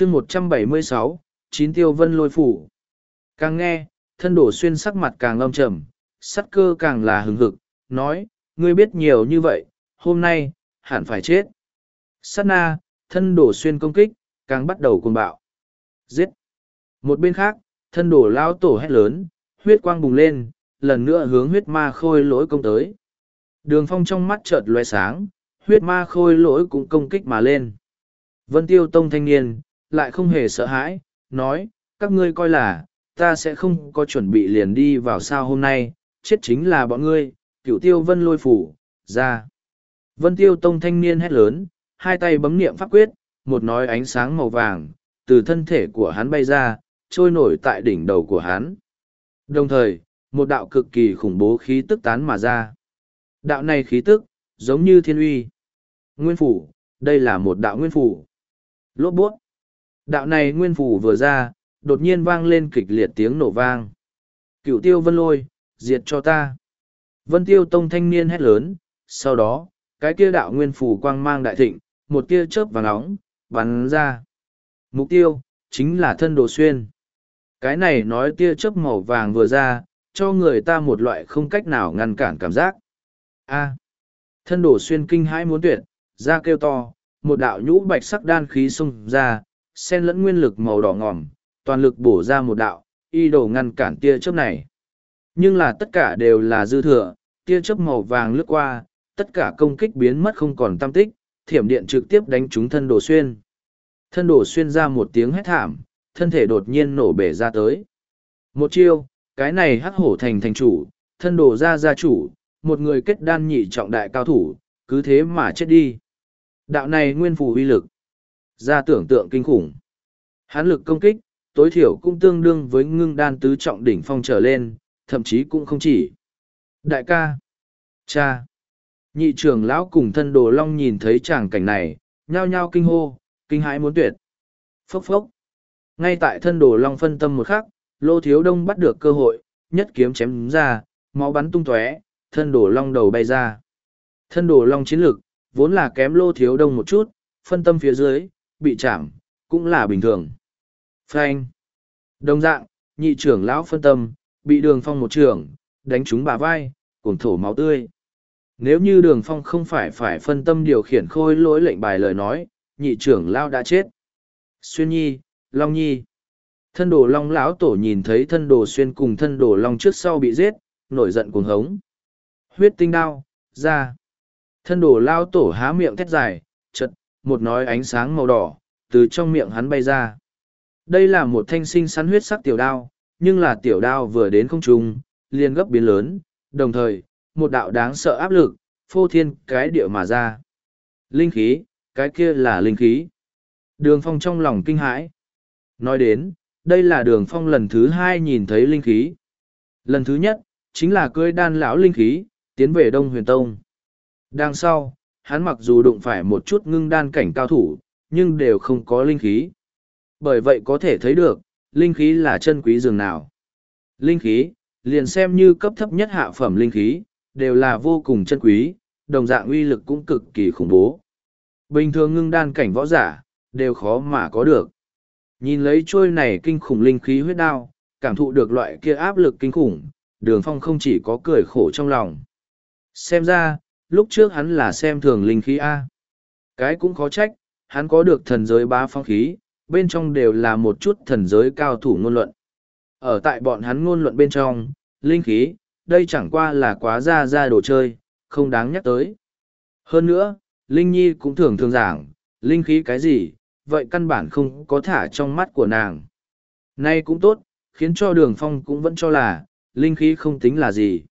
chương một trăm bảy mươi sáu, chín tiêu vân lôi phủ. Càng nghe, thân đổ xuyên sắc mặt càng âm trầm sắt cơ càng là hừng hực, nói, ngươi biết nhiều như vậy, hôm nay hẳn phải chết. Sát na, thân đổ xuyên công kích, càng bắt đầu cuồng bạo. Giết! Một bên khác, thân đổ lao tổ hét lớn, huyết quang bùng lên, lần nữa hướng huyết ma khôi lỗi công tới. Đường phong trong mắt chợt loe sáng, huyết ma khôi lỗi cũng công kích mà lên. Vân tiêu tông thanh niên lại không hề sợ hãi, nói, các ngươi coi là, ta sẽ không có chuẩn bị liền đi vào sao hôm nay, chết chính là bọn ngươi, cửu tiêu vân lôi phủ, ra. Vân tiêu tông thanh niên hét lớn, hai tay bấm niệm pháp quyết, một nói ánh sáng màu vàng, từ thân thể của hắn bay ra, trôi nổi tại đỉnh đầu của hắn. Đồng thời, một đạo cực kỳ khủng bố khí tức tán mà ra. Đạo này khí tức, giống như thiên uy. Nguyên phủ, đây là một đạo nguyên phủ. Lốp bút đạo này nguyên phủ vừa ra, đột nhiên vang lên kịch liệt tiếng nổ vang. Cựu tiêu vân lôi, diệt cho ta. Vân tiêu tông thanh niên hét lớn, sau đó, cái kia đạo nguyên phủ quang mang đại thịnh, một tia chớp vàng nóng, bắn ra. Mục tiêu, chính là thân đồ xuyên. Cái này nói tia chớp màu vàng vừa ra, cho người ta một loại không cách nào ngăn cản cảm giác. A. À. Thân đồ xuyên kinh hãi muốn tuyệt ra kêu to, một đạo nhũ bạch sắc đan khí xông ra xen lẫn nguyên lực màu đỏ ngòm, toàn lực bổ ra một đạo, y đồ ngăn cản tia chớp này. Nhưng là tất cả đều là dư thừa, tia chớp màu vàng lướt qua, tất cả công kích biến mất không còn tam tích, thiểm điện trực tiếp đánh trúng thân đồ xuyên. Thân đồ xuyên ra một tiếng hét thảm, thân thể đột nhiên nổ bể ra tới. Một chiêu, cái này hắc hổ thành thành chủ, thân đồ ra gia chủ, một người kết đan nhị trọng đại cao thủ, cứ thế mà chết đi. Đạo này nguyên phù uy lực ra tưởng tượng kinh khủng. Hán lực công kích, tối thiểu cũng tương đương với ngưng đan tứ trọng đỉnh phong trở lên, thậm chí cũng không chỉ. Đại ca, cha, nhị trưởng lão cùng thân đồ long nhìn thấy tràng cảnh này, nhao nhao kinh hô, kinh hãi muốn tuyệt. Phốc phốc. Ngay tại thân đồ long phân tâm một khắc, lô thiếu đông bắt được cơ hội, nhất kiếm chém ra, máu bắn tung tóe, thân đồ long đầu bay ra. Thân đồ long chiến lực, vốn là kém lô thiếu đông một chút, phân tâm phía dưới bị chạm cũng là bình thường. Phanh. Đồng dạng, nhị trưởng lão phân tâm, bị đường phong một trưởng, đánh trúng bà vai, cuồng thổ máu tươi. Nếu như đường phong không phải phải phân tâm điều khiển khôi lỗi lệnh bài lời nói, nhị trưởng lão đã chết. Xuyên nhi, long nhi. Thân đồ long lão tổ nhìn thấy thân đồ xuyên cùng thân đồ long trước sau bị giết, nổi giận cuồng hống. Huyết tinh đao, ra. Thân đồ lao tổ há miệng thét dài một nói ánh sáng màu đỏ, từ trong miệng hắn bay ra. Đây là một thanh sinh sắn huyết sắc tiểu đao, nhưng là tiểu đao vừa đến không trung, liền gấp biến lớn, đồng thời, một đạo đáng sợ áp lực, phô thiên cái địa mà ra. Linh khí, cái kia là linh khí. Đường phong trong lòng kinh hãi. Nói đến, đây là đường phong lần thứ hai nhìn thấy linh khí. Lần thứ nhất, chính là cưới đan lão linh khí, tiến về đông huyền tông. Đằng sau hắn mặc dù đụng phải một chút ngưng đan cảnh cao thủ, nhưng đều không có linh khí. Bởi vậy có thể thấy được, linh khí là chân quý dường nào. Linh khí, liền xem như cấp thấp nhất hạ phẩm linh khí, đều là vô cùng chân quý, đồng dạng uy lực cũng cực kỳ khủng bố. Bình thường ngưng đan cảnh võ giả, đều khó mà có được. Nhìn lấy trôi này kinh khủng linh khí huyết đao, cảm thụ được loại kia áp lực kinh khủng, đường phong không chỉ có cười khổ trong lòng. Xem ra lúc trước hắn là xem thường linh khí a. Cái cũng khó trách, hắn có được thần giới ba phong khí, bên trong đều là một chút thần giới cao thủ ngôn luận. Ở tại bọn hắn ngôn luận bên trong, linh khí, đây chẳng qua là quá ra ra đồ chơi, không đáng nhắc tới. Hơn nữa, linh nhi cũng thường thường giảng, linh khí cái gì, vậy căn bản không có thả trong mắt của nàng. Nay cũng tốt, khiến cho đường phong cũng vẫn cho là, linh khí không tính là gì.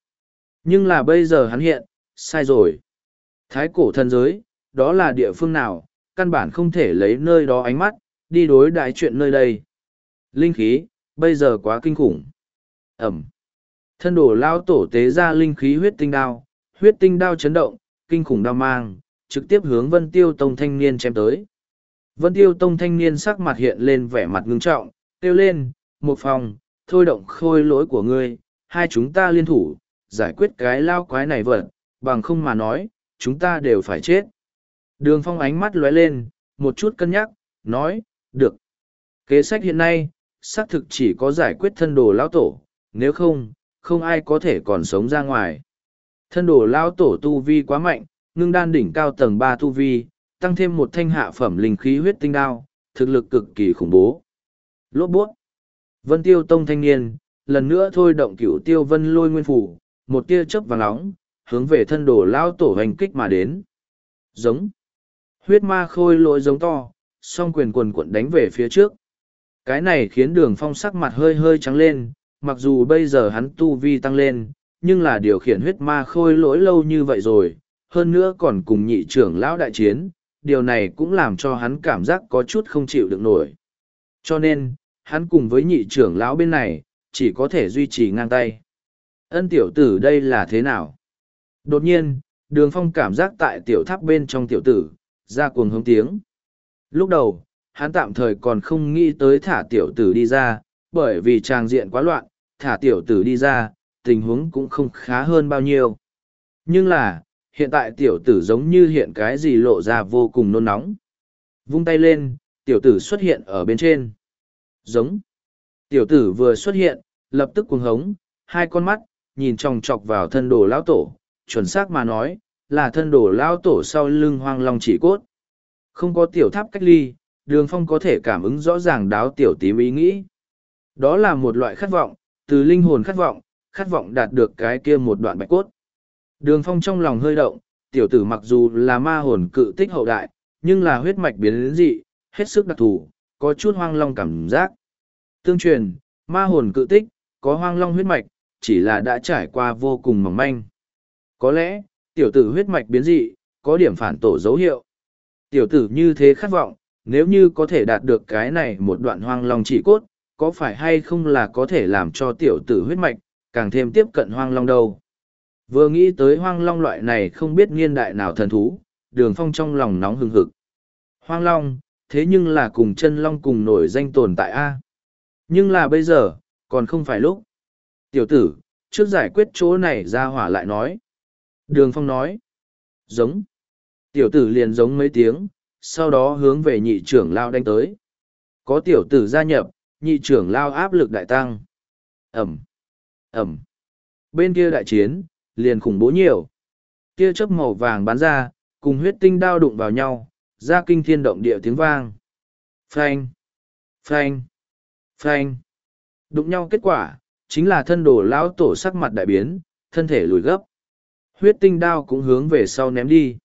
Nhưng là bây giờ hắn hiện sai rồi. Thái cổ thần giới, đó là địa phương nào? Căn bản không thể lấy nơi đó ánh mắt, đi đối đại chuyện nơi đây. Linh khí, bây giờ quá kinh khủng. Ẩm. Thân đổ lao tổ tế ra linh khí huyết tinh đao. Huyết tinh đao chấn động, kinh khủng đao mang, trực tiếp hướng vân tiêu tông thanh niên chém tới. Vân tiêu tông thanh niên sắc mặt hiện lên vẻ mặt ngưng trọng tiêu lên một phòng thôi động khôi lỗi của ngươi, hai chúng ta liên thủ, giải quyết cái lao quái này vật bằng không mà nói chúng ta đều phải chết đường phong ánh mắt lóe lên một chút cân nhắc nói được Kế sách hiện nay, xác thực chỉ có giải quyết thân đồ lão tổ, nếu không, không ai có thể còn sống ra ngoài. Thân đồ lão tổ tu vi quá mạnh, ngưng đan đỉnh cao tầng ba tu vi, tăng thêm một thanh hạ phẩm linh khí huyết tinh đao, thực lực cực kỳ khủng bố. Lốt buốt. Vân tiêu tông thanh niên, lần nữa thôi động cửu tiêu vân lôi nguyên phủ, một tia chớp vàng nóng, hướng về thân đồ lão tổ hành kích mà đến. Giống. Huyết ma khôi lỗi giống to, song quyền quần quận đánh về phía trước. Cái này khiến đường phong sắc mặt hơi hơi trắng lên, mặc dù bây giờ hắn tu vi tăng lên, nhưng là điều khiển huyết ma khôi lỗi lâu như vậy rồi, hơn nữa còn cùng nhị trưởng lão đại chiến, điều này cũng làm cho hắn cảm giác có chút không chịu được nổi. Cho nên, hắn cùng với nhị trưởng lão bên này, chỉ có thể duy trì ngang tay. Ân tiểu tử đây là thế nào? Đột nhiên, đường phong cảm giác tại tiểu tháp bên trong tiểu tử, ra cuồng hống tiếng. Lúc đầu, hắn tạm thời còn không nghĩ tới thả tiểu tử đi ra, bởi vì tràng diện quá loạn, thả tiểu tử đi ra, tình huống cũng không khá hơn bao nhiêu. Nhưng là, hiện tại tiểu tử giống như hiện cái gì lộ ra vô cùng nôn nóng. Vung tay lên, tiểu tử xuất hiện ở bên trên. Giống. Tiểu tử vừa xuất hiện, lập tức cuồng hống, hai con mắt, nhìn tròng trọc vào thân đồ lão tổ, chuẩn xác mà nói, là thân đồ lao tổ sau lưng hoang long chỉ cốt. Không có tiểu tháp cách ly, đường phong có thể cảm ứng rõ ràng đáo tiểu tím ý nghĩ. Đó là một loại khát vọng, từ linh hồn khát vọng, khát vọng đạt được cái kia một đoạn bạch cốt. Đường phong trong lòng hơi động, tiểu tử mặc dù là ma hồn cự tích hậu đại, nhưng là huyết mạch biến dị, hết sức đặc thù, có chút hoang long cảm giác. Tương truyền, ma hồn cự tích, có hoang long huyết mạch, chỉ là đã trải qua vô cùng mỏng manh. Có lẽ, tiểu tử huyết mạch biến dị, có điểm phản tổ dấu hiệu. Tiểu tử như thế khát vọng, nếu như có thể đạt được cái này một đoạn hoang long chỉ cốt, có phải hay không là có thể làm cho tiểu tử huyết mạch, càng thêm tiếp cận hoang long đâu. Vừa nghĩ tới hoang long loại này không biết niên đại nào thần thú, đường phong trong lòng nóng hừng hực. Hoang long, thế nhưng là cùng chân long cùng nổi danh tồn tại A. Nhưng là bây giờ, còn không phải lúc. Tiểu tử, trước giải quyết chỗ này ra hỏa lại nói. Đường phong nói. Giống. Tiểu tử liền giống mấy tiếng, sau đó hướng về nhị trưởng lao đánh tới. Có tiểu tử gia nhập, nhị trưởng lao áp lực đại tăng. Ẩm. Ẩm. Bên kia đại chiến, liền khủng bố nhiều. Tia chớp màu vàng bắn ra, cùng huyết tinh đao đụng vào nhau, ra kinh thiên động địa tiếng vang. Phanh. Phanh. Phanh. Đụng nhau kết quả, chính là thân đồ lão tổ sắc mặt đại biến, thân thể lùi gấp. Huyết tinh đao cũng hướng về sau ném đi.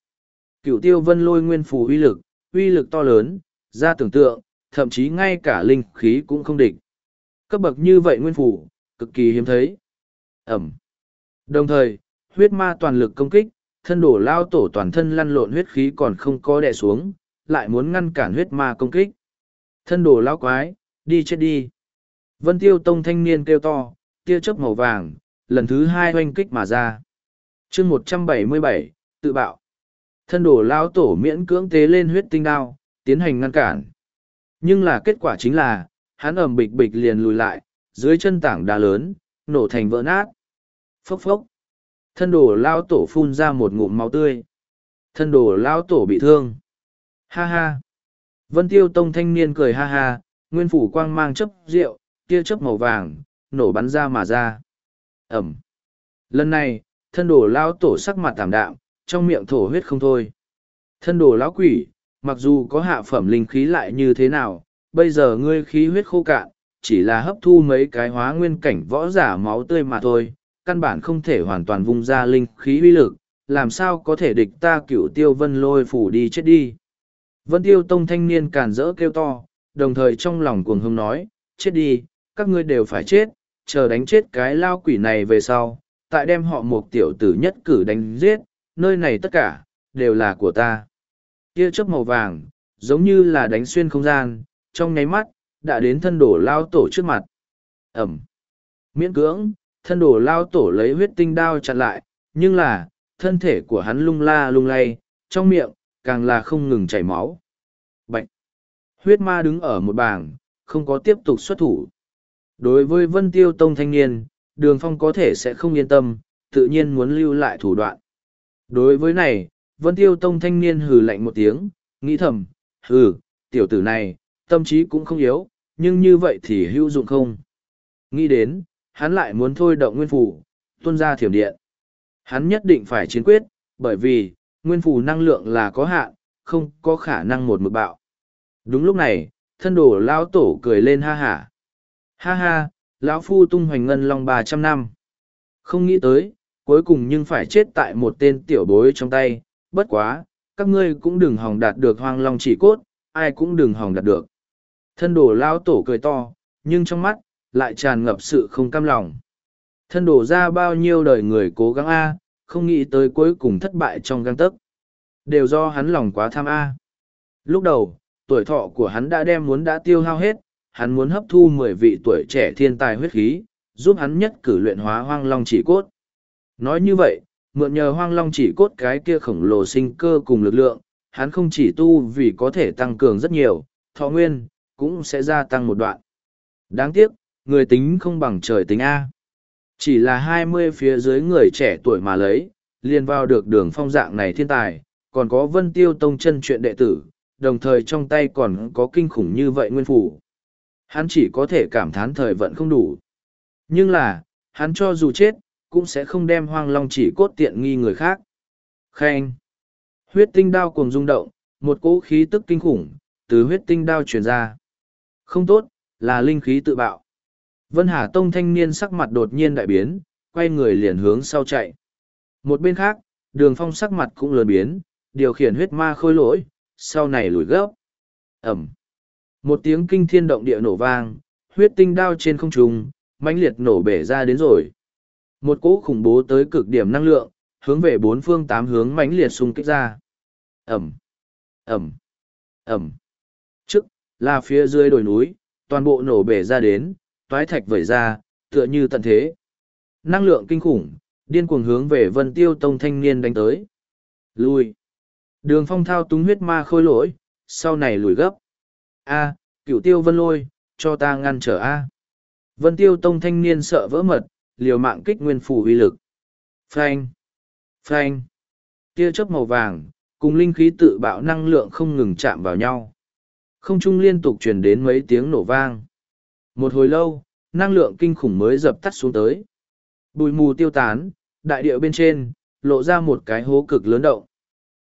Cựu tiêu vân lôi nguyên phù uy lực, uy lực to lớn, ra tưởng tượng, thậm chí ngay cả linh khí cũng không địch. Cấp bậc như vậy nguyên phù, cực kỳ hiếm thấy. Ẩm. Đồng thời, huyết ma toàn lực công kích, thân đổ lao tổ toàn thân lăn lộn huyết khí còn không có đè xuống, lại muốn ngăn cản huyết ma công kích. Thân đổ lao quái, đi chết đi. Vân tiêu tông thanh niên kêu to, tia chớp màu vàng, lần thứ hai oanh kích mà ra chương một trăm bảy mươi bảy tự bạo. Thân đổ lao tổ miễn cưỡng tế lên huyết tinh đao, tiến hành ngăn cản. Nhưng là kết quả chính là, hắn ẩm bịch bịch liền lùi lại, dưới chân tảng đá lớn, nổ thành vỡ nát. Phốc phốc. Thân đồ lao tổ phun ra một ngụm máu tươi. Thân đồ lao tổ bị thương. Ha ha. Vân tiêu tông thanh niên cười ha ha, nguyên phủ quang mang chấp rượu, tia chấp màu vàng, nổ bắn ra mà ra. Ẩm. Lần này, thân đồ lao tổ sắc mặt tảm đạm, trong miệng thổ huyết không thôi. Thân đồ lão quỷ, mặc dù có hạ phẩm linh khí lại như thế nào, bây giờ ngươi khí huyết khô cạn, chỉ là hấp thu mấy cái hóa nguyên cảnh võ giả máu tươi mà thôi, căn bản không thể hoàn toàn vung ra linh khí uy lực, làm sao có thể địch ta cửu tiêu vân lôi phủ đi chết đi. Vân tiêu tông thanh niên càn rỡ kêu to, đồng thời trong lòng cuồng hưng nói, chết đi, các ngươi đều phải chết, chờ đánh chết cái lao quỷ này về sau, tại đem họ một tiểu tử nhất cử đánh giết, nơi này tất cả, đều là của ta. Kia chớp màu vàng, giống như là đánh xuyên không gian, trong nháy mắt, đã đến thân đổ lao tổ trước mặt. Ẩm. Miễn cưỡng, thân đổ lao tổ lấy huyết tinh đao chặn lại, nhưng là, thân thể của hắn lung la lung lay, trong miệng, càng là không ngừng chảy máu. Bệnh. Huyết ma đứng ở một bảng, không có tiếp tục xuất thủ. Đối với vân tiêu tông thanh niên, đường phong có thể sẽ không yên tâm, tự nhiên muốn lưu lại thủ đoạn. Đối với này, vân tiêu tông thanh niên hừ lạnh một tiếng, nghĩ thầm, hừ, tiểu tử này, tâm trí cũng không yếu, nhưng như vậy thì hữu dụng không? Nghĩ đến, hắn lại muốn thôi động nguyên phủ, tuân ra thiểm điện. Hắn nhất định phải chiến quyết, bởi vì, nguyên phủ năng lượng là có hạn, không có khả năng một mực bạo. Đúng lúc này, thân đồ lão tổ cười lên ha hả. Ha ha, lão phu tung hoành ngân long ba trăm năm. Không nghĩ tới, cuối cùng nhưng phải chết tại một tên tiểu bối trong tay, bất quá, các ngươi cũng đừng hòng đạt được hoang long chỉ cốt, ai cũng đừng hòng đạt được. Thân đồ lão tổ cười to, nhưng trong mắt, lại tràn ngập sự không cam lòng. Thân đổ ra bao nhiêu đời người cố gắng A, không nghĩ tới cuối cùng thất bại trong găng tấc. Đều do hắn lòng quá tham A. Lúc đầu, tuổi thọ của hắn đã đem muốn đã tiêu hao hết, hắn muốn hấp thu mười vị tuổi trẻ thiên tài huyết khí, giúp hắn nhất cử luyện hóa hoang long chỉ cốt. Nói như vậy, mượn nhờ hoang long chỉ cốt cái kia khổng lồ sinh cơ cùng lực lượng, hắn không chỉ tu vì có thể tăng cường rất nhiều, thọ nguyên, cũng sẽ gia tăng một đoạn. Đáng tiếc, người tính không bằng trời tính A. Chỉ là hai mươi phía dưới người trẻ tuổi mà lấy, liền vào được đường phong dạng này thiên tài, còn có vân tiêu tông chân chuyện đệ tử, đồng thời trong tay còn có kinh khủng như vậy nguyên phủ. Hắn chỉ có thể cảm thán thời vận không đủ. Nhưng là, hắn cho dù chết, cũng sẽ không đem hoang long chỉ cốt tiện nghi người khác. Khen! Huyết tinh đao cùng rung động, một cỗ khí tức kinh khủng, từ huyết tinh đao truyền ra. Không tốt, là linh khí tự bạo. Vân Hà Tông thanh niên sắc mặt đột nhiên đại biến, quay người liền hướng sau chạy. Một bên khác, đường phong sắc mặt cũng lớn biến, điều khiển huyết ma khôi lỗi, sau này lùi gấp. Ẩm. Một tiếng kinh thiên động địa nổ vang, huyết tinh đao trên không trung, mãnh liệt nổ bể ra đến rồi. Một cỗ khủng bố tới cực điểm năng lượng, hướng về bốn phương tám hướng mãnh liệt xung kích ra. Ẩm. Ẩm. Ẩm. Trước, là phía dưới đồi núi, toàn bộ nổ bể ra đến, toái thạch vẩy ra, tựa như tận thế. Năng lượng kinh khủng, điên cuồng hướng về vân tiêu tông thanh niên đánh tới. Lui. Đường phong thao túng huyết ma khôi lỗi, sau này lùi gấp. A, cựu tiêu vân lôi, cho ta ngăn trở A. Vân tiêu tông thanh niên sợ vỡ mật, liều mạng kích nguyên phủ uy lực. Phanh. Phanh. Tia chớp màu vàng, cùng linh khí tự bạo năng lượng không ngừng chạm vào nhau. Không trung liên tục truyền đến mấy tiếng nổ vang. Một hồi lâu, năng lượng kinh khủng mới dập tắt xuống tới. Bụi mù tiêu tán, đại địa bên trên, lộ ra một cái hố cực lớn động.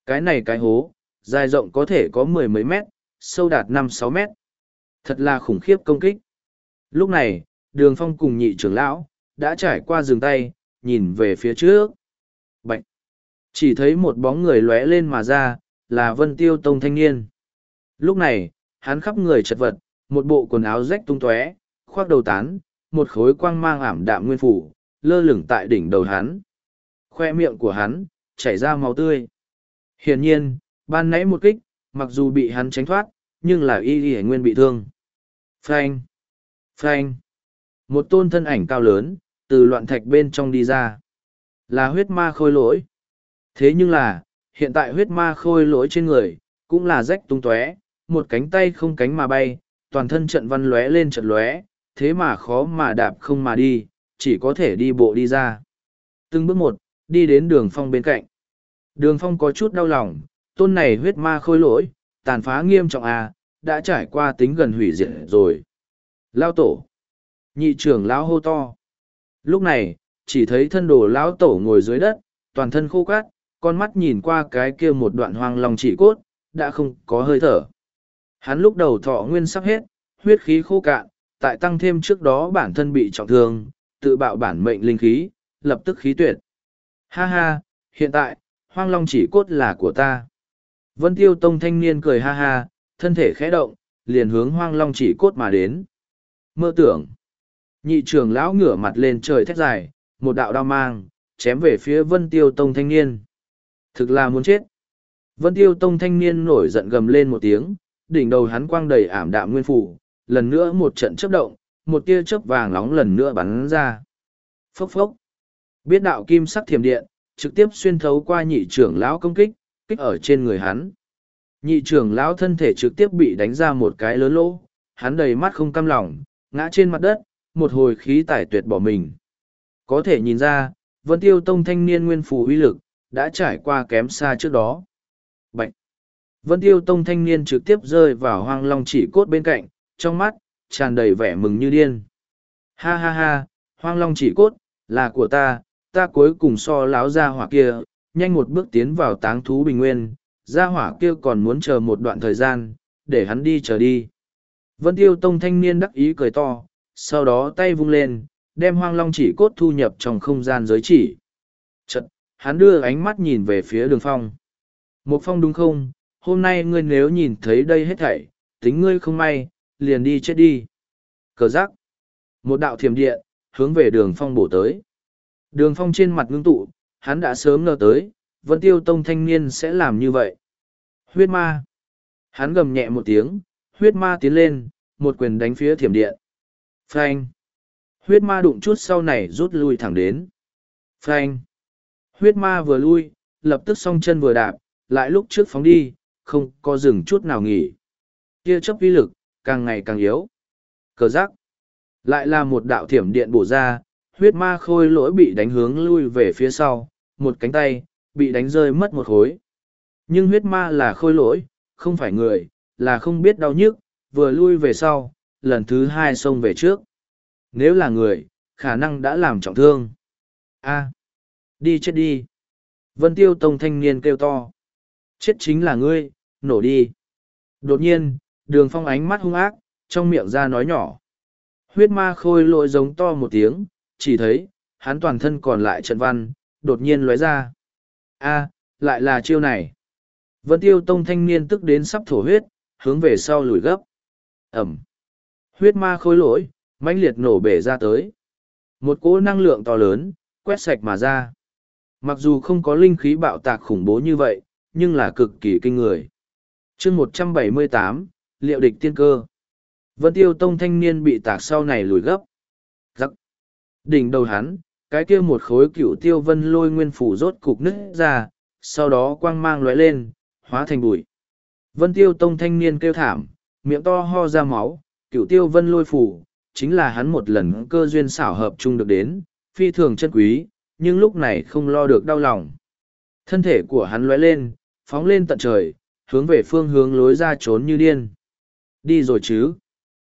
Cái này cái hố, dài rộng có thể có mười mấy mét, sâu đạt năm sáu mét. Thật là khủng khiếp công kích. Lúc này, đường phong cùng nhị trưởng lão, đã trải qua rừng tay, nhìn về phía trước. Bạch! Chỉ thấy một bóng người lóe lên mà ra, là Vân Tiêu Tông thanh niên. Lúc này, hắn khắp người chật vật, một bộ quần áo rách tung tóe khoác đầu tán một khối quang mang ảm đạm nguyên phủ lơ lửng tại đỉnh đầu hắn khoe miệng của hắn chảy ra máu tươi hiển nhiên ban nãy một kích mặc dù bị hắn tránh thoát nhưng là y y nguyên bị thương phanh phanh một tôn thân ảnh cao lớn từ loạn thạch bên trong đi ra là huyết ma khôi lỗi thế nhưng là hiện tại huyết ma khôi lỗi trên người cũng là rách tung tóe một cánh tay không cánh mà bay toàn thân trận văn lóe lên trận lóe, thế mà khó mà đạp không mà đi, chỉ có thể đi bộ đi ra. Từng bước một, đi đến đường phong bên cạnh. Đường phong có chút đau lòng, tôn này huyết ma khôi lỗi, tàn phá nghiêm trọng à, đã trải qua tính gần hủy diệt rồi. Lao tổ. Nhị trưởng lão hô to. Lúc này, chỉ thấy thân đồ lão tổ ngồi dưới đất, toàn thân khô cát, con mắt nhìn qua cái kia một đoạn hoang lòng chỉ cốt, đã không có hơi thở. Hắn lúc đầu thọ nguyên sắp hết, huyết khí khô cạn, tại tăng thêm trước đó bản thân bị trọng thương, tự bạo bản mệnh linh khí, lập tức khí tuyệt. Ha ha, hiện tại, hoang long chỉ cốt là của ta. Vân tiêu tông thanh niên cười ha ha, thân thể khẽ động, liền hướng hoang long chỉ cốt mà đến. Mơ tưởng, nhị trưởng lão ngửa mặt lên trời thét dài, một đạo đao mang, chém về phía vân tiêu tông thanh niên. Thực là muốn chết. Vân tiêu tông thanh niên nổi giận gầm lên một tiếng, đỉnh đầu hắn quang đầy ảm đạm nguyên phủ, lần nữa một trận chớp động, một tia chớp vàng nóng lần nữa bắn ra. Phốc phốc. Biết đạo kim sắc thiểm điện, trực tiếp xuyên thấu qua nhị trưởng lão công kích, kích ở trên người hắn. Nhị trưởng lão thân thể trực tiếp bị đánh ra một cái lớn lỗ, hắn đầy mắt không cam lòng, ngã trên mặt đất, một hồi khí tải tuyệt bỏ mình. Có thể nhìn ra, Vân Tiêu Tông thanh niên nguyên phù uy lực, đã trải qua kém xa trước đó. Bạch! Vân Tiêu Tông thanh niên trực tiếp rơi vào hoang long chỉ cốt bên cạnh, trong mắt, tràn đầy vẻ mừng như điên. Ha ha ha, hoang long chỉ cốt, là của ta, ta cuối cùng so láo ra hỏa kia, nhanh một bước tiến vào táng thú bình nguyên, gia hỏa kia còn muốn chờ một đoạn thời gian, để hắn đi chờ đi. Vân tiêu tông thanh niên đắc ý cười to, sau đó tay vung lên, đem hoang long chỉ cốt thu nhập trong không gian giới chỉ. Chật, hắn đưa ánh mắt nhìn về phía đường phong. Một phong đúng không, hôm nay ngươi nếu nhìn thấy đây hết thảy, tính ngươi không may, liền đi chết đi. Cờ giác. Một đạo thiểm điện, hướng về đường phong bổ tới. Đường phong trên mặt ngưng tụ, hắn đã sớm ngờ tới, vân tiêu tông thanh niên sẽ làm như vậy. Huyết ma. Hắn gầm nhẹ một tiếng, huyết ma tiến lên, một quyền đánh phía thiểm điện. Phanh. Huyết ma đụng chút sau này rút lui thẳng đến. Phanh. Huyết ma vừa lui, lập tức song chân vừa đạp, lại lúc trước phóng đi, không có dừng chút nào nghỉ. Kia chấp vi lực, càng ngày càng yếu. Cờ giác. Lại là một đạo thiểm điện bổ ra, huyết ma khôi lỗi bị đánh hướng lui về phía sau, một cánh tay, bị đánh rơi mất một khối. Nhưng huyết ma là khôi lỗi, không phải người, là không biết đau nhức, vừa lui về sau, lần thứ hai xông về trước. Nếu là người, khả năng đã làm trọng thương. a đi chết đi. Vân tiêu tông thanh niên kêu to. Chết chính là ngươi, nổ đi. Đột nhiên, đường phong ánh mắt hung ác, trong miệng ra nói nhỏ. Huyết ma khôi lỗi giống to một tiếng, chỉ thấy, hắn toàn thân còn lại trận văn, đột nhiên lóe ra a lại là chiêu này. Vân tiêu tông thanh niên tức đến sắp thổ huyết, hướng về sau lùi gấp. Ẩm. Huyết ma khôi lỗi, mãnh liệt nổ bể ra tới. Một cỗ năng lượng to lớn, quét sạch mà ra. Mặc dù không có linh khí bạo tạc khủng bố như vậy, nhưng là cực kỳ kinh người. chương một trăm bảy mươi tám liệu địch tiên cơ. Vân tiêu tông thanh niên bị tạc sau này lùi gấp. giặc, Đỉnh đầu hắn, cái kia một khối cựu tiêu vân lôi nguyên phủ rốt cục nứt ra, sau đó quang mang lóe lên, hóa thành bụi. Vân tiêu tông thanh niên kêu thảm, miệng to ho ra máu, cựu tiêu vân lôi phủ, chính là hắn một lần cơ duyên xảo hợp chung được đến, phi thường chân quý, nhưng lúc này không lo được đau lòng. Thân thể của hắn lóe lên, phóng lên tận trời, hướng về phương hướng lối ra trốn như điên. Đi rồi chứ.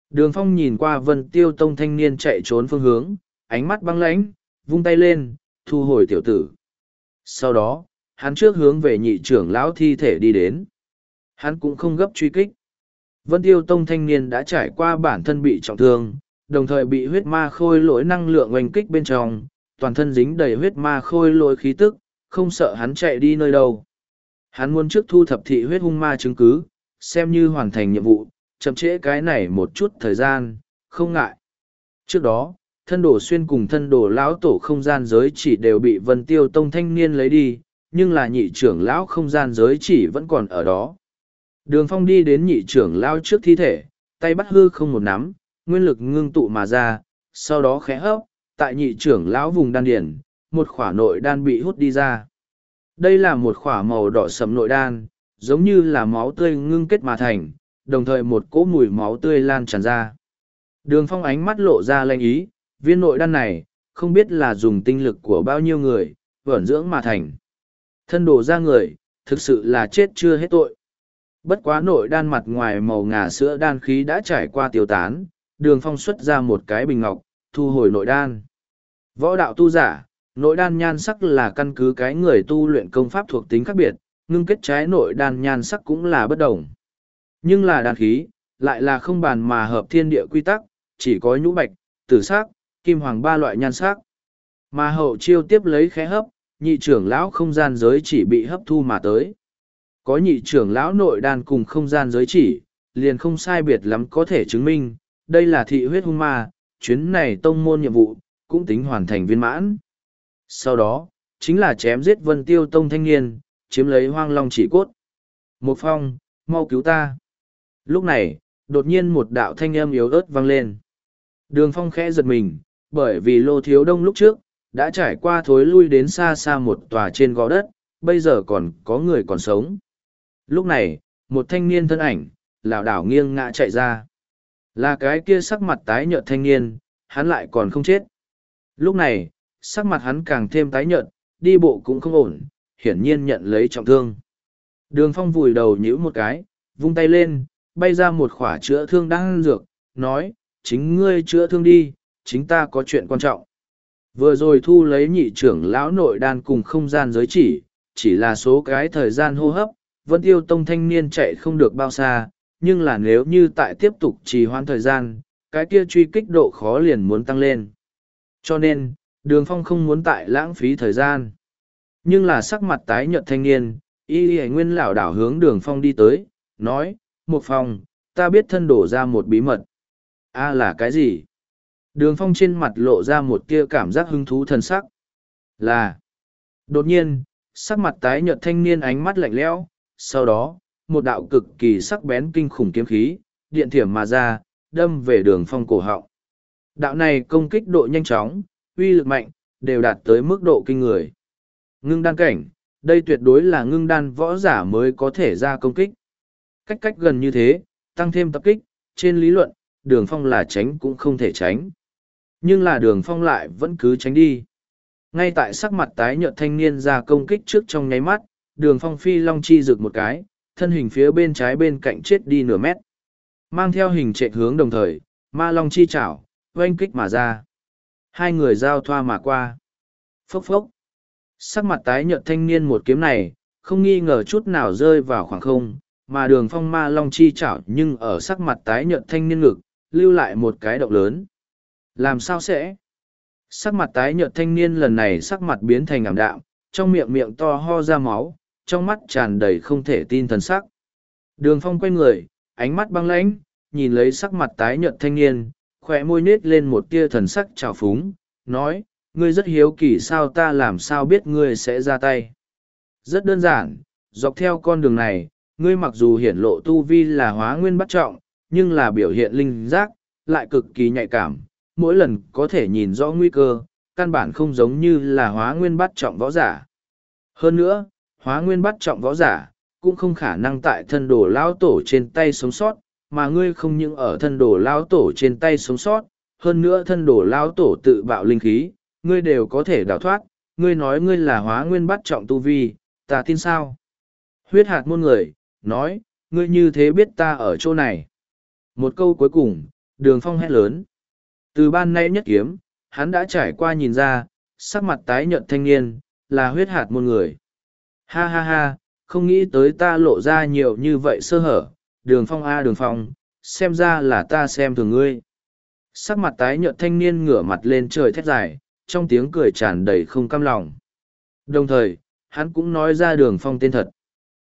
Đường phong nhìn qua vân tiêu tông thanh niên chạy trốn phương hướng, ánh mắt băng lãnh, vung tay lên, thu hồi tiểu tử. Sau đó, hắn trước hướng về nhị trưởng lão thi thể đi đến. Hắn cũng không gấp truy kích. Vân tiêu tông thanh niên đã trải qua bản thân bị trọng thương, đồng thời bị huyết ma khôi lỗi năng lượng oanh kích bên trong, toàn thân dính đầy huyết ma khôi lỗi khí tức, không sợ hắn chạy đi nơi đâu. Hắn muốn trước thu thập thị huyết hung ma chứng cứ, xem như hoàn thành nhiệm vụ, chậm trễ cái này một chút thời gian, không ngại. Trước đó, thân đồ xuyên cùng thân đồ lão tổ không gian giới chỉ đều bị vân tiêu tông thanh niên lấy đi, nhưng là nhị trưởng lão không gian giới chỉ vẫn còn ở đó. Đường phong đi đến nhị trưởng lão trước thi thể, tay bắt hư không một nắm, nguyên lực ngưng tụ mà ra, sau đó khẽ hấp, tại nhị trưởng lão vùng đan điển, một khỏa nội đan bị hút đi ra. Đây là một khỏa màu đỏ sầm nội đan, giống như là máu tươi ngưng kết mà thành, đồng thời một cỗ mùi máu tươi lan tràn ra. Đường phong ánh mắt lộ ra lanh ý, viên nội đan này, không biết là dùng tinh lực của bao nhiêu người, vẩn dưỡng mà thành. Thân đồ ra người, thực sự là chết chưa hết tội. Bất quá nội đan mặt ngoài màu ngà sữa đan khí đã trải qua tiêu tán, đường phong xuất ra một cái bình ngọc, thu hồi nội đan. Võ đạo tu giả, nội đan nhan sắc là căn cứ cái người tu luyện công pháp thuộc tính khác biệt, ngưng kết trái nội đan nhan sắc cũng là bất đồng. Nhưng là đan khí, lại là không bàn mà hợp thiên địa quy tắc, chỉ có nhũ bạch, tử sắc, kim hoàng ba loại nhan sắc. Mà hậu chiêu tiếp lấy khẽ hấp, nhị trưởng lão không gian giới chỉ bị hấp thu mà tới. Có nhị trưởng lão nội đan cùng không gian giới chỉ, liền không sai biệt lắm có thể chứng minh, đây là thị huyết hung ma, chuyến này tông môn nhiệm vụ, cũng tính hoàn thành viên mãn. Sau đó, chính là chém giết vân tiêu tông thanh niên, chiếm lấy hoang long chỉ cốt. Một phong, mau cứu ta. Lúc này, đột nhiên một đạo thanh âm yếu ớt vang lên. Đường phong khẽ giật mình, bởi vì lô thiếu đông lúc trước, đã trải qua thối lui đến xa xa một tòa trên gò đất, bây giờ còn có người còn sống. Lúc này, một thanh niên thân ảnh, lảo đảo nghiêng ngã chạy ra. Là cái kia sắc mặt tái nhợt thanh niên, hắn lại còn không chết. Lúc này, sắc mặt hắn càng thêm tái nhợt, đi bộ cũng không ổn, hiển nhiên nhận lấy trọng thương. Đường phong vùi đầu nhíu một cái, vung tay lên, bay ra một khỏa chữa thương đang dược, nói, chính ngươi chữa thương đi, chính ta có chuyện quan trọng. Vừa rồi thu lấy nhị trưởng lão nội đan cùng không gian giới chỉ, chỉ là số cái thời gian hô hấp, vân tiêu tông thanh niên chạy không được bao xa, nhưng là nếu như tại tiếp tục trì hoãn thời gian, cái kia truy kích độ khó liền muốn tăng lên. Cho nên, đường phong không muốn tại lãng phí thời gian. Nhưng là sắc mặt tái nhợt thanh niên, y y nguyên lão đảo hướng đường phong đi tới, nói, một phòng, ta biết thân đổ ra một bí mật. a là cái gì? Đường phong trên mặt lộ ra một tia cảm giác hứng thú thần sắc. Là. Đột nhiên, sắc mặt tái nhợt thanh niên ánh mắt lạnh lẽo, sau đó, một đạo cực kỳ sắc bén kinh khủng kiếm khí, điện thiểm mà ra, đâm về đường phong cổ họng. Đạo này công kích độ nhanh chóng, uy lực mạnh, đều đạt tới mức độ kinh người. Ngưng đan cảnh, đây tuyệt đối là ngưng đan võ giả mới có thể ra công kích. Cách cách gần như thế, tăng thêm tập kích, trên lý luận, đường phong là tránh cũng không thể tránh. Nhưng là đường phong lại vẫn cứ tránh đi. Ngay tại sắc mặt tái nhợt thanh niên ra công kích trước trong nháy mắt, đường phong phi long chi rực một cái, thân hình phía bên trái bên cạnh chết đi nửa mét. Mang theo hình trệ hướng đồng thời, ma long chi chảo, oanh kích mà ra. Hai người giao thoa mà qua. Phốc phốc. Sắc mặt tái nhợt thanh niên một kiếm này, không nghi ngờ chút nào rơi vào khoảng không, mà đường phong ma long chi chảo nhưng ở sắc mặt tái nhợt thanh niên ngực, lưu lại một cái động lớn. Làm sao sẽ? Sắc mặt tái nhợt thanh niên lần này sắc mặt biến thành ảm đạm, trong miệng miệng to ho ra máu, trong mắt tràn đầy không thể tin thần sắc. Đường phong quay người, ánh mắt băng lãnh, nhìn lấy sắc mặt tái nhợt thanh niên, khỏe môi nết lên một tia thần sắc trào phúng, nói, ngươi rất hiếu kỳ sao ta làm sao biết ngươi sẽ ra tay. Rất đơn giản, dọc theo con đường này, ngươi mặc dù hiển lộ tu vi là hóa nguyên bắt trọng, nhưng là biểu hiện linh giác, lại cực kỳ nhạy cảm, mỗi lần có thể nhìn rõ nguy cơ, căn bản không giống như là hóa nguyên bắt trọng võ giả. Hơn nữa, hóa nguyên bắt trọng võ giả, cũng không khả năng tại thân đồ lao tổ trên tay sống sót, mà ngươi không những ở thân đồ lao tổ trên tay sống sót, hơn nữa thân đồ lao tổ tự bạo linh khí, ngươi đều có thể đào thoát, ngươi nói ngươi là hóa nguyên bắt trọng tu vi, ta tin sao? Huyết hạt môn người, nói, ngươi như thế biết ta ở chỗ này. Một câu cuối cùng, đường phong hét lớn. Từ ban nay nhất kiếm, hắn đã trải qua nhìn ra, sắc mặt tái nhợt thanh niên, là huyết hạt môn người. Ha ha ha, không nghĩ tới ta lộ ra nhiều như vậy sơ hở, đường phong a đường phong, xem ra là ta xem thường ngươi. Sắc mặt tái nhợt thanh niên ngửa mặt lên trời thét dài, trong tiếng cười tràn đầy không cam lòng. Đồng thời, hắn cũng nói ra đường phong tên thật.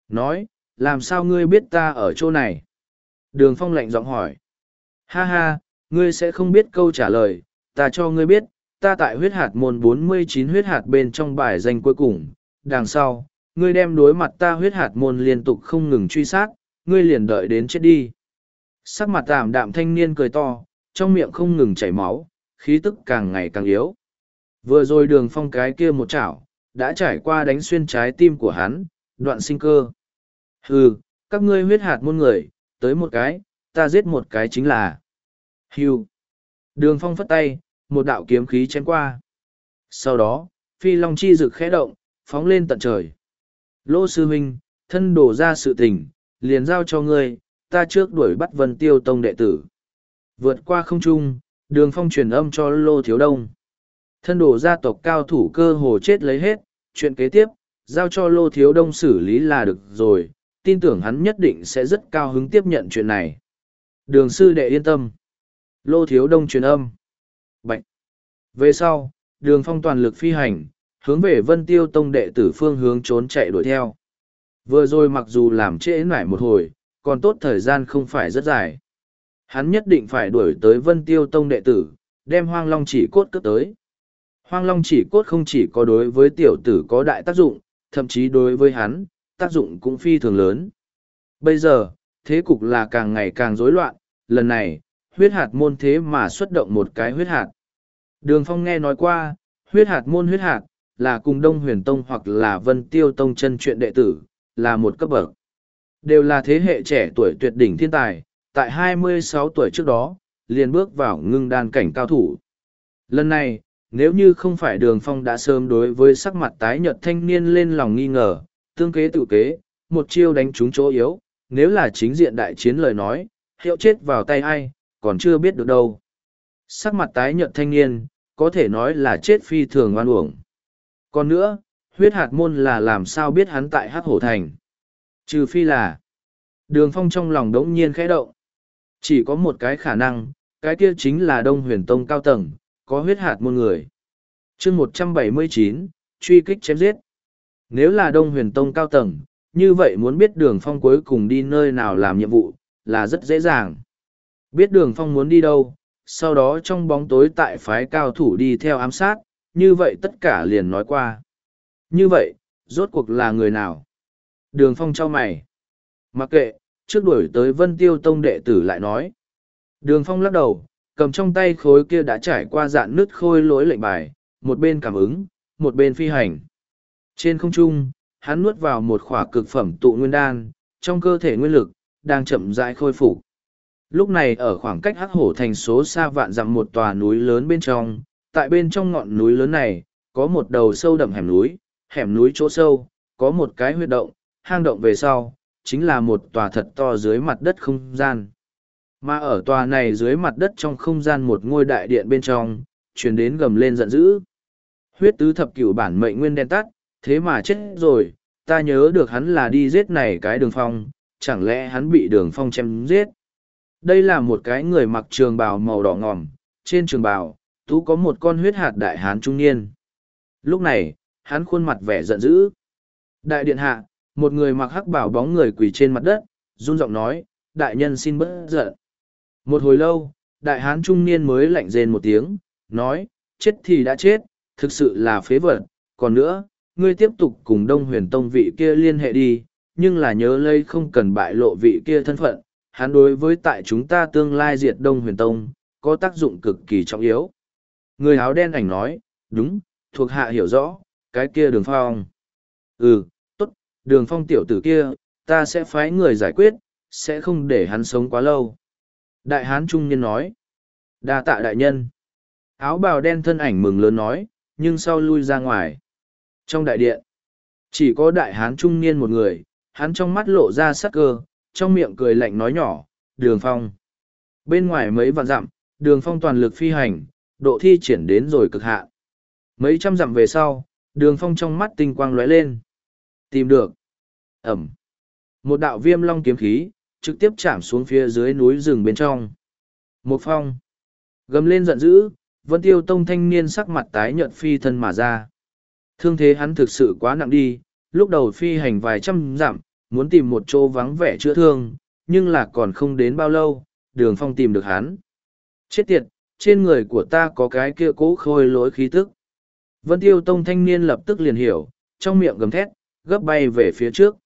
Nói, làm sao ngươi biết ta ở chỗ này? Đường phong lạnh giọng hỏi. Ha ha, ngươi sẽ không biết câu trả lời, ta cho ngươi biết, ta tại huyết hạt môn 49 huyết hạt bên trong bài danh cuối cùng, đằng sau, ngươi đem đối mặt ta huyết hạt môn liên tục không ngừng truy sát, ngươi liền đợi đến chết đi. Sắc mặt tạm đạm thanh niên cười to, trong miệng không ngừng chảy máu, khí tức càng ngày càng yếu. Vừa rồi đường phong cái kia một chảo, đã trải qua đánh xuyên trái tim của hắn, đoạn sinh cơ. Hừ, các ngươi huyết hạt môn người, tới một cái, ta giết một cái chính là. Hưu. Đường phong phất tay, một đạo kiếm khí chém qua. Sau đó, phi long chi rực khẽ động, phóng lên tận trời. Lô sư huynh, thân đổ ra sự tình, liền giao cho ngươi, ta trước đuổi bắt vân tiêu tông đệ tử. Vượt qua không trung, đường phong truyền âm cho lô thiếu đông. Thân đổ gia tộc cao thủ cơ hồ chết lấy hết, chuyện kế tiếp, giao cho lô thiếu đông xử lý là được rồi, tin tưởng hắn nhất định sẽ rất cao hứng tiếp nhận chuyện này. Đường sư đệ yên tâm. Lô thiếu đông truyền âm. Bạch. Về sau, đường phong toàn lực phi hành, hướng về vân tiêu tông đệ tử phương hướng trốn chạy đuổi theo. Vừa rồi mặc dù làm trễ nải một hồi, còn tốt thời gian không phải rất dài. Hắn nhất định phải đuổi tới vân tiêu tông đệ tử, đem hoang long chỉ cốt cướp tới. Hoang long chỉ cốt không chỉ có đối với tiểu tử có đại tác dụng, thậm chí đối với hắn, tác dụng cũng phi thường lớn. Bây giờ, thế cục là càng ngày càng rối loạn, lần này, huyết hạt môn thế mà xuất động một cái huyết hạt. Đường Phong nghe nói qua, huyết hạt môn huyết hạt, là cùng Đông Huyền Tông hoặc là Vân Tiêu Tông chân truyện đệ tử, là một cấp bậc. Đều là thế hệ trẻ tuổi tuyệt đỉnh thiên tài, tại 26 tuổi trước đó, liền bước vào ngưng đan cảnh cao thủ. Lần này, nếu như không phải đường phong đã sớm đối với sắc mặt tái nhợt thanh niên lên lòng nghi ngờ, tương kế tự kế, một chiêu đánh trúng chỗ yếu, nếu là chính diện đại chiến lời nói, hiệu chết vào tay ai, còn chưa biết được đâu. Sắc mặt tái nhợt thanh niên, có thể nói là chết phi thường oan uổng. Còn nữa, huyết hạt môn là làm sao biết hắn tại hắc hổ thành. Trừ phi là, đường phong trong lòng đống nhiên khẽ động. Chỉ có một cái khả năng, cái kia chính là đông huyền tông cao tầng, có huyết hạt môn người. chương một trăm bảy mươi chín truy kích chém giết. Nếu là đông huyền tông cao tầng, như vậy muốn biết đường phong cuối cùng đi nơi nào làm nhiệm vụ, là rất dễ dàng. Biết đường phong muốn đi đâu, sau đó trong bóng tối tại phái cao thủ đi theo ám sát, như vậy tất cả liền nói qua. Như vậy, rốt cuộc là người nào? Đường phong trao mày. Mặc kệ, trước đuổi tới vân tiêu tông đệ tử lại nói. Đường phong lắc đầu, cầm trong tay khối kia đã trải qua dạn nứt khôi lối lệnh bài, một bên cảm ứng, một bên phi hành. Trên không trung, hắn nuốt vào một khỏa cực phẩm tụ nguyên đan, trong cơ thể nguyên lực, đang chậm rãi khôi phục. Lúc này ở khoảng cách hắc hổ thành số xa vạn dặm một tòa núi lớn bên trong, tại bên trong ngọn núi lớn này, có một đầu sâu đậm hẻm núi, hẻm núi chỗ sâu, có một cái huyệt động, hang động về sau, chính là một tòa thật to dưới mặt đất không gian. Mà ở tòa này dưới mặt đất trong không gian một ngôi đại điện bên trong, truyền đến gầm lên giận dữ. Huyết tứ thập cửu bản mệnh nguyên đen tắt, thế mà chết rồi, ta nhớ được hắn là đi giết này cái đường phong, chẳng lẽ hắn bị đường phong chém giết. Đây là một cái người mặc trường bào màu đỏ ngòm, trên trường bào, tú có một con huyết hạt đại hán trung niên. Lúc này, hắn khuôn mặt vẻ giận dữ. Đại điện hạ, một người mặc hắc bảo bóng người quỳ trên mặt đất, run giọng nói, đại nhân xin bớt giận. Một hồi lâu, đại hán trung niên mới lạnh rên một tiếng, nói, chết thì đã chết, thực sự là phế vật, còn nữa, ngươi tiếp tục cùng đông huyền tông vị kia liên hệ đi, nhưng là nhớ lây không cần bại lộ vị kia thân phận, hắn đối với tại chúng ta tương lai diệt đông huyền tông, có tác dụng cực kỳ trọng yếu. Người áo đen ảnh nói, đúng, thuộc hạ hiểu rõ, cái kia đường phong. Ừ, tốt, đường phong tiểu tử kia, ta sẽ phái người giải quyết, sẽ không để hắn sống quá lâu. Đại hán trung nhân nói, đa tạ đại nhân. Áo bào đen thân ảnh mừng lớn nói, nhưng sau lui ra ngoài. Trong đại điện, chỉ có đại hán trung niên một người, hắn trong mắt lộ ra sắc cơ, trong miệng cười lạnh nói nhỏ, đường phong. Bên ngoài mấy vạn dặm, đường phong toàn lực phi hành, độ thi triển đến rồi cực hạn. Mấy trăm dặm về sau, đường phong trong mắt tinh quang lóe lên. Tìm được. Ẩm. Một đạo viêm long kiếm khí, trực tiếp chạm xuống phía dưới núi rừng bên trong. Một phong. Gầm lên giận dữ, vân tiêu tông thanh niên sắc mặt tái nhợt phi thân mà ra. Thương thế hắn thực sự quá nặng đi, lúc đầu phi hành vài trăm dặm, muốn tìm một chỗ vắng vẻ chữa thương, nhưng là còn không đến bao lâu, đường phong tìm được hắn. Chết tiệt, trên người của ta có cái kia cố khôi lỗi khí tức. Vân tiêu tông thanh niên lập tức liền hiểu, trong miệng gầm thét, gấp bay về phía trước.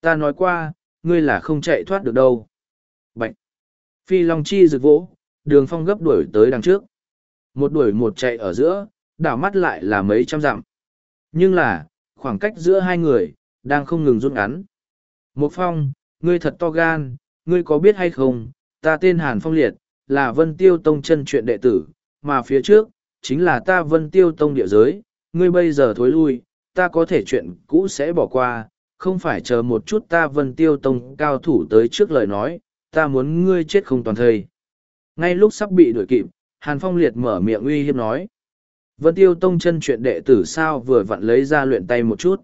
Ta nói qua, ngươi là không chạy thoát được đâu. Bạch! Phi Long Chi rực vỗ, đường phong gấp đuổi tới đằng trước. Một đuổi một chạy ở giữa, đảo mắt lại là mấy trăm dặm. Nhưng là, khoảng cách giữa hai người, đang không ngừng rút ngắn. Một phong, ngươi thật to gan, ngươi có biết hay không, ta tên Hàn Phong Liệt, là Vân Tiêu Tông chân chuyện đệ tử, mà phía trước, chính là ta Vân Tiêu Tông địa giới, ngươi bây giờ thối lui, ta có thể chuyện cũ sẽ bỏ qua, không phải chờ một chút ta Vân Tiêu Tông cao thủ tới trước lời nói, ta muốn ngươi chết không toàn thây. Ngay lúc sắp bị đuổi kịp, Hàn Phong Liệt mở miệng uy hiếp nói. Vân Tiêu Tông chân chuyện đệ tử sao vừa vặn lấy ra luyện tay một chút.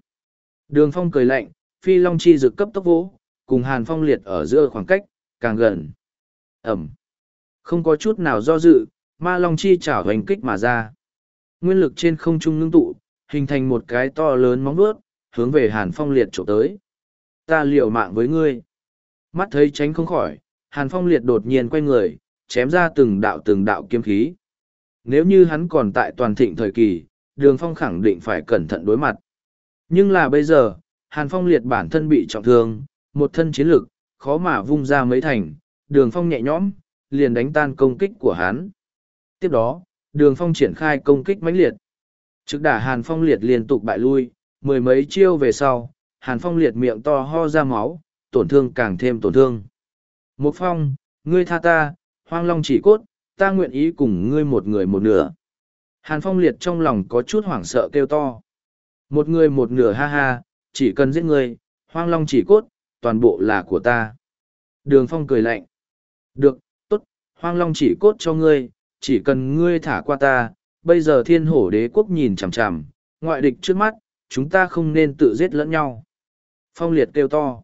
Đường Phong cười lạnh, phi long chi dược cấp tốc vỗ, cùng Hàn Phong Liệt ở giữa khoảng cách, càng gần. Ẩm. Không có chút nào do dự, ma long chi chảo hoành kích mà ra. Nguyên lực trên không trung ngưng tụ, hình thành một cái to lớn móng vuốt, hướng về Hàn Phong Liệt trộm tới. Ta liều mạng với ngươi. Mắt thấy tránh không khỏi, Hàn Phong Liệt đột nhiên quay người, chém ra từng đạo từng đạo kiếm khí. Nếu như hắn còn tại toàn thịnh thời kỳ, Đường Phong khẳng định phải cẩn thận đối mặt. Nhưng là bây giờ, Hàn Phong liệt bản thân bị trọng thương, một thân chiến lực, khó mà vung ra mấy thành, đường phong nhẹ nhõm, liền đánh tan công kích của hắn. Tiếp đó, đường phong triển khai công kích mãnh liệt. Trực đả Hàn Phong liệt liên tục bại lui, mười mấy chiêu về sau, Hàn Phong liệt miệng to ho ra máu, tổn thương càng thêm tổn thương. Một phong, ngươi tha ta, hoang long chỉ cốt, ta nguyện ý cùng ngươi một người một nửa. Hàn Phong liệt trong lòng có chút hoảng sợ kêu to. Một người một nửa ha ha, chỉ cần giết ngươi, hoang long chỉ cốt, toàn bộ là của ta. Đường phong cười lạnh. Được, tốt, hoang long chỉ cốt cho ngươi, chỉ cần ngươi thả qua ta, bây giờ thiên hổ đế quốc nhìn chằm chằm, ngoại địch trước mắt, chúng ta không nên tự giết lẫn nhau. Phong liệt kêu to.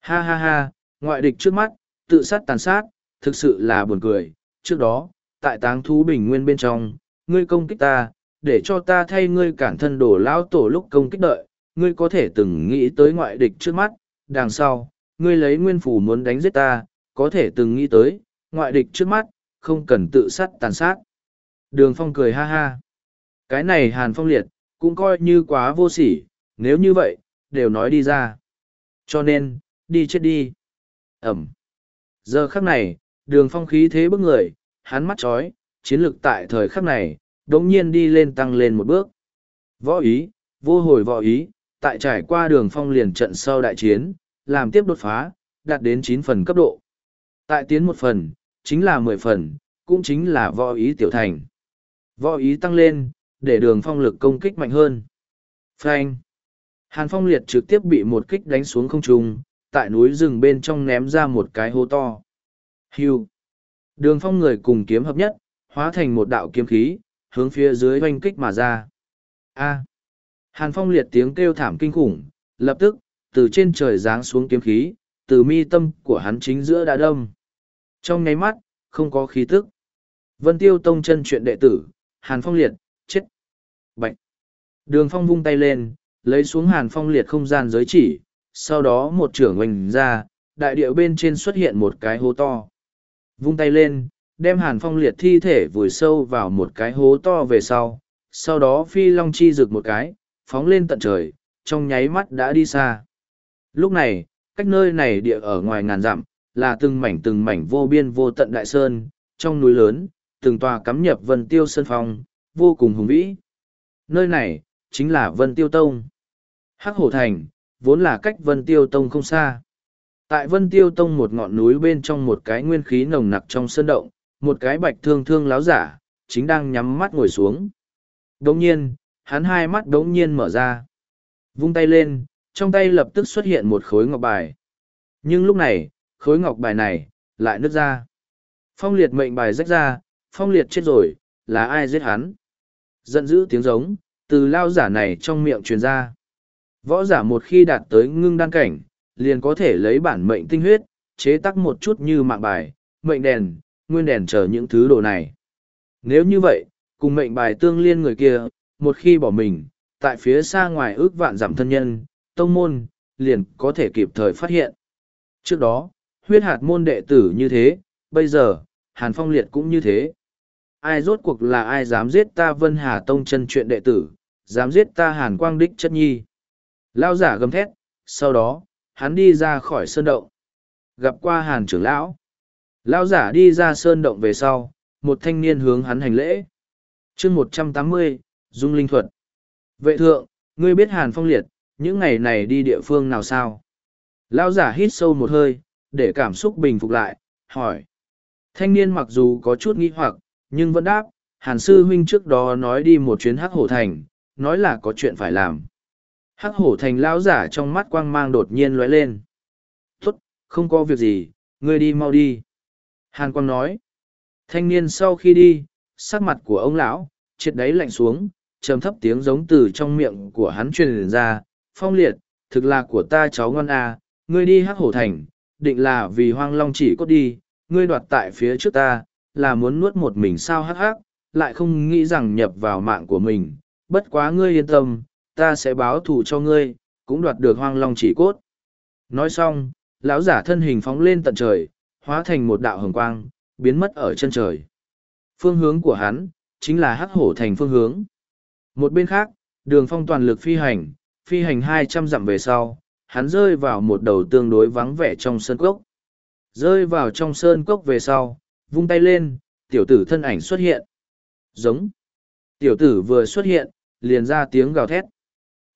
Ha ha ha, ngoại địch trước mắt, tự sát tàn sát, thực sự là buồn cười. Trước đó, tại táng thú bình nguyên bên trong, ngươi công kích ta, để cho ta thay ngươi cản thân đổ lao tổ lúc công kích đợi, ngươi có thể từng nghĩ tới ngoại địch trước mắt, đằng sau, ngươi lấy nguyên phủ muốn đánh giết ta, có thể từng nghĩ tới, ngoại địch trước mắt, không cần tự sát tàn sát. Đường phong cười ha ha. Cái này hàn phong liệt, cũng coi như quá vô sỉ, nếu như vậy, đều nói đi ra. Cho nên, đi chết đi. Ẩm. Giờ khắc này, đường phong khí thế bức người, hắn mắt chói, chiến lược tại thời khắc này, đống nhiên đi lên tăng lên một bước. Võ ý, vô hồi võ ý, tại trải qua đường phong liền trận sau đại chiến, làm tiếp đột phá, đạt đến chín phần cấp độ. Tại tiến một phần, chính là mười phần, cũng chính là võ ý tiểu thành. Võ ý tăng lên, để đường phong lực công kích mạnh hơn. Phanh. Hàn phong liệt trực tiếp bị một kích đánh xuống không trung, tại núi rừng bên trong ném ra một cái hố to. Hưu. Đường phong người cùng kiếm hợp nhất, hóa thành một đạo kiếm khí, hướng phía dưới oanh kích mà ra. A. Hàn phong liệt tiếng kêu thảm kinh khủng, lập tức, từ trên trời giáng xuống kiếm khí, từ mi tâm của hắn chính giữa đã đâm. Trong nháy mắt, không có khí tức. Vân tiêu tông chân chuyện đệ tử, Hàn phong liệt, chết. Bạch. Đường phong vung tay lên, lấy xuống Hàn phong liệt không gian giới chỉ, sau đó một trưởng oanh ra, đại điệu bên trên xuất hiện một cái hố to. Vung tay lên, đem hàn phong liệt thi thể vùi sâu vào một cái hố to về sau, sau đó phi long chi rực một cái, phóng lên tận trời, trong nháy mắt đã đi xa. Lúc này, cách nơi này địa ở ngoài ngàn dặm, là từng mảnh từng mảnh vô biên vô tận đại sơn, trong núi lớn, từng tòa cắm nhập vân tiêu sơn phong, vô cùng hùng vĩ. Nơi này, chính là vân tiêu tông. Hắc hổ thành, vốn là cách vân tiêu tông không xa. Tại vân tiêu tông một ngọn núi bên trong một cái nguyên khí nồng nặc trong sơn động, một cái bạch thương thương láo giả, chính đang nhắm mắt ngồi xuống. Đồng nhiên, hắn hai mắt đống nhiên mở ra. Vung tay lên, trong tay lập tức xuất hiện một khối ngọc bài. Nhưng lúc này, khối ngọc bài này, lại nứt ra. Phong liệt mệnh bài rách ra, phong liệt chết rồi, là ai giết hắn? Giận dữ tiếng giống, từ lao giả này trong miệng truyền ra. Võ giả một khi đạt tới ngưng đan cảnh, liền có thể lấy bản mệnh tinh huyết, chế tắc một chút như mạng bài, mệnh đèn, nguyên đèn chờ những thứ đồ này. Nếu như vậy, cùng mệnh bài tương liên người kia, một khi bỏ mình, tại phía xa ngoài ước vạn giảm thân nhân, tông môn, liền có thể kịp thời phát hiện. Trước đó, huyết hạt môn đệ tử như thế, bây giờ, Hàn Phong Liệt cũng như thế. Ai rốt cuộc là ai dám giết ta Vân Hà Tông chân chuyện đệ tử, dám giết ta Hàn Quang Đích chất nhi. Lao giả gầm thét, sau đó, hắn đi ra khỏi sơn động. Gặp qua Hàn trưởng lão. Lao giả đi ra sơn động về sau, một thanh niên hướng hắn hành lễ. chương một trăm tám mươi Dung Linh Thuật. Vệ thượng, ngươi biết Hàn Phong Liệt, những ngày này đi địa phương nào sao? Lão giả hít sâu một hơi, để cảm xúc bình phục lại, hỏi. Thanh niên mặc dù có chút nghi hoặc, nhưng vẫn đáp, Hàn Sư Huynh trước đó nói đi một chuyến hắc hổ thành, nói là có chuyện phải làm. Hắc hổ thành lão giả trong mắt quang mang đột nhiên lóe lên. Tốt, không có việc gì, ngươi đi mau đi. Hàn quang nói. Thanh niên sau khi đi, sắc mặt của ông lão, triệt đáy lạnh xuống, trầm thấp tiếng giống từ trong miệng của hắn truyền ra. Phong liệt, thực là của ta cháu ngon à, ngươi đi hắc hổ thành, định là vì hoang long chỉ cốt đi, ngươi đoạt tại phía trước ta, là muốn nuốt một mình sao hắc hắc, lại không nghĩ rằng nhập vào mạng của mình. Bất quá ngươi yên tâm, ta sẽ báo thù cho ngươi, cũng đoạt được hoang long chỉ cốt. Nói xong, lão giả thân hình phóng lên tận trời, hóa thành một đạo hồng quang, biến mất ở chân trời. Phương hướng của hắn, chính là hắc hổ thành phương hướng. Một bên khác, đường phong toàn lực phi hành, phi hành hai trăm dặm về sau, hắn rơi vào một đầu tương đối vắng vẻ trong sơn cốc. Rơi vào trong sơn cốc về sau, vung tay lên, tiểu tử thân ảnh xuất hiện. Giống. Tiểu tử vừa xuất hiện, liền ra tiếng gào thét.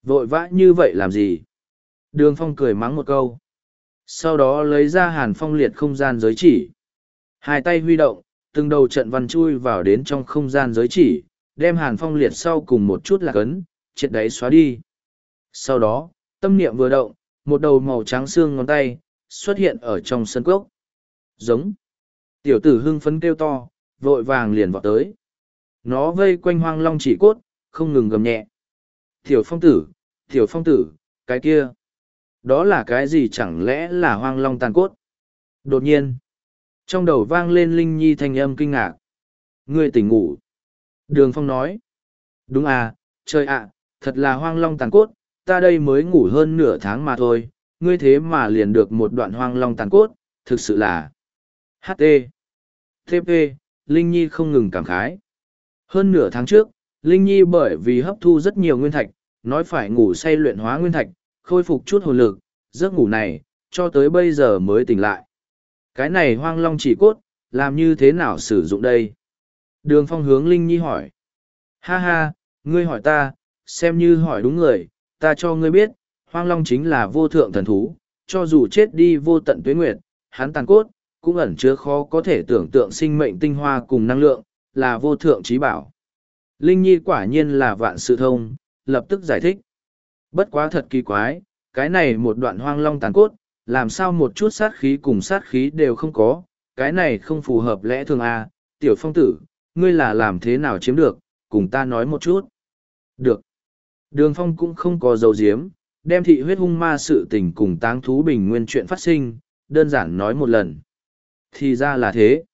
Vội vã như vậy làm gì? Đường phong cười mắng một câu. Sau đó lấy ra hàn phong liệt không gian giới chỉ. Hai tay huy động, từng đầu trận văn chui vào đến trong không gian giới chỉ, đem hàn phong liệt sau cùng một chút lạc ấn, triệt đáy xóa đi. Sau đó, tâm niệm vừa động, một đầu màu trắng xương ngón tay, xuất hiện ở trong sân cốc. Giống. Tiểu tử hưng phấn kêu to, vội vàng liền vọt tới. Nó vây quanh hoang long chỉ cốt, không ngừng gầm nhẹ. Tiểu phong tử, tiểu phong tử, cái kia. Đó là cái gì chẳng lẽ là hoang long tàn cốt? Đột nhiên, trong đầu vang lên Linh Nhi thanh âm kinh ngạc. Ngươi tỉnh ngủ. Đường Phong nói. Đúng à, trời ạ, thật là hoang long tàn cốt, ta đây mới ngủ hơn nửa tháng mà thôi, ngươi thế mà liền được một đoạn hoang long tàn cốt, thực sự là. HT. TP, Linh Nhi không ngừng cảm khái. Hơn nửa tháng trước, Linh Nhi bởi vì hấp thu rất nhiều nguyên thạch, nói phải ngủ say luyện hóa nguyên thạch, khôi phục chút hồn lực, giấc ngủ này, cho tới bây giờ mới tỉnh lại. Cái này hoang long chỉ cốt, làm như thế nào sử dụng đây? Đường phong hướng Linh Nhi hỏi. Ha ha, ngươi hỏi ta, xem như hỏi đúng người, ta cho ngươi biết, hoang long chính là vô thượng thần thú, cho dù chết đi vô tận tuế nguyệt, hắn tàn cốt, cũng ẩn chứa khó có thể tưởng tượng sinh mệnh tinh hoa cùng năng lượng, là vô thượng trí bảo. Linh Nhi quả nhiên là vạn sự thông, lập tức giải thích. Bất quá thật kỳ quái, cái này một đoạn hoang long tàn cốt, làm sao một chút sát khí cùng sát khí đều không có, cái này không phù hợp lẽ thường à, tiểu phong tử, ngươi là làm thế nào chiếm được, cùng ta nói một chút. Được. Đường phong cũng không có dấu diếm, đem thị huyết hung ma sự tình cùng táng thú bình nguyên chuyện phát sinh, đơn giản nói một lần. Thì ra là thế.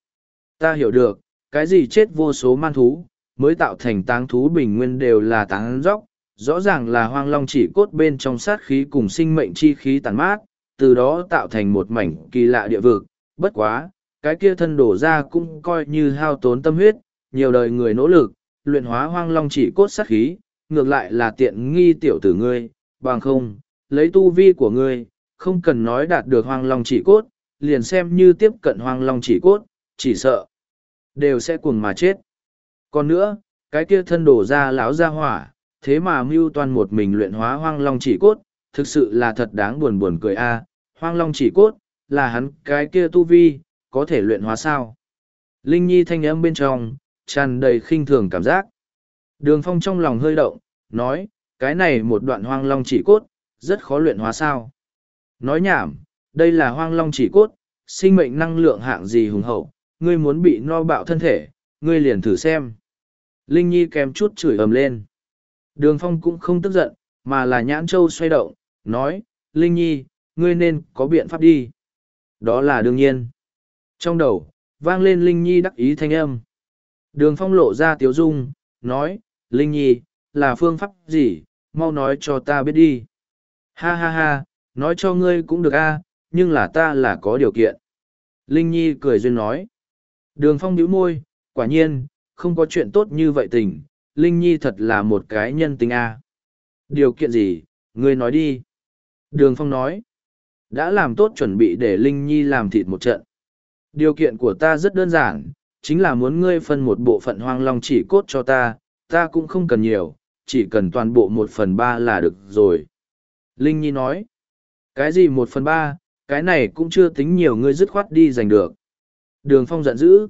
Ta hiểu được, cái gì chết vô số man thú, mới tạo thành táng thú bình nguyên đều là táng dốc, rõ ràng là hoang long chỉ cốt bên trong sát khí cùng sinh mệnh chi khí tàn mát, từ đó tạo thành một mảnh kỳ lạ địa vực. Bất quá, cái kia thân đổ ra cũng coi như hao tốn tâm huyết, nhiều đời người nỗ lực, luyện hóa hoang long chỉ cốt sát khí, ngược lại là tiện nghi tiểu tử ngươi, bằng không, lấy tu vi của ngươi, không cần nói đạt được hoang long chỉ cốt, liền xem như tiếp cận hoang long chỉ cốt, chỉ sợ, đều sẽ cuồng mà chết. Còn nữa, cái kia thân đổ ra lão ra hỏa, thế mà mưu toàn một mình luyện hóa hoang long chỉ cốt, thực sự là thật đáng buồn buồn cười a hoang long chỉ cốt, là hắn cái kia tu vi, có thể luyện hóa sao. Linh Nhi thanh âm bên trong, tràn đầy khinh thường cảm giác. Đường phong trong lòng hơi động, nói, cái này một đoạn hoang long chỉ cốt, rất khó luyện hóa sao. Nói nhảm, đây là hoang long chỉ cốt, sinh mệnh năng lượng hạng gì hùng hậu, ngươi muốn bị no bạo thân thể, ngươi liền thử xem. Linh Nhi kèm chút chửi ầm lên. Đường phong cũng không tức giận, mà là nhãn châu xoay động, nói, Linh Nhi, ngươi nên có biện pháp đi. Đó là đương nhiên. Trong đầu, vang lên Linh Nhi đắc ý thanh âm. Đường phong lộ ra tiếu dung, nói, Linh Nhi, là phương pháp gì, mau nói cho ta biết đi. Ha ha ha, nói cho ngươi cũng được a, nhưng là ta là có điều kiện. Linh Nhi cười duyên nói. Đường phong bĩu môi, quả nhiên, không có chuyện tốt như vậy tình, Linh Nhi thật là một cái nhân tình a. Điều kiện gì, ngươi nói đi. Đường phong nói. Đã làm tốt chuẩn bị để Linh Nhi làm thịt một trận. Điều kiện của ta rất đơn giản, chính là muốn ngươi phân một bộ phận hoang long chỉ cốt cho ta, ta cũng không cần nhiều, chỉ cần toàn bộ một phần ba là được rồi. Linh Nhi nói, cái gì một phần ba, cái này cũng chưa tính nhiều ngươi dứt khoát đi giành được. Đường Phong giận dữ.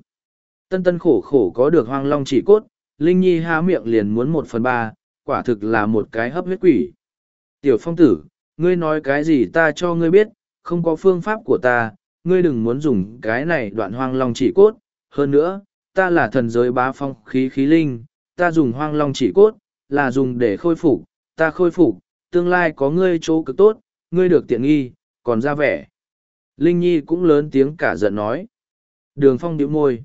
Tân tân khổ khổ có được hoang long chỉ cốt, Linh Nhi há miệng liền muốn một phần ba, quả thực là một cái hấp huyết quỷ. Tiểu Phong tử, ngươi nói cái gì ta cho ngươi biết, không có phương pháp của ta, ngươi đừng muốn dùng cái này đoạn hoang long chỉ cốt, hơn nữa, ta là thần giới bá phong khí khí linh, ta dùng hoang long chỉ cốt, là dùng để khôi phục, ta khôi phục, tương lai có ngươi chỗ cực tốt, ngươi được tiện nghi, còn ra vẻ. Linh Nhi cũng lớn tiếng cả giận nói. Đường phong điệu môi.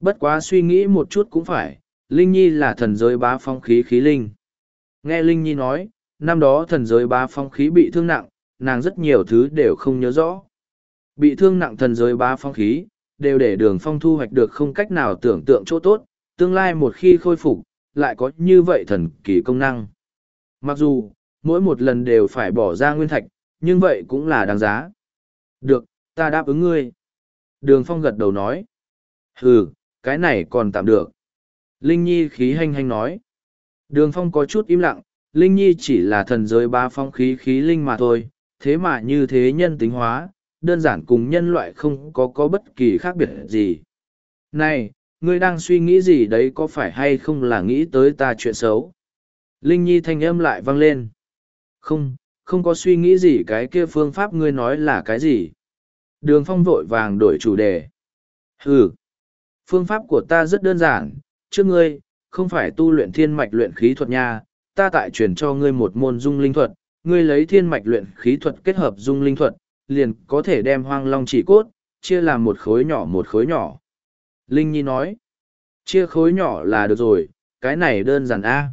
Bất quá suy nghĩ một chút cũng phải, Linh Nhi là thần giới bá phong khí khí linh. Nghe Linh Nhi nói, năm đó thần giới bá phong khí bị thương nặng, nàng rất nhiều thứ đều không nhớ rõ. Bị thương nặng thần giới bá phong khí, đều để đường phong thu hoạch được không cách nào tưởng tượng chỗ tốt, tương lai một khi khôi phục, lại có như vậy thần kỳ công năng. Mặc dù, mỗi một lần đều phải bỏ ra nguyên thạch, nhưng vậy cũng là đáng giá. Được, ta đáp ứng ngươi. Đường phong gật đầu nói. Ừ, cái này còn tạm được. Linh Nhi khí hanh hanh nói. Đường phong có chút im lặng, Linh Nhi chỉ là thần giới ba phong khí khí linh mà thôi, thế mà như thế nhân tính hóa, đơn giản cùng nhân loại không có có bất kỳ khác biệt gì. Này, ngươi đang suy nghĩ gì đấy có phải hay không là nghĩ tới ta chuyện xấu? Linh Nhi thanh âm lại vang lên. Không, không có suy nghĩ gì cái kia phương pháp ngươi nói là cái gì? Đường phong vội vàng đổi chủ đề. Ừ, Phương pháp của ta rất đơn giản, trước ngươi, không phải tu luyện thiên mạch luyện khí thuật nha, ta tại truyền cho ngươi một môn dung linh thuật, ngươi lấy thiên mạch luyện khí thuật kết hợp dung linh thuật, liền có thể đem hoang long chỉ cốt, chia làm một khối nhỏ một khối nhỏ. Linh Nhi nói, chia khối nhỏ là được rồi, cái này đơn giản a.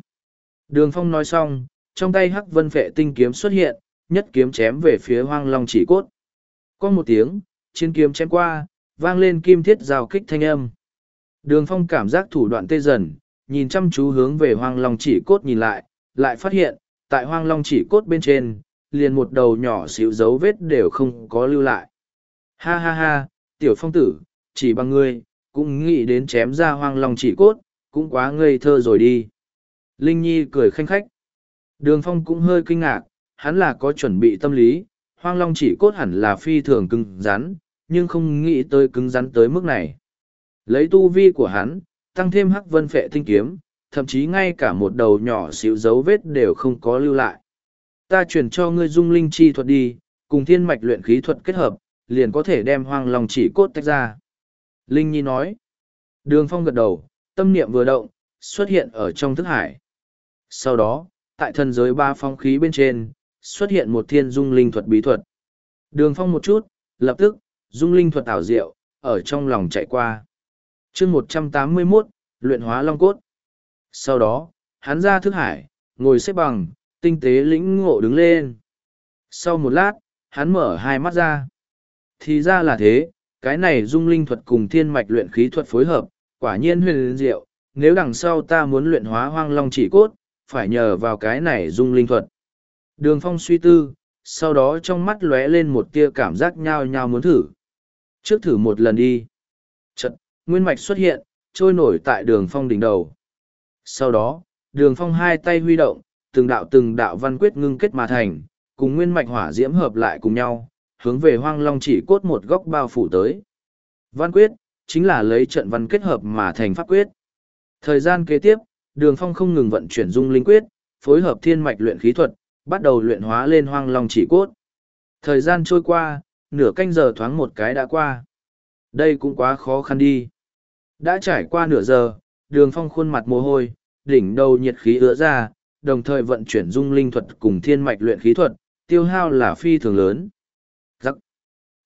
Đường Phong nói xong, trong tay hắc vân phệ tinh kiếm xuất hiện, nhất kiếm chém về phía hoang long chỉ cốt. Có một tiếng, chiến kiếm chém qua, vang lên kim thiết rào kích thanh âm. Đường Phong cảm giác thủ đoạn tê dần, nhìn chăm chú hướng về hoang long chỉ cốt nhìn lại, lại phát hiện, tại hoang long chỉ cốt bên trên, liền một đầu nhỏ xíu dấu vết đều không có lưu lại. Ha ha ha, tiểu phong tử, chỉ bằng ngươi, cũng nghĩ đến chém ra hoang long chỉ cốt, cũng quá ngây thơ rồi đi. Linh Nhi cười khanh khách. Đường phong cũng hơi kinh ngạc, hắn là có chuẩn bị tâm lý, hoang long chỉ cốt hẳn là phi thường cứng rắn, nhưng không nghĩ tới cứng rắn tới mức này. Lấy tu vi của hắn, tăng thêm hắc vân phệ tinh kiếm, thậm chí ngay cả một đầu nhỏ xíu dấu vết đều không có lưu lại. Ta chuyển cho ngươi dung linh chi thuật đi, cùng thiên mạch luyện khí thuật kết hợp, liền có thể đem hoang lòng chỉ cốt tách ra. Linh Nhi nói. Đường phong gật đầu, tâm niệm vừa động, xuất hiện ở trong thức hải. Sau đó, tại thần giới ba phong khí bên trên, xuất hiện một thiên dung linh thuật bí thuật. Đường phong một chút, lập tức, dung linh thuật ảo diệu, ở trong lòng chạy qua. chương một trăm tám mươi 181, luyện hóa long cốt. Sau đó, hắn ra thức hải, ngồi xếp bằng, tinh tế lĩnh ngộ đứng lên. Sau một lát, hắn mở hai mắt ra. Thì ra là thế, cái này dung linh thuật cùng thiên mạch luyện khí thuật phối hợp, quả nhiên huyền diệu. Nếu đằng sau ta muốn luyện hóa hoang long chỉ cốt, phải nhờ vào cái này dung linh thuật. Đường phong suy tư, sau đó trong mắt lóe lên một tia cảm giác nhao nhao muốn thử. Trước thử một lần đi. Chật, nguyên mạch xuất hiện, trôi nổi tại đường phong đỉnh đầu. Sau đó, đường phong hai tay huy động, từng đạo từng đạo văn quyết ngưng kết mà thành, cùng nguyên mạch hỏa diễm hợp lại cùng nhau, hướng về hoang long chỉ cốt một góc bao phủ tới. Văn quyết, chính là lấy trận văn kết hợp mà thành pháp quyết. Thời gian kế tiếp, đường phong không ngừng vận chuyển dung linh quyết, phối hợp thiên mạch luyện khí thuật, bắt đầu luyện hóa lên hoang long chỉ cốt. Thời gian trôi qua, nửa canh giờ thoáng một cái đã qua. Đây cũng quá khó khăn đi. Đã trải qua nửa giờ, đường phong khuôn mặt mồ hôi, đỉnh đầu nhiệt khí ứa ra, đồng thời vận chuyển dung linh thuật cùng thiên mạch luyện khí thuật, tiêu hao là phi thường lớn. Giắc.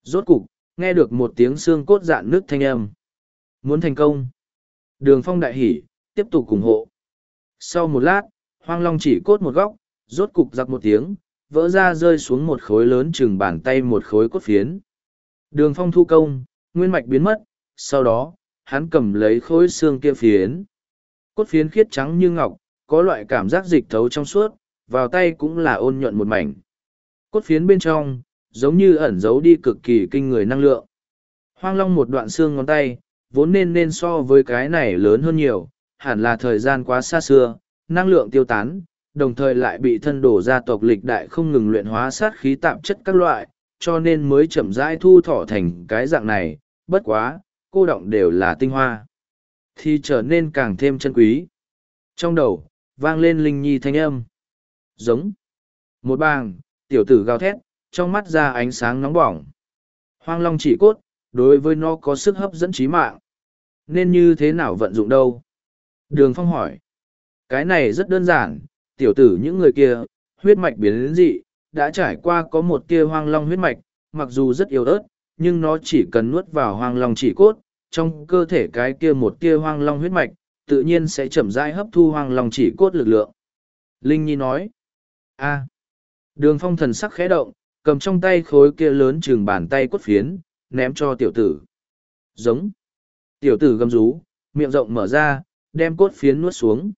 Rốt cục, nghe được một tiếng xương cốt dạn nước thanh âm. Muốn thành công. Đường phong đại hỉ, tiếp tục ủng hộ. Sau một lát, hoang long chỉ cốt một góc, rốt cục giặc một tiếng, vỡ ra rơi xuống một khối lớn chừng bàn tay một khối cốt phiến. Đường phong thu công, nguyên mạch biến mất, sau đó, hắn cầm lấy khối xương kia phiến. Cốt phiến khiết trắng như ngọc, có loại cảm giác dịch thấu trong suốt, vào tay cũng là ôn nhuận một mảnh. Cốt phiến bên trong, giống như ẩn giấu đi cực kỳ kinh người năng lượng. Hoang long một đoạn xương ngón tay, vốn nên nên so với cái này lớn hơn nhiều, hẳn là thời gian quá xa xưa, năng lượng tiêu tán, đồng thời lại bị thân đổ gia tộc lịch đại không ngừng luyện hóa sát khí tạp chất các loại, cho nên mới chậm rãi thu thọ thành cái dạng này, bất quá, cô động đều là tinh hoa. Thì trở nên càng thêm chân quý. Trong đầu, vang lên linh nhi thanh âm. Giống. Một bàng, tiểu tử gào thét, trong mắt ra ánh sáng nóng bỏng. Hoang long chỉ cốt, đối với nó có sức hấp dẫn trí mạng. Nên như thế nào vận dụng đâu? Đường Phong hỏi. Cái này rất đơn giản, tiểu tử những người kia, huyết mạch biến đến dị, đã trải qua có một tia hoang long huyết mạch, mặc dù rất yếu ớt, nhưng nó chỉ cần nuốt vào hoang long chỉ cốt, trong cơ thể cái kia một tia hoang long huyết mạch, tự nhiên sẽ chậm rãi hấp thu hoang long chỉ cốt lực lượng. Linh Nhi nói, a đường phong thần sắc khẽ động, cầm trong tay khối kia lớn chừng bàn tay cốt phiến, ném cho tiểu tử. Giống. Tiểu tử gầm rú, miệng rộng mở ra, đem cốt phiến nuốt xuống.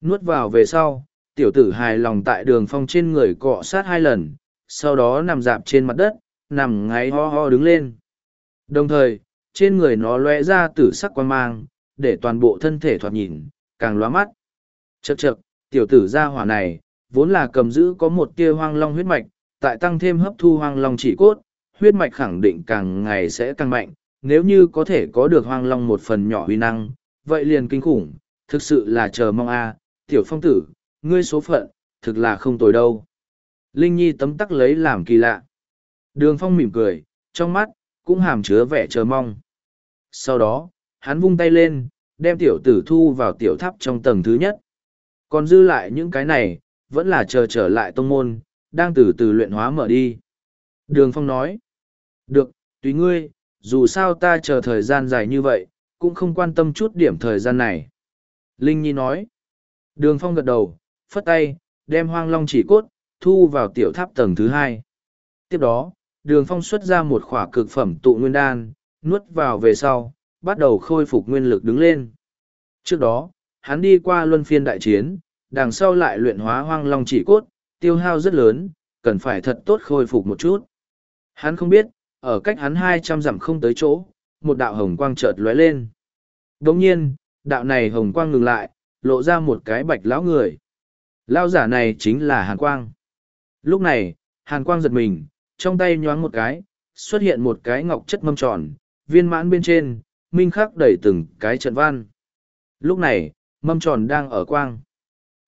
Nuốt vào về sau, tiểu tử hài lòng tại đường phong trên người cọ sát hai lần, sau đó nằm dạp trên mặt đất, nằm ngáy ho ho đứng lên. Đồng thời, trên người nó lóe ra tử sắc quan mang, để toàn bộ thân thể thoạt nhìn, càng lóa mắt. Chậc chậc, tiểu tử gia hỏa này, vốn là cầm giữ có một tia hoang long huyết mạch, tại tăng thêm hấp thu hoang long chỉ cốt, huyết mạch khẳng định càng ngày sẽ càng mạnh, nếu như có thể có được hoang long một phần nhỏ huy năng, vậy liền kinh khủng, thực sự là chờ mong a tiểu phong tử, ngươi số phận, thực là không tồi đâu. Linh Nhi tấm tắc lấy làm kỳ lạ. Đường phong mỉm cười, trong mắt, cũng hàm chứa vẻ chờ mong. Sau đó, hắn vung tay lên, đem tiểu tử thu vào tiểu tháp trong tầng thứ nhất. Còn dư lại những cái này, vẫn là chờ trở lại tông môn, đang từ từ luyện hóa mở đi. Đường Phong nói, được, tùy ngươi, dù sao ta chờ thời gian dài như vậy, cũng không quan tâm chút điểm thời gian này. Linh Nhi nói, đường Phong gật đầu, phất tay, đem hoang long chỉ cốt, thu vào tiểu tháp tầng thứ hai. Tiếp đó, đường Phong xuất ra một khỏa cực phẩm tụ nguyên đan, nuốt vào về sau, bắt đầu khôi phục nguyên lực đứng lên. Trước đó, hắn đi qua luân phiên đại chiến, đằng sau lại luyện hóa hoang long chỉ cốt, tiêu hao rất lớn, cần phải thật tốt khôi phục một chút. Hắn không biết, ở cách hắn hai trăm dặm không tới chỗ, một đạo hồng quang chợt lóe lên. Đồng nhiên, đạo này hồng quang ngừng lại, lộ ra một cái bạch lão người. Lão giả này chính là Hàn Quang. Lúc này, Hàn Quang giật mình, trong tay nhoáng một cái, xuất hiện một cái ngọc chất mâm tròn, viên mãn bên trên, minh khắc đẩy từng cái trận văn. Lúc này, mâm tròn đang ở quang.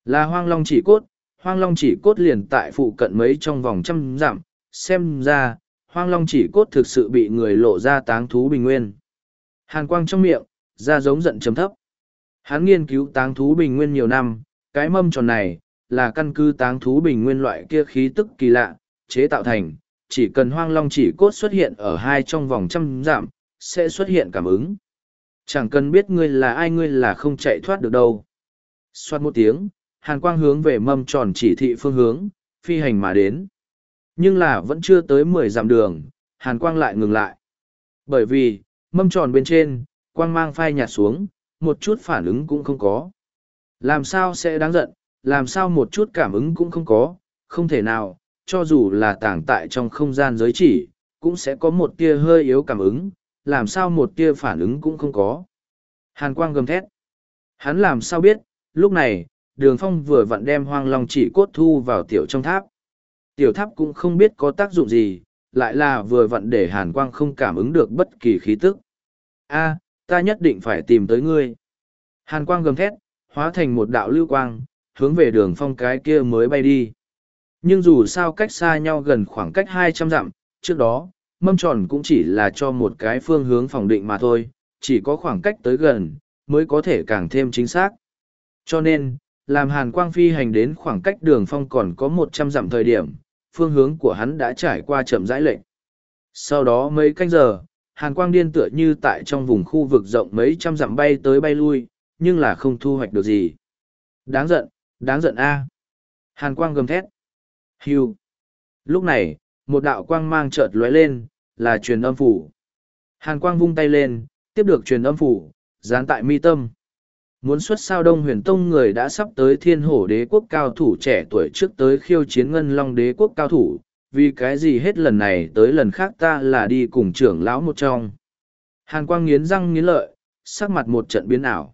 Là hoang long chỉ cốt, hoang long chỉ cốt liền tại phụ cận mấy trong vòng trăm dặm, xem ra, hoang long chỉ cốt thực sự bị người lộ ra táng thú bình nguyên. Hàn quang trong miệng, ra giống giận chấm thấp. Hắn nghiên cứu táng thú bình nguyên nhiều năm, cái mâm tròn này, là căn cứ táng thú bình nguyên loại kia khí tức kỳ lạ, chế tạo thành, chỉ cần hoang long chỉ cốt xuất hiện ở hai trong vòng trăm dặm, sẽ xuất hiện cảm ứng. Chẳng cần biết ngươi là ai ngươi là không chạy thoát được đâu. Xoát một tiếng, hàn quang hướng về mâm tròn chỉ thị phương hướng, phi hành mà đến. Nhưng là vẫn chưa tới mười dặm đường, hàn quang lại ngừng lại. Bởi vì, mâm tròn bên trên, quang mang phai nhạt xuống, một chút phản ứng cũng không có. Làm sao sẽ đáng giận, làm sao một chút cảm ứng cũng không có, không thể nào, cho dù là tảng tại trong không gian giới chỉ, cũng sẽ có một tia hơi yếu cảm ứng, làm sao một tia phản ứng cũng không có. Hàn quang gầm thét. Hắn làm sao biết, lúc này, đường phong vừa vặn đem hoang long chỉ cốt thu vào tiểu trong tháp. Tiểu tháp cũng không biết có tác dụng gì, lại là vừa vặn để hàn quang không cảm ứng được bất kỳ khí tức. a ta nhất định phải tìm tới ngươi. Hàn quang gầm thét, hóa thành một đạo lưu quang, hướng về đường phong cái kia mới bay đi. Nhưng dù sao cách xa nhau gần khoảng cách hai trăm dặm, trước đó, mâm tròn cũng chỉ là cho một cái phương hướng phòng định mà thôi, chỉ có khoảng cách tới gần, mới có thể càng thêm chính xác. Cho nên, làm hàn quang phi hành đến khoảng cách đường phong còn có một trăm dặm thời điểm, phương hướng của hắn đã trải qua chậm rãi lệnh. Sau đó mấy canh giờ, hàn quang điên tựa như tại trong vùng khu vực rộng mấy trăm dặm bay tới bay lui, nhưng là không thu hoạch được gì. Đáng giận, đáng giận a Hàn quang gầm thét. Hưu. Lúc này, một đạo quang mang chợt lóe lên, là truyền âm phủ. Hàn quang vung tay lên, tiếp được truyền âm phủ, dán tại mi tâm. Muốn xuất sao đông huyền tông người đã sắp tới thiên hổ đế quốc cao thủ trẻ tuổi trước tới khiêu chiến ngân long đế quốc cao thủ, vì cái gì hết lần này tới lần khác ta là đi cùng trưởng lão một trong. Hàn quang nghiến răng nghiến lợi, sắc mặt một trận biến ảo.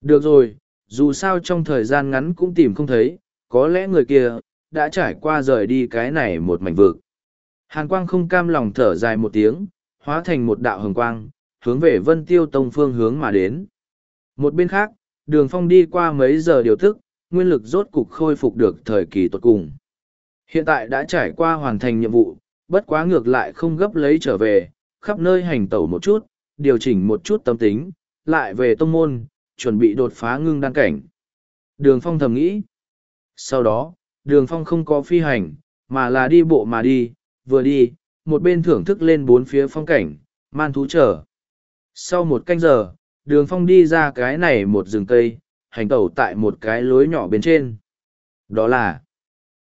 Được rồi, dù sao trong thời gian ngắn cũng tìm không thấy, có lẽ người kia, đã trải qua rời đi cái này một mảnh vực. Hàn quang không cam lòng thở dài một tiếng, hóa thành một đạo hồng quang, hướng về vân tiêu tông phương hướng mà đến. Một bên khác, đường phong đi qua mấy giờ điều thức, nguyên lực rốt cục khôi phục được thời kỳ tuột cùng. Hiện tại đã trải qua hoàn thành nhiệm vụ, bất quá ngược lại không gấp lấy trở về, khắp nơi hành tẩu một chút, điều chỉnh một chút tâm tính, lại về tông môn, chuẩn bị đột phá ngưng đăng cảnh. Đường phong thầm nghĩ. Sau đó, đường phong không có phi hành, mà là đi bộ mà đi, vừa đi, một bên thưởng thức lên bốn phía phong cảnh, man thú trở. Sau một canh giờ, đường phong đi ra cái này một rừng cây, hành tẩu tại một cái lối nhỏ bên trên. Đó là...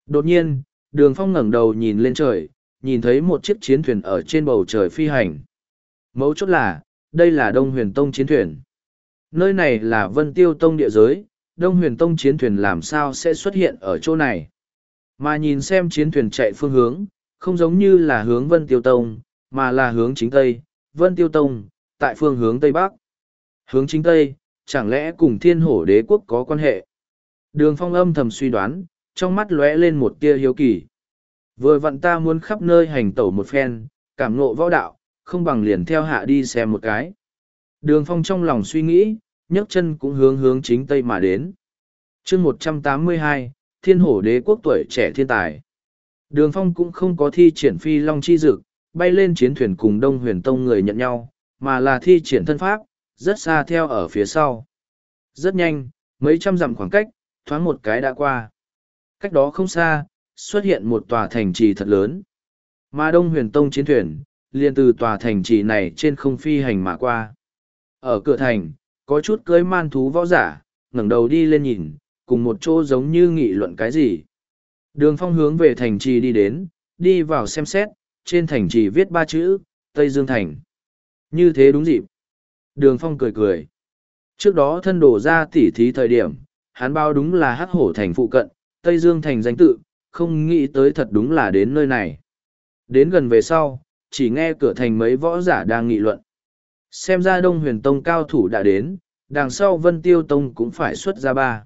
Đột nhiên, đường phong ngẩng đầu nhìn lên trời, nhìn thấy một chiếc chiến thuyền ở trên bầu trời phi hành. Mấu chốt là, đây là Đông Huyền Tông chiến thuyền. Nơi này là Vân Tiêu Tông địa giới, Đông Huyền Tông chiến thuyền làm sao sẽ xuất hiện ở chỗ này. Mà nhìn xem chiến thuyền chạy phương hướng, không giống như là hướng Vân Tiêu Tông, mà là hướng chính Tây, Vân Tiêu Tông, tại phương hướng Tây Bắc. Hướng chính Tây, chẳng lẽ cùng thiên hổ đế quốc có quan hệ? Đường phong âm thầm suy đoán, trong mắt lóe lên một tia hiếu kỳ. Vừa vặn ta muốn khắp nơi hành tẩu một phen, cảm ngộ võ đạo, không bằng liền theo hạ đi xem một cái. Đường phong trong lòng suy nghĩ, nhấc chân cũng hướng hướng chính Tây mà đến. chương một trăm tám mươi hai, Thiên hổ đế quốc tuổi trẻ thiên tài. Đường phong cũng không có thi triển phi long chi dực, bay lên chiến thuyền cùng đông huyền tông người nhận nhau, mà là thi triển thân pháp, rất xa theo ở phía sau. Rất nhanh, mấy trăm dặm khoảng cách, thoáng một cái đã qua. Cách đó không xa, xuất hiện một tòa thành trì thật lớn. Mà Đông Huyền Tông chiến thuyền, liền từ tòa thành trì này trên không phi hành mà qua. Ở cửa thành, có chút cưới man thú võ giả, ngẩng đầu đi lên nhìn, cùng một chỗ giống như nghị luận cái gì. Đường phong hướng về thành trì đi đến, đi vào xem xét, trên thành trì viết ba chữ, Tây Dương Thành. Như thế đúng dịp. Đường phong cười cười. Trước đó thân đổ ra tỉ thí thời điểm, hắn bao đúng là hắc hổ thành phụ cận, Tây Dương Thành danh tự, không nghĩ tới thật đúng là đến nơi này. Đến gần về sau, chỉ nghe cửa thành mấy võ giả đang nghị luận. Xem ra Đông Huyền Tông cao thủ đã đến, đằng sau Vân Tiêu Tông cũng phải xuất ra ba.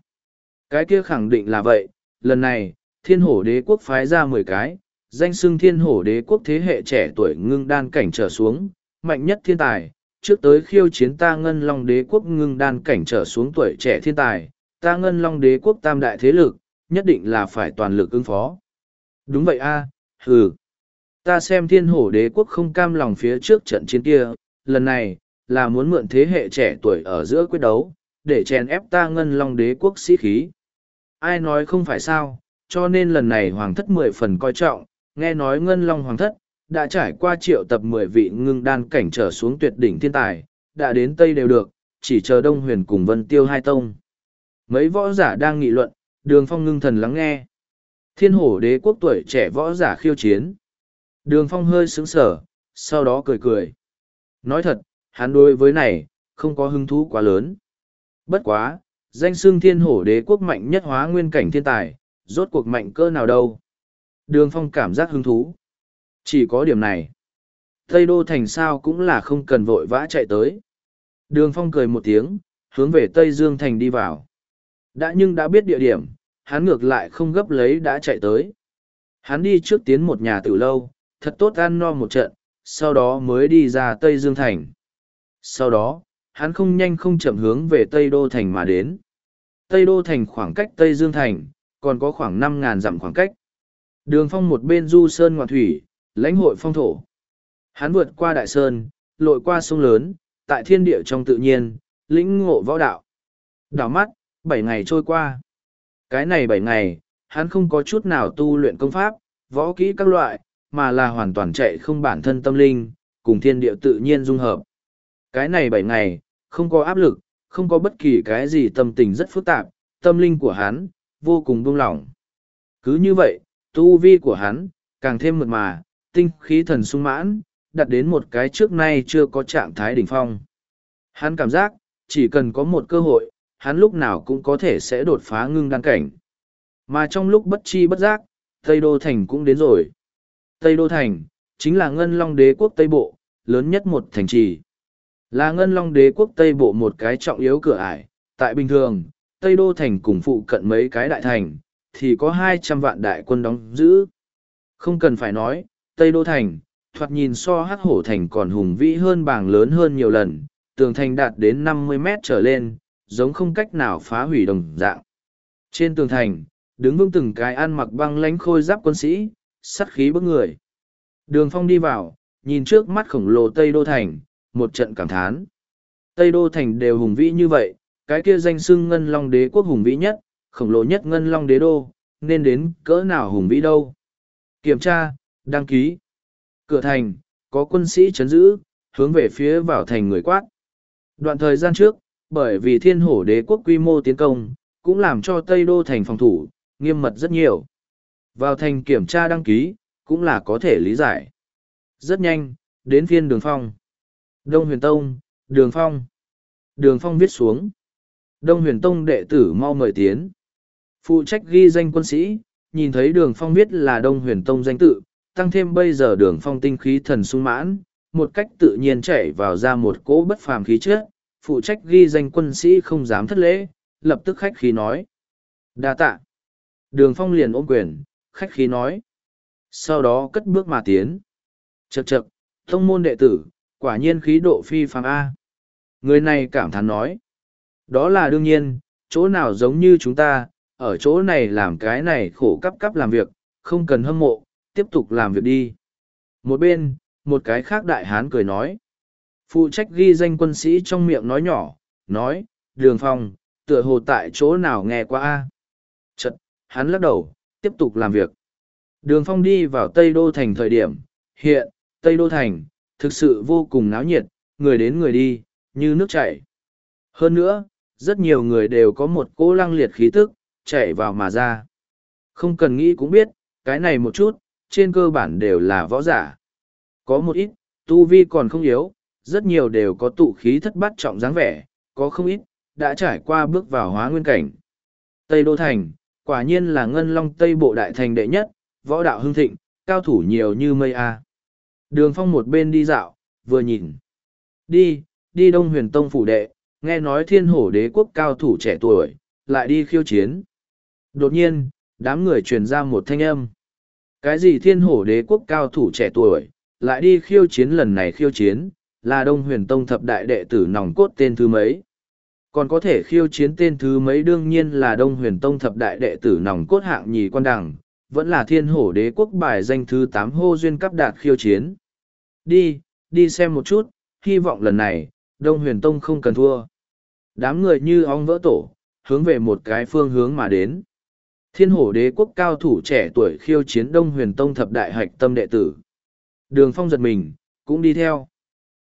Cái kia khẳng định là vậy, lần này, thiên hổ đế quốc phái ra mười cái, danh xưng thiên hổ đế quốc thế hệ trẻ tuổi ngưng đan cảnh trở xuống, mạnh nhất thiên tài, trước tới khiêu chiến ta ngân long đế quốc ngưng đan cảnh trở xuống tuổi trẻ thiên tài, ta ngân long đế quốc tam đại thế lực, nhất định là phải toàn lực ứng phó. Đúng vậy a à, hừ. Ta xem thiên hổ đế quốc không cam lòng phía trước trận chiến kia, lần này, là muốn mượn thế hệ trẻ tuổi ở giữa quyết đấu, để chèn ép ta ngân long đế quốc sĩ khí. Ai nói không phải sao, cho nên lần này hoàng thất mười phần coi trọng, nghe nói ngân long hoàng thất, đã trải qua triệu tập mười vị ngưng đan cảnh trở xuống tuyệt đỉnh thiên tài, đã đến Tây đều được, chỉ chờ Đông Huyền cùng Vân Tiêu hai tông. Mấy võ giả đang nghị luận, đường phong ngưng thần lắng nghe. Thiên hổ đế quốc tuổi trẻ võ giả khiêu chiến. Đường phong hơi sững sở, sau đó cười cười. Nói thật, hắn đối với này, không có hứng thú quá lớn. Bất quá, danh xưng thiên hổ đế quốc mạnh nhất hóa nguyên cảnh thiên tài, rốt cuộc mạnh cơ nào đâu. Đường phong cảm giác hứng thú. Chỉ có điểm này. Tây Đô Thành sao cũng là không cần vội vã chạy tới. Đường phong cười một tiếng, hướng về Tây Dương Thành đi vào. Đã nhưng đã biết địa điểm, hắn ngược lại không gấp lấy đã chạy tới. Hắn đi trước tiến một nhà tử lâu, thật tốt ăn no một trận, sau đó mới đi ra Tây Dương Thành. Sau đó, hắn không nhanh không chậm hướng về Tây Đô Thành mà đến. Tây Đô Thành khoảng cách Tây Dương Thành, còn có khoảng năm ngàn dặm khoảng cách. Đường phong một bên du sơn ngoạn thủy, lãnh hội phong thổ. Hắn vượt qua đại sơn, lội qua sông lớn, tại thiên địa trong tự nhiên, lĩnh ngộ võ đạo. Đảo mắt, bảy ngày trôi qua. Cái này bảy ngày, hắn không có chút nào tu luyện công pháp, võ kỹ các loại, mà là hoàn toàn chạy không bản thân tâm linh, cùng thiên địa tự nhiên dung hợp. Cái này bảy ngày, không có áp lực, không có bất kỳ cái gì tâm tình rất phức tạp, tâm linh của hắn, vô cùng buông lỏng. Cứ như vậy, tu vi của hắn, càng thêm mượt mà, tinh khí thần sung mãn, đặt đến một cái trước nay chưa có trạng thái đỉnh phong. Hắn cảm giác, chỉ cần có một cơ hội, hắn lúc nào cũng có thể sẽ đột phá ngưng đan cảnh. Mà trong lúc bất chi bất giác, Tây Đô Thành cũng đến rồi. Tây Đô Thành, chính là Ngân Long Đế quốc Tây Bộ, lớn nhất một thành trì. Là Ngân Long Đế quốc Tây Bộ một cái trọng yếu cửa ải, tại bình thường, Tây Đô Thành cùng phụ cận mấy cái đại thành, thì có hai trăm vạn đại quân đóng giữ. Không cần phải nói, Tây Đô Thành, thoạt nhìn so hắc hổ thành còn hùng vĩ hơn bảng lớn hơn nhiều lần, tường thành đạt đến năm mươi mét trở lên, giống không cách nào phá hủy đồng dạng. Trên tường thành, đứng vững từng cái ăn mặc băng lánh khôi giáp quân sĩ, sắt khí bức người. Đường phong đi vào, nhìn trước mắt khổng lồ Tây Đô Thành, một trận cảm thán. Tây Đô Thành đều hùng vĩ như vậy, cái kia danh xưng ngân long đế quốc hùng vĩ nhất, khổng lồ nhất ngân long đế đô, nên đến cỡ nào hùng vĩ đâu. Kiểm tra, đăng ký. Cửa thành, có quân sĩ chấn giữ, hướng về phía vào thành người quát. Đoạn thời gian trước, bởi vì thiên hổ đế quốc quy mô tiến công, cũng làm cho Tây Đô thành phòng thủ, nghiêm mật rất nhiều. Vào thành kiểm tra đăng ký, cũng là có thể lý giải. Rất nhanh, đến phiên đường phong. Đông huyền tông, đường phong. Đường phong viết xuống. Đông huyền tông đệ tử mau mời tiến. Phụ trách ghi danh quân sĩ, nhìn thấy đường phong viết là Đông huyền tông danh tự, tăng thêm bây giờ đường phong tinh khí thần sung mãn, một cách tự nhiên chảy vào ra một cỗ bất phàm khí trước, phụ trách ghi danh quân sĩ không dám thất lễ, lập tức khách khí nói. đa tạ. Đường phong liền ôm quyền, khách khí nói. Sau đó cất bước mà tiến. Chật chật, thông môn đệ tử, quả nhiên khí độ phi phàm A. Người này cảm thán nói. Đó là đương nhiên, chỗ nào giống như chúng ta, ở chỗ này làm cái này khổ cấp cấp làm việc, không cần hâm mộ, tiếp tục làm việc đi. Một bên, một cái khác đại hán cười nói. Phụ trách ghi danh quân sĩ trong miệng nói nhỏ, nói, đường phong, tựa hồ tại chỗ nào nghe qua a Chật, hắn lắc đầu, tiếp tục làm việc. Đường phong đi vào Tây Đô Thành thời điểm, hiện, Tây Đô Thành, thực sự vô cùng náo nhiệt, người đến người đi, như nước chảy. Hơn nữa, rất nhiều người đều có một cỗ lăng liệt khí tức, chạy vào mà ra. Không cần nghĩ cũng biết, cái này một chút, trên cơ bản đều là võ giả. Có một ít, tu vi còn không yếu, rất nhiều đều có tụ khí thất bát trọng dáng vẻ, có không ít, đã trải qua bước vào hóa nguyên cảnh. Tây Đô Thành, quả nhiên là ngân long Tây Bộ Đại Thành đệ nhất, võ đạo hưng thịnh, cao thủ nhiều như mây a. Đường phong một bên đi dạo, vừa nhìn. Đi, đi Đông Huyền Tông phủ đệ, nghe nói thiên hổ đế quốc cao thủ trẻ tuổi, lại đi khiêu chiến. Đột nhiên, đám người truyền ra một thanh âm. Cái gì thiên hổ đế quốc cao thủ trẻ tuổi, lại đi khiêu chiến lần này khiêu chiến, là Đông Huyền Tông thập đại đệ tử nòng cốt tên thứ mấy. Còn có thể khiêu chiến tên thứ mấy đương nhiên là Đông Huyền Tông thập đại đệ tử nòng cốt hạng nhì quan đẳng, vẫn là thiên hổ đế quốc bài danh thứ tám hô duyên cấp đạt khiêu chiến. Đi, đi xem một chút, hy vọng lần này, Đông Huyền Tông không cần thua. Đám người như ong vỡ tổ, hướng về một cái phương hướng mà đến. Thiên hổ đế quốc cao thủ trẻ tuổi khiêu chiến Đông Huyền Tông thập đại hạch tâm đệ tử. Đường phong giật mình, cũng đi theo.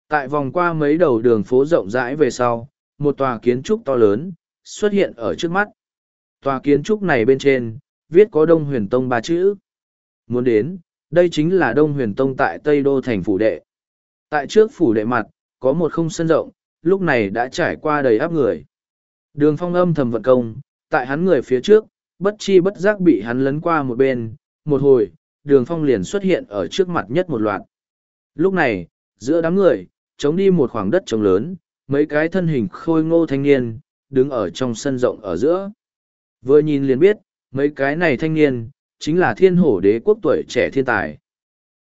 Tại vòng qua mấy đầu đường phố rộng rãi về sau, một tòa kiến trúc to lớn, xuất hiện ở trước mắt. Tòa kiến trúc này bên trên, viết có Đông Huyền Tông ba chữ. Muốn đến, đây chính là Đông Huyền Tông tại Tây Đô thành phủ đệ. Tại trước phủ đệ mặt, có một không sân rộng, lúc này đã trải qua đầy áp người. Đường phong âm thầm vận công, tại hắn người phía trước, bất chi bất giác bị hắn lấn qua một bên, một hồi, đường phong liền xuất hiện ở trước mặt nhất một loạt. Lúc này, giữa đám người, chống đi một khoảng đất trống lớn, mấy cái thân hình khôi ngô thanh niên, đứng ở trong sân rộng ở giữa. Vừa nhìn liền biết, mấy cái này thanh niên, chính là thiên hổ đế quốc tuổi trẻ thiên tài.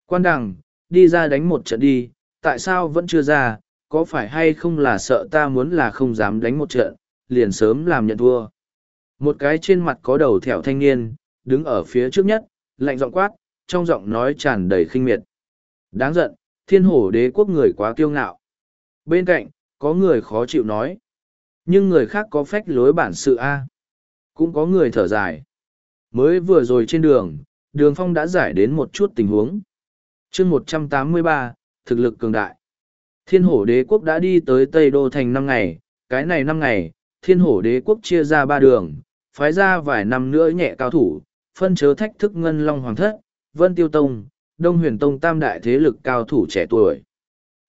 Quan đằng, đi ra đánh một trận đi, tại sao vẫn chưa ra, có phải hay không là sợ ta muốn là không dám đánh một trận, liền sớm làm nhận thua. Một cái trên mặt có đầu thẻo thanh niên, đứng ở phía trước nhất, lạnh giọng quát, trong giọng nói tràn đầy khinh miệt. Đáng giận, thiên hổ đế quốc người quá kiêu ngạo. Bên cạnh, có người khó chịu nói. Nhưng người khác có phách lối bản sự A. Cũng có người thở dài. Mới vừa rồi trên đường, đường phong đã giải đến một chút tình huống. chương một trăm tám mươi ba thực lực cường đại. Thiên hổ đế quốc đã đi tới Tây Đô Thành năm ngày, cái này năm ngày, thiên hổ đế quốc chia ra ba đường, phái ra vài năm nữa nhẹ cao thủ, phân chớ thách thức ngân long hoàng thất, vân tiêu tông, đông huyền tông tam đại thế lực cao thủ trẻ tuổi.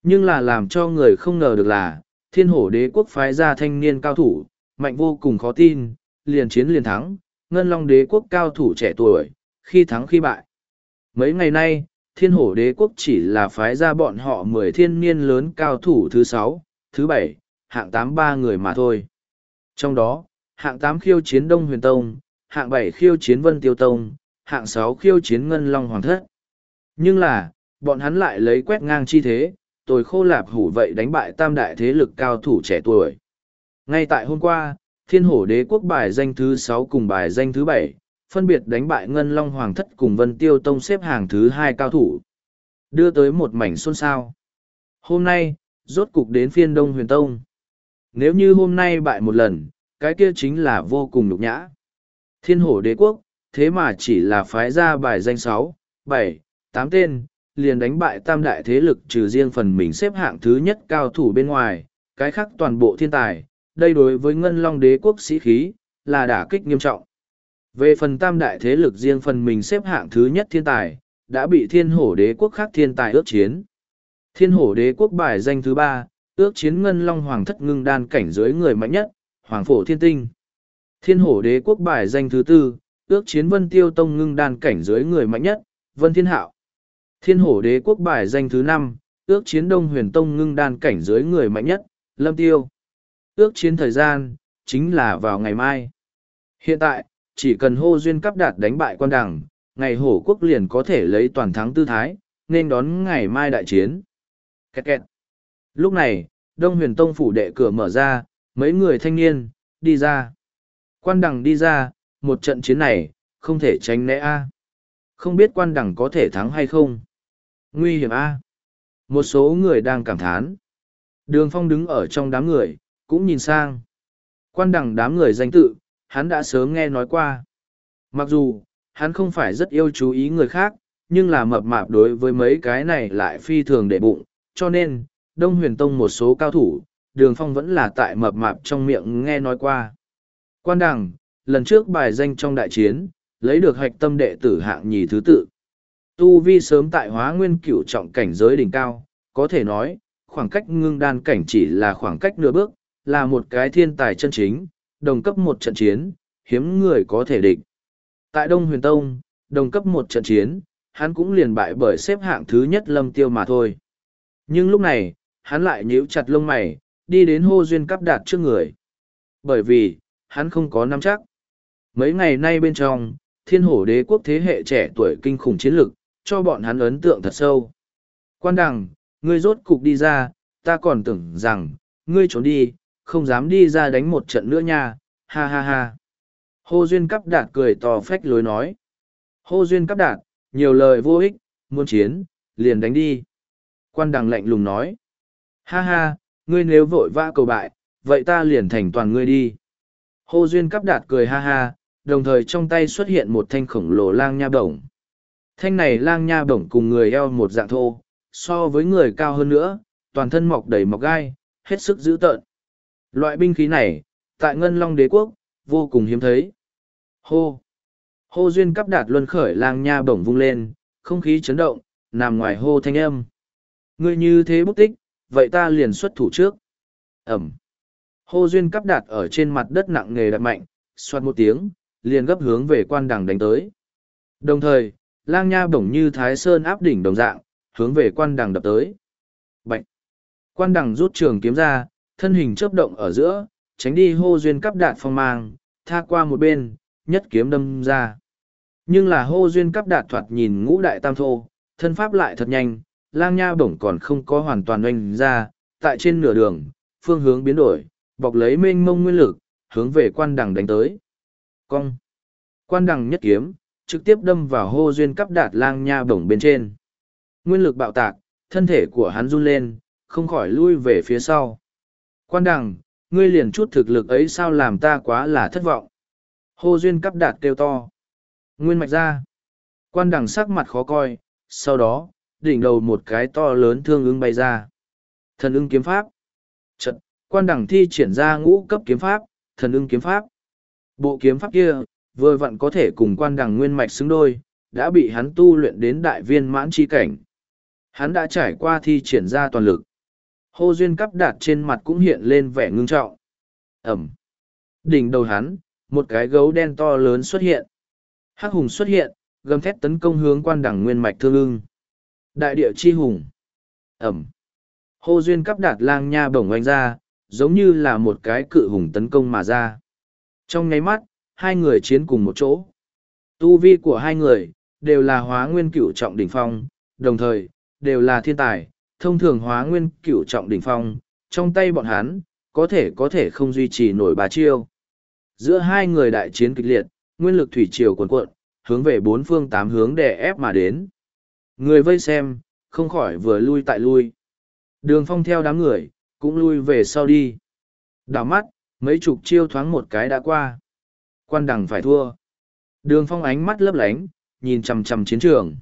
Nhưng là làm cho người không ngờ được là, thiên hổ đế quốc phái ra thanh niên cao thủ, mạnh vô cùng khó tin, liền chiến liền thắng, ngân long đế quốc cao thủ trẻ tuổi, khi thắng khi bại. Mấy ngày nay, thiên hổ đế quốc chỉ là phái ra bọn họ mười thiên niên lớn cao thủ thứ sáu, thứ bảy, hạng tám ba người mà thôi. Trong đó, hạng tám khiêu chiến Đông Huyền Tông, hạng bảy khiêu chiến Vân Tiêu Tông, hạng sáu khiêu chiến Ngân Long Hoàng Thất. Nhưng là, bọn hắn lại lấy quét ngang chi thế, tôi khô lạp hủ vậy đánh bại tam đại thế lực cao thủ trẻ tuổi. Ngay tại hôm qua, thiên hổ đế quốc bài danh thứ sáu cùng bài danh thứ bảy phân biệt đánh bại Ngân Long Hoàng Thất cùng Vân Tiêu Tông xếp hàng thứ hai cao thủ. Đưa tới một mảnh xôn xao. Hôm nay, rốt cục đến phiên Đông Huyền Tông. Nếu như hôm nay bại một lần, cái kia chính là vô cùng nhục nhã. Thiên hổ đế quốc, thế mà chỉ là phái ra bài danh sáu, bảy, tám tên, liền đánh bại tam đại thế lực trừ riêng phần mình xếp hạng thứ nhất cao thủ bên ngoài, cái khác toàn bộ thiên tài, đây đối với ngân long đế quốc sĩ khí, là đả kích nghiêm trọng. Về phần tam đại thế lực riêng phần mình xếp hạng thứ nhất thiên tài, đã bị thiên hổ đế quốc khác thiên tài ước chiến. Thiên hổ đế quốc bài danh thứ ba, ước chiến ngân long hoàng thất ngưng đan cảnh dưới người mạnh nhất, hoàng phổ thiên tinh. Thiên hổ đế quốc bài danh thứ tư, ước chiến vân tiêu tông ngưng đan cảnh dưới người mạnh nhất, vân thiên hạo. Thiên hổ đế quốc bài danh thứ năm, ước chiến đông huyền tông ngưng đan cảnh dưới người mạnh nhất, lâm tiêu. Ước chiến thời gian, chính là vào ngày mai. Hiện tại, chỉ cần hô duyên cấp đạt đánh bại quan đẳng, ngày hổ quốc liền có thể lấy toàn thắng tư thái, nên đón ngày mai đại chiến. Kẹt kẹt. Lúc này, Đông huyền tông phủ đệ cửa mở ra, mấy người thanh niên, đi ra. Quan đẳng đi ra, một trận chiến này, không thể tránh né a Không biết quan đẳng có thể thắng hay không. Nguy hiểm a Một số người đang cảm thán. Đường phong đứng ở trong đám người, cũng nhìn sang. Quan đẳng đám người danh tự, hắn đã sớm nghe nói qua. Mặc dù, hắn không phải rất yêu chú ý người khác, nhưng là mập mạp đối với mấy cái này lại phi thường để bụng, cho nên, Đông Huyền Tông một số cao thủ, đường phong vẫn là tại mập mạp trong miệng nghe nói qua. Quan đẳng, lần trước bài danh trong đại chiến, lấy được hạch tâm đệ tử hạng nhì thứ tự. Tu Vi sớm tại hóa nguyên cửu trọng cảnh giới đỉnh cao, có thể nói, khoảng cách ngưng đan cảnh chỉ là khoảng cách nửa bước, là một cái thiên tài chân chính, đồng cấp một trận chiến, hiếm người có thể địch. Tại Đông Huyền Tông, đồng cấp một trận chiến, hắn cũng liền bại bởi xếp hạng thứ nhất lâm tiêu mà thôi. Nhưng lúc này, hắn lại nhíu chặt lông mày, đi đến hô duyên cắp đạt trước người. Bởi vì, hắn không có nắm chắc. Mấy ngày nay bên trong, thiên hổ đế quốc thế hệ trẻ tuổi kinh khủng chiến lực, cho bọn hắn ấn tượng thật sâu. Quan đằng, ngươi rốt cục đi ra, ta còn tưởng rằng, ngươi trốn đi, không dám đi ra đánh một trận nữa nha, ha ha ha. Hô Duyên cắp đạt cười to phách lối nói. Hô Duyên cắp đạt, nhiều lời vô ích, muốn chiến, liền đánh đi. Quan đằng lạnh lùng nói. Ha ha, ngươi nếu vội vã cầu bại, vậy ta liền thành toàn ngươi đi. Hô Duyên cắp đạt cười ha ha, đồng thời trong tay xuất hiện một thanh khổng lồ lang nha bổng. Thanh này lang nha bổng cùng người eo một dạng thô, so với người cao hơn nữa, toàn thân mọc đầy mọc gai, hết sức dữ tợn. Loại binh khí này, tại Ngân Long đế quốc, vô cùng hiếm thấy. Hô! Hô duyên cắp đạt luân khởi lang nha bổng vung lên, không khí chấn động, nằm ngoài hô thanh âm. Ngươi như thế bút tích, vậy ta liền xuất thủ trước. Ẩm! Hô duyên cắp đạt ở trên mặt đất nặng nghề đập mạnh, xoát một tiếng, liền gấp hướng về quan đằng đánh tới. Đồng thời, lang nha bổng như thái sơn áp đỉnh đồng dạng, hướng về quan đằng đập tới. Bạch! Quan đằng rút trường kiếm ra, thân hình chớp động ở giữa, tránh đi hô duyên cắp đạt phong mang, tha qua một bên, nhất kiếm đâm ra. Nhưng là hô duyên cắp đạt thoạt nhìn ngũ đại tam thô, thân pháp lại thật nhanh, lang nha bổng còn không có hoàn toàn oanh ra, tại trên nửa đường, phương hướng biến đổi, bọc lấy mênh mông nguyên lực, hướng về quan đằng đánh tới. Cong! Quan đằng nhất kiếm, trực tiếp đâm vào hô duyên cắp đạt lang nha bổng bên trên. Nguyên lực bạo tạc, thân thể của hắn run lên, không khỏi lui về phía sau. Quan đằng, ngươi liền chút thực lực ấy sao làm ta quá là thất vọng. Hô duyên cắp đạt kêu to. Nguyên mạch ra. Quan đằng sắc mặt khó coi, sau đó, đỉnh đầu một cái to lớn thương ưng bay ra. Thần ưng kiếm pháp. Trận, quan đằng thi triển ra ngũ cấp kiếm pháp, thần ưng kiếm pháp. Bộ kiếm pháp kia, vừa vặn có thể cùng quan đằng nguyên mạch xứng đôi, đã bị hắn tu luyện đến đại viên mãn chi cảnh. Hắn đã trải qua thi triển ra toàn lực. Hô duyên cắp đạt trên mặt cũng hiện lên vẻ ngưng trọng. Ẩm. Đỉnh đầu hắn, một cái gấu đen to lớn xuất hiện. Hắc hùng xuất hiện, gầm thét tấn công hướng quan đẳng nguyên mạch thương ưng. Đại địa chi hùng. Ẩm. Hô duyên cắp đạt lang nha bổng oanh ra, giống như là một cái cự hùng tấn công mà ra. Trong nháy mắt, hai người chiến cùng một chỗ. Tu vi của hai người, đều là hóa nguyên cửu trọng đỉnh phong, đồng thời, đều là thiên tài, thông thường hóa nguyên cửu trọng đỉnh phong, trong tay bọn hắn, có thể có thể không duy trì nổi bà chiêu. Giữa hai người đại chiến kịch liệt, nguyên lực thủy triều cuồn cuộn, hướng về bốn phương tám hướng để ép mà đến. Người vây xem, không khỏi vừa lui tại lui. Đường phong theo đám người, cũng lui về sau đi. Đảo mắt, mấy chục chiêu thoáng một cái đã qua. Quan đằng phải thua. Đường phong ánh mắt lấp lánh, nhìn chằm chằm chiến trường.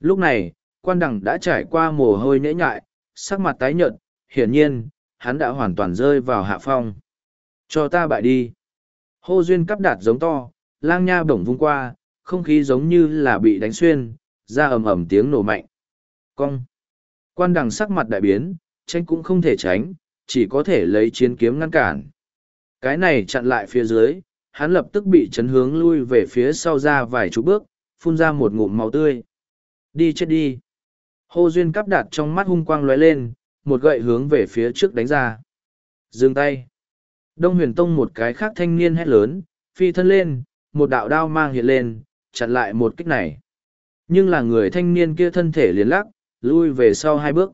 Lúc này, quan đằng đã trải qua mồ hôi nhễ nhại, sắc mặt tái nhợt, hiển nhiên, hắn đã hoàn toàn rơi vào hạ phong. Cho ta bại đi. Hô duyên cắp đạt giống to, lang nha bổng vung qua, không khí giống như là bị đánh xuyên, ra ầm ầm tiếng nổ mạnh. Cong. Quan đằng sắc mặt đại biến, tranh cũng không thể tránh, chỉ có thể lấy chiến kiếm ngăn cản. Cái này chặn lại phía dưới, hắn lập tức bị chấn hướng lui về phía sau ra vài chục bước, phun ra một ngụm máu tươi. Đi chết đi. Hô duyên cắp đạt trong mắt hung quang lóe lên, một gậy hướng về phía trước đánh ra. Dừng tay. Đông huyền tông một cái khác thanh niên hét lớn, phi thân lên, một đạo đao mang hiện lên, chặn lại một kích này. Nhưng là người thanh niên kia thân thể liền lắc, lui về sau hai bước.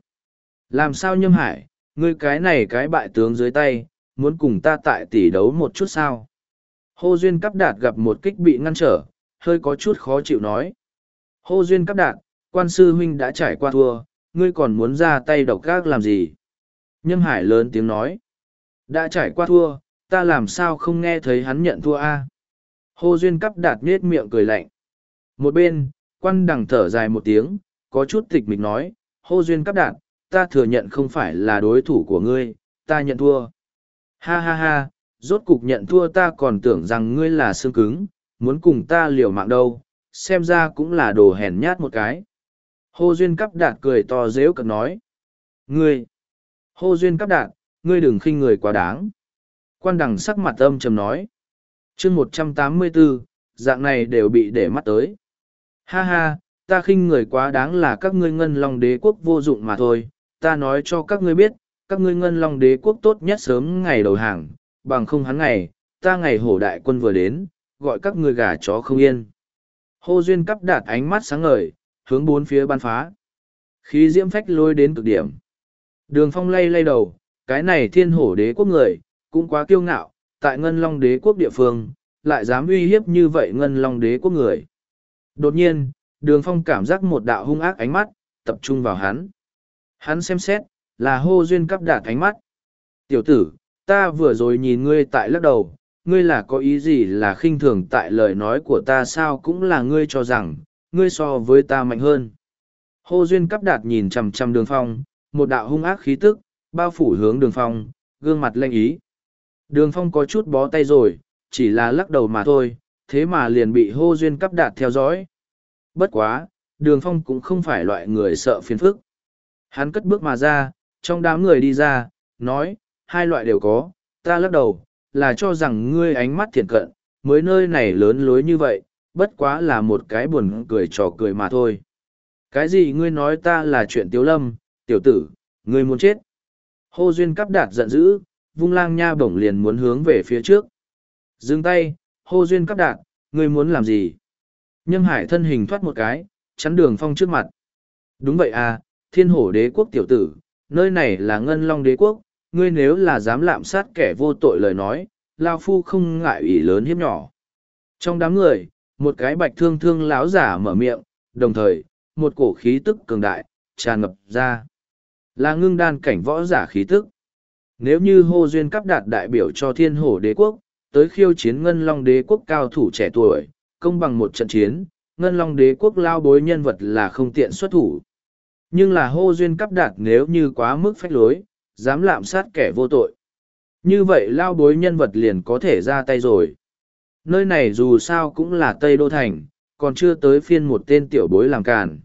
Làm sao nhâm hải, ngươi cái này cái bại tướng dưới tay, muốn cùng ta tại tỷ đấu một chút sao? Hô Duyên Cắp Đạt gặp một kích bị ngăn trở, hơi có chút khó chịu nói. Hô Duyên Cắp Đạt, quan sư huynh đã trải qua thua, ngươi còn muốn ra tay độc gác làm gì? Nhâm Hải lớn tiếng nói. Đã trải qua thua, ta làm sao không nghe thấy hắn nhận thua a Hô Duyên cắp đạt nết miệng cười lạnh. Một bên, quan đằng thở dài một tiếng, có chút tịch mịch nói, Hô Duyên cắp đạt, ta thừa nhận không phải là đối thủ của ngươi, ta nhận thua. Ha ha ha, rốt cục nhận thua ta còn tưởng rằng ngươi là xương cứng, muốn cùng ta liều mạng đâu, xem ra cũng là đồ hèn nhát một cái. Hô Duyên cắp đạt cười to dễu cợt nói. Ngươi! Hô Duyên cắp đạt, ngươi đừng khinh người quá đáng. Quan đằng sắc mặt âm trầm nói. chương một trăm tám mươi bốn, dạng này đều bị để mắt tới. Ha ha, ta khinh người quá đáng là các ngươi ngân long đế quốc vô dụng mà thôi. Ta nói cho các ngươi biết, các ngươi ngân long đế quốc tốt nhất sớm ngày đầu hàng, bằng không hắn ngày, ta ngày hổ đại quân vừa đến, gọi các ngươi gà chó không yên. Hô Duyên cắp đạt ánh mắt sáng ngời, hướng bốn phía ban phá. Khí diễm phách lôi đến cực điểm. Đường phong lay lay đầu, cái này thiên hổ đế quốc người, cũng quá kiêu ngạo, tại ngân long đế quốc địa phương, lại dám uy hiếp như vậy ngân long đế quốc người. Đột nhiên, đường phong cảm giác một đạo hung ác ánh mắt, tập trung vào hắn. Hắn xem xét, là hô duyên cắp đạt ánh mắt. Tiểu tử, ta vừa rồi nhìn ngươi tại lắc đầu, ngươi là có ý gì là khinh thường tại lời nói của ta sao cũng là ngươi cho rằng, ngươi so với ta mạnh hơn. Hô duyên cắp đạt nhìn chằm chằm đường phong, một đạo hung ác khí tức, bao phủ hướng đường phong, gương mặt lanh ý. Đường phong có chút bó tay rồi, chỉ là lắc đầu mà thôi, thế mà liền bị hô duyên cắp đạt theo dõi. Bất quá, đường phong cũng không phải loại người sợ phiền phức. Hắn cất bước mà ra, trong đám người đi ra, nói, hai loại đều có, ta lắc đầu, là cho rằng ngươi ánh mắt thiện cận, mới nơi này lớn lối như vậy, bất quá là một cái buồn cười trò cười mà thôi. Cái gì ngươi nói ta là chuyện tiếu lâm, tiểu tử, ngươi muốn chết. Hô duyên cắp đạt giận dữ, vung lang nha bổng liền muốn hướng về phía trước. Dừng tay, hô duyên cắp đạt, ngươi muốn làm gì? Nhâm hải thân hình thoát một cái, chắn đường phong trước mặt. Đúng vậy à, thiên hổ đế quốc tiểu tử, nơi này là ngân long đế quốc, ngươi nếu là dám lạm sát kẻ vô tội lời nói, Lao Phu không ngại ủy lớn hiếp nhỏ. Trong đám người, một cái bạch thương thương láo giả mở miệng, đồng thời, một cổ khí tức cường đại, tràn ngập ra. Là ngưng đan cảnh võ giả khí tức. Nếu như hô duyên cắp đạt đại biểu cho thiên hổ đế quốc, tới khiêu chiến ngân long đế quốc cao thủ trẻ tuổi, công bằng một trận chiến, ngân long đế quốc lao bối nhân vật là không tiện xuất thủ. Nhưng là hô duyên cắp đạt nếu như quá mức phách lối, dám lạm sát kẻ vô tội. Như vậy lao bối nhân vật liền có thể ra tay rồi. Nơi này dù sao cũng là Tây Đô Thành, còn chưa tới phiên một tên tiểu bối làm càn.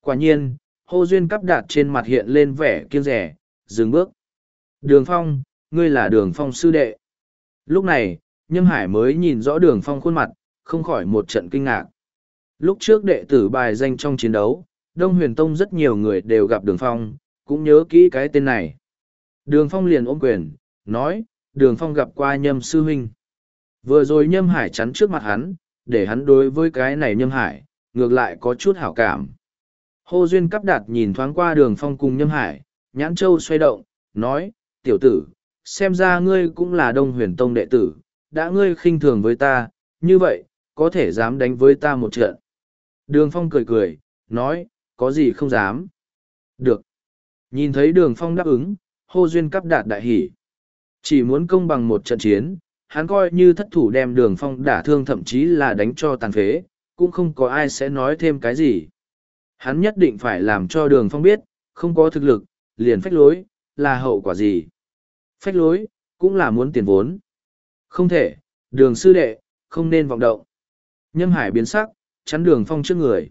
Quả nhiên, hô duyên cắp đạt trên mặt hiện lên vẻ kiêng rẻ, dừng bước. Đường phong, ngươi là đường phong sư đệ. Lúc này, Nhâm Hải mới nhìn rõ đường phong khuôn mặt, không khỏi một trận kinh ngạc. Lúc trước đệ tử bài danh trong chiến đấu, Đông Huyền Tông rất nhiều người đều gặp đường phong, cũng nhớ kỹ cái tên này. Đường phong liền ôm quyền, nói, đường phong gặp qua nhâm sư huynh. Vừa rồi nhâm hải chắn trước mặt hắn, để hắn đối với cái này nhâm hải, ngược lại có chút hảo cảm. Hô Duyên cắp đạt nhìn thoáng qua đường phong cùng nhâm hải, nhãn châu xoay động, nói, tiểu tử, xem ra ngươi cũng là đông huyền tông đệ tử, đã ngươi khinh thường với ta, như vậy, có thể dám đánh với ta một trận. Đường phong cười cười, nói, có gì không dám. Được. Nhìn thấy đường phong đáp ứng, hô duyên cắp đạt đại hỉ Chỉ muốn công bằng một trận chiến, hắn coi như thất thủ đem đường phong đả thương thậm chí là đánh cho tàn phế, cũng không có ai sẽ nói thêm cái gì. Hắn nhất định phải làm cho đường phong biết, không có thực lực, liền phách lối, là hậu quả gì. Phách lối, cũng là muốn tiền vốn. Không thể, đường sư đệ, không nên vọng động. Nhâm hải biến sắc, chắn đường phong trước người.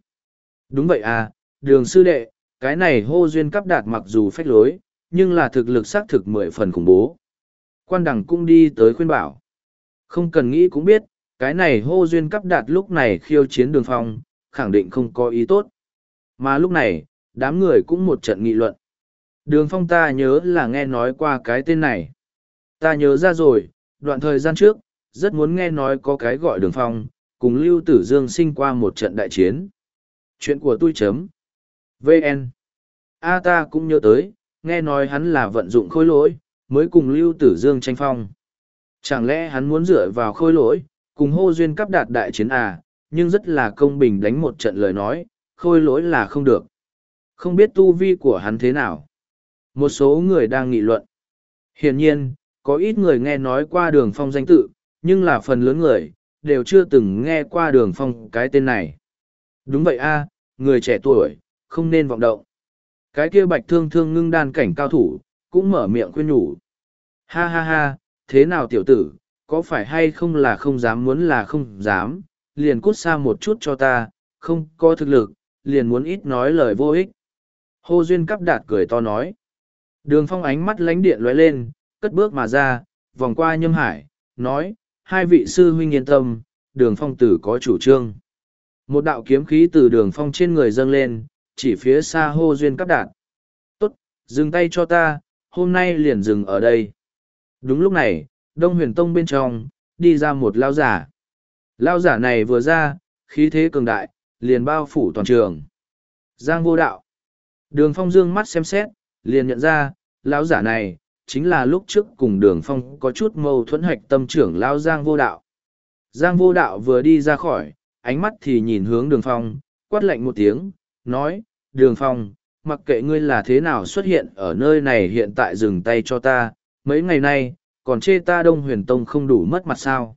Đúng vậy à, đường sư đệ, cái này hô duyên cắp đạt mặc dù phách lối, nhưng là thực lực xác thực mười phần khủng bố. Quan đẳng cũng đi tới khuyên bảo. Không cần nghĩ cũng biết, cái này hô duyên cắp đạt lúc này khiêu chiến đường phong, khẳng định không có ý tốt. Mà lúc này, đám người cũng một trận nghị luận. Đường phong ta nhớ là nghe nói qua cái tên này. Ta nhớ ra rồi, đoạn thời gian trước, rất muốn nghe nói có cái gọi đường phong, cùng Lưu Tử Dương sinh qua một trận đại chiến. Chuyện của tôi chấm. VN. A ta cũng nhớ tới, nghe nói hắn là vận dụng khôi lỗi, mới cùng Lưu Tử Dương tranh phong. Chẳng lẽ hắn muốn dựa vào khôi lỗi, cùng hô duyên cắp đạt đại chiến à, nhưng rất là công bình đánh một trận lời nói, khôi lỗi là không được. Không biết tu vi của hắn thế nào. Một số người đang nghị luận. Hiển nhiên, có ít người nghe nói qua đường phong danh tự, nhưng là phần lớn người, đều chưa từng nghe qua đường phong cái tên này. Đúng vậy a người trẻ tuổi, không nên vọng động. Cái kia bạch thương thương ngưng đan cảnh cao thủ, cũng mở miệng khuyên nhủ. Ha ha ha, thế nào tiểu tử, có phải hay không là không dám muốn là không dám, liền cút xa một chút cho ta, không có thực lực, liền muốn ít nói lời vô ích. Hô Duyên cắp đạt cười to nói. Đường phong ánh mắt lánh điện lóe lên, cất bước mà ra, vòng qua nhâm hải, nói, hai vị sư huynh yên tâm, đường phong tử có chủ trương. Một đạo kiếm khí từ đường phong trên người dâng lên, chỉ phía xa hô Duyên cắp đạt. Tốt, dừng tay cho ta, hôm nay liền dừng ở đây. Đúng lúc này, Đông Huyền Tông bên trong, đi ra một lao giả. Lao giả này vừa ra, khí thế cường đại, liền bao phủ toàn trường. Giang vô đạo. Đường phong dương mắt xem xét, liền nhận ra, lão giả này, chính là lúc trước cùng đường phong có chút mâu thuẫn hạch tâm trưởng lao Giang vô đạo. Giang vô đạo vừa đi ra khỏi, ánh mắt thì nhìn hướng đường phong, quát lạnh một tiếng, nói, đường phong, mặc kệ ngươi là thế nào xuất hiện ở nơi này hiện tại dừng tay cho ta, mấy ngày nay, còn chê ta đông huyền tông không đủ mất mặt sao.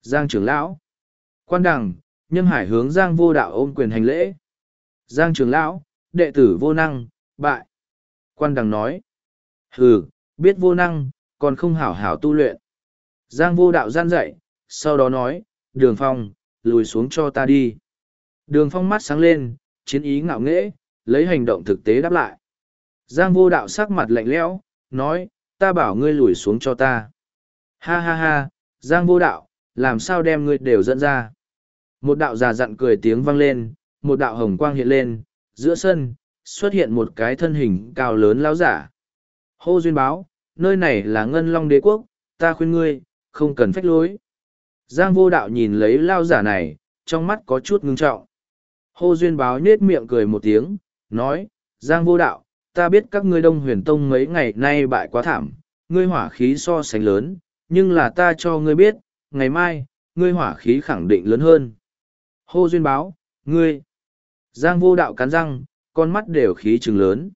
Giang trưởng lão, quan đằng, nhân hải hướng Giang vô đạo ôm quyền hành lễ. Giang trưởng lão, đệ tử vô năng, bại. Quan đằng nói, hừ, biết vô năng, còn không hảo hảo tu luyện. Giang vô đạo gian dậy, sau đó nói, đường phong, lùi xuống cho ta đi. Đường phong mắt sáng lên, chiến ý ngạo nghễ, lấy hành động thực tế đáp lại. Giang vô đạo sắc mặt lạnh lẽo, nói, ta bảo ngươi lùi xuống cho ta. Ha ha ha, Giang vô đạo, làm sao đem ngươi đều dẫn ra. Một đạo già dặn cười tiếng vang lên, một đạo hồng quang hiện lên, giữa sân, xuất hiện một cái thân hình cao lớn lão giả. Hô duyên báo, nơi này là ngân long đế quốc, ta khuyên ngươi, không cần phách lối. Giang vô đạo nhìn lấy lao giả này, trong mắt có chút ngưng trọng. Hô duyên báo nết miệng cười một tiếng, nói, Giang vô đạo, ta biết các ngươi đông huyền tông mấy ngày nay bại quá thảm, ngươi hỏa khí so sánh lớn, nhưng là ta cho ngươi biết, ngày mai, ngươi hỏa khí khẳng định lớn hơn. Hô duyên báo, ngươi. Giang vô đạo cắn răng, con mắt đều khí trừng lớn.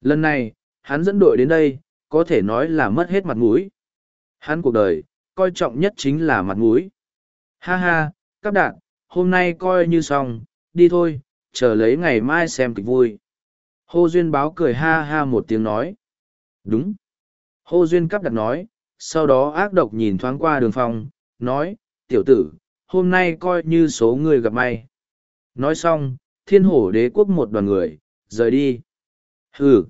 Lần này, hắn dẫn đội đến đây, có thể nói là mất hết mặt mũi. Hắn cuộc đời, coi trọng nhất chính là mặt mũi. Ha ha, các đạn, hôm nay coi như xong, đi thôi, chờ lấy ngày mai xem kịch vui. Hô Duyên báo cười ha ha một tiếng nói. Đúng. Hô Duyên cắp đặt nói, sau đó ác độc nhìn thoáng qua đường phong, nói, tiểu tử, hôm nay coi như số người gặp may. Nói xong, thiên hổ đế quốc một đoàn người, rời đi. Hừ.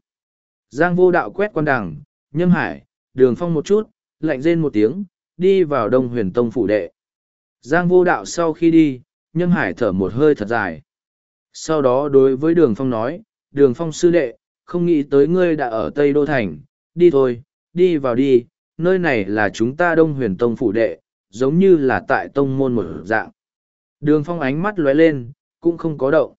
Giang vô đạo quét quan đằng, nhâm hải, đường phong một chút, lạnh rên một tiếng, đi vào đông huyền tông phủ đệ. Giang vô đạo sau khi đi, nhâm hải thở một hơi thật dài. Sau đó đối với đường phong nói, đường phong sư đệ, không nghĩ tới ngươi đã ở Tây Đô Thành, đi thôi, đi vào đi, nơi này là chúng ta đông huyền tông phủ đệ, giống như là tại tông môn một dạng. Đường phong ánh mắt lóe lên, cũng không có động.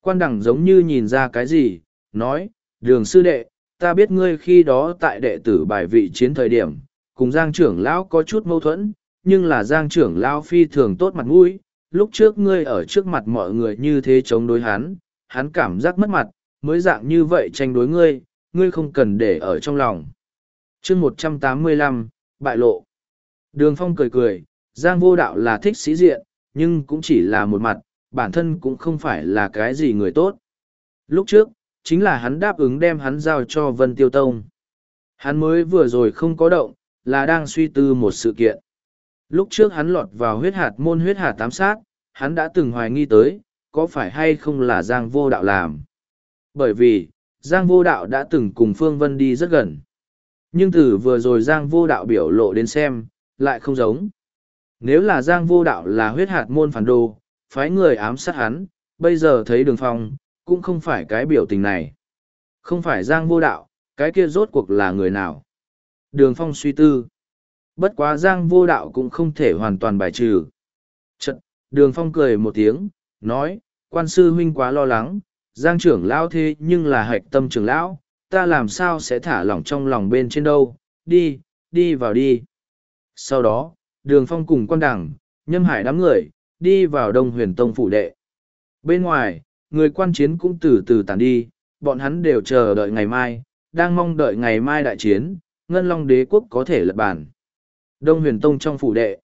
Quan đẳng giống như nhìn ra cái gì, nói, đường sư đệ, ta biết ngươi khi đó tại đệ tử bài vị chiến thời điểm, cùng Giang trưởng lão có chút mâu thuẫn, nhưng là Giang trưởng lão phi thường tốt mặt mũi, lúc trước ngươi ở trước mặt mọi người như thế chống đối hắn, hắn cảm giác mất mặt, mới dạng như vậy tranh đối ngươi, ngươi không cần để ở trong lòng. chương một trăm tám mươi lăm bại lộ. Đường Phong cười cười, Giang vô đạo là thích sĩ diện, nhưng cũng chỉ là một mặt, bản thân cũng không phải là cái gì người tốt. Lúc trước, chính là hắn đáp ứng đem hắn giao cho Vân Tiêu Tông. Hắn mới vừa rồi không có động, là đang suy tư một sự kiện. Lúc trước hắn lọt vào huyết hạt môn huyết hạt tám sát, hắn đã từng hoài nghi tới, có phải hay không là Giang vô đạo làm. Bởi vì, Giang vô đạo đã từng cùng Phương Vân đi rất gần. Nhưng từ vừa rồi Giang vô đạo biểu lộ đến xem, lại không giống. Nếu là Giang vô đạo là huyết hạt môn phản đồ, phái người ám sát hắn, bây giờ thấy đường phong, cũng không phải cái biểu tình này. Không phải Giang vô đạo, cái kia rốt cuộc là người nào. Đường phong suy tư. Bất quá Giang vô đạo cũng không thể hoàn toàn bài trừ. Chật, đường phong cười một tiếng, nói, quan sư huynh quá lo lắng, Giang trưởng lão thế nhưng là hạch tâm trưởng lão, ta làm sao sẽ thả lỏng trong lòng bên trên đâu, đi, đi vào đi. Sau đó, đường phong cùng quan Đẳng, nhâm hải đám người, đi vào đông huyền tông phủ đệ. Bên ngoài, người quan chiến cũng từ từ tàn đi, bọn hắn đều chờ đợi ngày mai, đang mong đợi ngày mai đại chiến, Ngân Long đế quốc có thể lật bản. Đông huyền tông trong phủ đệ.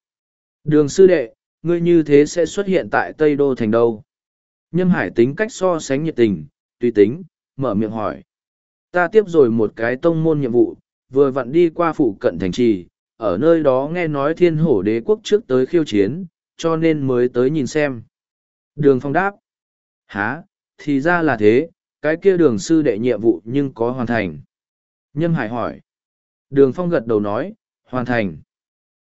Đường sư đệ, ngươi như thế sẽ xuất hiện tại Tây Đô thành đâu? Nhâm hải tính cách so sánh nhiệt tình, tùy tính, mở miệng hỏi. Ta tiếp rồi một cái tông môn nhiệm vụ, vừa vặn đi qua phụ cận thành trì, ở nơi đó nghe nói thiên hổ đế quốc trước tới khiêu chiến, cho nên mới tới nhìn xem. Đường phong đáp. Há, thì ra là thế, cái kia đường sư đệ nhiệm vụ nhưng có hoàn thành. Nhâm hải hỏi. Đường phong gật đầu nói, hoàn thành.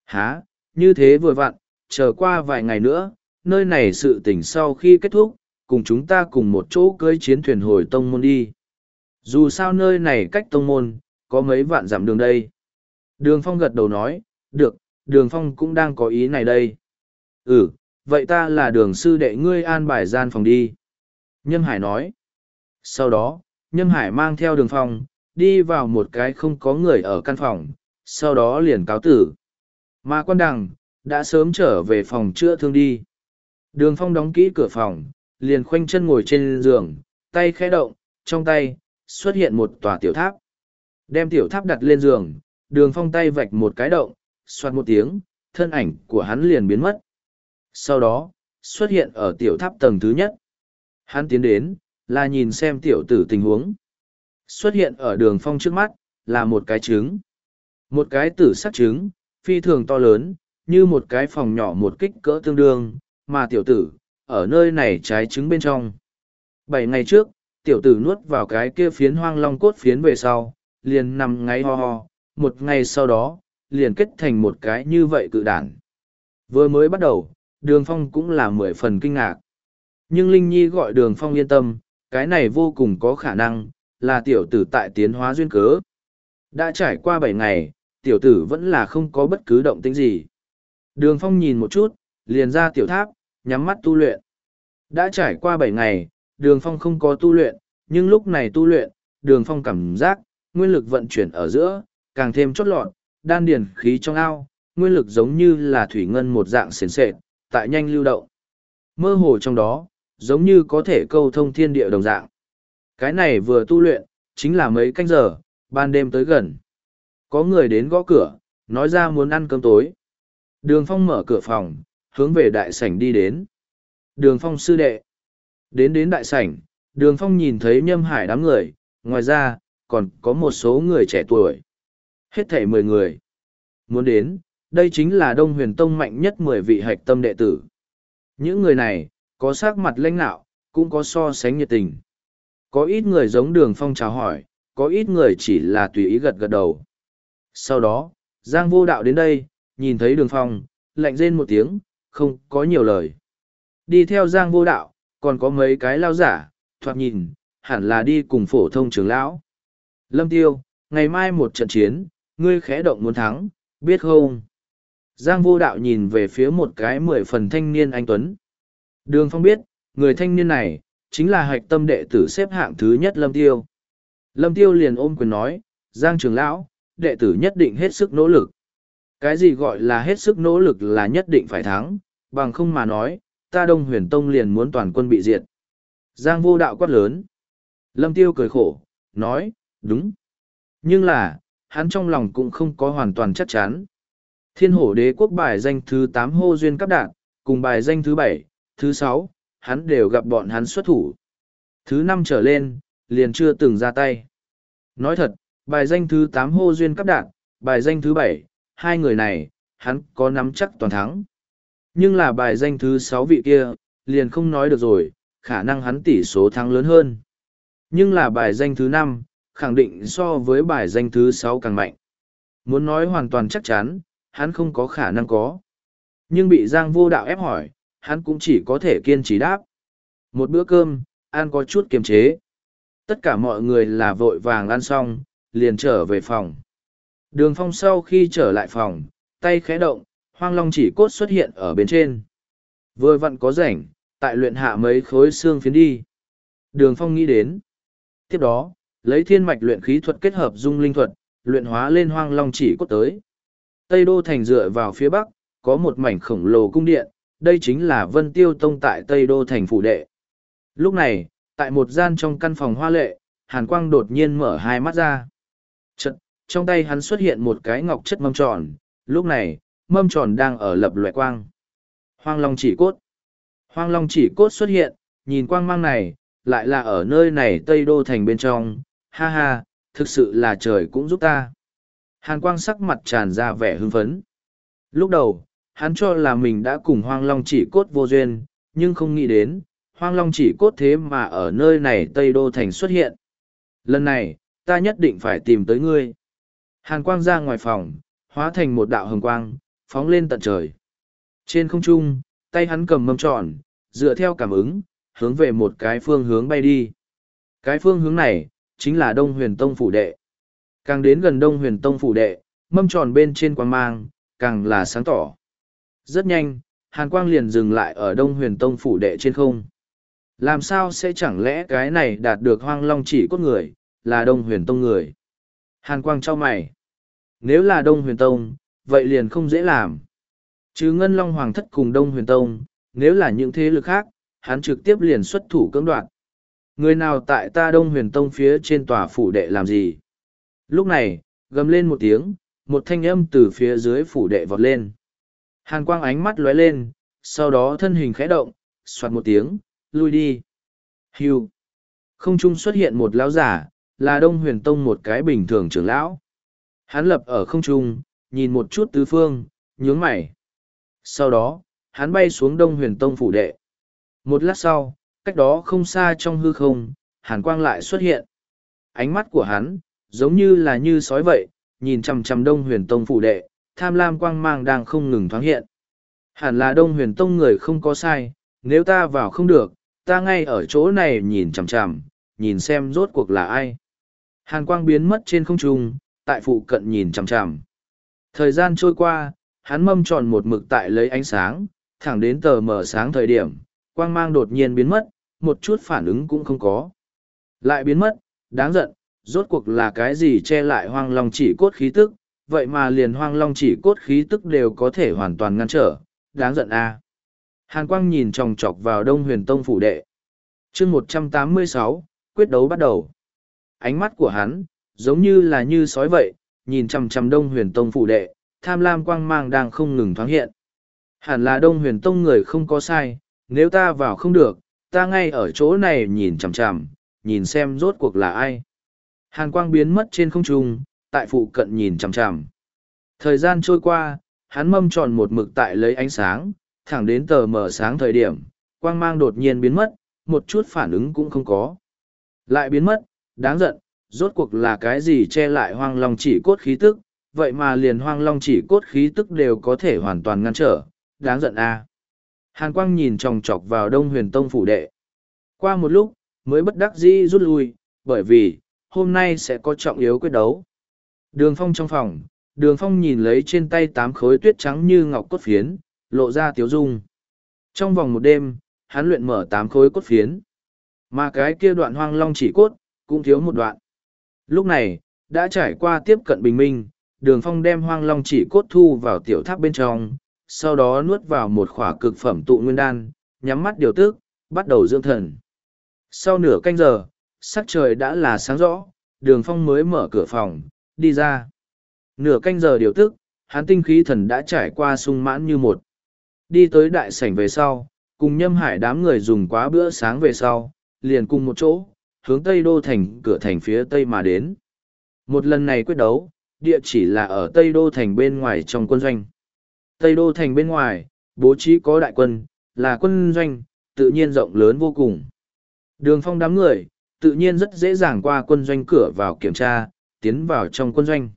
Há, như thế vừa vặn, chờ qua vài ngày nữa, nơi này sự tỉnh sau khi kết thúc, cùng chúng ta cùng một chỗ cưới chiến thuyền hồi tông môn đi. Dù sao nơi này cách tông môn, có mấy vạn dặm đường đây. Đường phong gật đầu nói, được, đường phong cũng đang có ý này đây. Ừ, vậy ta là đường sư đệ ngươi an bài gian phòng đi. Nhâm Hải nói. Sau đó, Nhâm Hải mang theo đường phong, đi vào một cái không có người ở căn phòng, sau đó liền cáo tử. Mà quan đằng, đã sớm trở về phòng chữa thương đi. Đường phong đóng kỹ cửa phòng, liền khoanh chân ngồi trên giường, tay khẽ động, trong tay, xuất hiện một tòa tiểu tháp. Đem tiểu tháp đặt lên giường, đường phong tay vạch một cái động, soạt một tiếng, thân ảnh của hắn liền biến mất. Sau đó, xuất hiện ở tiểu tháp tầng thứ nhất. Hắn tiến đến, là nhìn xem tiểu tử tình huống. Xuất hiện ở đường phong trước mắt, là một cái trứng. Một cái tử sắc trứng, phi thường to lớn, như một cái phòng nhỏ một kích cỡ tương đương, mà tiểu tử, ở nơi này trái trứng bên trong. Bảy ngày trước, tiểu tử nuốt vào cái kia phiến hoang long cốt phiến về sau, liền nằm ngáy ho ho, một ngày sau đó, liền kết thành một cái như vậy cự đản. Vừa mới bắt đầu, đường phong cũng là mười phần kinh ngạc. Nhưng Linh Nhi gọi đường phong yên tâm, cái này vô cùng có khả năng, là tiểu tử tại tiến hóa duyên cớ. Đã trải qua bảy ngày, tiểu tử vẫn là không có bất cứ động tĩnh gì. Đường phong nhìn một chút, liền ra tiểu tháp, nhắm mắt tu luyện. Đã trải qua bảy ngày, đường phong không có tu luyện, nhưng lúc này tu luyện, đường phong cảm giác, nguyên lực vận chuyển ở giữa, càng thêm chót lọt, đan điền khí trong ao, nguyên lực giống như là thủy ngân một dạng sền sệt, tại nhanh lưu động. Mơ hồ trong đó, giống như có thể câu thông thiên địa đồng dạng. Cái này vừa tu luyện, chính là mấy canh giờ, ban đêm tới gần. Có người đến gõ cửa, nói ra muốn ăn cơm tối. Đường Phong mở cửa phòng, hướng về đại sảnh đi đến. Đường Phong sư đệ. Đến đến đại sảnh, Đường Phong nhìn thấy nhâm hải đám người, ngoài ra, còn có một số người trẻ tuổi. Hết thảy mười người. Muốn đến, đây chính là Đông Huyền Tông mạnh nhất mười vị hạch tâm đệ tử. Những người này, có sắc mặt lãnh nạo, cũng có so sánh nhiệt tình. Có ít người giống đường phong chào hỏi, có ít người chỉ là tùy ý gật gật đầu. Sau đó, Giang vô đạo đến đây, nhìn thấy đường phong, lạnh rên một tiếng, không có nhiều lời. Đi theo Giang vô đạo, còn có mấy cái lao giả, thoạt nhìn, hẳn là đi cùng phổ thông trưởng lão. Lâm Tiêu, ngày mai một trận chiến, ngươi khẽ động muốn thắng, biết không? Giang vô đạo nhìn về phía một cái mười phần thanh niên anh Tuấn. Đường Phong biết, người thanh niên này, chính là hạch tâm đệ tử xếp hạng thứ nhất Lâm Tiêu. Lâm Tiêu liền ôm quyền nói, Giang trưởng lão, đệ tử nhất định hết sức nỗ lực. Cái gì gọi là hết sức nỗ lực là nhất định phải thắng, bằng không mà nói, ta Đông Huyền Tông liền muốn toàn quân bị diệt. Giang vô đạo quát lớn. Lâm Tiêu cười khổ, nói, đúng. Nhưng là, hắn trong lòng cũng không có hoàn toàn chắc chắn. Thiên hổ đế quốc bài danh thứ tám hô duyên cấp đạn, cùng bài danh thứ bảy, thứ sáu, hắn đều gặp bọn hắn xuất thủ. Thứ năm trở lên, liền chưa từng ra tay. Nói thật, bài danh thứ tám hô duyên cấp đạn, bài danh thứ bảy, hai người này, hắn có nắm chắc toàn thắng. Nhưng là bài danh thứ sáu vị kia, liền không nói được rồi, khả năng hắn tỷ số thắng lớn hơn. Nhưng là bài danh thứ năm, khẳng định so với bài danh thứ sáu càng mạnh. Muốn nói hoàn toàn chắc chắn, hắn không có khả năng có. Nhưng bị Giang vô đạo ép hỏi, hắn cũng chỉ có thể kiên trì đáp. Một bữa cơm, ăn có chút kiềm chế. Tất cả mọi người là vội vàng ăn xong, liền trở về phòng. Đường phong sau khi trở lại phòng, tay khẽ động, hoang long chỉ cốt xuất hiện ở bên trên. Vừa vặn có rảnh, tại luyện hạ mấy khối xương phiến đi. Đường phong nghĩ đến. Tiếp đó, lấy thiên mạch luyện khí thuật kết hợp dung linh thuật, luyện hóa lên hoang long chỉ cốt tới. Tây Đô Thành dựa vào phía bắc, có một mảnh khổng lồ cung điện, đây chính là Vân Tiêu Tông tại Tây Đô Thành phủ đệ. Lúc này, tại một gian trong căn phòng hoa lệ, Hàn Quang đột nhiên mở hai mắt ra. trong tay hắn xuất hiện một cái ngọc chất mâm tròn, lúc này, mâm tròn đang ở lập loại quang. Hoang Long chỉ cốt. Hoang Long chỉ cốt xuất hiện, nhìn quang mang này, lại là ở nơi này Tây Đô Thành bên trong, ha ha, thực sự là trời cũng giúp ta. Hàn quang sắc mặt tràn ra vẻ hưng phấn. Lúc đầu, hắn cho là mình đã cùng Hoang Long chỉ cốt vô duyên, nhưng không nghĩ đến, Hoang Long chỉ cốt thế mà ở nơi này Tây Đô Thành xuất hiện. Lần này, ta nhất định phải tìm tới ngươi. Hàn quang ra ngoài phòng, hóa thành một đạo hồng quang, phóng lên tận trời. Trên không trung, tay hắn cầm mâm tròn, dựa theo cảm ứng, hướng về một cái phương hướng bay đi. Cái phương hướng này, chính là Đông Huyền Tông Phủ Đệ. Càng đến gần Đông Huyền Tông Phủ Đệ, mâm tròn bên trên quang mang, càng là sáng tỏ. Rất nhanh, Hàn Quang liền dừng lại ở Đông Huyền Tông Phủ Đệ trên không. Làm sao sẽ chẳng lẽ cái này đạt được hoang long chỉ cốt người, là Đông Huyền Tông người? Hàn Quang cho mày. Nếu là Đông Huyền Tông, vậy liền không dễ làm. Chứ Ngân Long Hoàng thất cùng Đông Huyền Tông, nếu là những thế lực khác, hắn trực tiếp liền xuất thủ cưỡng đoạt. Người nào tại ta Đông Huyền Tông phía trên tòa phủ đệ làm gì? Lúc này, gầm lên một tiếng, một thanh âm từ phía dưới phủ đệ vọt lên. Hàn quang ánh mắt lóe lên, sau đó thân hình khẽ động, soạt một tiếng, lui đi. Hưu. Không trung xuất hiện một lão giả, là Đông Huyền Tông một cái bình thường trưởng lão. Hắn lập ở không trung, nhìn một chút tứ phương, nhướng mày. Sau đó, hắn bay xuống Đông Huyền Tông phủ đệ. Một lát sau, cách đó không xa trong hư không, hàn quang lại xuất hiện. Ánh mắt của hắn, giống như là như sói vậy, nhìn chằm chằm Đông Huyền Tông phủ đệ, tham lam quang mang đang không ngừng thoáng hiện. Hẳn là Đông Huyền Tông người không có sai, nếu ta vào không được, ta ngay ở chỗ này nhìn chằm chằm, nhìn xem rốt cuộc là ai. Hàn quang biến mất trên không trung, tại phụ cận nhìn chằm chằm. Thời gian trôi qua, hắn mâm tròn một mực tại lấy ánh sáng, thẳng đến tờ mở sáng thời điểm, quang mang đột nhiên biến mất, một chút phản ứng cũng không có. Lại biến mất, đáng giận, rốt cuộc là cái gì che lại hoang long chỉ cốt khí tức, vậy mà liền hoang long chỉ cốt khí tức đều có thể hoàn toàn ngăn trở, đáng giận a. Hàn quang nhìn tròng trọc vào đông huyền tông phủ đệ. chương một trăm tám mươi sáu quyết đấu bắt đầu. Ánh mắt của hắn, giống như là như sói vậy, nhìn chằm chằm đông huyền tông phụ đệ, tham lam quang mang đang không ngừng thoáng hiện. Hẳn là đông huyền tông người không có sai, nếu ta vào không được, ta ngay ở chỗ này nhìn chằm chằm, nhìn xem rốt cuộc là ai. Hàn quang biến mất trên không trung, tại phụ cận nhìn chằm chằm. Thời gian trôi qua, hắn mâm tròn một mực tại lấy ánh sáng, thẳng đến tờ mở sáng thời điểm, quang mang đột nhiên biến mất, một chút phản ứng cũng không có. Lại biến mất, đáng giận, rốt cuộc là cái gì che lại hoang long chỉ cốt khí tức, vậy mà liền hoang long chỉ cốt khí tức đều có thể hoàn toàn ngăn trở, đáng giận a. Hàn quang nhìn chòng chọc vào đông huyền tông phủ đệ. Qua một lúc, mới bất đắc dĩ rút lui, bởi vì, hôm nay sẽ có trọng yếu quyết đấu. Đường phong trong phòng, đường phong nhìn lấy trên tay tám khối tuyết trắng như ngọc cốt phiến, lộ ra tiếu dung. Trong vòng một đêm, hắn luyện mở tám khối cốt phiến. Mà cái kia đoạn hoang long chỉ cốt, cũng thiếu một đoạn. Lúc này, đã trải qua tiếp cận bình minh, đường phong đem hoang long chỉ cốt thu vào tiểu tháp bên trong, sau đó nuốt vào một khỏa cực phẩm tụ nguyên đan, nhắm mắt điều tức, bắt đầu dưỡng thần. Sau nửa canh giờ, sắc trời đã là sáng rõ, đường phong mới mở cửa phòng, đi ra. Nửa canh giờ điều tức, hắn tinh khí thần đã trải qua sung mãn như một. Đi tới đại sảnh về sau, cùng nhâm hải đám người dùng quá bữa sáng về sau, liền cùng một chỗ, hướng Tây Đô Thành cửa thành phía Tây mà đến. Một lần này quyết đấu, địa chỉ là ở Tây Đô Thành bên ngoài trong quân doanh. Tây Đô Thành bên ngoài, bố trí có đại quân, là quân doanh, tự nhiên rộng lớn vô cùng. Đường phong đám người, tự nhiên rất dễ dàng qua quân doanh cửa vào kiểm tra, tiến vào trong quân doanh.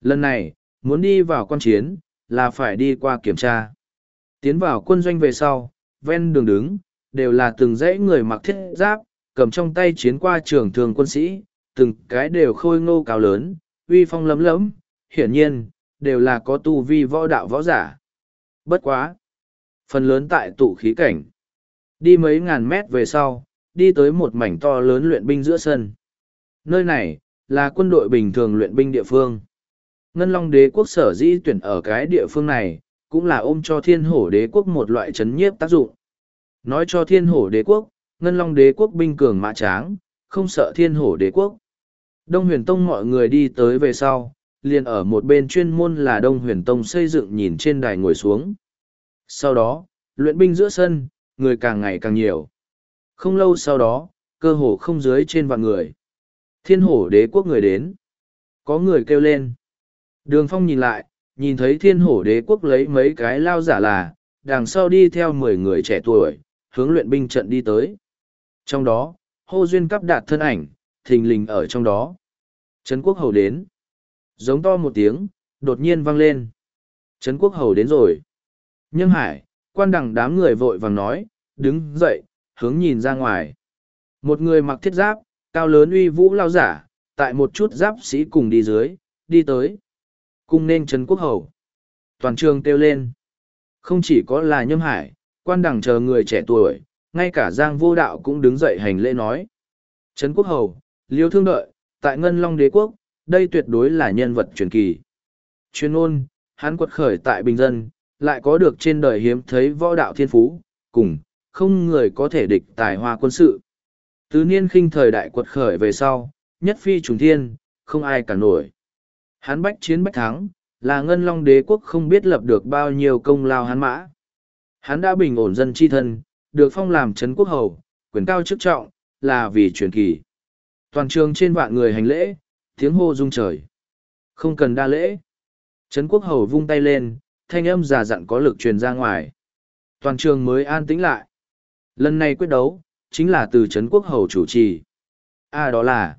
Lần này, muốn đi vào quan chiến, là phải đi qua kiểm tra. Tiến vào quân doanh về sau, ven đường đứng, đều là từng dãy người mặc thiết giáp, cầm trong tay chiến qua trường thường quân sĩ, từng cái đều khôi ngô cao lớn, uy phong lấm lấm, hiển nhiên, đều là có tu vi võ đạo võ giả. Bất quá. Phần lớn tại tụ khí cảnh. Đi mấy ngàn mét về sau, đi tới một mảnh to lớn luyện binh giữa sân. Nơi này, là quân đội bình thường luyện binh địa phương. Ngân Long đế quốc sở dĩ tuyển ở cái địa phương này, cũng là ôm cho thiên hổ đế quốc một loại chấn nhiếp tác dụng. Nói cho thiên hổ đế quốc, Ngân Long đế quốc binh cường mã tráng, không sợ thiên hổ đế quốc. Đông huyền tông mọi người đi tới về sau, liền ở một bên chuyên môn là Đông huyền tông xây dựng nhìn trên đài ngồi xuống. Sau đó, luyện binh giữa sân, người càng ngày càng nhiều. Không lâu sau đó, cơ hồ không dưới trên vạn người. Thiên hổ đế quốc người đến. Có người kêu lên. Đường phong nhìn lại, nhìn thấy thiên hổ đế quốc lấy mấy cái lao giả là, đằng sau đi theo mười người trẻ tuổi, hướng luyện binh trận đi tới. Trong đó, hô duyên cắp đạt thân ảnh, thình lình ở trong đó. Trấn quốc hầu đến. Giống to một tiếng, đột nhiên vang lên. Trấn quốc hầu đến rồi. nhâm hải, quan đẳng đám người vội vàng nói, đứng dậy, hướng nhìn ra ngoài. Một người mặc thiết giáp, cao lớn uy vũ lao giả, tại một chút giáp sĩ cùng đi dưới, đi tới. Cung nên Trấn quốc hầu. Toàn trường kêu lên. Không chỉ có là nhâm hải, quan đẳng chờ người trẻ tuổi, ngay cả giang vô đạo cũng đứng dậy hành lễ nói. Trấn quốc hầu, liêu thương đợi, tại ngân long đế quốc, đây tuyệt đối là nhân vật truyền kỳ. Chuyên ôn, hắn quật khởi tại bình dân, lại có được trên đời hiếm thấy võ đạo thiên phú, cùng, không người có thể địch tài hoa quân sự. Tứ niên khinh thời đại quật khởi về sau, nhất phi trùng thiên, không ai cả nổi. Hắn bách chiến bách thắng, là ngân long đế quốc không biết lập được bao nhiêu công lao hắn mã. Hắn đã bình ổn dân chi thân, được phong làm trấn quốc hầu, quyền cao chức trọng, là vì truyền kỳ. Toàn trường trên vạn người hành lễ, tiếng hô rung trời. Không cần đa lễ. Trấn quốc hầu vung tay lên, thanh âm già dặn có lực truyền ra ngoài. Toàn trường mới an tĩnh lại. Lần này quyết đấu, chính là từ Trấn quốc hầu chủ trì. À đó là,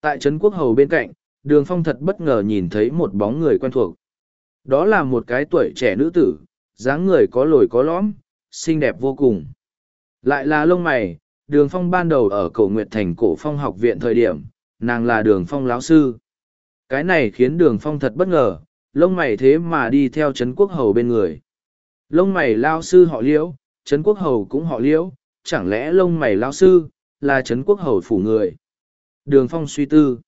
tại Trấn quốc hầu bên cạnh, đường phong thật bất ngờ nhìn thấy một bóng người quen thuộc. Đó là một cái tuổi trẻ nữ tử, dáng người có lồi có lõm, xinh đẹp vô cùng. Lại là lông mày, đường phong ban đầu ở cổ nguyệt thành cổ phong học viện thời điểm, nàng là đường phong lão sư. Cái này khiến đường phong thật bất ngờ, lông mày thế mà đi theo Trấn quốc hầu bên người. Lông mày lao sư họ liễu, Trấn quốc hầu cũng họ liễu, chẳng lẽ lông mày lao sư, là Trấn quốc hầu phủ người. Đường phong suy tư.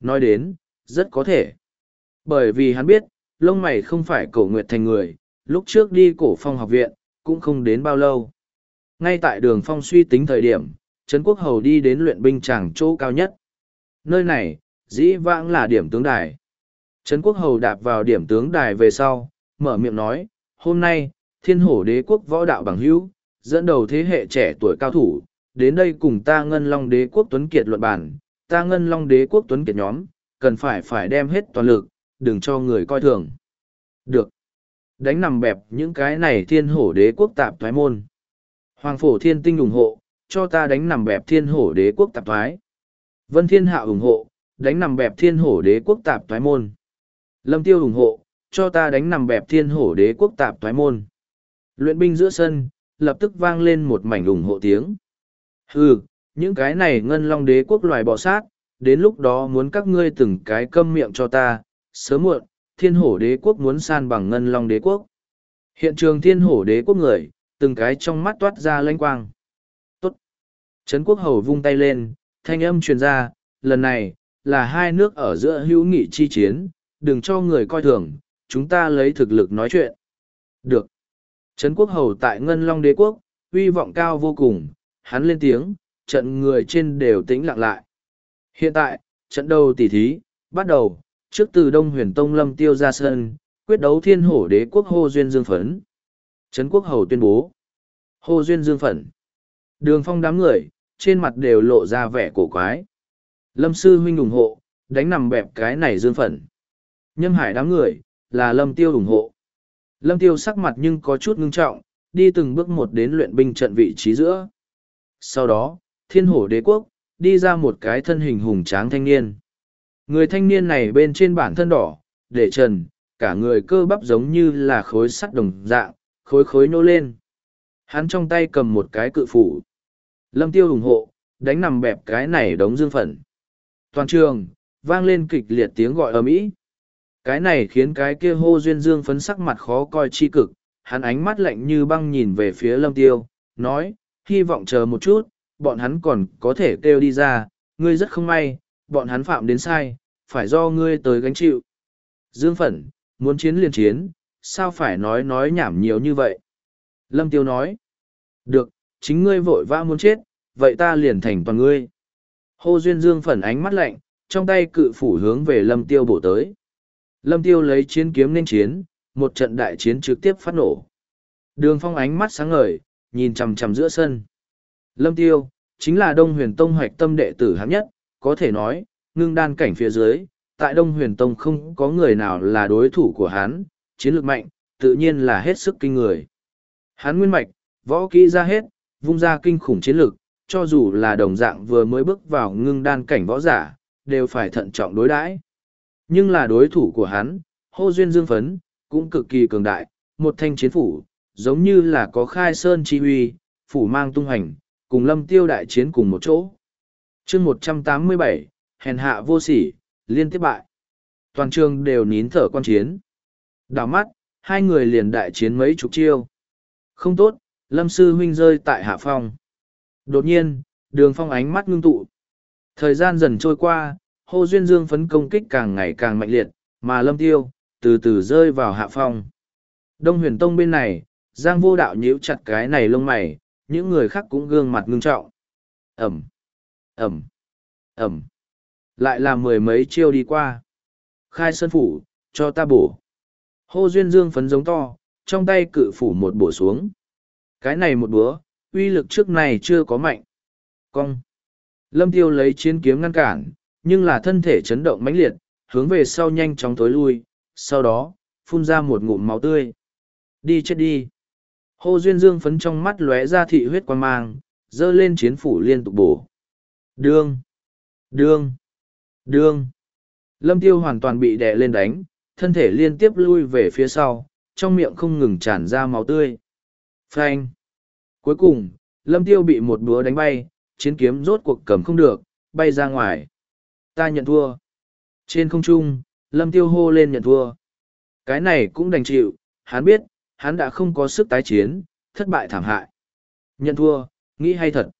Nói đến, rất có thể. Bởi vì hắn biết, lông mày không phải cổ nguyệt thành người, lúc trước đi cổ phong học viện, cũng không đến bao lâu. Ngay tại đường phong suy tính thời điểm, Trấn Quốc Hầu đi đến luyện binh tràng chỗ cao nhất. Nơi này, dĩ vãng là điểm tướng đài. Trấn Quốc Hầu đạp vào điểm tướng đài về sau, mở miệng nói, hôm nay, thiên hổ đế quốc võ đạo bằng hữu, dẫn đầu thế hệ trẻ tuổi cao thủ, đến đây cùng ta ngân long đế quốc tuấn kiệt luận bản, ta ngân long đế quốc tuấn kiệt nhóm, cần phải phải đem hết toàn lực, đừng cho người coi thường. Được. Đánh nằm bẹp những cái này thiên hổ đế quốc tạp thoái môn. Hoàng phổ thiên tinh ủng hộ, cho ta đánh nằm bẹp thiên hổ đế quốc tạp thoái. Vân thiên hạ ủng hộ, đánh nằm bẹp thiên hổ đế quốc tạp thoái môn. Lâm tiêu ủng hộ, cho ta đánh nằm bẹp thiên hổ đế quốc tạp thoái môn. Luyện binh giữa sân, lập tức vang lên một mảnh ủng hộ tiếng. Hừ, những cái này ngân long đế quốc loài bọ sát, đến lúc đó muốn các ngươi từng cái câm miệng cho ta, sớm muộn, thiên hổ đế quốc muốn san bằng ngân long đế quốc. Hiện trường thiên hổ đế quốc người, từng cái trong mắt toát ra lanh quang. Tốt. Trấn quốc hầu vung tay lên, thanh âm truyền ra, lần này, là hai nước ở giữa hữu nghị chi chiến, đừng cho người coi thường, chúng ta lấy thực lực nói chuyện. Được. Trấn quốc hầu tại Ngân Long đế quốc, uy vọng cao vô cùng, hắn lên tiếng, trận người trên đều tĩnh lặng lại. Hiện tại, trận đầu tỉ thí, bắt đầu, trước từ Đông huyền Tông Lâm Tiêu ra sân, quyết đấu thiên hổ đế quốc hô duyên dương phấn. Trấn quốc hầu tuyên bố. Hồ duyên dương phận, Đường phong đám người, trên mặt đều lộ ra vẻ cổ quái. Lâm sư huynh ủng hộ, đánh nằm bẹp cái này dương phận. Nhâm hải đám người, là lâm tiêu ủng hộ. Lâm tiêu sắc mặt nhưng có chút ngưng trọng, đi từng bước một đến luyện binh trận vị trí giữa. Sau đó, thiên hổ đế quốc, đi ra một cái thân hình hùng tráng thanh niên. Người thanh niên này bên trên bản thân đỏ, để trần, cả người cơ bắp giống như là khối sắt đồng dạng, khối khối nô lên. Hắn trong tay cầm một cái cự phủ. Lâm tiêu ủng hộ, đánh nằm bẹp cái này đống dương phận. Toàn trường, vang lên kịch liệt tiếng gọi ầm ĩ. Cái này khiến cái kia hô duyên dương phấn sắc mặt khó coi chi cực, hắn ánh mắt lạnh như băng nhìn về phía lâm tiêu, nói, hy vọng chờ một chút, bọn hắn còn có thể kêu đi ra, ngươi rất không may, bọn hắn phạm đến sai, phải do ngươi tới gánh chịu. Dương Phẩn, muốn chiến liền chiến, sao phải nói nói nhảm nhiều như vậy? Lâm Tiêu nói, được, chính ngươi vội vã muốn chết, vậy ta liền thành toàn ngươi. Hô Duyên Dương phần ánh mắt lạnh, trong tay cự phủ hướng về lâm tiêu bổ tới. Lâm tiêu lấy chiến kiếm nên chiến, một trận đại chiến trực tiếp phát nổ. Đường phong ánh mắt sáng ngời, nhìn chằm chằm giữa sân. Lâm tiêu, chính là Đông Huyền Tông hoạch tâm đệ tử hạng nhất, có thể nói, ngưng đan cảnh phía dưới, tại Đông Huyền Tông không có người nào là đối thủ của hắn, chiến lược mạnh, tự nhiên là hết sức kinh người. Hắn nguyên mạch, võ kỹ ra hết, vung ra kinh khủng chiến lược, cho dù là đồng dạng vừa mới bước vào ngưng đan cảnh võ giả, đều phải thận trọng đối đãi. Nhưng là đối thủ của hắn, hô duyên dương phấn, cũng cực kỳ cường đại, một thanh chiến phủ, giống như là có khai sơn chi huy, phủ mang tung hành, cùng lâm tiêu đại chiến cùng một chỗ. chương một trăm tám mươi bảy hèn hạ vô sỉ, liên tiếp bại. Toàn trường đều nín thở quan chiến. Đảo mắt, hai người liền đại chiến mấy chục chiêu. Không tốt, lâm sư huynh rơi tại hạ phong. Đột nhiên, đường phong ánh mắt ngưng tụ. Thời gian dần trôi qua, hô duyên dương phấn công kích càng ngày càng mạnh liệt, mà lâm tiêu, từ từ rơi vào hạ phong. Đông huyền tông bên này, giang vô đạo nhíu chặt cái này lông mày, những người khác cũng gương mặt ngưng trọng. Ẩm, Ẩm, Ẩm. Lại là mười mấy chiêu đi qua. Khai sơn phủ, cho ta bổ. Hô duyên dương phấn giống to, trong tay cự phủ một bổ xuống. Cái này một búa, uy lực trước này chưa có mạnh. Cong. Lâm tiêu lấy chiến kiếm ngăn cản, nhưng là thân thể chấn động mãnh liệt, hướng về sau nhanh chóng tối lui, sau đó, phun ra một ngụm máu tươi. Đi chết đi. Hô duyên dương phấn trong mắt lóe ra thị huyết quan mang, dơ lên chiến phủ liên tục bổ. Đương. Đương. Đương. Lâm tiêu hoàn toàn bị đè lên đánh, thân thể liên tiếp lui về phía sau, trong miệng không ngừng tràn ra máu tươi. Phanh. Cuối cùng, lâm tiêu bị một búa đánh bay, chiến kiếm rốt cuộc cầm không được, bay ra ngoài. Ta nhận thua. Trên không trung, lâm tiêu hô lên nhận thua. Cái này cũng đành chịu, hắn biết, hắn đã không có sức tái chiến, thất bại thảm hại. Nhận thua, nghĩ hay thật.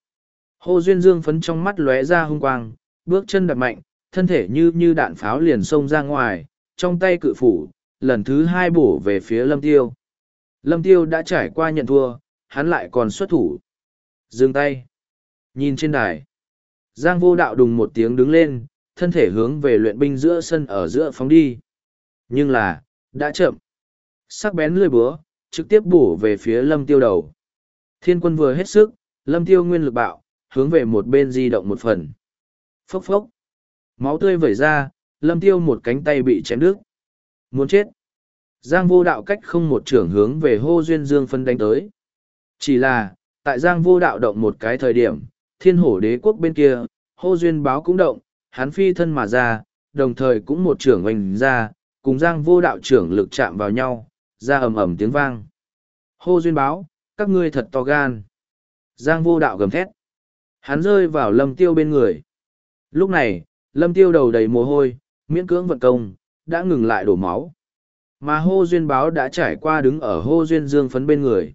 Hồ Duyên Dương phấn trong mắt lóe ra hung quang, bước chân đập mạnh, thân thể như như đạn pháo liền xông ra ngoài, trong tay cự phủ, lần thứ hai bổ về phía lâm tiêu. Lâm tiêu đã trải qua nhận thua, hắn lại còn xuất thủ. Dừng tay. Nhìn trên đài. Giang vô đạo đùng một tiếng đứng lên, thân thể hướng về luyện binh giữa sân ở giữa phóng đi. Nhưng là, đã chậm. Sắc bén lưỡi búa, trực tiếp bổ về phía lâm tiêu đầu. Thiên quân vừa hết sức, lâm tiêu nguyên lực bạo, hướng về một bên di động một phần. Phốc phốc. Máu tươi vẩy ra, lâm tiêu một cánh tay bị chém đứt. Muốn chết. Giang vô đạo cách không một trưởng hướng về hô duyên dương phân đánh tới. Chỉ là, tại Giang vô đạo động một cái thời điểm, thiên hổ đế quốc bên kia, hô duyên báo cũng động, hắn phi thân mà ra, đồng thời cũng một trưởng oanh ra, cùng Giang vô đạo trưởng lực chạm vào nhau, ra ầm ầm tiếng vang. Hô duyên báo, các ngươi thật to gan. Giang vô đạo gầm thét. Hắn rơi vào lâm tiêu bên người. Lúc này, lâm tiêu đầu đầy mồ hôi, miễn cưỡng vận công, đã ngừng lại đổ máu. Mà hô duyên báo đã trải qua đứng ở hô duyên dương phấn bên người.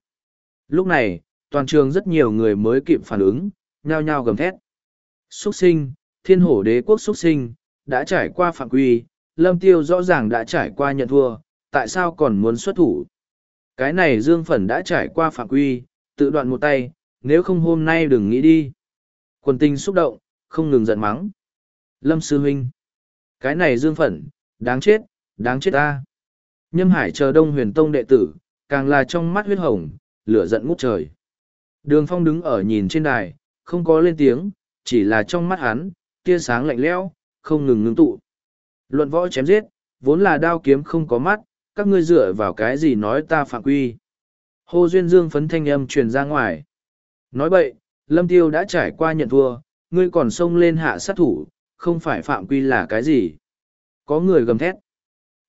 Lúc này, toàn trường rất nhiều người mới kịp phản ứng, nhao nhao gầm thét. Xuất sinh, thiên hổ đế quốc xuất sinh, đã trải qua phạm quy, lâm tiêu rõ ràng đã trải qua nhận thua, tại sao còn muốn xuất thủ? Cái này dương phẩn đã trải qua phạm quy, tự đoạn một tay, nếu không hôm nay đừng nghĩ đi. Quần tinh xúc động, không ngừng giận mắng. Lâm sư huynh. Cái này dương phẩn, đáng chết, đáng chết ta. Nhâm hải chờ đông huyền tông đệ tử, càng là trong mắt huyết hồng, lửa giận ngút trời. Đường phong đứng ở nhìn trên đài, không có lên tiếng, chỉ là trong mắt hắn, tia sáng lạnh lẽo, không ngừng ngưng tụ. Luận võ chém giết, vốn là đao kiếm không có mắt, các ngươi dựa vào cái gì nói ta phạm quy. Hồ Duyên Dương phấn thanh âm truyền ra ngoài. Nói bậy, Lâm Tiêu đã trải qua nhận thua, ngươi còn xông lên hạ sát thủ, không phải phạm quy là cái gì. Có người gầm thét.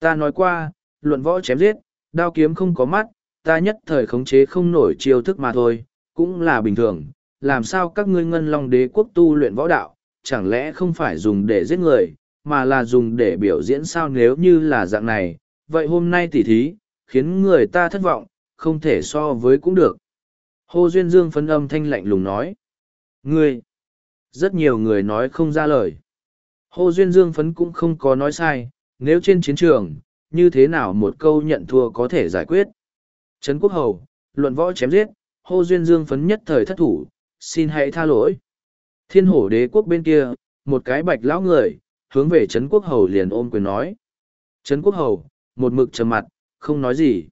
Ta nói qua, luận võ chém giết, đao kiếm không có mắt, ta nhất thời khống chế không nổi chiêu thức mà thôi, cũng là bình thường. Làm sao các ngươi ngân long đế quốc tu luyện võ đạo, chẳng lẽ không phải dùng để giết người, mà là dùng để biểu diễn sao nếu như là dạng này, vậy hôm nay tỉ thí, khiến người ta thất vọng, không thể so với cũng được. Hồ Duyên Dương phấn âm thanh lạnh lùng nói. Ngươi! Rất nhiều người nói không ra lời. Hồ Duyên Dương phấn cũng không có nói sai, nếu trên chiến trường, như thế nào một câu nhận thua có thể giải quyết. Trấn Quốc Hầu, luận võ chém giết, Hồ Duyên Dương phấn nhất thời thất thủ, xin hãy tha lỗi. Thiên hổ đế quốc bên kia, một cái bạch lão người, hướng về Trấn Quốc Hầu liền ôm quyền nói. Trấn Quốc Hầu, một mực trầm mặt, không nói gì.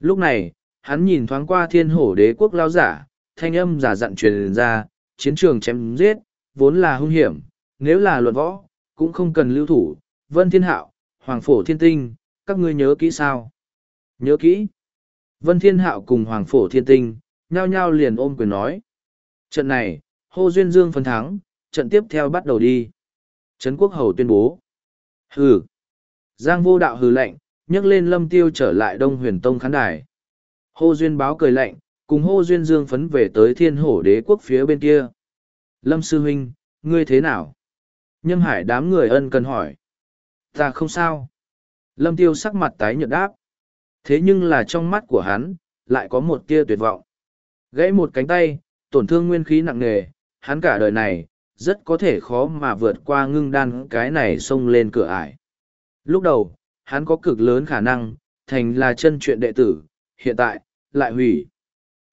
Lúc này, hắn nhìn thoáng qua thiên hổ đế quốc lao giả, thanh âm giả dặn truyền ra, chiến trường chém giết, vốn là hung hiểm, nếu là luận võ, cũng không cần lưu thủ, vân thiên hạo, hoàng phổ thiên tinh, các ngươi nhớ kỹ sao? Nhớ kỹ. Vân thiên hạo cùng hoàng phổ thiên tinh, nhao nhao liền ôm quyền nói. Trận này, hô duyên dương phân thắng, trận tiếp theo bắt đầu đi. Trấn quốc hầu tuyên bố. Hừ. Giang vô đạo hừ lạnh, nhấc lên lâm tiêu trở lại đông huyền tông khán đài. Hô duyên báo cười lạnh, cùng hô duyên dương phấn về tới thiên hổ đế quốc phía bên kia. Lâm sư huynh, ngươi thế nào? Nhâm hải đám người ân cần hỏi. Ta không sao. Lâm tiêu sắc mặt tái nhợt đáp. Thế nhưng là trong mắt của hắn, lại có một tia tuyệt vọng. Gãy một cánh tay, tổn thương nguyên khí nặng nề, hắn cả đời này, rất có thể khó mà vượt qua ngưng đan cái này xông lên cửa ải. Lúc đầu, hắn có cực lớn khả năng, thành là chân truyện đệ tử, hiện tại, lại hủy.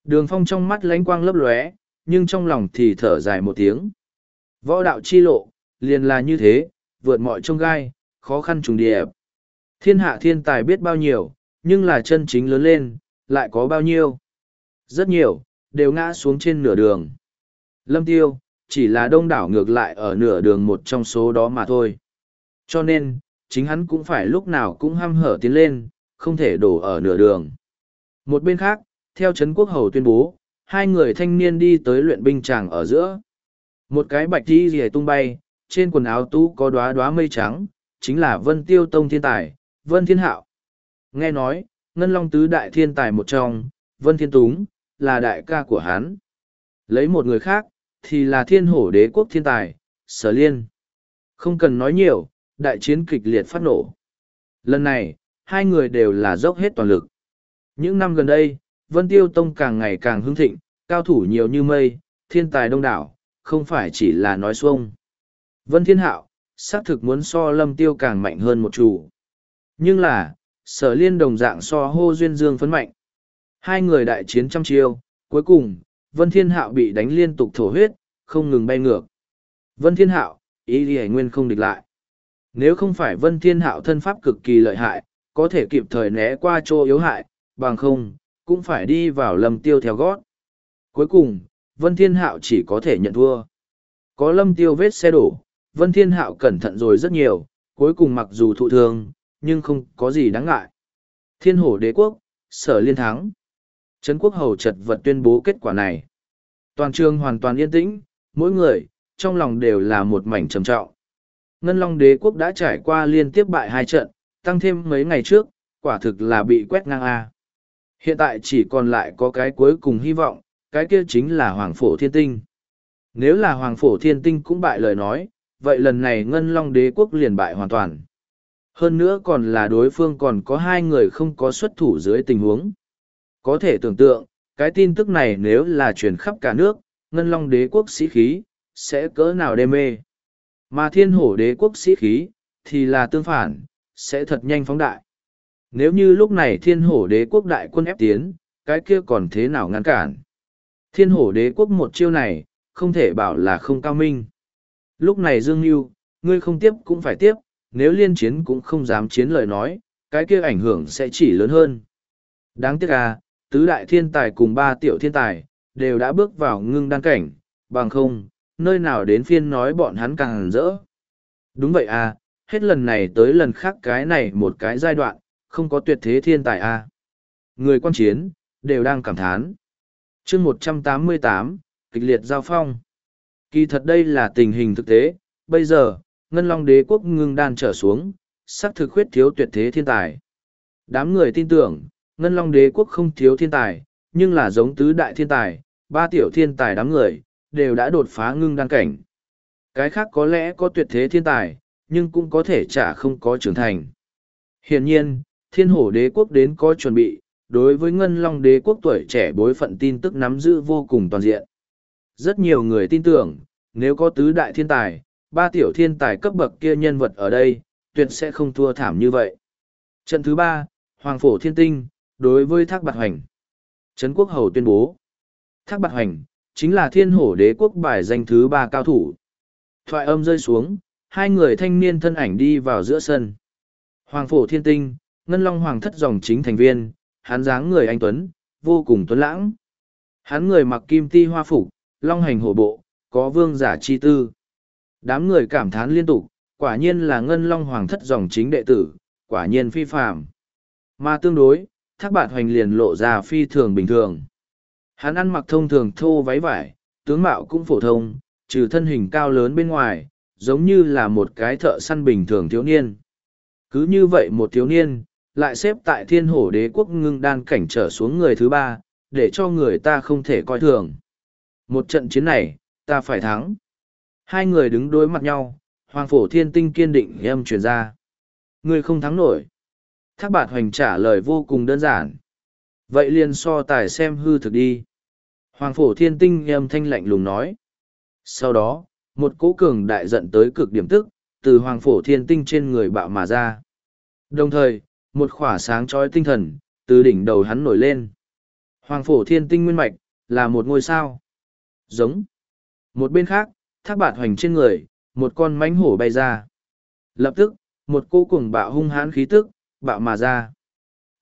Đường phong trong mắt lánh quang lấp lóe, nhưng trong lòng thì thở dài một tiếng. Võ đạo chi lộ, liền là như thế, vượt mọi trông gai, khó khăn trùng điệp. Thiên hạ thiên tài biết bao nhiêu, nhưng là chân chính lớn lên, lại có bao nhiêu. Rất nhiều, đều ngã xuống trên nửa đường. Lâm Tiêu, chỉ là đông đảo ngược lại ở nửa đường một trong số đó mà thôi. Cho nên, chính hắn cũng phải lúc nào cũng hăm hở tiến lên, không thể đổ ở nửa đường. Một bên khác, theo Trấn Quốc Hầu tuyên bố, hai người thanh niên đi tới luyện binh tràng ở giữa. Một cái bạch đi rìa tung bay, trên quần áo tú có đóa đóa mây trắng, chính là Vân Tiêu Tông thiên tài, Vân Thiên Hạo. Nghe nói, Ngân Long Tứ đại thiên tài một trong, Vân Thiên Túng, là đại ca của hắn. Lấy một người khác, thì là thiên hổ đế quốc thiên tài, Sở Liên. Không cần nói nhiều, đại chiến kịch liệt phát nổ. Lần này, hai người đều là dốc hết toàn lực. Những năm gần đây, Vân Tiêu Tông càng ngày càng hưng thịnh, cao thủ nhiều như mây, thiên tài đông đảo, không phải chỉ là nói xuông. Vân Thiên Hạo, xác thực muốn so lâm tiêu càng mạnh hơn một chủ. Nhưng là, sở liên đồng dạng so hô duyên dương phấn mạnh. Hai người đại chiến trăm chiêu, cuối cùng, Vân Thiên Hạo bị đánh liên tục thổ huyết, không ngừng bay ngược. Vân Thiên Hạo, ý đi nguyên không địch lại. Nếu không phải Vân Thiên Hạo thân pháp cực kỳ lợi hại, có thể kịp thời né qua chỗ yếu hại, bằng không, cũng phải đi vào lâm tiêu theo gót. Cuối cùng, Vân Thiên Hạo chỉ có thể nhận thua. Có lâm tiêu vết xe đổ, Vân Thiên Hạo cẩn thận rồi rất nhiều, cuối cùng mặc dù thụ thương, nhưng không có gì đáng ngại. Thiên hổ đế quốc, sở liên thắng. Trấn quốc hầu chật vật tuyên bố kết quả này. Toàn trường hoàn toàn yên tĩnh, mỗi người, trong lòng đều là một mảnh trầm trọng. Ngân Long đế quốc đã trải qua liên tiếp bại hai trận, tăng thêm mấy ngày trước, quả thực là bị quét ngang A. Hiện tại chỉ còn lại có cái cuối cùng hy vọng, cái kia chính là Hoàng Phổ Thiên Tinh. Nếu là Hoàng Phổ Thiên Tinh cũng bại lời nói, vậy lần này Ngân Long đế quốc liền bại hoàn toàn. Hơn nữa còn là đối phương còn có hai người không có xuất thủ dưới tình huống. Có thể tưởng tượng, cái tin tức này nếu là truyền khắp cả nước, Ngân Long đế quốc sĩ khí, sẽ cỡ nào đê mê. Mà thiên hổ đế quốc sĩ khí, thì là tương phản, sẽ thật nhanh phóng đại. Nếu như lúc này thiên hổ đế quốc đại quân ép tiến, cái kia còn thế nào ngăn cản? Thiên hổ đế quốc một chiêu này, không thể bảo là không cao minh. Lúc này Dương Nhu, ngươi không tiếp cũng phải tiếp, nếu liên chiến cũng không dám chiến lời nói, cái kia ảnh hưởng sẽ chỉ lớn hơn. Đáng tiếc à, tứ đại thiên tài cùng ba tiểu thiên tài, đều đã bước vào ngưng đan cảnh, bằng không, nơi nào đến phiên nói bọn hắn càng rỡ. Đúng vậy à, hết lần này tới lần khác cái này một cái giai đoạn, không có tuyệt thế thiên tài à. Người quan chiến, đều đang cảm thán. chương một trăm tám mươi tám kịch liệt giao phong. Kỳ thật đây là tình hình thực tế, bây giờ, Ngân Long đế quốc ngưng đan trở xuống, sắc thực khuyết thiếu tuyệt thế thiên tài. Đám người tin tưởng, Ngân Long đế quốc không thiếu thiên tài, nhưng là giống tứ đại thiên tài, ba tiểu thiên tài đám người, đều đã đột phá ngưng đan cảnh. Cái khác có lẽ có tuyệt thế thiên tài, nhưng cũng có thể chả không có trưởng thành. Hiển nhiên, thiên hổ đế quốc đến có chuẩn bị, đối với ngân long đế quốc tuổi trẻ bối phận tin tức nắm giữ vô cùng toàn diện. Rất nhiều người tin tưởng, nếu có tứ đại thiên tài, ba tiểu thiên tài cấp bậc kia nhân vật ở đây, tuyệt sẽ không thua thảm như vậy. Trận thứ ba, Hoàng Phổ Thiên Tinh, đối với Thác Bạt Hoành. Trấn Quốc Hầu tuyên bố, Thác Bạt Hoành, chính là thiên hổ đế quốc bài danh thứ ba cao thủ. Thoại âm rơi xuống, hai người thanh niên thân ảnh đi vào giữa sân. Hoàng phổ thiên tinh, ngân long hoàng thất dòng chính thành viên, hắn dáng người anh Tuấn, vô cùng tuấn lãng. Hắn người mặc kim ti hoa phục, long hành hổ bộ, có vương giả chi tư. Đám người cảm thán liên tục, quả nhiên là ngân long hoàng thất dòng chính đệ tử, quả nhiên phi phạm. Mà tương đối, thác bạt hoành liền lộ ra phi thường bình thường. Hắn ăn mặc thông thường thô váy vải, tướng mạo cũng phổ thông, trừ thân hình cao lớn bên ngoài, giống như là một cái thợ săn bình thường thiếu niên. Cứ như vậy một thiếu niên, lại xếp tại thiên hổ đế quốc ngưng đan cảnh trở xuống người thứ ba, để cho người ta không thể coi thường. Một trận chiến này, ta phải thắng. Hai người đứng đối mặt nhau, Hoàng Phổ Thiên Tinh kiên định em truyền ra. ngươi không thắng nổi. Thác bạt hoành trả lời vô cùng đơn giản. Vậy liền so tài xem hư thực đi. Hoàng Phổ Thiên Tinh em thanh lạnh lùng nói. Sau đó, một cỗ cường đại giận tới cực điểm tức, từ Hoàng Phổ Thiên Tinh trên người bạo mà ra. Đồng thời, một khỏa sáng trói tinh thần, từ đỉnh đầu hắn nổi lên. Hoàng Phổ Thiên Tinh nguyên mạch, là một ngôi sao. Giống. Một bên khác, thác bạt hoành trên người, một con mánh hổ bay ra. Lập tức, một cô cuồng bạo hung hãn khí tức, bạo mà ra.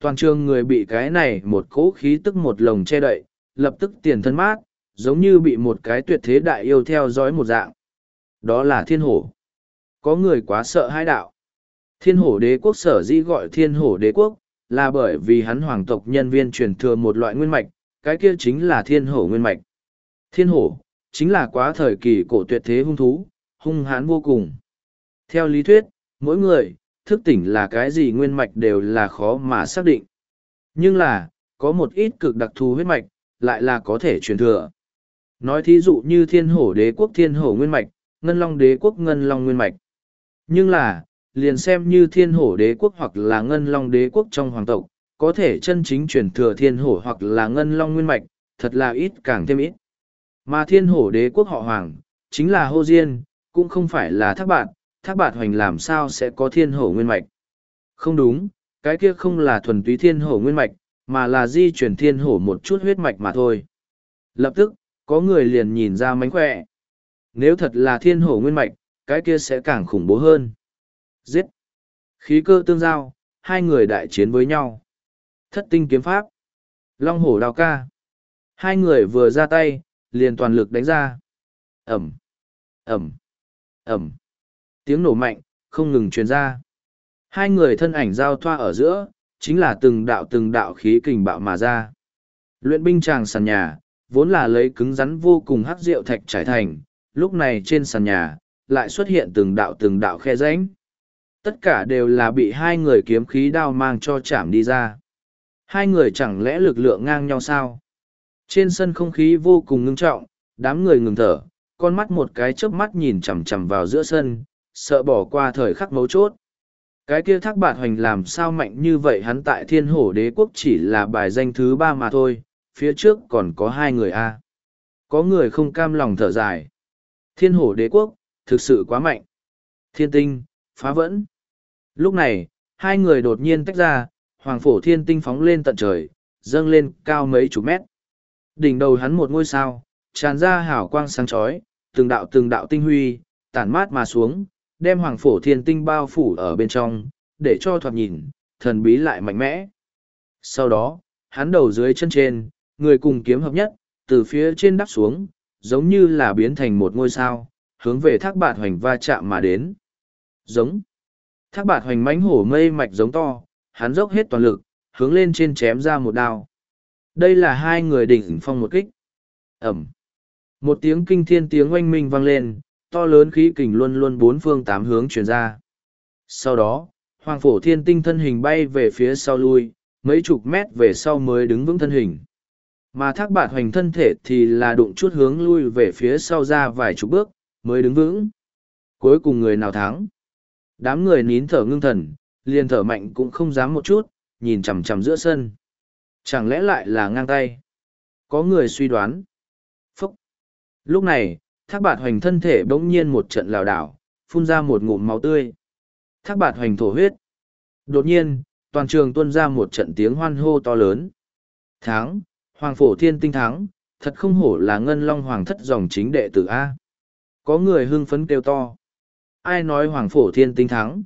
Toàn trường người bị cái này một cỗ khí tức một lồng che đậy, lập tức tiền thân mát, giống như bị một cái tuyệt thế đại yêu theo dõi một dạng. Đó là thiên hổ. Có người quá sợ hai đạo. Thiên hổ đế quốc sở dĩ gọi thiên hổ đế quốc, là bởi vì hắn hoàng tộc nhân viên truyền thừa một loại nguyên mạch, cái kia chính là thiên hổ nguyên mạch. Thiên hổ, chính là quá thời kỳ cổ tuyệt thế hung thú, hung hãn vô cùng. Theo lý thuyết, mỗi người, thức tỉnh là cái gì nguyên mạch đều là khó mà xác định. Nhưng là, có một ít cực đặc thù huyết mạch, lại là có thể truyền thừa. Nói thí dụ như thiên hổ đế quốc thiên hổ nguyên mạch, ngân long đế quốc ngân long nguyên mạch. Nhưng là, liền xem như thiên hổ đế quốc hoặc là ngân long đế quốc trong hoàng tộc, có thể chân chính truyền thừa thiên hổ hoặc là ngân long nguyên mạch, thật là ít càng thêm ít. Mà thiên hổ đế quốc họ hoàng, chính là hô diên, cũng không phải là thác bạn, thác bạn hoành làm sao sẽ có thiên hổ nguyên mạch. Không đúng, cái kia không là thuần túy thiên hổ nguyên mạch, mà là di chuyển thiên hổ một chút huyết mạch mà thôi. Lập tức, có người liền nhìn ra mánh khỏe. Nếu thật là thiên hổ nguyên mạch, cái kia sẽ càng khủng bố hơn. Giết! Khí cơ tương giao, hai người đại chiến với nhau. Thất tinh kiếm pháp. Long hổ đào ca. Hai người vừa ra tay, liền toàn lực đánh ra. Ẩm! Ẩm! Ẩm! Tiếng nổ mạnh, không ngừng truyền ra. Hai người thân ảnh giao thoa ở giữa, chính là từng đạo từng đạo khí kình bạo mà ra. Luyện binh tràng sàn nhà, vốn là lấy cứng rắn vô cùng hắc rượu thạch trải thành, lúc này trên sàn nhà, lại xuất hiện từng đạo từng đạo khe rãnh. Tất cả đều là bị hai người kiếm khí đao mang cho chạm đi ra. Hai người chẳng lẽ lực lượng ngang nhau sao? Trên sân không khí vô cùng ngưng trọng, đám người ngừng thở, con mắt một cái chớp mắt nhìn chằm chằm vào giữa sân, sợ bỏ qua thời khắc mấu chốt. Cái kia thác bạt hoành làm sao mạnh như vậy hắn tại thiên hổ đế quốc chỉ là bài danh thứ ba mà thôi, phía trước còn có hai người a Có người không cam lòng thở dài. Thiên hổ đế quốc, thực sự quá mạnh. Thiên tinh, phá vẫn. Lúc này, hai người đột nhiên tách ra, hoàng phổ thiên tinh phóng lên tận trời, dâng lên cao mấy chục mét. Đỉnh đầu hắn một ngôi sao, tràn ra hào quang sáng chói, từng đạo từng đạo tinh huy, tản mát mà xuống, đem hoàng phổ thiên tinh bao phủ ở bên trong, để cho thoạt nhìn, thần bí lại mạnh mẽ. Sau đó, hắn đầu dưới chân trên, người cùng kiếm hợp nhất, từ phía trên đắp xuống, giống như là biến thành một ngôi sao, hướng về thác bạt hoành va chạm mà đến. Giống. Thác bạt hoành mánh hổ mây mạch giống to, hắn dốc hết toàn lực, hướng lên trên chém ra một đao. Đây là hai người đỉnh phong một kích. Ẩm. Một tiếng kinh thiên tiếng oanh minh vang lên, to lớn khí kình luôn luôn bốn phương tám hướng truyền ra. Sau đó, hoàng phổ thiên tinh thân hình bay về phía sau lui, mấy chục mét về sau mới đứng vững thân hình. Mà thác bạt hoành thân thể thì là đụng chút hướng lui về phía sau ra vài chục bước, mới đứng vững. Cuối cùng người nào thắng? Đám người nín thở ngưng thần, liền thở mạnh cũng không dám một chút, nhìn chằm chằm giữa sân. Chẳng lẽ lại là ngang tay? Có người suy đoán. Phúc! Lúc này, thác bạt hoành thân thể bỗng nhiên một trận lảo đảo, phun ra một ngụm máu tươi. Thác bạt hoành thổ huyết. Đột nhiên, toàn trường tuôn ra một trận tiếng hoan hô to lớn. Thắng, Hoàng Phổ Thiên Tinh thắng, thật không hổ là ngân long hoàng thất dòng chính đệ tử A. Có người hưng phấn kêu to. Ai nói Hoàng Phổ Thiên Tinh thắng?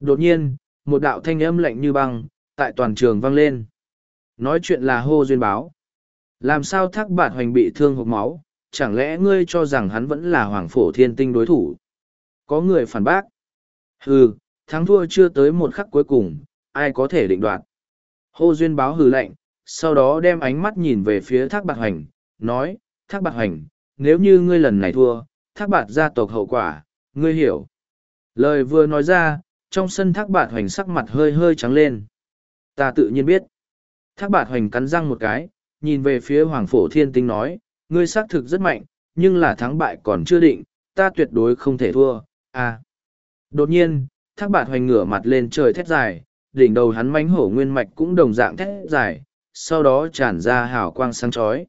Đột nhiên, một đạo thanh âm lạnh như băng, tại toàn trường vang lên. Nói chuyện là hô duyên báo. Làm sao thác bạt hoành bị thương hộp máu, chẳng lẽ ngươi cho rằng hắn vẫn là Hoàng Phổ Thiên Tinh đối thủ? Có người phản bác. Hừ, thắng thua chưa tới một khắc cuối cùng, ai có thể định đoạt. Hô duyên báo hừ lạnh, sau đó đem ánh mắt nhìn về phía thác bạt hoành, nói, thác bạt hoành, nếu như ngươi lần này thua, thác bạt gia tộc hậu quả, ngươi hiểu. Lời vừa nói ra, trong sân thác bạt hoành sắc mặt hơi hơi trắng lên. Ta tự nhiên biết. Thác bạt hoành cắn răng một cái, nhìn về phía hoàng phổ thiên tinh nói, ngươi xác thực rất mạnh, nhưng là thắng bại còn chưa định, ta tuyệt đối không thể thua, à. Đột nhiên, thác bạt hoành ngửa mặt lên trời thét dài, đỉnh đầu hắn mánh hổ nguyên mạch cũng đồng dạng thét dài, sau đó tràn ra hào quang sáng chói.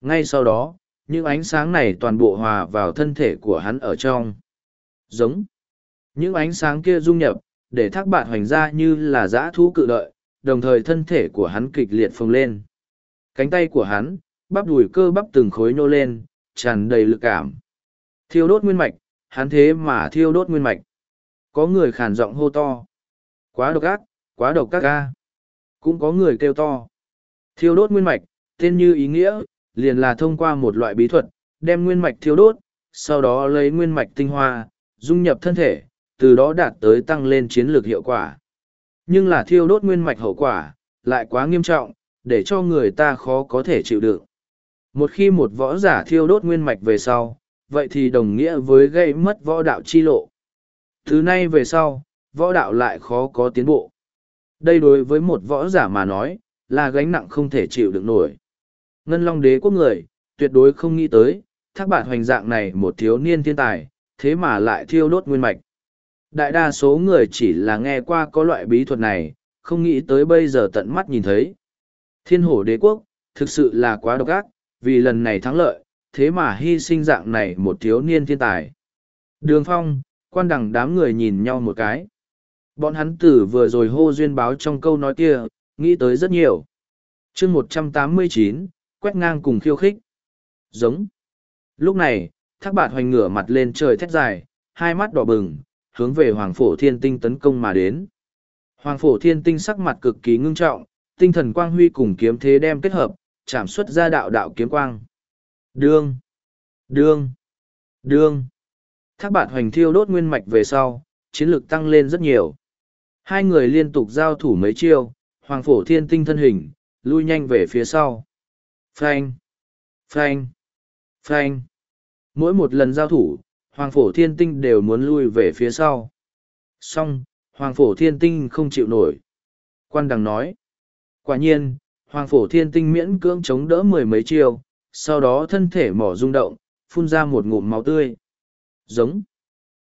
Ngay sau đó, những ánh sáng này toàn bộ hòa vào thân thể của hắn ở trong. Giống. Những ánh sáng kia dung nhập, để thác bạt hoành ra như là dã thú cự đợi, đồng thời thân thể của hắn kịch liệt phồng lên. Cánh tay của hắn, bắp đùi cơ bắp từng khối nô lên, tràn đầy lực cảm. Thiêu đốt nguyên mạch, hắn thế mà thiêu đốt nguyên mạch. Có người khàn giọng hô to. Quá độc ác, quá độc các ga. Cũng có người kêu to. Thiêu đốt nguyên mạch, tên như ý nghĩa, liền là thông qua một loại bí thuật, đem nguyên mạch thiêu đốt, sau đó lấy nguyên mạch tinh hoa, dung nhập thân thể, từ đó đạt tới tăng lên chiến lược hiệu quả. Nhưng là thiêu đốt nguyên mạch hậu quả, lại quá nghiêm trọng, để cho người ta khó có thể chịu đựng. Một khi một võ giả thiêu đốt nguyên mạch về sau, vậy thì đồng nghĩa với gây mất võ đạo chi lộ. Thứ nay về sau, võ đạo lại khó có tiến bộ. Đây đối với một võ giả mà nói, là gánh nặng không thể chịu được nổi. Ngân Long đế quốc người, tuyệt đối không nghĩ tới, thác bản hoành dạng này một thiếu niên thiên tài, thế mà lại thiêu đốt nguyên mạch. Đại đa số người chỉ là nghe qua có loại bí thuật này, không nghĩ tới bây giờ tận mắt nhìn thấy. Thiên hổ đế quốc, thực sự là quá độc ác, vì lần này thắng lợi, thế mà hy sinh dạng này một thiếu niên thiên tài. Đường phong, quan đẳng đám người nhìn nhau một cái. Bọn hắn tử vừa rồi hô duyên báo trong câu nói kia, nghĩ tới rất nhiều. chương một trăm tám mươi chín quét ngang cùng khiêu khích. Giống. Lúc này, thác bạt hoành ngửa mặt lên trời thét dài, hai mắt đỏ bừng, hướng về Hoàng Phổ Thiên Tinh tấn công mà đến. Hoàng Phổ Thiên Tinh sắc mặt cực kỳ ngưng trọng, tinh thần quang huy cùng kiếm thế đem kết hợp, chạm xuất ra đạo đạo kiếm quang. Đương! Đương! Đương! Thác bạn hoành thiêu đốt nguyên mạch về sau, chiến lược tăng lên rất nhiều. Hai người liên tục giao thủ mấy chiêu, Hoàng Phổ Thiên Tinh thân hình, lui nhanh về phía sau. Phanh! Phanh! Phanh! Mỗi một lần giao thủ, Hoàng Phổ Thiên Tinh đều muốn lui về phía sau. Song, Hoàng Phổ Thiên Tinh không chịu nổi. Quan đằng nói. Quả nhiên, Hoàng Phổ Thiên Tinh miễn cưỡng chống đỡ mười mấy chiêu, sau đó thân thể mỏ rung động, phun ra một ngụm máu tươi. Giống.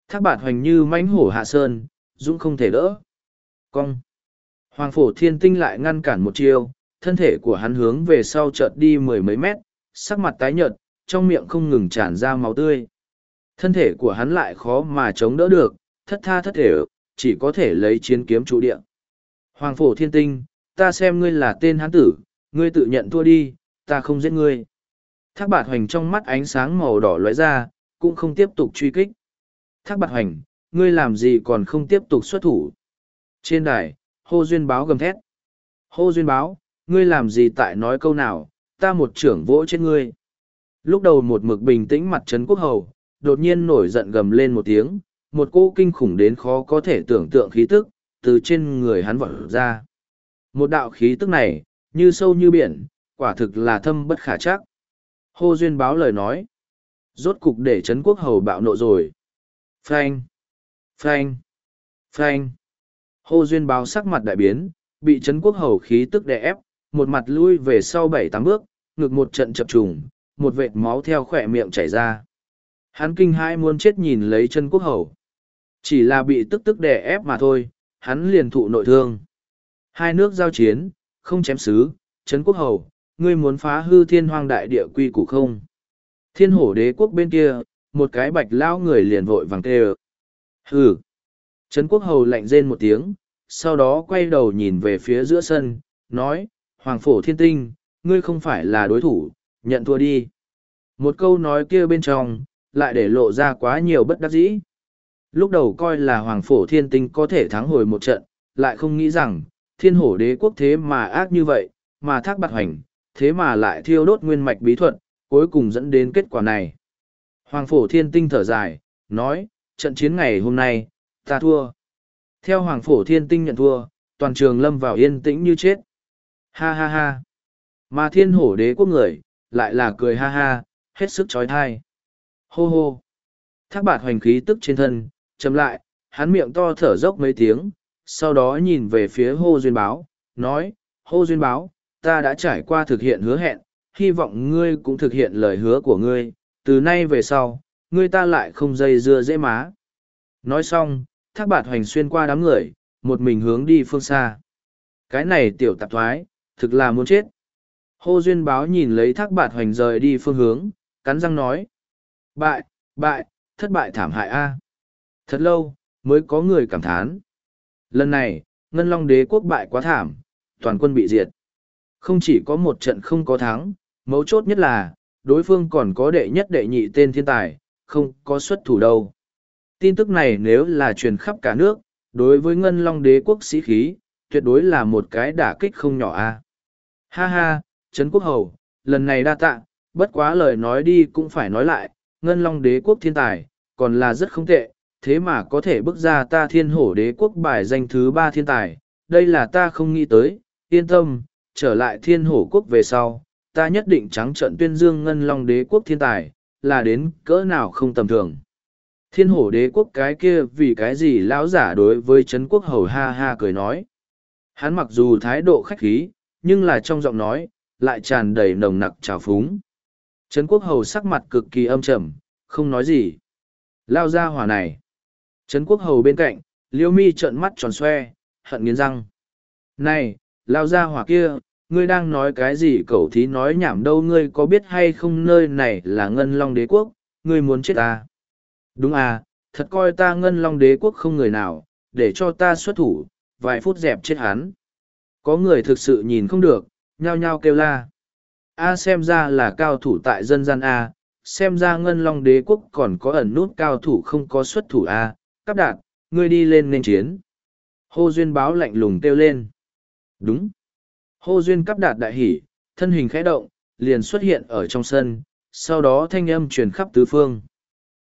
Thác bạt hoành như mãnh hổ hạ sơn, dũng không thể đỡ. Cong. Hoàng Phổ Thiên Tinh lại ngăn cản một chiêu, thân thể của hắn hướng về sau chợt đi mười mấy mét, sắc mặt tái nhợt, trong miệng không ngừng tràn ra máu tươi. Thân thể của hắn lại khó mà chống đỡ được, thất tha thất thể, chỉ có thể lấy chiến kiếm trụ địa. Hoàng phổ thiên tinh, ta xem ngươi là tên hán tử, ngươi tự nhận thua đi, ta không giết ngươi. Thác bạt hoành trong mắt ánh sáng màu đỏ lóe ra, cũng không tiếp tục truy kích. Thác bạt hoành, ngươi làm gì còn không tiếp tục xuất thủ. Trên đài, hô duyên báo gầm thét. Hô duyên báo, ngươi làm gì tại nói câu nào, ta một trưởng vỗ trên ngươi. Lúc đầu một mực bình tĩnh mặt trấn quốc hầu, đột nhiên nổi giận gầm lên một tiếng, một cô kinh khủng đến khó có thể tưởng tượng khí tức, từ trên người hắn vọt ra. Một đạo khí tức này, như sâu như biển, quả thực là thâm bất khả chắc. Hô Duyên báo lời nói. Rốt cục để Trấn Quốc Hầu bạo nộ rồi. Phanh! Phanh! Phanh! Hô Duyên báo sắc mặt đại biến, bị Trấn Quốc Hầu khí tức đè ép, một mặt lui về sau bảy tám bước, ngực một trận chập trùng, một vệt máu theo khỏe miệng chảy ra. Hắn kinh hãi muốn chết nhìn lấy chân quốc hầu. Chỉ là bị tức tức đè ép mà thôi, hắn liền thụ nội thương. Hai nước giao chiến, không chém xứ, Trấn quốc hầu, ngươi muốn phá hư thiên hoang đại địa quy củ không? Thiên hổ đế quốc bên kia, một cái bạch lão người liền vội vàng tê Hừ! Trấn quốc hầu lạnh rên một tiếng, sau đó quay đầu nhìn về phía giữa sân, nói, Hoàng phổ thiên tinh, ngươi không phải là đối thủ, nhận thua đi. Một câu nói kia bên trong, lại để lộ ra quá nhiều bất đắc dĩ. Lúc đầu coi là Hoàng Phổ Thiên Tinh có thể thắng hồi một trận, lại không nghĩ rằng, thiên hổ đế quốc thế mà ác như vậy, mà thác bạc hành, thế mà lại thiêu đốt nguyên mạch bí thuật, cuối cùng dẫn đến kết quả này. Hoàng Phổ Thiên Tinh thở dài, nói, trận chiến ngày hôm nay, ta thua. Theo Hoàng Phổ Thiên Tinh nhận thua, toàn trường lâm vào yên tĩnh như chết. Ha ha ha. Mà thiên hổ đế quốc người, lại là cười ha ha, hết sức trói thai. Hô hô. Thác bạt hoành khí tức trên thân, chấm lại, hắn miệng to thở dốc mấy tiếng, sau đó nhìn về phía hô duyên báo, nói, hô duyên báo, ta đã trải qua thực hiện hứa hẹn, hy vọng ngươi cũng thực hiện lời hứa của ngươi, từ nay về sau, ngươi ta lại không dây dưa dễ má. Nói xong, thác bạt hoành xuyên qua đám người, một mình hướng đi phương xa. Cái này tiểu tạp thoái, thực là muốn chết. Hô duyên báo nhìn lấy thác bạt hoành rời đi phương hướng, cắn răng nói. Bại, bại, thất bại thảm hại a Thật lâu, mới có người cảm thán. Lần này, Ngân Long đế quốc bại quá thảm, toàn quân bị diệt. Không chỉ có một trận không có thắng, mấu chốt nhất là, đối phương còn có đệ nhất đệ nhị tên thiên tài, không có xuất thủ đâu. Tin tức này nếu là truyền khắp cả nước, đối với Ngân Long đế quốc sĩ khí, tuyệt đối là một cái đả kích không nhỏ a. Ha ha, Trấn Quốc Hầu, lần này đa tạ, bất quá lời nói đi cũng phải nói lại, Ngân Long đế quốc thiên tài, còn là rất không tệ, thế mà có thể bước ra ta thiên hổ đế quốc bài danh thứ ba thiên tài, đây là ta không nghĩ tới, yên tâm, trở lại thiên hổ quốc về sau, ta nhất định trắng trận tuyên dương ngân long đế quốc thiên tài, là đến cỡ nào không tầm thường. Thiên hổ đế quốc cái kia vì cái gì lão giả đối với Trấn quốc hầu ha ha cười nói. Hắn mặc dù thái độ khách khí, nhưng là trong giọng nói, lại tràn đầy nồng nặc trào phúng. Trấn quốc hầu sắc mặt cực kỳ âm trầm, không nói gì. Lao ra hỏa này. Trấn quốc hầu bên cạnh, liêu mi trợn mắt tròn xoe, hận nghiến răng. Này, lao ra hỏa kia, ngươi đang nói cái gì cậu thí nói nhảm đâu ngươi có biết hay không nơi này là ngân long đế quốc, ngươi muốn chết ta. Đúng à, thật coi ta ngân long đế quốc không người nào, để cho ta xuất thủ, vài phút dẹp chết hắn. Có người thực sự nhìn không được, nhao nhao kêu la. A xem ra là cao thủ tại dân gian A, xem ra ngân long đế quốc còn có ẩn nút cao thủ không có xuất thủ A, cắp đạt, ngươi đi lên nên chiến. Hô Duyên báo lạnh lùng kêu lên. Đúng. Hô Duyên cắp đạt đại hỉ, thân hình khẽ động, liền xuất hiện ở trong sân, sau đó thanh âm truyền khắp tứ phương.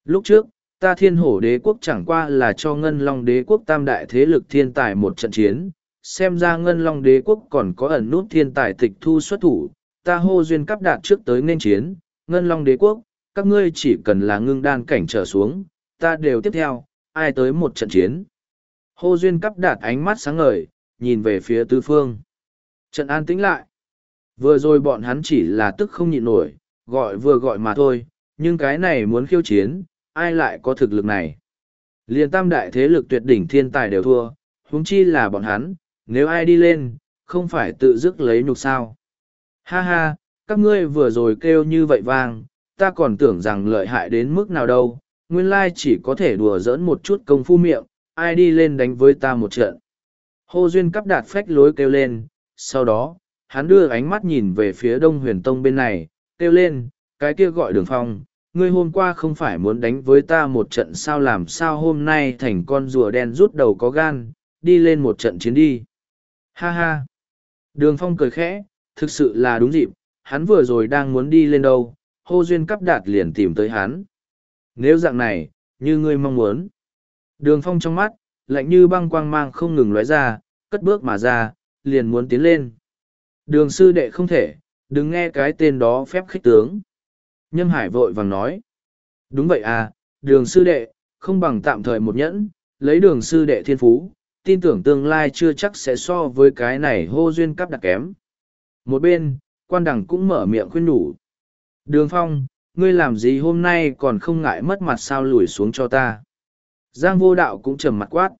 Lúc trước, ta thiên hổ đế quốc chẳng qua là cho ngân long đế quốc tam đại thế lực thiên tài một trận chiến, xem ra ngân long đế quốc còn có ẩn nút thiên tài tịch thu xuất thủ, ta hô duyên cắp đạt trước tới nên chiến, ngân long đế quốc, các ngươi chỉ cần là ngưng đan cảnh trở xuống, ta đều tiếp theo, ai tới một trận chiến. Hô duyên cắp đạt ánh mắt sáng ngời, nhìn về phía tư phương. Trận an tĩnh lại. Vừa rồi bọn hắn chỉ là tức không nhịn nổi, gọi vừa gọi mà thôi, nhưng cái này muốn khiêu chiến, ai lại có thực lực này. Liên tam đại thế lực tuyệt đỉnh thiên tài đều thua, huống chi là bọn hắn, nếu ai đi lên, không phải tự dứt lấy nhục sao. Ha ha, các ngươi vừa rồi kêu như vậy vang, ta còn tưởng rằng lợi hại đến mức nào đâu, nguyên lai chỉ có thể đùa giỡn một chút công phu miệng, ai đi lên đánh với ta một trận. Hô Duyên cắp đạt phách lối kêu lên, sau đó, hắn đưa ánh mắt nhìn về phía đông huyền tông bên này, kêu lên, cái kia gọi đường phong, ngươi hôm qua không phải muốn đánh với ta một trận sao làm sao hôm nay thành con rùa đen rút đầu có gan, đi lên một trận chiến đi. Ha ha! Đường phong cười khẽ, thực sự là đúng dịp, hắn vừa rồi đang muốn đi lên đâu, hô duyên cắp đạt liền tìm tới hắn. Nếu dạng này, như ngươi mong muốn. Đường phong trong mắt, lạnh như băng quang mang không ngừng lóe ra, cất bước mà ra, liền muốn tiến lên. Đường sư đệ không thể, đừng nghe cái tên đó phép khích tướng. Nhâm Hải vội vàng nói. Đúng vậy à, đường sư đệ, không bằng tạm thời một nhẫn, lấy đường sư đệ thiên phú, tin tưởng tương lai chưa chắc sẽ so với cái này hô duyên cắp đặc kém. Một bên, quan đẳng cũng mở miệng khuyên nhủ. Đường phong, ngươi làm gì hôm nay còn không ngại mất mặt sao lùi xuống cho ta. Giang vô đạo cũng trầm mặt quát.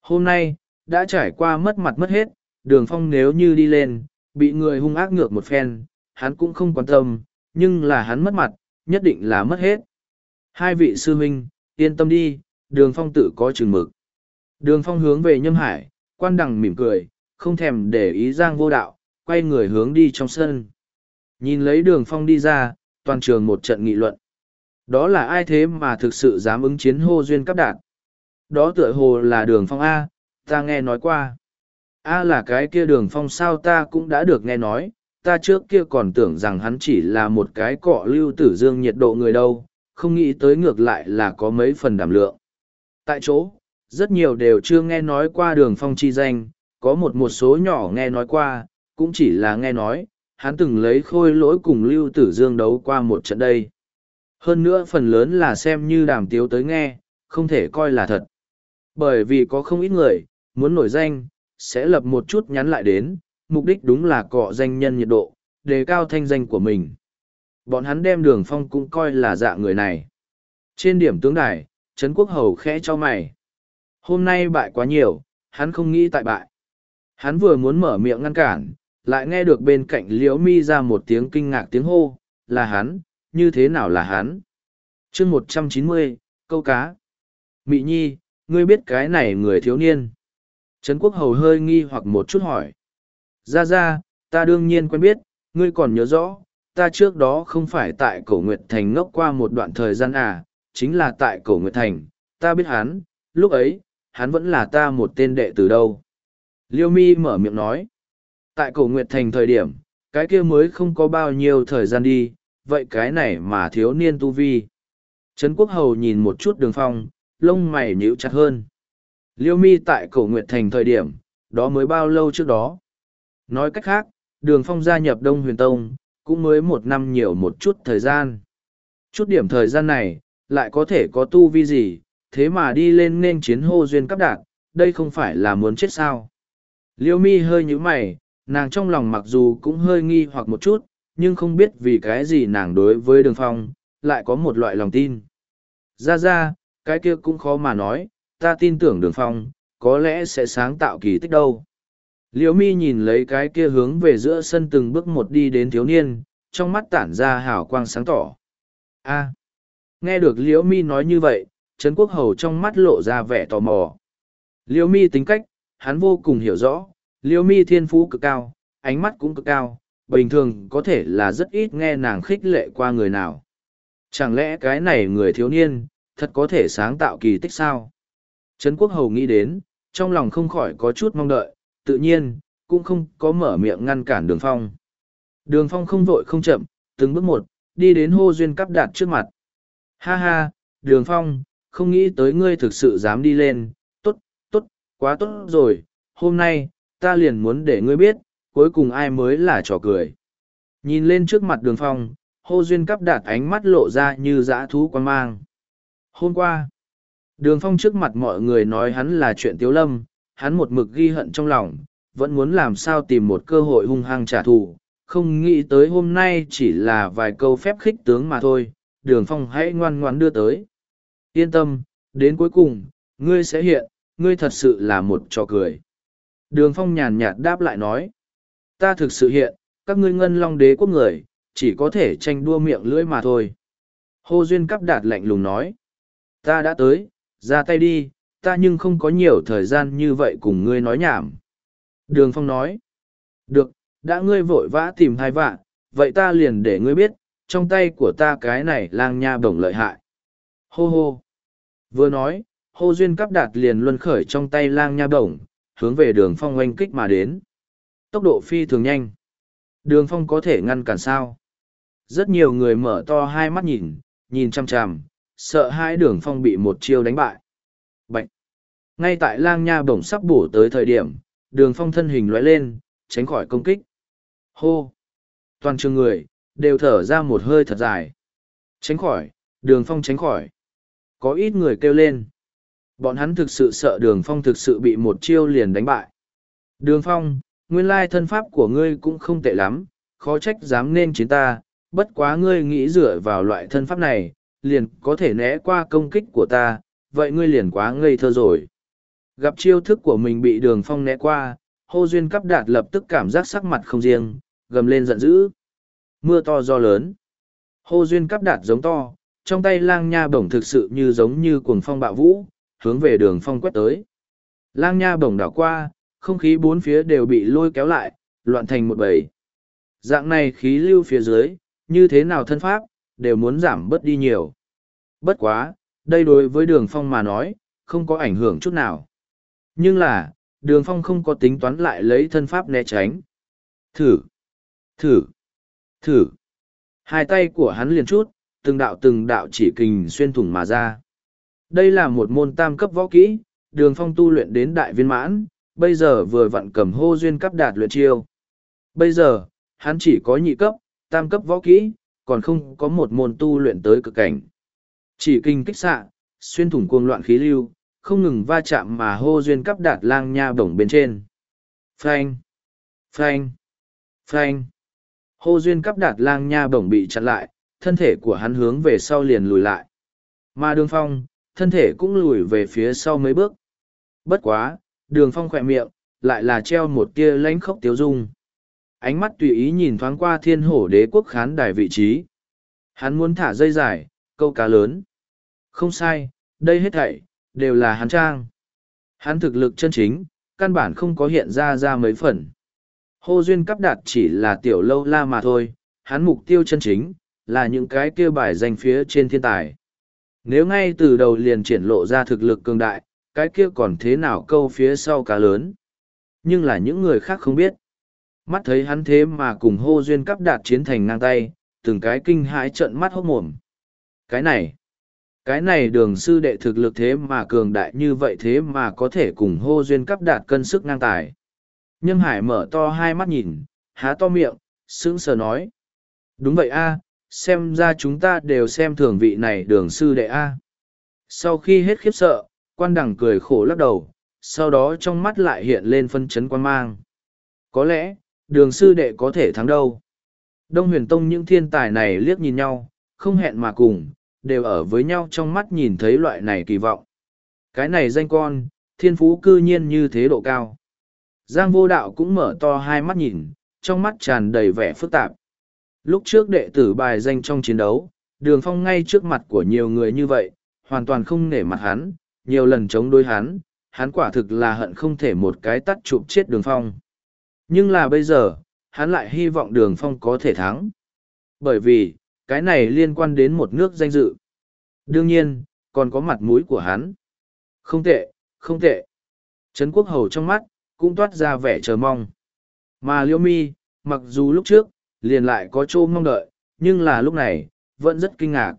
Hôm nay, đã trải qua mất mặt mất hết, đường phong nếu như đi lên, bị người hung ác ngược một phen, hắn cũng không quan tâm, nhưng là hắn mất mặt, nhất định là mất hết. Hai vị sư huynh, yên tâm đi, đường phong tự có chừng mực. Đường phong hướng về nhâm hải, quan đằng mỉm cười, không thèm để ý giang vô đạo, quay người hướng đi trong sân. Nhìn lấy đường phong đi ra, toàn trường một trận nghị luận. Đó là ai thế mà thực sự dám ứng chiến hô duyên cấp đạt? đó tựa hồ là đường phong A, ta nghe nói qua. A là cái kia đường phong sao ta cũng đã được nghe nói, ta trước kia còn tưởng rằng hắn chỉ là một cái cọ lưu tử dương nhiệt độ người đâu, không nghĩ tới ngược lại là có mấy phần đảm lượng. Tại chỗ, rất nhiều đều chưa nghe nói qua đường phong chi danh, có một một số nhỏ nghe nói qua, cũng chỉ là nghe nói, hắn từng lấy khôi lỗi cùng lưu tử dương đấu qua một trận đây. Hơn nữa phần lớn là xem như đàm tiếu tới nghe, không thể coi là thật. Bởi vì có không ít người, muốn nổi danh, sẽ lập một chút nhắn lại đến, mục đích đúng là cọ danh nhân nhiệt độ, đề cao thanh danh của mình. Bọn hắn đem đường phong cũng coi là dạ người này. Trên điểm tướng đài, Trấn Quốc Hầu khẽ cho mày. Hôm nay bại quá nhiều, hắn không nghĩ tại bại. Hắn vừa muốn mở miệng ngăn cản, lại nghe được bên cạnh liễu mi ra một tiếng kinh ngạc tiếng hô, là hắn, như thế nào là hắn? chương một trăm chín mươi câu cá. Mị nhi, ngươi biết cái này người thiếu niên. Trấn Quốc Hầu hơi nghi hoặc một chút hỏi. Ra ra, ta đương nhiên quen biết, ngươi còn nhớ rõ, ta trước đó không phải tại cổ Nguyệt Thành ngốc qua một đoạn thời gian à, chính là tại cổ Nguyệt Thành, ta biết hắn, lúc ấy, hắn vẫn là ta một tên đệ từ đâu. Liêu mi mở miệng nói, tại cổ Nguyệt Thành thời điểm, cái kia mới không có bao nhiêu thời gian đi, vậy cái này mà thiếu niên tu vi. Trấn Quốc Hầu nhìn một chút đường phong, lông mày nhíu chặt hơn. Liêu mi tại cổ Nguyệt Thành thời điểm, đó mới bao lâu trước đó. Nói cách khác, đường phong gia nhập Đông Huyền Tông, cũng mới một năm nhiều một chút thời gian. Chút điểm thời gian này, lại có thể có tu vi gì, thế mà đi lên nên chiến hô duyên cấp đạt, đây không phải là muốn chết sao. Liêu mi hơi nhíu mày, nàng trong lòng mặc dù cũng hơi nghi hoặc một chút, nhưng không biết vì cái gì nàng đối với đường phong, lại có một loại lòng tin. Ra ra, cái kia cũng khó mà nói, ta tin tưởng đường phong, có lẽ sẽ sáng tạo kỳ tích đâu. Liễu mi nhìn lấy cái kia hướng về giữa sân từng bước một đi đến thiếu niên, trong mắt tản ra hào quang sáng tỏ. A. nghe được liễu mi nói như vậy, Trấn Quốc Hầu trong mắt lộ ra vẻ tò mò. Liễu mi tính cách, hắn vô cùng hiểu rõ, Liêu mi thiên phú cực cao, ánh mắt cũng cực cao, bình thường có thể là rất ít nghe nàng khích lệ qua người nào. Chẳng lẽ cái này người thiếu niên, thật có thể sáng tạo kỳ tích sao? Trấn Quốc Hầu nghĩ đến, trong lòng không khỏi có chút mong đợi, tự nhiên, cũng không có mở miệng ngăn cản đường phong. Đường phong không vội không chậm, từng bước một, đi đến hô duyên cắp đạt trước mặt. Ha ha, đường phong, không nghĩ tới ngươi thực sự dám đi lên, tốt, tốt, quá tốt rồi, hôm nay, ta liền muốn để ngươi biết, cuối cùng ai mới là trò cười. Nhìn lên trước mặt đường phong, hô duyên cắp đạt ánh mắt lộ ra như dã thú quan mang. Hôm qua, đường phong trước mặt mọi người nói hắn là chuyện tiếu lâm, hắn một mực ghi hận trong lòng, vẫn muốn làm sao tìm một cơ hội hung hăng trả thù, không nghĩ tới hôm nay chỉ là vài câu phép khích tướng mà thôi, đường phong hãy ngoan ngoan đưa tới. Yên tâm, đến cuối cùng, ngươi sẽ hiện, ngươi thật sự là một trò cười. Đường phong nhàn nhạt đáp lại nói, ta thực sự hiện, các ngươi ngân long đế quốc người, chỉ có thể tranh đua miệng lưỡi mà thôi. Hô Duyên cắp đạt lạnh lùng nói, ta đã tới, ra tay đi, ta nhưng không có nhiều thời gian như vậy cùng ngươi nói nhảm. Đường Phong nói, được, đã ngươi vội vã tìm hai vạn, vậy ta liền để ngươi biết, trong tay của ta cái này lang nha bổng lợi hại. Hô hô. Vừa nói, hô duyên cắp đạt liền luân khởi trong tay lang nha bổng, hướng về đường phong oanh kích mà đến. Tốc độ phi thường nhanh. Đường phong có thể ngăn cản sao. Rất nhiều người mở to hai mắt nhìn, nhìn chăm chằm, sợ hai đường phong bị một chiêu đánh bại. Bạch! Ngay tại lang nha bổng sắp bổ tới thời điểm, đường phong thân hình lóe lên, tránh khỏi công kích. Hô! Toàn trường người, đều thở ra một hơi thật dài. Tránh khỏi, đường phong tránh khỏi. Có ít người kêu lên. Bọn hắn thực sự sợ đường phong thực sự bị một chiêu liền đánh bại. Đường phong, nguyên lai thân pháp của ngươi cũng không tệ lắm, khó trách dám nên chiến ta, bất quá ngươi nghĩ dựa vào loại thân pháp này, liền có thể né qua công kích của ta, vậy ngươi liền quá ngây thơ rồi. Gặp chiêu thức của mình bị đường phong né qua, hô duyên cắp đạt lập tức cảm giác sắc mặt không riêng, gầm lên giận dữ. Mưa to do lớn. Hô duyên cắp đạt giống to, trong tay lang nha bổng thực sự như giống như cuồng phong bạo vũ, hướng về đường phong quét tới. Lang nha bổng đảo qua, không khí bốn phía đều bị lôi kéo lại, loạn thành một bầy. Dạng này khí lưu phía dưới, như thế nào thân pháp, đều muốn giảm bớt đi nhiều. Bất quá, đây đối với đường phong mà nói, không có ảnh hưởng chút nào. Nhưng là, đường phong không có tính toán lại lấy thân pháp né tránh. Thử, thử, thử. Hai tay của hắn liền chút, từng đạo từng đạo chỉ kình xuyên thủng mà ra. Đây là một môn tam cấp võ kỹ, đường phong tu luyện đến đại viên mãn, bây giờ vừa vặn cầm hô duyên cấp đạt luyện chiêu. Bây giờ, hắn chỉ có nhị cấp, tam cấp võ kỹ, còn không có một môn tu luyện tới cực cảnh. Chỉ kinh kích xạ, xuyên thủng cuồng loạn khí lưu, không ngừng va chạm mà hô duyên cấp đạt lang nha bổng bên trên. Phanh! Phanh! Phanh! Hô duyên cấp đạt lang nha bổng bị chặn lại, thân thể của hắn hướng về sau liền lùi lại. Mà đường phong, thân thể cũng lùi về phía sau mấy bước. Bất quá, đường phong khỏe miệng, lại là treo một tia lánh khốc tiếu dung. Ánh mắt tùy ý nhìn thoáng qua thiên hổ đế quốc khán đài vị trí. Hắn muốn thả dây dài, câu cá lớn. Không sai, đây hết thảy, đều là hắn trang. Hắn thực lực chân chính, căn bản không có hiện ra ra mấy phần. Hô duyên cấp đạt chỉ là tiểu lâu la mà thôi, hắn mục tiêu chân chính, là những cái kia bài danh phía trên thiên tài. Nếu ngay từ đầu liền triển lộ ra thực lực cường đại, cái kia còn thế nào câu phía sau cá lớn. Nhưng là những người khác không biết. Mắt thấy hắn thế mà cùng hô duyên cắp đạt chiến thành ngang tay, từng cái kinh hãi trận mắt hốt mồm. Cái này, cái này đường sư đệ thực lực thế mà cường đại như vậy thế mà có thể cùng hô duyên cắp đạt cân sức ngang tài. Nhâm Hải mở to hai mắt nhìn, há to miệng, sững sờ nói. Đúng vậy a, xem ra chúng ta đều xem thường vị này đường sư đệ a. Sau khi hết khiếp sợ, quan đẳng cười khổ lắc đầu, sau đó trong mắt lại hiện lên phân chấn quan mang. Có lẽ, đường sư đệ có thể thắng đâu. Đông huyền tông những thiên tài này liếc nhìn nhau, không hẹn mà cùng, đều ở với nhau trong mắt nhìn thấy loại này kỳ vọng. Cái này danh con, thiên phú cư nhiên như thế độ cao. Giang vô đạo cũng mở to hai mắt nhìn, trong mắt tràn đầy vẻ phức tạp. Lúc trước đệ tử bài danh trong chiến đấu, đường phong ngay trước mặt của nhiều người như vậy, hoàn toàn không nể mặt hắn, nhiều lần chống đối hắn, hắn quả thực là hận không thể một cái tắt chụp chết đường phong. Nhưng là bây giờ, hắn lại hy vọng đường phong có thể thắng. Bởi vì, cái này liên quan đến một nước danh dự. Đương nhiên, còn có mặt mũi của hắn. Không tệ, không tệ. Trấn quốc hầu trong mắt, cũng toát ra vẻ chờ mong. Mà liêu mi, mặc dù lúc trước, liền lại có chỗ mong đợi, nhưng là lúc này, vẫn rất kinh ngạc.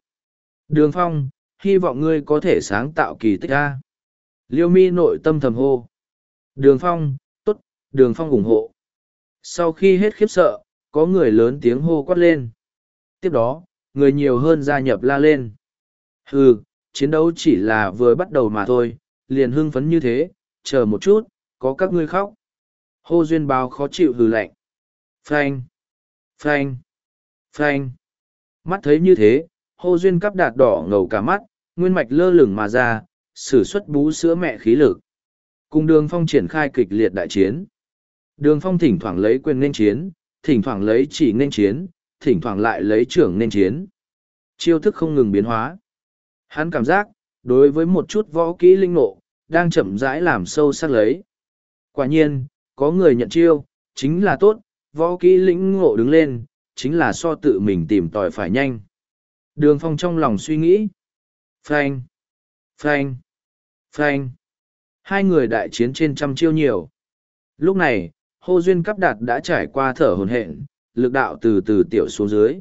Đường phong, hy vọng ngươi có thể sáng tạo kỳ tích ra. Liêu mi nội tâm thầm hô. Đường phong, tốt, đường phong ủng hộ. Sau khi hết khiếp sợ, có người lớn tiếng hô quát lên. Tiếp đó, người nhiều hơn gia nhập la lên. Hừ, chiến đấu chỉ là vừa bắt đầu mà thôi, liền hưng phấn như thế, chờ một chút, có các ngươi khóc. Hô duyên báo khó chịu hừ lạnh. Frank phanh, phanh. Mắt thấy như thế, hô duyên cắp đạt đỏ ngầu cả mắt, nguyên mạch lơ lửng mà ra, sử xuất bú sữa mẹ khí lực. Cùng đường phong triển khai kịch liệt đại chiến. Đường phong thỉnh thoảng lấy quyền nên chiến, thỉnh thoảng lấy chỉ nên chiến, thỉnh thoảng lại lấy trưởng nên chiến. Chiêu thức không ngừng biến hóa. Hắn cảm giác, đối với một chút võ kỹ linh nộ, đang chậm rãi làm sâu sắc lấy. Quả nhiên, có người nhận chiêu, chính là tốt, võ kỹ lĩnh ngộ đứng lên, chính là so tự mình tìm tòi phải nhanh. Đường phong trong lòng suy nghĩ. Phanh, phanh, phanh. Hai người đại chiến trên trăm chiêu nhiều. Lúc này, hô duyên cắp đạt đã trải qua thở hồn hện, lực đạo từ từ tiểu xuống dưới.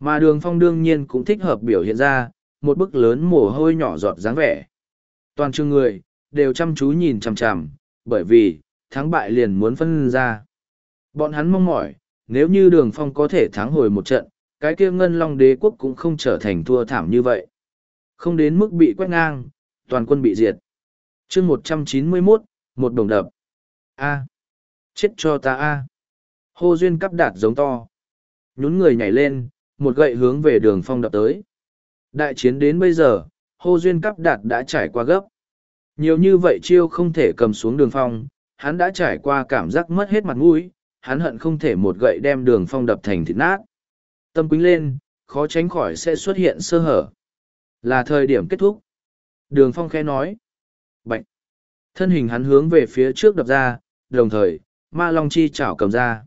Mà đường phong đương nhiên cũng thích hợp biểu hiện ra, một bức lớn mồ hôi nhỏ giọt dáng vẻ. Toàn trường người, đều chăm chú nhìn chằm chằm, bởi vì, thắng bại liền muốn phân ra. Bọn hắn mong mỏi, nếu như đường phong có thể thắng hồi một trận, cái kia ngân long đế quốc cũng không trở thành thua thảm như vậy. Không đến mức bị quét ngang, toàn quân bị diệt. chương một trăm chín mươi 191, một đồng đập. A. Chết cho ta A. Hô duyên cắp đạt giống to. Nhún người nhảy lên, một gậy hướng về đường phong đập tới. Đại chiến đến bây giờ, hô duyên cắp đạt đã trải qua gấp. Nhiều như vậy chiêu không thể cầm xuống đường phong, hắn đã trải qua cảm giác mất hết mặt mũi, hắn hận không thể một gậy đem đường phong đập thành thịt nát. Tâm quýnh lên, khó tránh khỏi sẽ xuất hiện sơ hở. Là thời điểm kết thúc. Đường phong khẽ nói. bệnh. Thân hình hắn hướng về phía trước đập ra, đồng thời, ma long chi chảo cầm ra.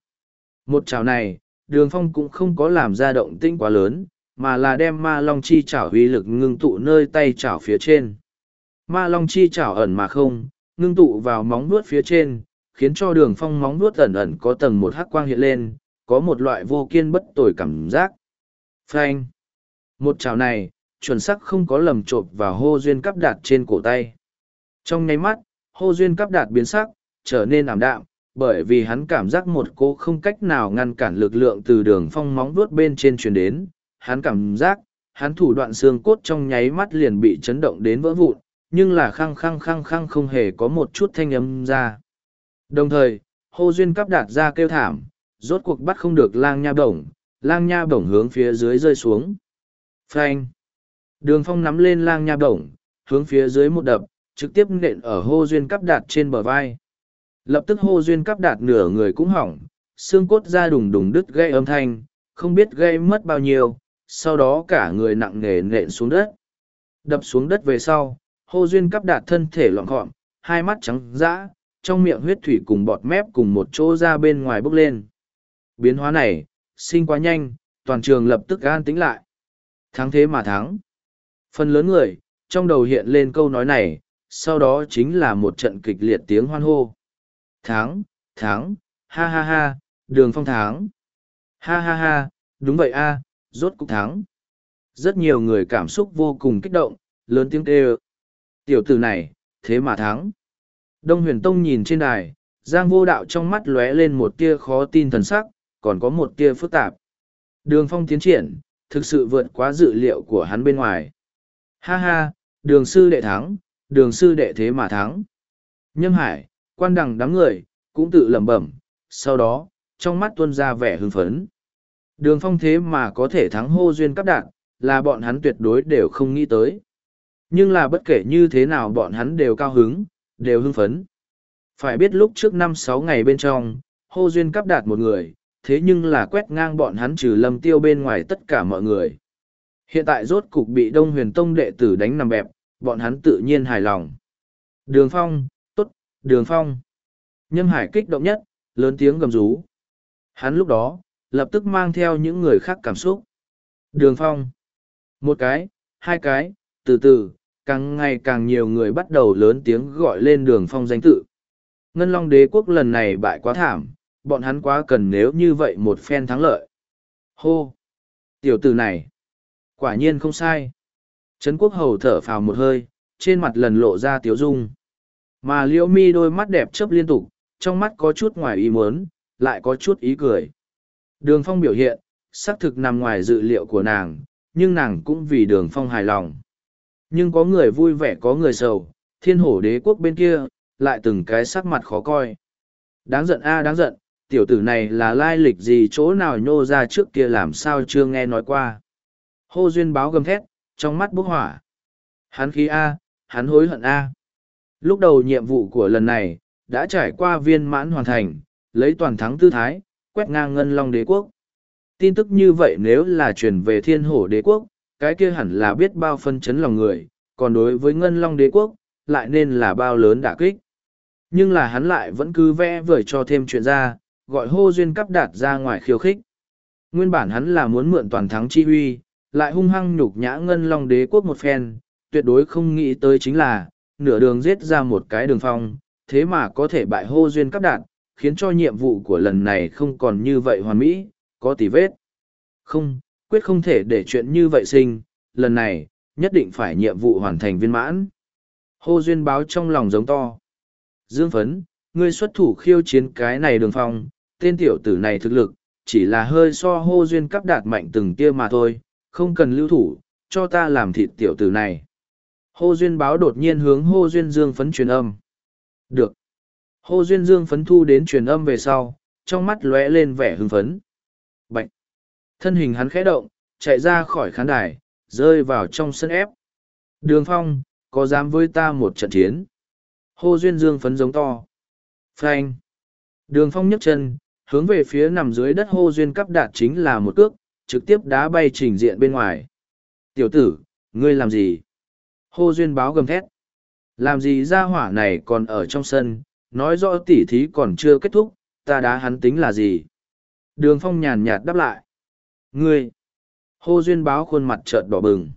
Một chảo này, đường phong cũng không có làm ra động tĩnh quá lớn, mà là đem ma long chi chảo uy lực ngưng tụ nơi tay chảo phía trên. Ma Long chi chảo ẩn mà không, ngưng tụ vào móng vuốt phía trên, khiến cho đường phong móng vuốt ẩn ẩn có tầng một hắc quang hiện lên, có một loại vô kiên bất tồi cảm giác. Phanh. Một chảo này, chuẩn sắc không có lầm trộm và hô duyên cắp đạt trên cổ tay. Trong nháy mắt, hô duyên cắp đạt biến sắc, trở nên ảm đạm, bởi vì hắn cảm giác một cô không cách nào ngăn cản lực lượng từ đường phong móng vuốt bên trên truyền đến. Hắn cảm giác, hắn thủ đoạn xương cốt trong nháy mắt liền bị chấn động đến vỡ vụn, nhưng là khăng khăng khăng khăng không hề có một chút thanh âm ra. Đồng thời, hô duyên cắp đạt ra kêu thảm, rốt cuộc bắt không được lang nha bổng, lang nha bổng hướng phía dưới rơi xuống. Phanh! Đường phong nắm lên lang nha bổng, hướng phía dưới một đập, trực tiếp nện ở hô duyên cắp đạt trên bờ vai. Lập tức hô duyên cắp đạt nửa người cũng hỏng, xương cốt ra đùng đùng đứt gây âm thanh, không biết gây mất bao nhiêu, sau đó cả người nặng nề nện xuống đất. Đập xuống đất về sau, hô duyên cắp đạt thân thể loạn gọn, hai mắt trắng dã, trong miệng huyết thủy cùng bọt mép cùng một chỗ ra bên ngoài bốc lên. Biến hóa này, sinh quá nhanh, toàn trường lập tức an tĩnh lại. Thắng thế mà thắng. Phần lớn người, trong đầu hiện lên câu nói này, sau đó chính là một trận kịch liệt tiếng hoan hô. Thắng, thắng, ha ha ha, đường phong thắng. Ha ha ha, đúng vậy a, rốt cục thắng. Rất nhiều người cảm xúc vô cùng kích động, lớn tiếng kêu. Tiểu tử này, thế mà thắng. Đông huyền tông nhìn trên đài, giang vô đạo trong mắt lóe lên một tia khó tin thần sắc, còn có một tia phức tạp. Đường phong tiến triển, thực sự vượt quá dự liệu của hắn bên ngoài. Ha ha, đường sư đệ thắng, đường sư đệ thế mà thắng. Nhâm hải, quan đằng đám người, cũng tự lẩm bẩm, sau đó, trong mắt tuôn ra vẻ hưng phấn. Đường phong thế mà có thể thắng hô duyên cấp đạn, là bọn hắn tuyệt đối đều không nghĩ tới. Nhưng là bất kể như thế nào bọn hắn đều cao hứng, đều hưng phấn. Phải biết lúc trước năm sáu ngày bên trong, hô duyên cắp đạt một người, thế nhưng là quét ngang bọn hắn trừ lâm tiêu bên ngoài tất cả mọi người. Hiện tại rốt cục bị Đông Huyền Tông đệ tử đánh nằm bẹp, bọn hắn tự nhiên hài lòng. Đường Phong, tốt, Đường Phong. Nhâm Hải kích động nhất, lớn tiếng gầm rú. Hắn lúc đó, lập tức mang theo những người khác cảm xúc. Đường Phong. Một cái, hai cái, từ từ, càng ngày càng nhiều người bắt đầu lớn tiếng gọi lên Đường Phong danh tự. Ngân Long đế quốc lần này bại quá thảm, bọn hắn quá cần nếu như vậy một phen thắng lợi. Hô! Tiểu tử này! Quả nhiên không sai. Trấn quốc hầu thở phào một hơi, trên mặt lần lộ ra tiếu dung. Mà liễu mi đôi mắt đẹp chớp liên tục, trong mắt có chút ngoài ý muốn, lại có chút ý cười. Đường phong biểu hiện, xác thực nằm ngoài dự liệu của nàng, nhưng nàng cũng vì đường phong hài lòng. Nhưng có người vui vẻ có người sầu, thiên hổ đế quốc bên kia, lại từng cái sắc mặt khó coi. Đáng giận a đáng giận, tiểu tử này là lai lịch gì chỗ nào nhô ra trước kia làm sao chưa nghe nói qua. Hô duyên báo gầm thét, trong mắt bốc hỏa. Hắn khí A, hắn hối hận A. Lúc đầu nhiệm vụ của lần này, đã trải qua viên mãn hoàn thành, lấy toàn thắng tư thái, quét ngang ngân long đế quốc. Tin tức như vậy nếu là truyền về thiên hổ đế quốc, cái kia hẳn là biết bao phân chấn lòng người, còn đối với ngân long đế quốc, lại nên là bao lớn đả kích. Nhưng là hắn lại vẫn cứ vẽ vời cho thêm chuyện ra, gọi hô duyên cắp đạt ra ngoài khiêu khích. Nguyên bản hắn là muốn mượn toàn thắng chi huy, lại hung hăng nhục nhã ngân long đế quốc một phen, tuyệt đối không nghĩ tới chính là, nửa đường giết ra một cái đường phong, thế mà có thể bại hô duyên cắp đạt, khiến cho nhiệm vụ của lần này không còn như vậy hoàn mỹ, có tỉ vết. Không, quyết không thể để chuyện như vậy sinh, lần này, nhất định phải nhiệm vụ hoàn thành viên mãn. Hô duyên báo trong lòng giống to. Dương phấn, ngươi xuất thủ khiêu chiến cái này đường phong, tên tiểu tử này thực lực, chỉ là hơi so hô duyên cắp đạt mạnh từng tia mà thôi, không cần lưu thủ, cho ta làm thịt tiểu tử này. Hô Duyên báo đột nhiên hướng Hô Duyên Dương phấn truyền âm. Được. Hô Duyên Dương phấn thu đến truyền âm về sau, trong mắt lóe lên vẻ hưng phấn. Thân hình hắn khẽ động, chạy ra khỏi khán đài, rơi vào trong sân ép. Đường Phong, có dám với ta một trận chiến? Hô Duyên Dương phấn giống to. Phanh. Đường Phong nhấc chân, hướng về phía nằm dưới đất Hô Duyên cắp đạt chính là một cước, trực tiếp đá bay trình diện bên ngoài. Tiểu tử, ngươi làm gì? Hô Duyên báo gầm thét. Làm gì ra hỏa này còn ở trong sân, nói rõ tỉ thí còn chưa kết thúc, ta đá hắn tính là gì? Đường phong nhàn nhạt đáp lại. Ngươi! Hô Duyên báo khuôn mặt chợt đỏ bừng.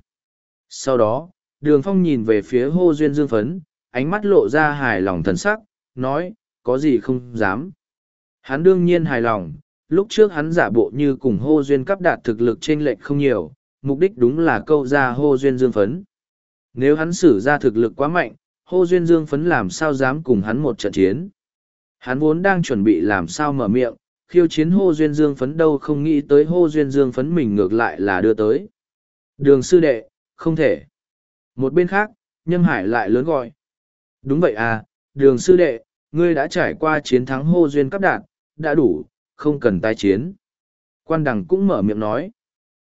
Sau đó, đường phong nhìn về phía hô duyên dương phấn ánh mắt lộ ra hài lòng thần sắc nói có gì không dám hắn đương nhiên hài lòng lúc trước hắn giả bộ như cùng hô duyên cắp đạt thực lực trên lệch không nhiều mục đích đúng là câu ra hô duyên dương phấn nếu hắn xử ra thực lực quá mạnh hô duyên dương phấn làm sao dám cùng hắn một trận chiến hắn vốn đang chuẩn bị làm sao mở miệng khiêu chiến hô duyên dương phấn đâu không nghĩ tới hô duyên dương phấn mình ngược lại là đưa tới đường sư đệ không thể một bên khác nhâm hải lại lớn gọi đúng vậy à đường sư đệ ngươi đã trải qua chiến thắng hô duyên cắp đạt đã đủ không cần tái chiến. Quan đằng cũng mở miệng nói.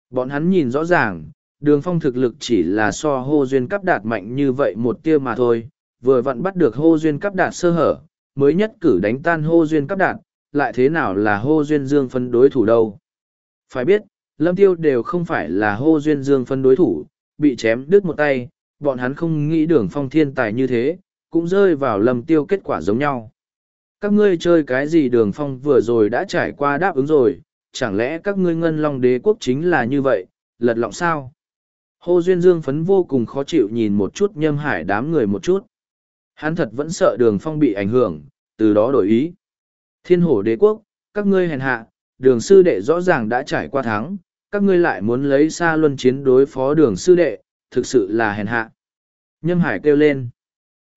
Bọn hắn nhìn rõ ràng, đường phong thực lực chỉ là so hô duyên cắp đạt mạnh như vậy một tia mà thôi, vừa vặn bắt được hô duyên cắp đạt sơ hở, mới nhất cử đánh tan hô duyên cắp đạt, lại thế nào là hô duyên dương phân đối thủ đâu. Phải biết, lâm tiêu đều không phải là hô duyên dương phân đối thủ, bị chém đứt một tay, bọn hắn không nghĩ đường phong thiên tài như thế, cũng rơi vào lâm tiêu kết quả giống nhau. Các ngươi chơi cái gì đường phong vừa rồi đã trải qua đáp ứng rồi chẳng lẽ các ngươi ngân long đế quốc chính là như vậy lật lọng sao? Hô duyên dương phấn vô cùng khó chịu nhìn một chút nhâm hải đám người một chút. Hắn thật vẫn sợ đường phong bị ảnh hưởng từ đó đổi ý thiên hổ đế quốc các ngươi hèn hạ đường sư đệ rõ ràng đã trải qua thắng các ngươi lại muốn lấy xa luân chiến đối phó đường sư đệ thực sự là hèn hạ nhâm hải kêu lên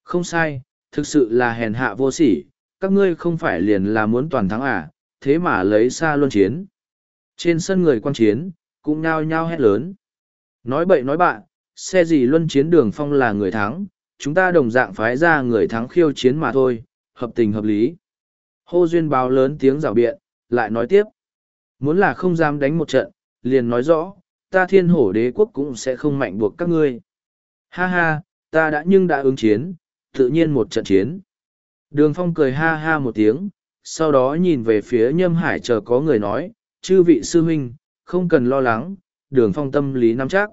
không sai thực sự là hèn hạ vô sỉ các ngươi không phải liền là muốn toàn thắng à, thế mà lấy xa luân chiến. Trên sân người quan chiến, cũng nhao nhao hét lớn. Nói bậy nói bạn, xe gì luân chiến đường phong là người thắng, chúng ta đồng dạng phái ra người thắng khiêu chiến mà thôi, hợp tình hợp lý. Hô Duyên báo lớn tiếng rào biện, lại nói tiếp. Muốn là không dám đánh một trận, liền nói rõ, ta thiên hổ đế quốc cũng sẽ không mạnh buộc các ngươi. Ha ha, ta đã nhưng đã ứng chiến, tự nhiên một trận chiến. Đường phong cười ha ha một tiếng, sau đó nhìn về phía nhâm hải chờ có người nói, chư vị sư huynh, không cần lo lắng, đường phong tâm lý nắm chắc.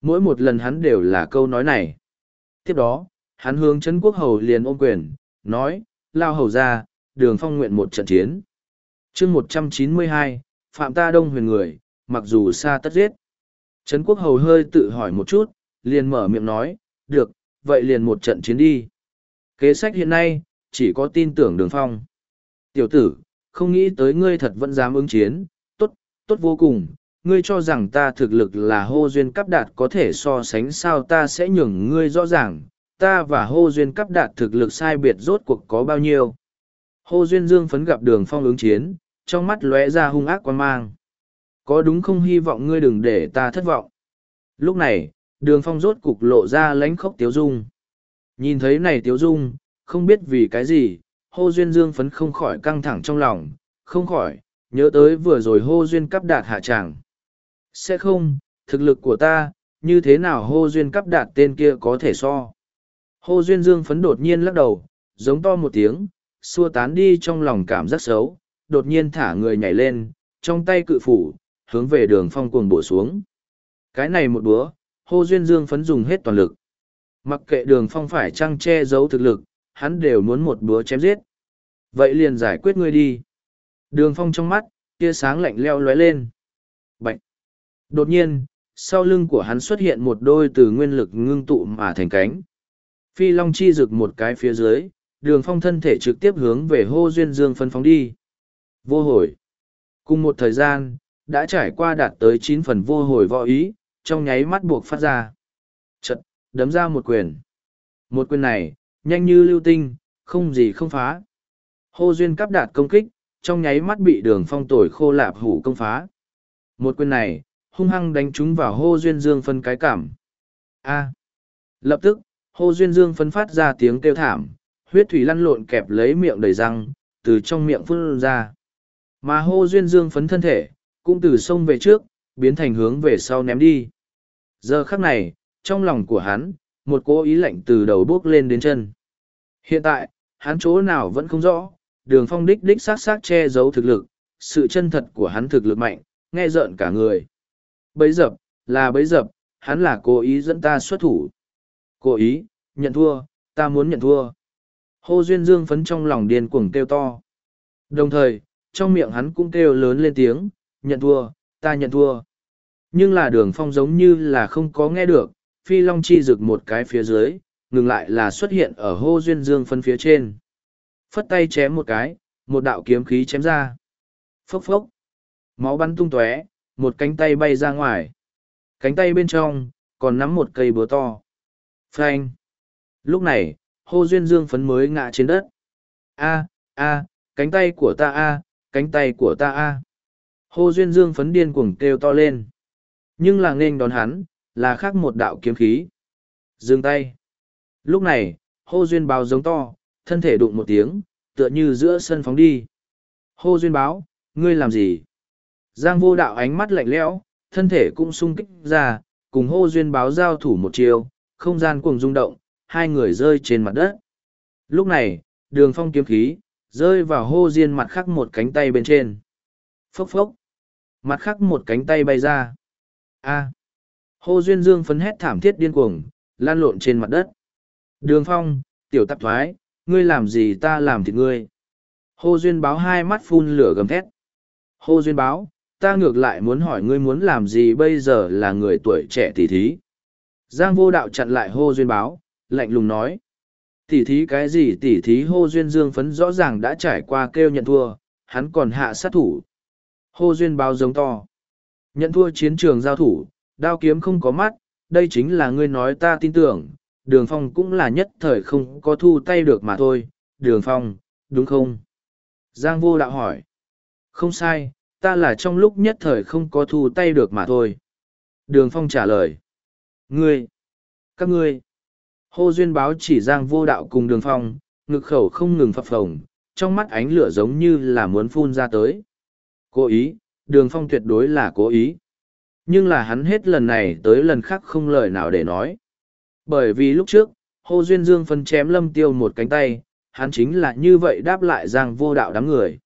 Mỗi một lần hắn đều là câu nói này. Tiếp đó, hắn hướng Trấn Quốc Hầu liền ôm quyền, nói, lao hầu ra, đường phong nguyện một trận chiến. chương một trăm chín mươi hai, Phạm ta đông huyền người, mặc dù xa tất giết. Trấn Quốc Hầu hơi tự hỏi một chút, liền mở miệng nói, được, vậy liền một trận chiến đi. Kế sách hiện nay, chỉ có tin tưởng đường phong. Tiểu tử, không nghĩ tới ngươi thật vẫn dám ứng chiến, tốt, tốt vô cùng, ngươi cho rằng ta thực lực là hô duyên cắp đạt có thể so sánh sao ta sẽ nhường ngươi rõ ràng, ta và hô duyên cắp đạt thực lực sai biệt rốt cuộc có bao nhiêu. Hô duyên dương phấn gặp đường phong ứng chiến, trong mắt lóe ra hung ác quan mang. Có đúng không hy vọng ngươi đừng để ta thất vọng. Lúc này, đường phong rốt cục lộ ra lánh khóc tiếu dung. Nhìn thấy này tiếu dung, không biết vì cái gì, hô duyên dương phấn không khỏi căng thẳng trong lòng, không khỏi, nhớ tới vừa rồi hô duyên cắp đạt hạ tràng. Sẽ không, thực lực của ta, như thế nào hô duyên cắp đạt tên kia có thể so. Hô duyên dương phấn đột nhiên lắc đầu, giống to một tiếng, xua tán đi trong lòng cảm giác xấu, đột nhiên thả người nhảy lên, trong tay cự phủ, hướng về đường phong cuồng bổ xuống. Cái này một búa, hô duyên dương phấn dùng hết toàn lực. Mặc kệ đường phong phải trăng che giấu thực lực, hắn đều muốn một búa chém giết. Vậy liền giải quyết ngươi đi. Đường phong trong mắt, tia sáng lạnh leo lóe lên. Bạch! Đột nhiên, sau lưng của hắn xuất hiện một đôi từ nguyên lực ngưng tụ mà thành cánh. Phi Long chi rực một cái phía dưới, đường phong thân thể trực tiếp hướng về hô duyên dương phân phóng đi. Vô hồi! Cùng một thời gian, đã trải qua đạt tới chín phần vô hồi võ ý, trong nháy mắt buộc phát ra. Chật, đấm ra một quyền. Một quyền này, nhanh như lưu tinh, không gì không phá. Hô duyên cắp đạt công kích, trong nháy mắt bị đường phong tồi khô lạp hủ công phá. Một quyền này, hung hăng đánh trúng vào hô duyên dương phân cái cảm. A. Lập tức, hô duyên dương phân phát ra tiếng kêu thảm, huyết thủy lăn lộn kẹp lấy miệng đầy răng, từ trong miệng phun ra. Mà hô duyên dương phấn thân thể, cũng từ sông về trước, biến thành hướng về sau ném đi. Giờ khắc này, trong lòng của hắn, một cố ý lạnh từ đầu bước lên đến chân. Hiện tại, hắn chỗ nào vẫn không rõ, đường phong đích đích sát sát che giấu thực lực, sự chân thật của hắn thực lực mạnh, nghe rợn cả người. Bấy dập, là bấy dập, hắn là cố ý dẫn ta xuất thủ. Cố ý, nhận thua, ta muốn nhận thua. Hô Duyên Dương phấn trong lòng điên cuồng kêu to. Đồng thời, trong miệng hắn cũng kêu lớn lên tiếng, nhận thua, ta nhận thua. Nhưng là đường phong giống như là không có nghe được, phi long chi rực một cái phía dưới, ngừng lại là xuất hiện ở hô duyên dương phân phía trên. Phất tay chém một cái, một đạo kiếm khí chém ra. Phốc phốc. Máu bắn tung tóe, một cánh tay bay ra ngoài. Cánh tay bên trong, còn nắm một cây búa to. Phanh. Lúc này, hô duyên dương phấn mới ngã trên đất. A, a, cánh tay của ta a, cánh tay của ta a. Hô duyên dương phấn điên cuồng kêu to lên. Nhưng là nghênh đón hắn, là khác một đạo kiếm khí. Dừng tay. Lúc này, hô duyên báo giống to, thân thể đụng một tiếng, tựa như giữa sân phóng đi. Hô duyên báo, ngươi làm gì? Giang vô đạo ánh mắt lạnh lẽo, thân thể cũng sung kích ra, cùng hô duyên báo giao thủ một chiều, không gian cuồng rung động, hai người rơi trên mặt đất. Lúc này, đường phong kiếm khí, rơi vào hô diên mặt khác một cánh tay bên trên. Phốc phốc. Mặt khác một cánh tay bay ra. A. Hô duyên dương phấn hét thảm thiết điên cuồng, lan lộn trên mặt đất. Đường phong, tiểu tạp thoái, ngươi làm gì ta làm thì ngươi. Hô duyên báo hai mắt phun lửa gầm thét. Hô duyên báo, ta ngược lại muốn hỏi ngươi muốn làm gì bây giờ là người tuổi trẻ tỷ thí. Giang vô đạo chặn lại hô duyên báo, lạnh lùng nói. Tỷ thí cái gì tỷ thí hô duyên dương phấn rõ ràng đã trải qua kêu nhận thua, hắn còn hạ sát thủ. Hô duyên báo giống to. Nhận thua chiến trường giao thủ, đao kiếm không có mắt, đây chính là ngươi nói ta tin tưởng, đường phong cũng là nhất thời không có thu tay được mà thôi, đường phong, đúng không? Giang vô đạo hỏi. Không sai, ta là trong lúc nhất thời không có thu tay được mà thôi. Đường phong trả lời. Ngươi, các ngươi. Hô duyên báo chỉ giang vô đạo cùng đường phong, ngực khẩu không ngừng phập phồng, trong mắt ánh lửa giống như là muốn phun ra tới. Cố ý, đường phong tuyệt đối là cố ý. Nhưng là hắn hết lần này tới lần khác không lời nào để nói. Bởi vì lúc trước, hô duyên dương phân chém lâm tiêu một cánh tay, hắn chính là như vậy đáp lại giang vô đạo đám người.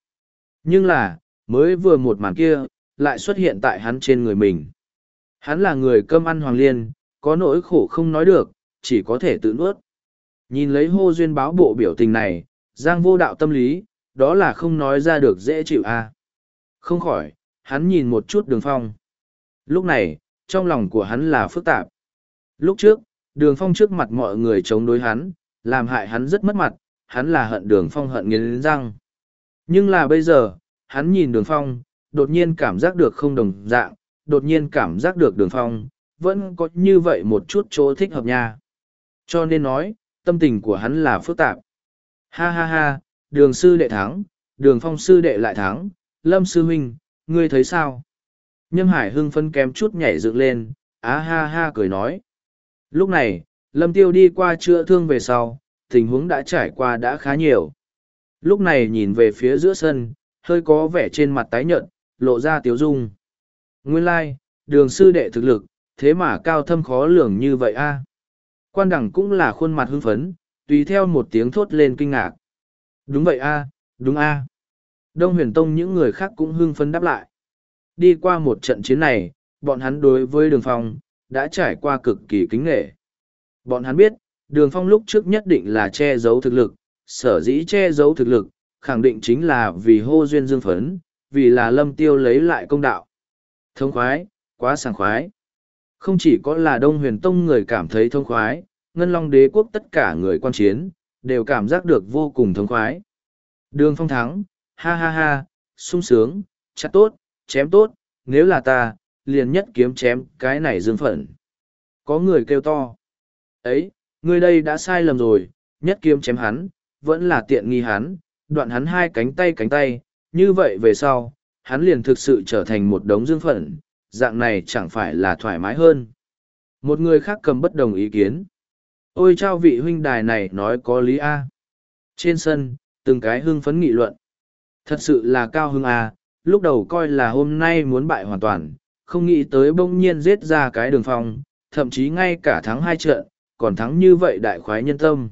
Nhưng là, mới vừa một màn kia, lại xuất hiện tại hắn trên người mình. Hắn là người cơm ăn hoàng liên, có nỗi khổ không nói được, chỉ có thể tự nuốt. Nhìn lấy hô duyên báo bộ biểu tình này, giang vô đạo tâm lý, đó là không nói ra được dễ chịu a à. Không khỏi, hắn nhìn một chút đường phong. Lúc này, trong lòng của hắn là phức tạp. Lúc trước, đường phong trước mặt mọi người chống đối hắn, làm hại hắn rất mất mặt, hắn là hận đường phong hận nghiến răng. Nhưng là bây giờ, hắn nhìn đường phong, đột nhiên cảm giác được không đồng dạng, đột nhiên cảm giác được đường phong, vẫn có như vậy một chút chỗ thích hợp nha. Cho nên nói, tâm tình của hắn là phức tạp. Ha ha ha, đường sư đệ thắng, đường phong sư đệ lại thắng, lâm sư huynh, ngươi thấy sao? Nhâm hải hưng phân kém chút nhảy dựng lên, á ha ha cười nói. Lúc này, lâm tiêu đi qua chữa thương về sau, tình huống đã trải qua đã khá nhiều. Lúc này nhìn về phía giữa sân, hơi có vẻ trên mặt tái nhợt, lộ ra tiếu dung. Nguyên lai, like, đường sư đệ thực lực, thế mà cao thâm khó lường như vậy a quan đẳng cũng là khuôn mặt hưng phấn, tùy theo một tiếng thốt lên kinh ngạc. Đúng vậy a, đúng a. Đông huyền tông những người khác cũng hưng phấn đáp lại. Đi qua một trận chiến này, bọn hắn đối với đường phong đã trải qua cực kỳ kính nghệ. Bọn hắn biết, đường phong lúc trước nhất định là che giấu thực lực, sở dĩ che giấu thực lực, khẳng định chính là vì hô duyên dương phấn, vì là lâm tiêu lấy lại công đạo. Thông khoái, quá sảng khoái không chỉ có là Đông Huyền Tông người cảm thấy thông khoái, Ngân Long Đế quốc tất cả người quan chiến, đều cảm giác được vô cùng thông khoái. Đường phong thắng, ha ha ha, sung sướng, chặt tốt, chém tốt, nếu là ta, liền nhất kiếm chém cái này dương phận. Có người kêu to. Ấy, người đây đã sai lầm rồi, nhất kiếm chém hắn, vẫn là tiện nghi hắn, đoạn hắn hai cánh tay cánh tay, như vậy về sau, hắn liền thực sự trở thành một đống dương phận, dạng này chẳng phải là thoải mái hơn. Một người khác cầm bất đồng ý kiến. Ôi trao vị huynh đài này nói có lý A. Trên sân, từng cái hưng phấn nghị luận. Thật sự là cao hưng A, lúc đầu coi là hôm nay muốn bại hoàn toàn, không nghĩ tới bỗng nhiên giết ra cái đường phong, thậm chí ngay cả thắng hai trận, còn thắng như vậy đại khoái nhân tâm.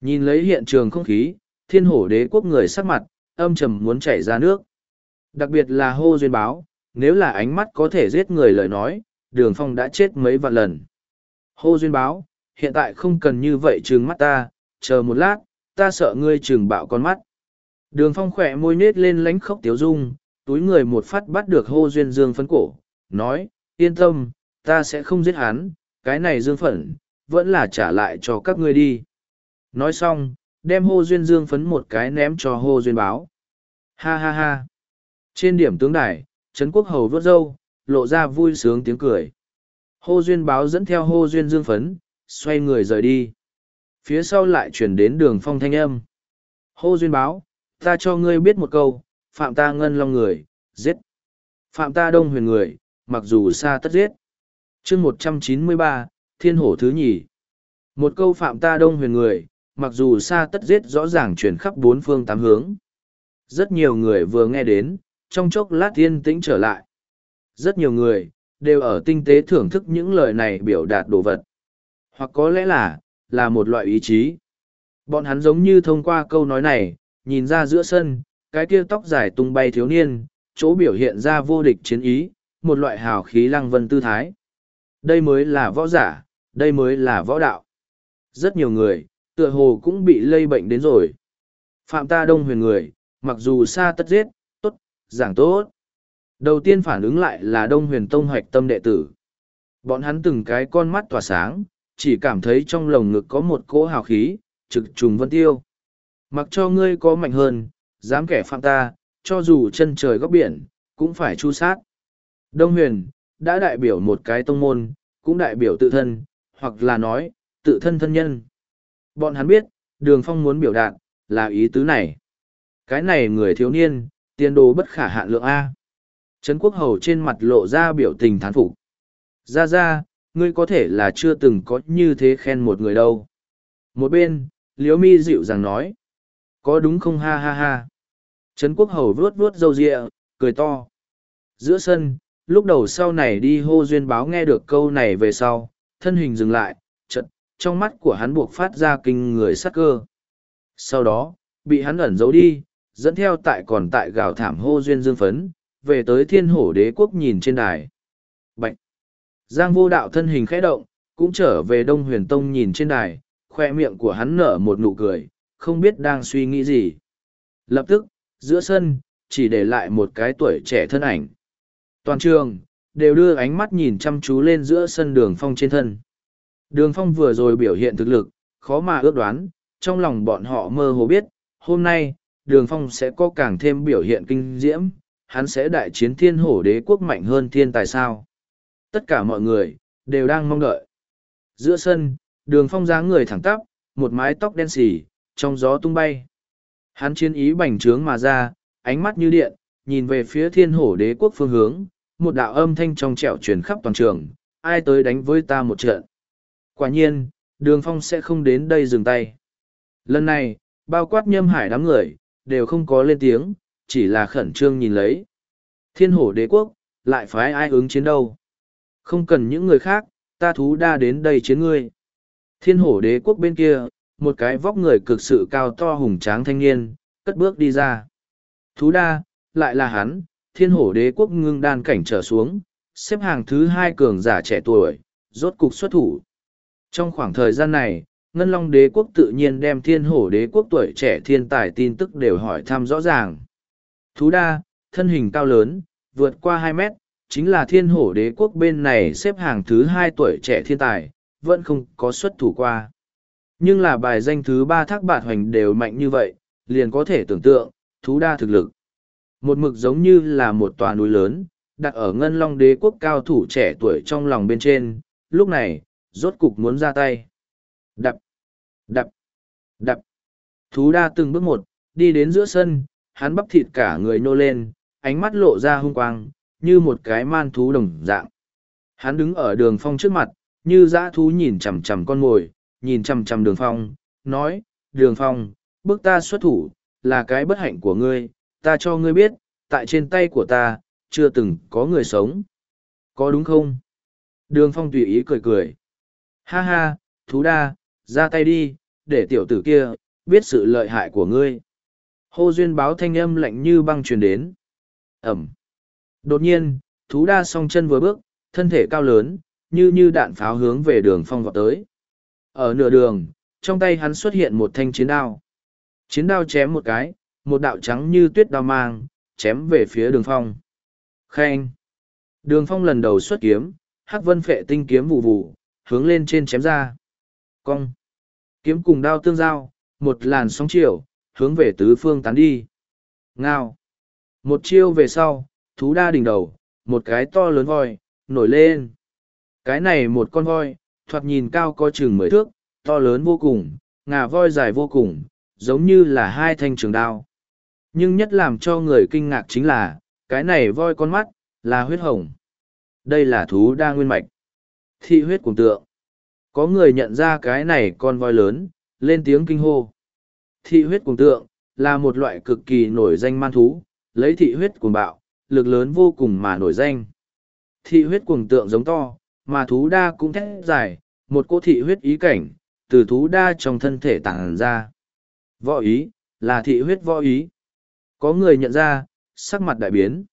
Nhìn lấy hiện trường không khí, thiên hổ đế quốc người sắc mặt, âm trầm muốn chảy ra nước. Đặc biệt là hô duyên báo, nếu là ánh mắt có thể giết người lời nói, đường phong đã chết mấy vạn lần. Hô duyên báo, hiện tại không cần như vậy trừng mắt ta, chờ một lát, ta sợ ngươi trừng bạo con mắt. Đường phong khỏe môi nết lên lánh khóc tiếu dung, túi người một phát bắt được hô duyên dương phấn cổ, nói, yên tâm, ta sẽ không giết hắn, cái này dương phẩn, vẫn là trả lại cho các ngươi đi. Nói xong, đem hô duyên dương phấn một cái ném cho hô duyên báo. Ha ha ha. Trên điểm tướng đài, Trấn Quốc Hầu vớt râu, lộ ra vui sướng tiếng cười. Hô duyên báo dẫn theo hô duyên dương phấn, xoay người rời đi. Phía sau lại chuyển đến đường phong thanh âm. Hô duyên báo, ta cho ngươi biết một câu, phạm ta ngân long người, giết. Phạm ta đông huyền người, mặc dù xa tất giết. chương một trăm chín mươi ba thiên hổ thứ nhì. Một câu phạm ta đông huyền người, mặc dù xa tất giết rõ ràng chuyển khắp bốn phương tám hướng. Rất nhiều người vừa nghe đến, trong chốc lát yên tĩnh trở lại. Rất nhiều người, đều ở tinh tế thưởng thức những lời này biểu đạt đồ vật. Hoặc có lẽ là, là một loại ý chí. Bọn hắn giống như thông qua câu nói này, nhìn ra giữa sân, cái kia tóc dài tung bay thiếu niên, chỗ biểu hiện ra vô địch chiến ý, một loại hào khí lăng vân tư thái. Đây mới là võ giả, đây mới là võ đạo. Rất nhiều người, tựa hồ cũng bị lây bệnh đến rồi. Phạm ta đông huyền người, mặc dù xa tất giết, giảng tốt. Đầu tiên phản ứng lại là đông huyền tông hoạch tâm đệ tử. Bọn hắn từng cái con mắt tỏa sáng, chỉ cảm thấy trong lồng ngực có một cỗ hào khí, trực trùng vân tiêu. Mặc cho ngươi có mạnh hơn, dám kẻ phạm ta, cho dù chân trời góc biển, cũng phải chu sát. Đông huyền, đã đại biểu một cái tông môn, cũng đại biểu tự thân, hoặc là nói, tự thân thân nhân. Bọn hắn biết, đường phong muốn biểu đạt, là ý tứ này. Cái này người thiếu niên, tiền đồ bất khả hạn lượng A. Trấn quốc hầu trên mặt lộ ra biểu tình thán phục. Ra ra, ngươi có thể là chưa từng có như thế khen một người đâu. Một bên, liễu mi dịu dàng nói. Có đúng không ha ha ha. Trấn quốc hầu vuốt vuốt râu rịa, cười to. Giữa sân, lúc đầu sau này đi hô duyên báo nghe được câu này về sau, thân hình dừng lại, chật, trong mắt của hắn buộc phát ra kinh người sắc cơ. Sau đó, bị hắn ẩn giấu đi, dẫn theo tại còn tại gào thảm hô duyên dương phấn, về tới thiên hổ đế quốc nhìn trên đài. Bạch! Giang vô đạo thân hình khẽ động, cũng trở về Đông Huyền Tông nhìn trên đài, khoe miệng của hắn nở một nụ cười, không biết đang suy nghĩ gì. Lập tức, giữa sân, chỉ để lại một cái tuổi trẻ thân ảnh. Toàn trường, đều đưa ánh mắt nhìn chăm chú lên giữa sân đường phong trên thân. Đường phong vừa rồi biểu hiện thực lực, khó mà ước đoán, trong lòng bọn họ mơ hồ biết, hôm nay, đường phong sẽ có càng thêm biểu hiện kinh diễm, hắn sẽ đại chiến thiên hổ đế quốc mạnh hơn thiên tài sao. Tất cả mọi người, đều đang mong đợi. Giữa sân, đường phong dáng người thẳng tắp, một mái tóc đen xì, trong gió tung bay. Hắn chiến ý bành trướng mà ra, ánh mắt như điện, nhìn về phía thiên hổ đế quốc phương hướng, một đạo âm thanh trong trẻo truyền khắp toàn trường, ai tới đánh với ta một trận. Quả nhiên, đường phong sẽ không đến đây dừng tay. Lần này, bao quát nhâm hải đám người, đều không có lên tiếng, chỉ là khẩn trương nhìn lấy. Thiên hổ đế quốc, lại phái ai ứng chiến đâu. Không cần những người khác, ta thú đa đến đây chiến ngươi. Thiên hổ đế quốc bên kia, một cái vóc người cực sự cao to hùng tráng thanh niên, cất bước đi ra. Thú đa, lại là hắn, thiên hổ đế quốc ngưng đan cảnh trở xuống, xếp hàng thứ hai cường giả trẻ tuổi, rốt cục xuất thủ. Trong khoảng thời gian này, Ngân Long đế quốc tự nhiên đem thiên hổ đế quốc tuổi trẻ thiên tài tin tức đều hỏi thăm rõ ràng. Thú đa, thân hình cao lớn, vượt qua hai mét, chính là thiên hổ đế quốc bên này xếp hàng thứ hai tuổi trẻ thiên tài, vẫn không có xuất thủ qua. Nhưng là bài danh thứ ba thác bạt hoành đều mạnh như vậy, liền có thể tưởng tượng, thú đa thực lực. Một mực giống như là một tòa núi lớn, đặt ở ngân long đế quốc cao thủ trẻ tuổi trong lòng bên trên, lúc này, rốt cục muốn ra tay. Đập, đập, đập. Thú đa từng bước một, đi đến giữa sân, hắn bắp thịt cả người nô lên, ánh mắt lộ ra hung quang, như một cái man thú đồng dạng. Hắn đứng ở đường phong trước mặt, như dã thú nhìn chằm chằm con mồi, nhìn chằm chằm đường phong, nói, đường phong, bước ta xuất thủ, là cái bất hạnh của ngươi, ta cho ngươi biết, tại trên tay của ta, chưa từng có người sống. Có đúng không? Đường phong tùy ý cười cười. Ha ha, thú đa, ra tay đi, để tiểu tử kia, biết sự lợi hại của ngươi. Hô duyên báo thanh âm lạnh như băng truyền đến. Ẩm. Đột nhiên, thú đa song chân vừa bước, thân thể cao lớn, như như đạn pháo hướng về đường phong vọt tới. Ở nửa đường, trong tay hắn xuất hiện một thanh chiến đao. Chiến đao chém một cái, một đạo trắng như tuyết đao mang, chém về phía đường phong. Khen! Đường phong lần đầu xuất kiếm, hắc vân phệ tinh kiếm vụ vụ, hướng lên trên chém ra. Cong. Kiếm cùng đao tương giao, một làn sóng chiều, hướng về tứ phương tán đi. Ngao. Một chiêu về sau, thú đa đỉnh đầu, một cái to lớn voi, nổi lên. Cái này một con voi, thoạt nhìn cao có chừng mười thước, to lớn vô cùng, ngà voi dài vô cùng, giống như là hai thanh trường đao. Nhưng nhất làm cho người kinh ngạc chính là, cái này voi con mắt, là huyết hồng. Đây là thú đa nguyên mạch. Thị huyết cùng tượng. Có người nhận ra cái này con voi lớn, lên tiếng kinh hô. Thị huyết cuồng tượng, là một loại cực kỳ nổi danh man thú, lấy thị huyết cuồng bạo, lực lớn vô cùng mà nổi danh. Thị huyết cuồng tượng giống to, mà thú đa cũng thét dài, một cô thị huyết ý cảnh, từ thú đa trong thân thể tản ra. Võ ý, là thị huyết võ ý. Có người nhận ra, sắc mặt đại biến.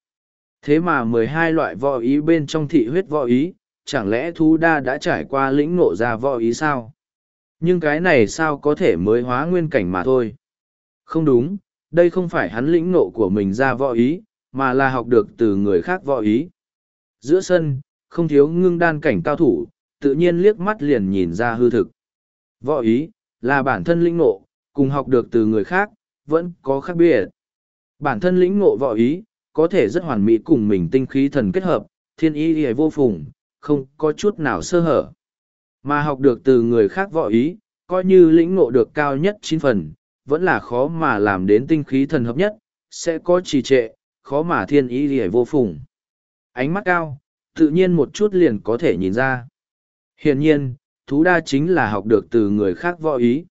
Thế mà mười hai loại võ ý bên trong thị huyết võ ý, chẳng lẽ thú đa đã trải qua lĩnh ngộ ra võ ý sao? Nhưng cái này sao có thể mới hóa nguyên cảnh mà thôi? Không đúng, đây không phải hắn lĩnh ngộ của mình ra võ ý, mà là học được từ người khác võ ý. Giữa sân, không thiếu ngưng đan cảnh cao thủ, tự nhiên liếc mắt liền nhìn ra hư thực. Võ ý, là bản thân lĩnh ngộ, cùng học được từ người khác, vẫn có khác biệt. Bản thân lĩnh ngộ võ ý, có thể rất hoàn mỹ cùng mình tinh khí thần kết hợp, thiên ý hề vô phùng, không có chút nào sơ hở. Mà học được từ người khác võ ý, coi như lĩnh ngộ được cao nhất chín phần, vẫn là khó mà làm đến tinh khí thần hợp nhất, sẽ có trì trệ, khó mà thiên ý gì vô phùng. Ánh mắt cao, tự nhiên một chút liền có thể nhìn ra. Hiển nhiên, thú đa chính là học được từ người khác võ ý.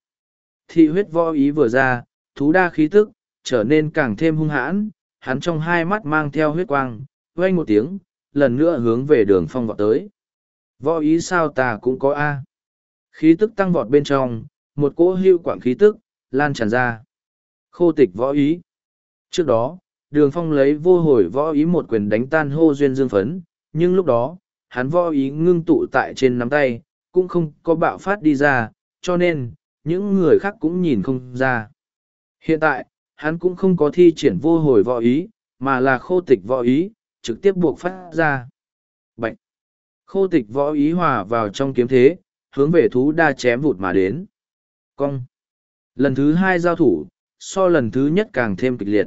Thị huyết võ ý vừa ra, thú đa khí tức, trở nên càng thêm hung hãn, hắn trong hai mắt mang theo huyết quang, vang một tiếng, lần nữa hướng về đường phong vọt tới. Võ ý sao ta cũng có A. Khí tức tăng vọt bên trong, một cỗ hưu quảng khí tức, lan tràn ra. Khô tịch võ ý. Trước đó, đường phong lấy vô hồi võ ý một quyền đánh tan hô duyên dương phấn, nhưng lúc đó, hắn võ ý ngưng tụ tại trên nắm tay, cũng không có bạo phát đi ra, cho nên, những người khác cũng nhìn không ra. Hiện tại, hắn cũng không có thi triển vô hồi võ ý, mà là khô tịch võ ý, trực tiếp buộc phát ra. Bạch! Khô tịch võ ý hòa vào trong kiếm thế, hướng về thú đa chém vụt mà đến. Cong! Lần thứ hai giao thủ, so lần thứ nhất càng thêm kịch liệt.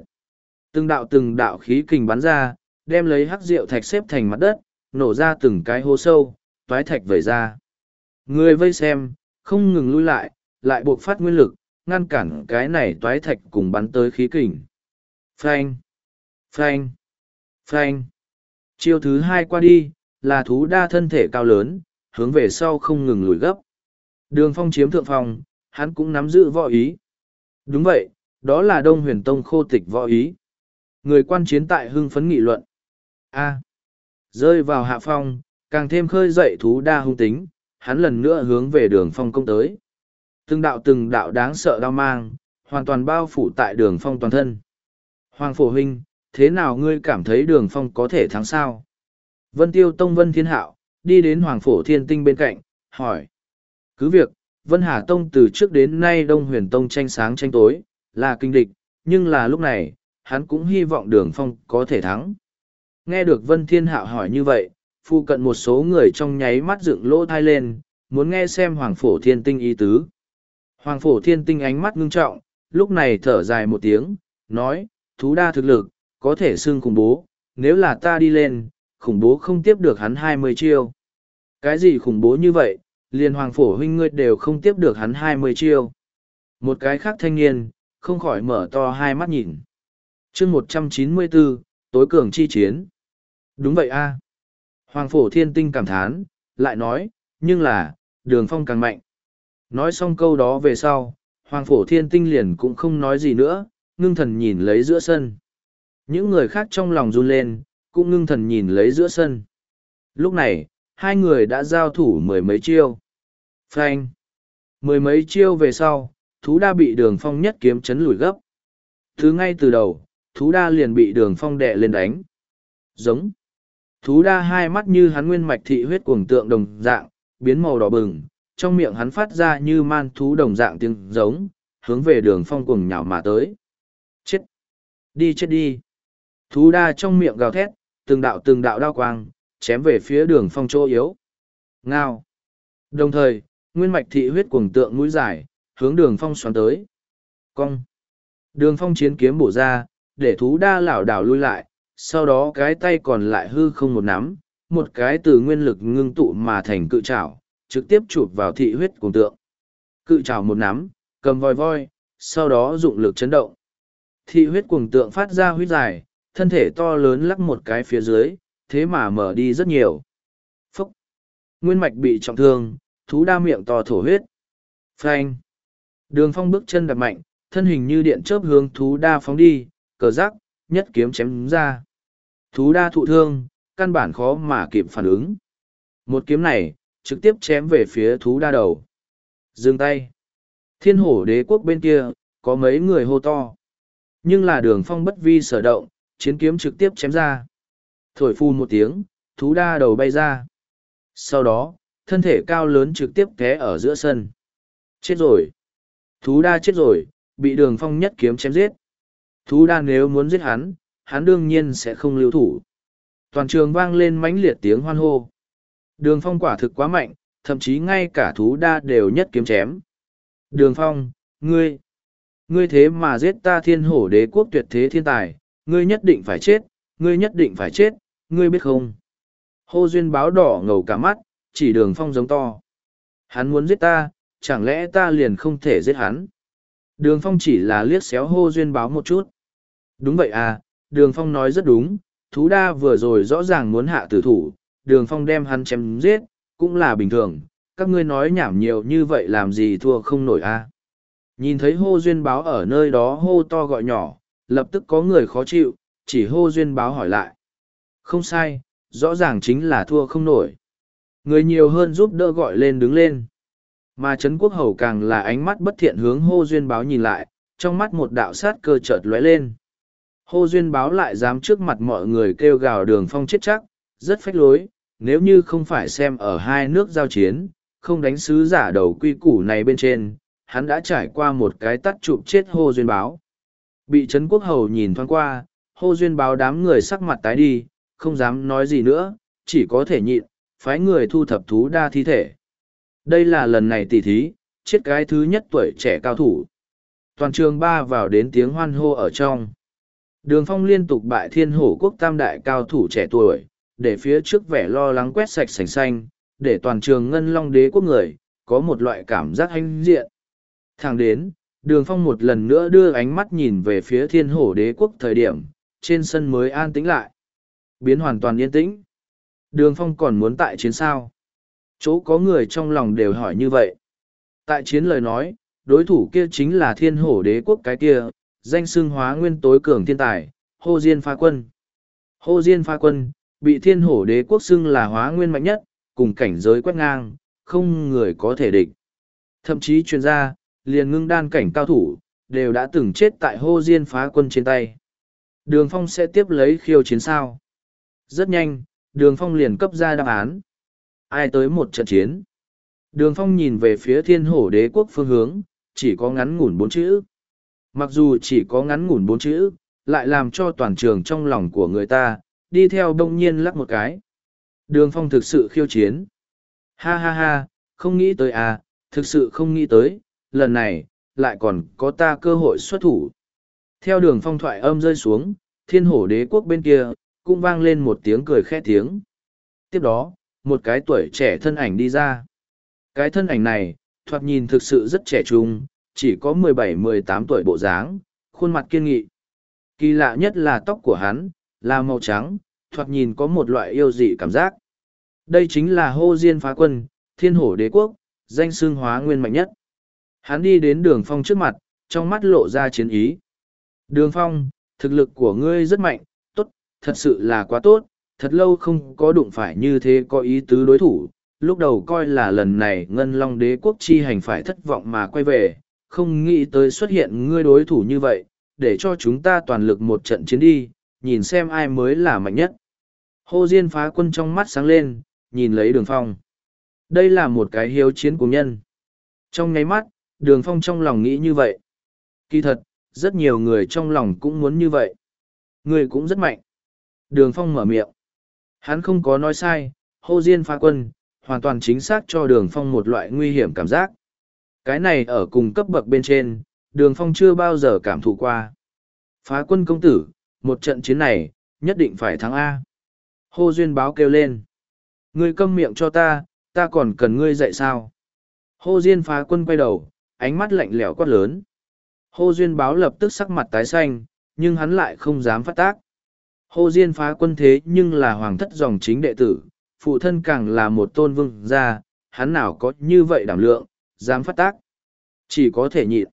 Từng đạo từng đạo khí kình bắn ra, đem lấy hắc rượu thạch xếp thành mặt đất, nổ ra từng cái hố sâu, toái thạch vẩy ra. Người vây xem, không ngừng lui lại, lại buộc phát nguyên lực, ngăn cản cái này toái thạch cùng bắn tới khí kình. Phanh! Phanh! Phanh! Chiêu thứ hai qua đi, là thú đa thân thể cao lớn, hướng về sau không ngừng lùi gấp. Đường phong chiếm thượng phong, hắn cũng nắm giữ võ ý. Đúng vậy, đó là Đông Huyền Tông khô tịch võ ý. Người quan chiến tại hưng phấn nghị luận. A. À. Rơi vào hạ phong, càng thêm khơi dậy thú đa hung tính, hắn lần nữa hướng về đường phong công tới. Từng đạo từng đạo đáng sợ đau mang, hoàn toàn bao phủ tại đường phong toàn thân. Hoàng phổ huynh, thế nào ngươi cảm thấy đường phong có thể thắng sao? Vân tiêu tông vân thiên hạo, đi đến hoàng phổ thiên tinh bên cạnh, hỏi. Cứ việc, Vân Hà Tông từ trước đến nay Đông Huyền Tông tranh sáng tranh tối, là kinh địch, nhưng là lúc này, hắn cũng hy vọng đường phong có thể thắng. Nghe được Vân Thiên Hạo hỏi như vậy, phụ cận một số người trong nháy mắt dựng lỗ thai lên, muốn nghe xem Hoàng Phổ Thiên Tinh ý tứ. Hoàng Phổ Thiên Tinh ánh mắt ngưng trọng, lúc này thở dài một tiếng, nói, thú đa thực lực, có thể xưng khủng bố, nếu là ta đi lên, khủng bố không tiếp được hắn hai mươi chiêu. Cái gì khủng bố như vậy, liền Hoàng Phổ huynh ngươi đều không tiếp được hắn hai mươi chiêu. Một cái khác thanh niên, không khỏi mở to hai mắt nhìn. chương một trăm chín mươi bốn tối cường chi chiến. Đúng vậy a Hoàng phổ thiên tinh cảm thán, lại nói, nhưng là, đường phong càng mạnh. Nói xong câu đó về sau, Hoàng phổ thiên tinh liền cũng không nói gì nữa, ngưng thần nhìn lấy giữa sân. Những người khác trong lòng run lên, cũng ngưng thần nhìn lấy giữa sân. Lúc này, hai người đã giao thủ mười mấy chiêu. Phanh! Mười mấy chiêu về sau, thú đa bị đường phong nhất kiếm chấn lùi gấp. Thứ ngay từ đầu, thú đa liền bị đường phong đè lên đánh. Giống! Thú đa hai mắt như hắn nguyên mạch thị huyết cuồng tượng đồng dạng, biến màu đỏ bừng, trong miệng hắn phát ra như man thú đồng dạng tiếng giống, hướng về đường phong cuồng nhào mà tới. Chết! Đi chết đi! Thú đa trong miệng gào thét, từng đạo từng đạo đao quang, chém về phía đường phong chỗ yếu. Ngao! Đồng thời, nguyên mạch thị huyết cuồng tượng mũi dài, hướng đường phong xoắn tới. Cong. Đường phong chiến kiếm bổ ra, để thú đa lảo đảo lui lại, sau đó cái tay còn lại hư không một nắm, một cái từ nguyên lực ngưng tụ mà thành cự trảo, trực tiếp chụp vào thị huyết cuồng tượng. Cự trảo một nắm, cầm voi voi, sau đó dụng lực chấn động. Thị huyết cuồng tượng phát ra huyết dài, thân thể to lớn lắc một cái phía dưới, thế mà mở đi rất nhiều. Phúc! Nguyên mạch bị trọng thương, thú đa miệng to thổ huyết. Phanh! Đường phong bước chân đập mạnh, thân hình như điện chớp hướng thú đa phóng đi, cờ rắc, nhất kiếm chém ra. Thú đa thụ thương, căn bản khó mà kịp phản ứng. Một kiếm này, trực tiếp chém về phía thú đa đầu. Dừng tay. Thiên hổ đế quốc bên kia, có mấy người hô to. Nhưng là đường phong bất vi sở động, chiến kiếm trực tiếp chém ra. Thổi phu một tiếng, thú đa đầu bay ra. Sau đó, thân thể cao lớn trực tiếp té ở giữa sân. Chết rồi. Thú đa chết rồi, bị đường phong nhất kiếm chém giết. Thú đa nếu muốn giết hắn, hắn đương nhiên sẽ không lưu thủ. Toàn trường vang lên mãnh liệt tiếng hoan hô. Đường phong quả thực quá mạnh, thậm chí ngay cả thú đa đều nhất kiếm chém. Đường phong, ngươi, ngươi thế mà giết ta thiên hổ đế quốc tuyệt thế thiên tài, ngươi nhất định phải chết, ngươi nhất định phải chết, ngươi biết không? Hô duyên báo đỏ ngầu cả mắt, chỉ đường phong giống to. Hắn muốn giết ta, chẳng lẽ ta liền không thể giết hắn? Đường phong chỉ là liếc xéo hô duyên báo một chút. Đúng vậy à, đường phong nói rất đúng, thú đa vừa rồi rõ ràng muốn hạ tử thủ, đường phong đem hắn chém giết, cũng là bình thường, các ngươi nói nhảm nhiều như vậy làm gì thua không nổi a à? Nhìn thấy hô duyên báo ở nơi đó hô to gọi nhỏ, lập tức có người khó chịu, chỉ hô duyên báo hỏi lại. Không sai, rõ ràng chính là thua không nổi. Người nhiều hơn giúp đỡ gọi lên đứng lên. Mà Trấn Quốc Hầu càng là ánh mắt bất thiện hướng hô duyên báo nhìn lại, trong mắt một đạo sát cơ chợt lóe lên. Hô duyên báo lại dám trước mặt mọi người kêu gào đường phong chết chắc, rất phách lối, nếu như không phải xem ở hai nước giao chiến, không đánh sứ giả đầu quy củ này bên trên, hắn đã trải qua một cái tắt chụp chết hô duyên báo. Bị Trấn Quốc Hầu nhìn thoáng qua, hô duyên báo đám người sắc mặt tái đi, không dám nói gì nữa, chỉ có thể nhịn, phái người thu thập thú đa thi thể. Đây là lần này tỉ thí, chết cái thứ nhất tuổi trẻ cao thủ. Toàn trường ba vào đến tiếng hoan hô ở trong. Đường phong liên tục bại thiên hổ quốc tam đại cao thủ trẻ tuổi, để phía trước vẻ lo lắng quét sạch sành xanh, để toàn trường ngân long đế quốc người, có một loại cảm giác hanh diện. Thẳng đến, đường phong một lần nữa đưa ánh mắt nhìn về phía thiên hổ đế quốc thời điểm, trên sân mới an tĩnh lại. Biến hoàn toàn yên tĩnh. Đường phong còn muốn tại chiến sao. Chỗ có người trong lòng đều hỏi như vậy. Tại chiến lời nói, đối thủ kia chính là thiên hổ đế quốc cái kia, danh xưng hóa nguyên tối cường thiên tài, hô diên pha quân. Hô diên pha quân, bị thiên hổ đế quốc xưng là hóa nguyên mạnh nhất, cùng cảnh giới quét ngang, không người có thể địch. Thậm chí chuyên gia, liền ngưng đan cảnh cao thủ, đều đã từng chết tại hô diên phá quân trên tay. Đường phong sẽ tiếp lấy khiêu chiến sao. Rất nhanh, đường phong liền cấp ra đáp án. Ai tới một trận chiến? Đường phong nhìn về phía thiên hổ đế quốc phương hướng, chỉ có ngắn ngủn bốn chữ. Mặc dù chỉ có ngắn ngủn bốn chữ, lại làm cho toàn trường trong lòng của người ta, đi theo đông nhiên lắc một cái. Đường phong thực sự khiêu chiến. Ha ha ha, không nghĩ tới à, thực sự không nghĩ tới, lần này, lại còn có ta cơ hội xuất thủ. Theo đường phong thoại âm rơi xuống, thiên hổ đế quốc bên kia, cũng vang lên một tiếng cười khẽ tiếng. Tiếp đó, một cái tuổi trẻ thân ảnh đi ra. Cái thân ảnh này, thoạt nhìn thực sự rất trẻ trung, chỉ có mười bảy mười tám tuổi bộ dáng, khuôn mặt kiên nghị. Kỳ lạ nhất là tóc của hắn, là màu trắng, thoạt nhìn có một loại yêu dị cảm giác. Đây chính là hô diên phá quân, thiên hổ đế quốc, danh xương hóa nguyên mạnh nhất. Hắn đi đến đường phong trước mặt, trong mắt lộ ra chiến ý. Đường phong, thực lực của ngươi rất mạnh, tốt, thật sự là quá tốt, thật lâu không có đụng phải như thế có ý tứ đối thủ. Lúc đầu coi là lần này ngân long đế quốc chi hành phải thất vọng mà quay về, không nghĩ tới xuất hiện ngươi đối thủ như vậy, để cho chúng ta toàn lực một trận chiến đi, nhìn xem ai mới là mạnh nhất. Hô Diên phá quân trong mắt sáng lên, nhìn lấy đường phong. Đây là một cái hiếu chiến của nhân. Trong ngay mắt, đường phong trong lòng nghĩ như vậy. Kỳ thật, rất nhiều người trong lòng cũng muốn như vậy. Người cũng rất mạnh. Đường phong mở miệng. Hắn không có nói sai, hô diên phá quân, hoàn toàn chính xác cho đường phong một loại nguy hiểm cảm giác. Cái này ở cùng cấp bậc bên trên, đường phong chưa bao giờ cảm thụ qua. Phá quân công tử, một trận chiến này, nhất định phải thắng A. Hô Duyên báo kêu lên. Ngươi câm miệng cho ta, ta còn cần ngươi dạy sao? Hô Diên phá quân quay đầu, ánh mắt lạnh lẽo quát lớn. Hô Duyên báo lập tức sắc mặt tái xanh, nhưng hắn lại không dám phát tác. Hô Diên phá quân thế nhưng là hoàng thất dòng chính đệ tử, phụ thân càng là một tôn vương gia, hắn nào có như vậy đảm lượng, dám phát tác. Chỉ có thể nhịn.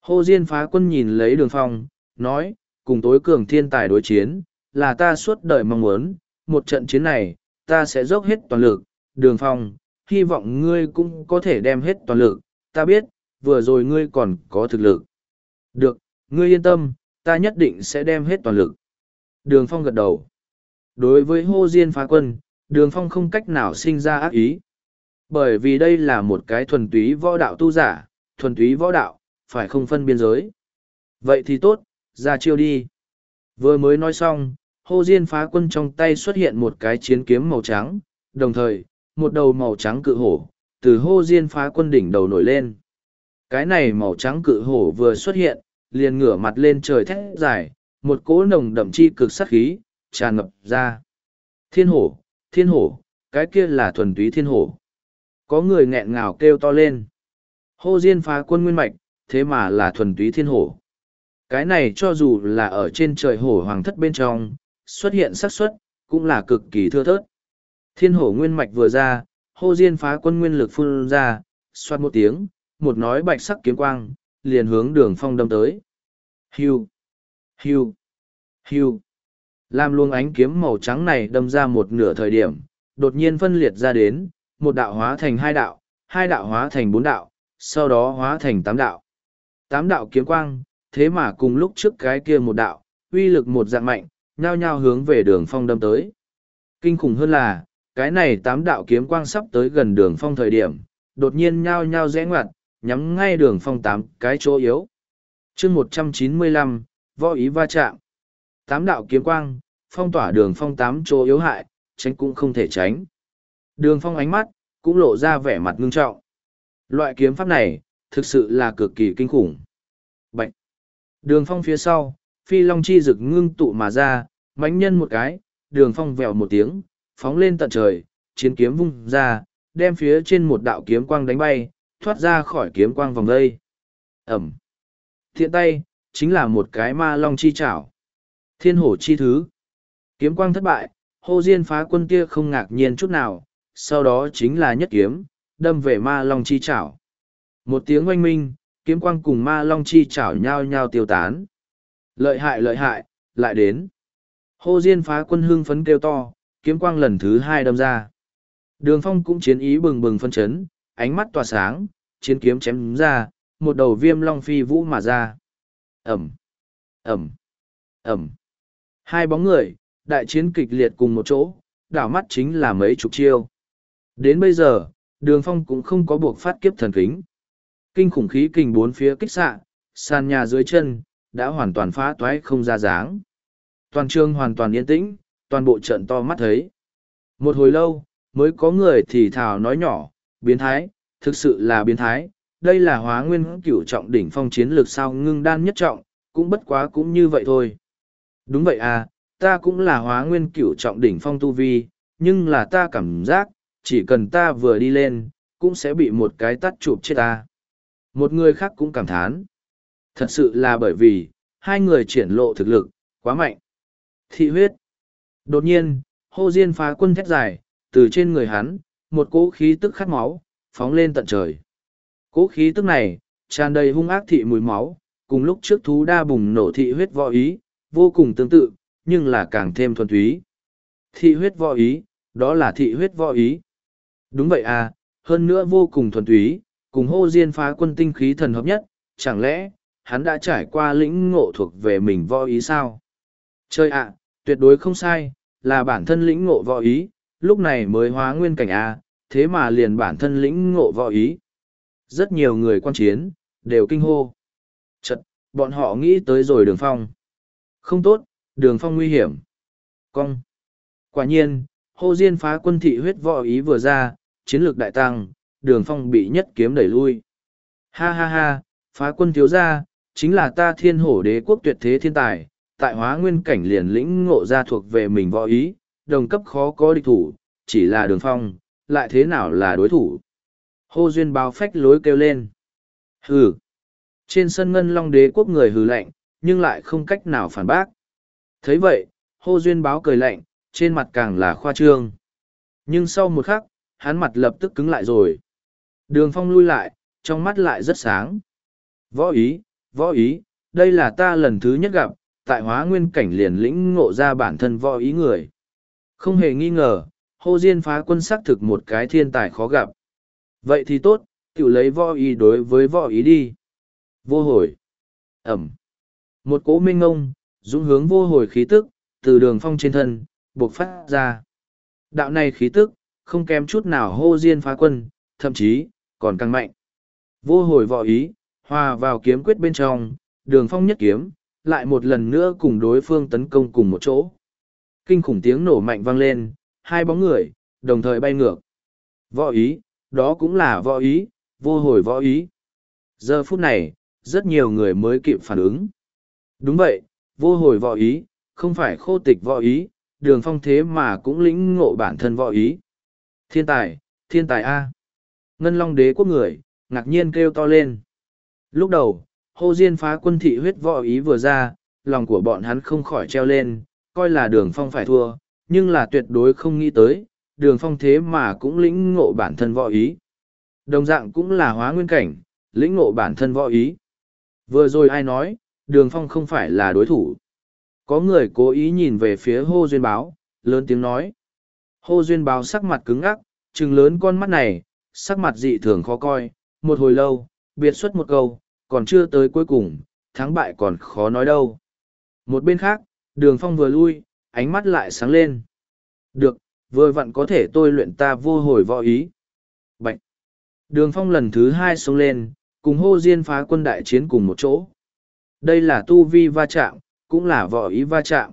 Hô Diên phá quân nhìn lấy đường phong, nói, cùng tối cường thiên tài đối chiến, là ta suốt đời mong muốn, một trận chiến này, ta sẽ dốc hết toàn lực, đường phong, hy vọng ngươi cũng có thể đem hết toàn lực, ta biết, vừa rồi ngươi còn có thực lực. Được, ngươi yên tâm, ta nhất định sẽ đem hết toàn lực. Đường phong gật đầu. Đối với hô diên phá quân, đường phong không cách nào sinh ra ác ý. Bởi vì đây là một cái thuần túy võ đạo tu giả, thuần túy võ đạo, phải không phân biên giới. Vậy thì tốt, ra chiêu đi. Vừa mới nói xong, hô diên phá quân trong tay xuất hiện một cái chiến kiếm màu trắng, đồng thời, một đầu màu trắng cự hổ, từ hô diên phá quân đỉnh đầu nổi lên. Cái này màu trắng cự hổ vừa xuất hiện, liền ngửa mặt lên trời thét dài, một cỗ nồng đậm chi cực sắc khí, tràn ngập ra. Thiên hổ, thiên hổ, cái kia là thuần túy thiên hổ. Có người nghẹn ngào kêu to lên. Hô diên phá quân nguyên mạch, thế mà là thuần túy thiên hổ. Cái này cho dù là ở trên trời hổ hoàng thất bên trong, xuất hiện xác suất cũng là cực kỳ thưa thớt. Thiên hổ nguyên mạch vừa ra, hô diên phá quân nguyên lực phun ra, xoát một tiếng, một nói bạch sắc kiếm quang, liền hướng đường phong đâm tới. Hiu, hiu, hiu. Làm luồng ánh kiếm màu trắng này đâm ra một nửa thời điểm, đột nhiên phân liệt ra đến, một đạo hóa thành hai đạo, hai đạo hóa thành bốn đạo, sau đó hóa thành tám đạo. Tám đạo kiếm quang, thế mà cùng lúc trước cái kia một đạo, uy lực một dạng mạnh, nhao nhao hướng về đường phong đâm tới. Kinh khủng hơn là, cái này tám đạo kiếm quang sắp tới gần đường phong thời điểm, đột nhiên nhao nhao rẽ ngoặt, nhắm ngay đường phong tám cái chỗ yếu. chương một trăm chín mươi lăm võ ý va chạm. Tám đạo kiếm quang, phong tỏa đường phong tám chỗ yếu hại, tránh cũng không thể tránh. Đường phong ánh mắt, cũng lộ ra vẻ mặt ngưng trọng. Loại kiếm pháp này, thực sự là cực kỳ kinh khủng. Bạch! Đường phong phía sau, phi long chi rực ngưng tụ mà ra, mánh nhân một cái, đường phong vèo một tiếng, phóng lên tận trời, chiến kiếm vung ra, đem phía trên một đạo kiếm quang đánh bay, thoát ra khỏi kiếm quang vòng dây. Ẩm. Thiện tay, chính là một cái ma long chi chảo. Thiên hổ chi thứ. Kiếm quang thất bại, hô diên phá quân kia không ngạc nhiên chút nào, sau đó chính là nhất kiếm, đâm về ma long chi chảo. Một tiếng oanh minh, kiếm quang cùng ma long chi chảo nhau nhau tiêu tán. Lợi hại lợi hại, lại đến. Hô diên phá quân hưng phấn kêu to, kiếm quang lần thứ hai đâm ra. Đường phong cũng chiến ý bừng bừng phân chấn, ánh mắt tỏa sáng, chiến kiếm chém ra, một đầu viêm long phi vũ mà ra. Ẩm, Ẩm, Ẩm. Hai bóng người, đại chiến kịch liệt cùng một chỗ, đảo mắt chính là mấy chục chiêu. Đến bây giờ, đường phong cũng không có buộc phát kiếp thần kính. Kinh khủng khí kình bốn phía kích xạ, sàn nhà dưới chân, đã hoàn toàn phá toái không ra dáng. Toàn trường hoàn toàn yên tĩnh, toàn bộ trận to mắt thấy. Một hồi lâu, mới có người thì thào nói nhỏ, biến thái, thực sự là biến thái, đây là hóa nguyên cửu trọng đỉnh phong chiến lược sao ngưng đan nhất trọng, cũng bất quá cũng như vậy thôi. Đúng vậy à, ta cũng là hóa nguyên cửu trọng đỉnh phong tu vi, nhưng là ta cảm giác, chỉ cần ta vừa đi lên, cũng sẽ bị một cái tắt chụp chết ta. Một người khác cũng cảm thán. Thật sự là bởi vì, hai người triển lộ thực lực, quá mạnh. Thị huyết. Đột nhiên, hô diên phá quân thét dài, từ trên người hắn, một cỗ khí tức khát máu, phóng lên tận trời. Cỗ khí tức này, tràn đầy hung ác thị mùi máu, cùng lúc trước thú đa bùng nổ thị huyết võ ý, vô cùng tương tự, nhưng là càng thêm thuần túy. Thị huyết võ ý, đó là thị huyết võ ý. Đúng vậy à, hơn nữa vô cùng thuần túy, cùng hô diên phá quân tinh khí thần hợp nhất, chẳng lẽ, hắn đã trải qua lĩnh ngộ thuộc về mình võ ý sao? Chơi ạ, tuyệt đối không sai, là bản thân lĩnh ngộ võ ý, lúc này mới hóa nguyên cảnh A, thế mà liền bản thân lĩnh ngộ võ ý. Rất nhiều người quan chiến, đều kinh hô. Chật, bọn họ nghĩ tới rồi đường phong. Không tốt, đường phong nguy hiểm. Cong. Quả nhiên, hô diên phá quân thị huyết võ ý vừa ra, chiến lược đại tăng, đường phong bị nhất kiếm đẩy lui. Ha ha ha, phá quân thiếu gia, chính là ta thiên hổ đế quốc tuyệt thế thiên tài, tại hóa nguyên cảnh liền lĩnh ngộ ra thuộc về mình võ ý, đồng cấp khó có địch thủ, chỉ là đường phong, lại thế nào là đối thủ. Hô duyên báo phách lối kêu lên. Hừ. Trên sân ngân long đế quốc người hừ lạnh, nhưng lại không cách nào phản bác. thấy vậy, hô duyên báo cười lạnh, trên mặt càng là khoa trương. Nhưng sau một khắc, hắn mặt lập tức cứng lại rồi. Đường phong lui lại, trong mắt lại rất sáng. Võ ý, võ ý, đây là ta lần thứ nhất gặp, tại hóa nguyên cảnh liền lĩnh ngộ ra bản thân võ ý người. Không hề nghi ngờ, hô diên phá quân xác thực một cái thiên tài khó gặp. Vậy thì tốt, tự lấy võ ý đối với võ ý đi. Vô hồi. Ẩm. Một cỗ minh ngông, dũng hướng vô hồi khí tức, từ đường phong trên thân, buộc phát ra. Đạo này khí tức, không kém chút nào hô diên phá quân, thậm chí, còn càng mạnh. Vô hồi võ ý, hòa vào kiếm quyết bên trong, đường phong nhất kiếm, lại một lần nữa cùng đối phương tấn công cùng một chỗ. Kinh khủng tiếng nổ mạnh vang lên, hai bóng người, đồng thời bay ngược. Võ ý, đó cũng là võ ý, vô hồi võ ý. Giờ phút này, rất nhiều người mới kịp phản ứng. Đúng vậy, vô hồi võ ý, không phải khô tịch võ ý, đường phong thế mà cũng lĩnh ngộ bản thân võ ý. Thiên tài, thiên tài A. Ngân Long đế quốc người, ngạc nhiên kêu to lên. Lúc đầu, hô diên phá quân thị huyết võ ý vừa ra, lòng của bọn hắn không khỏi treo lên, coi là đường phong phải thua, nhưng là tuyệt đối không nghĩ tới, đường phong thế mà cũng lĩnh ngộ bản thân võ ý. Đồng dạng cũng là hóa nguyên cảnh, lĩnh ngộ bản thân võ ý. Vừa rồi ai nói, đường phong không phải là đối thủ. Có người cố ý nhìn về phía hô duyên báo, lớn tiếng nói. Hô duyên báo sắc mặt cứng ngắc, chừng lớn con mắt này, sắc mặt dị thường khó coi, một hồi lâu, biệt xuất một câu, còn chưa tới cuối cùng, thắng bại còn khó nói đâu. Một bên khác, đường phong vừa lui, ánh mắt lại sáng lên. Được, vừa vặn có thể tôi luyện ta vô hồi võ ý. Bạch! Đường phong lần thứ hai xông lên, cùng hô diên phá quân đại chiến cùng một chỗ. Đây là tu vi va chạm, cũng là võ ý va chạm.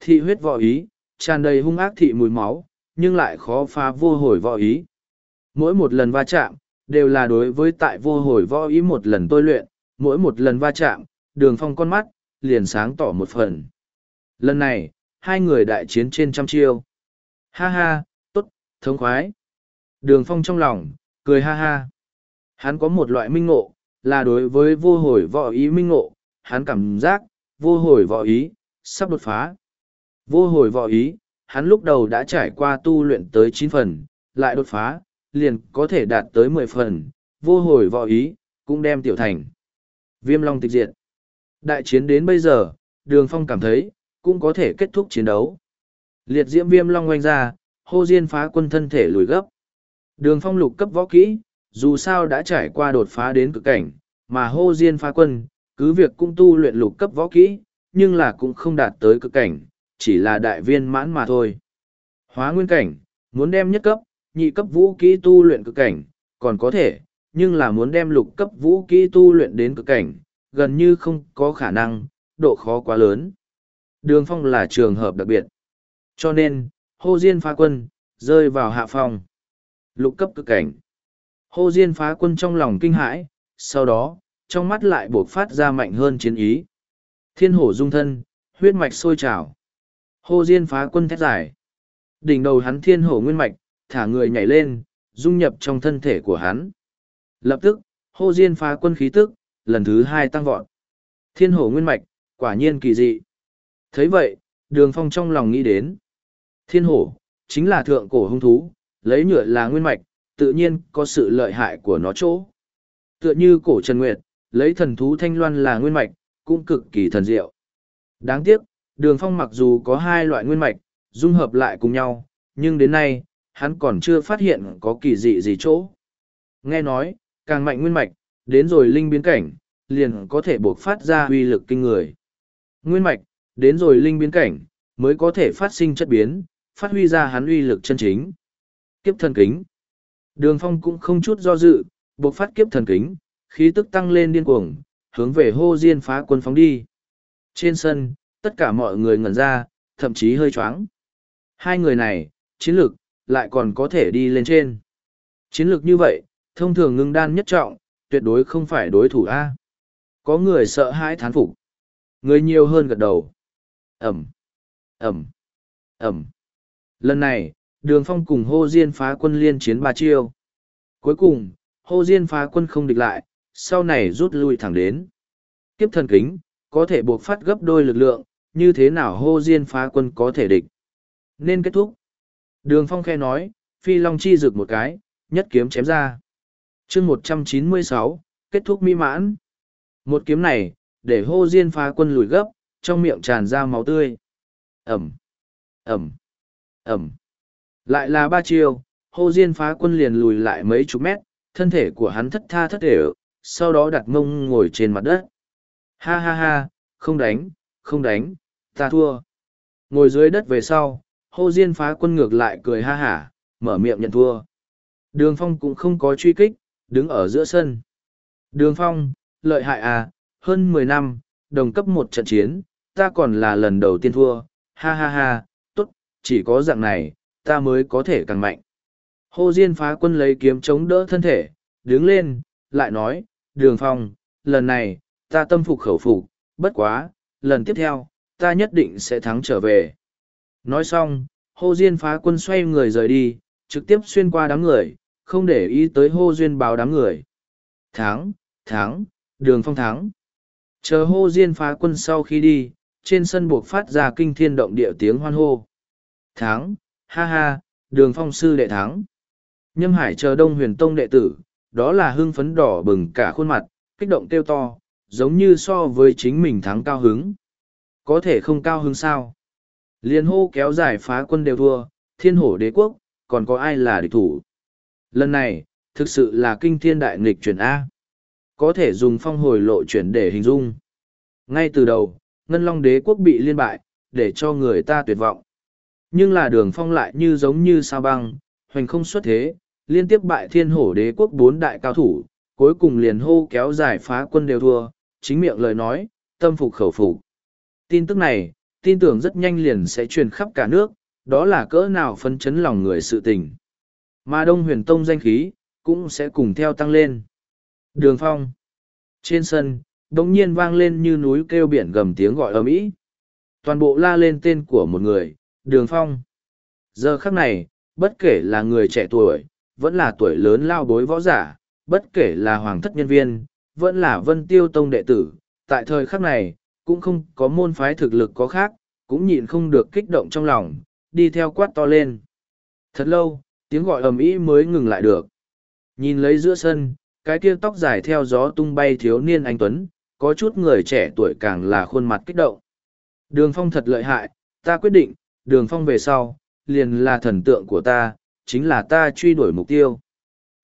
Thị huyết võ ý, tràn đầy hung ác thị mùi máu, nhưng lại khó phá vô hồi võ ý. Mỗi một lần va chạm, đều là đối với tại vô hồi võ ý một lần tôi luyện, mỗi một lần va chạm, đường phong con mắt, liền sáng tỏ một phần. Lần này, hai người đại chiến trên trăm chiêu. Ha ha, tốt, thống khoái. Đường phong trong lòng, cười ha ha. Hắn có một loại minh ngộ, là đối với vô hồi võ ý minh ngộ, hắn cảm giác, vô hồi võ ý, sắp đột phá. Vô hồi võ ý, hắn lúc đầu đã trải qua tu luyện tới chín phần, lại đột phá, liền có thể đạt tới mười phần, vô hồi võ ý, cũng đem tiểu thành. Viêm long tịch diệt. Đại chiến đến bây giờ, đường phong cảm thấy, cũng có thể kết thúc chiến đấu. Liệt diễm viêm long oanh ra, hô diên phá quân thân thể lùi gấp. Đường phong lục cấp võ kỹ, dù sao đã trải qua đột phá đến cực cảnh, mà hô diên phá quân, cứ việc cũng tu luyện lục cấp võ kỹ, nhưng là cũng không đạt tới cực cảnh, chỉ là đại viên mãn mà thôi. Hóa nguyên cảnh, muốn đem nhất cấp, nhị cấp vũ kỹ tu luyện cực cảnh, còn có thể, nhưng là muốn đem lục cấp vũ kỹ tu luyện đến cực cảnh, gần như không có khả năng, độ khó quá lớn. Đường phong là trường hợp đặc biệt. Cho nên, hô diên phá quân, rơi vào hạ phong. Lục cấp cực cảnh. Hô diên phá quân trong lòng kinh hãi, sau đó, trong mắt lại buộc phát ra mạnh hơn chiến ý. Thiên hổ dung thân, huyết mạch sôi trào. Hô diên phá quân thét giải. Đỉnh đầu hắn thiên hổ nguyên mạch, thả người nhảy lên, dung nhập trong thân thể của hắn. Lập tức, hô diên phá quân khí tức, lần thứ hai tăng vọt. Thiên hổ nguyên mạch, quả nhiên kỳ dị thấy vậy, đường phong trong lòng nghĩ đến. Thiên hổ, chính là thượng cổ hung thú, lấy nhựa là nguyên mạch, tự nhiên có sự lợi hại của nó chỗ. Tựa như cổ Trần Nguyệt, lấy thần thú thanh loan là nguyên mạch, cũng cực kỳ thần diệu. Đáng tiếc, đường phong mặc dù có hai loại nguyên mạch, dung hợp lại cùng nhau, nhưng đến nay, hắn còn chưa phát hiện có kỳ dị gì chỗ. Nghe nói, càng mạnh nguyên mạch, đến rồi linh biến cảnh, liền có thể buộc phát ra uy lực kinh người. Nguyên mạch, đến rồi linh biến cảnh, mới có thể phát sinh chất biến, phát huy ra hắn uy lực chân chính. Kiếp thần kính. Đường phong cũng không chút do dự, buộc phát kiếp thần kính, khí tức tăng lên điên cuồng, hướng về hô diên phá quân phóng đi. Trên sân, tất cả mọi người ngẩn ra, thậm chí hơi choáng. Hai người này, chiến lược, lại còn có thể đi lên trên. Chiến lược như vậy, thông thường ngưng đan nhất trọng, tuyệt đối không phải đối thủ A. Có người sợ hãi thán phục. Người nhiều hơn gật đầu. Ẩm, Ẩm, Ẩm. Lần này, đường phong cùng hô diên phá quân liên chiến ba chiêu. Cuối cùng, hô diên phá quân không địch lại, sau này rút lui thẳng đến. Kiếp thần kính, có thể buộc phát gấp đôi lực lượng, như thế nào hô diên phá quân có thể địch. Nên kết thúc. Đường phong khe nói, phi long chi rực một cái, nhất kiếm chém ra. chương một trăm chín mươi sáu kết thúc mỹ mãn. Một kiếm này, để hô diên phá quân lùi gấp, trong miệng tràn ra máu tươi. Ẩm, Ẩm, Ẩm. Lại là ba chiêu, hô diên phá quân liền lùi lại mấy chục mét, thân thể của hắn thất tha thất để sau đó đặt mông ngồi trên mặt đất. Ha ha ha, không đánh, không đánh, ta thua. Ngồi dưới đất về sau, hô diên phá quân ngược lại cười ha hả, mở miệng nhận thua. Đường phong cũng không có truy kích, đứng ở giữa sân. Đường phong, lợi hại à, hơn mười năm, đồng cấp một trận chiến, ta còn là lần đầu tiên thua, ha ha ha, tốt, chỉ có dạng này, ta mới có thể càng mạnh. Hô Diên phá quân lấy kiếm chống đỡ thân thể, đứng lên, lại nói, đường phong, lần này, ta tâm phục khẩu phục, bất quá, lần tiếp theo, ta nhất định sẽ thắng trở về. Nói xong, hô Diên phá quân xoay người rời đi, trực tiếp xuyên qua đám người, không để ý tới hô duyên báo đám người. Thắng, thắng, đường phong thắng. Chờ hô diên phá quân sau khi đi, trên sân buộc phát ra kinh thiên động địa tiếng hoan hô. Thắng, ha ha, đường phong sư đệ thắng. Nhâm hải chờ đông huyền tông đệ tử, đó là hưng phấn đỏ bừng cả khuôn mặt, kích động kêu to, giống như so với chính mình thắng cao hứng. Có thể không cao hứng sao? Liên hô kéo dài phá quân đều thua, thiên hổ đế quốc, còn có ai là địch thủ? Lần này, thực sự là kinh thiên đại nghịch chuyển A. Có thể dùng phong hồi lộ chuyển để hình dung. Ngay từ đầu, Ngân Long đế quốc bị liên bại, để cho người ta tuyệt vọng. Nhưng là đường phong lại như giống như sao băng, hoành không xuất thế, liên tiếp bại thiên hổ đế quốc bốn đại cao thủ, cuối cùng liền hô kéo dài phá quân đều thua, chính miệng lời nói, tâm phục khẩu phục. Tin tức này, tin tưởng rất nhanh liền sẽ truyền khắp cả nước, đó là cỡ nào phấn chấn lòng người sự tình. Mà Đông Huyền Tông danh khí, cũng sẽ cùng theo tăng lên. Đường phong. Trên sân, đống nhiên vang lên như núi kêu biển gầm tiếng gọi ầm ĩ. Toàn bộ la lên tên của một người, đường phong. Giờ khắc này, bất kể là người trẻ tuổi, vẫn là tuổi lớn lao bối võ giả, bất kể là hoàng thất nhân viên, vẫn là vân tiêu tông đệ tử, tại thời khắc này, cũng không có môn phái thực lực có khác, cũng nhịn không được kích động trong lòng, đi theo quát to lên. Thật lâu, tiếng gọi ầm ĩ mới ngừng lại được. Nhìn lấy giữa sân, cái kia tóc dài theo gió tung bay thiếu niên anh Tuấn, có chút người trẻ tuổi càng là khuôn mặt kích động. Đường phong thật lợi hại, ta quyết định, đường phong về sau, liền là thần tượng của ta, chính là ta truy đuổi mục tiêu.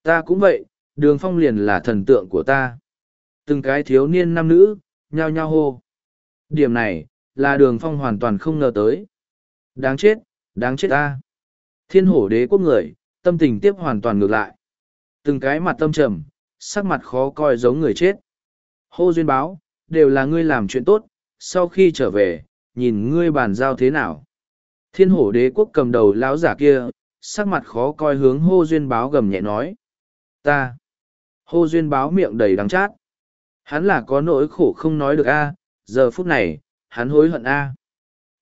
Ta cũng vậy, đường phong liền là thần tượng của ta. Từng cái thiếu niên nam nữ, nhao nhao hô. Điểm này, là đường phong hoàn toàn không ngờ tới. Đáng chết, đáng chết ta. Thiên hổ đế quốc người, tâm tình tiếp hoàn toàn ngược lại. Từng cái mặt tâm trầm, sắc mặt khó coi giống người chết. Hô duyên báo, đều là ngươi làm chuyện tốt, sau khi trở về, nhìn ngươi bàn giao thế nào. Thiên hổ đế quốc cầm đầu lão giả kia, sắc mặt khó coi hướng hô duyên báo gầm nhẹ nói. Ta. Hô duyên báo miệng đầy đắng chát. Hắn là có nỗi khổ không nói được a giờ phút này, hắn hối hận a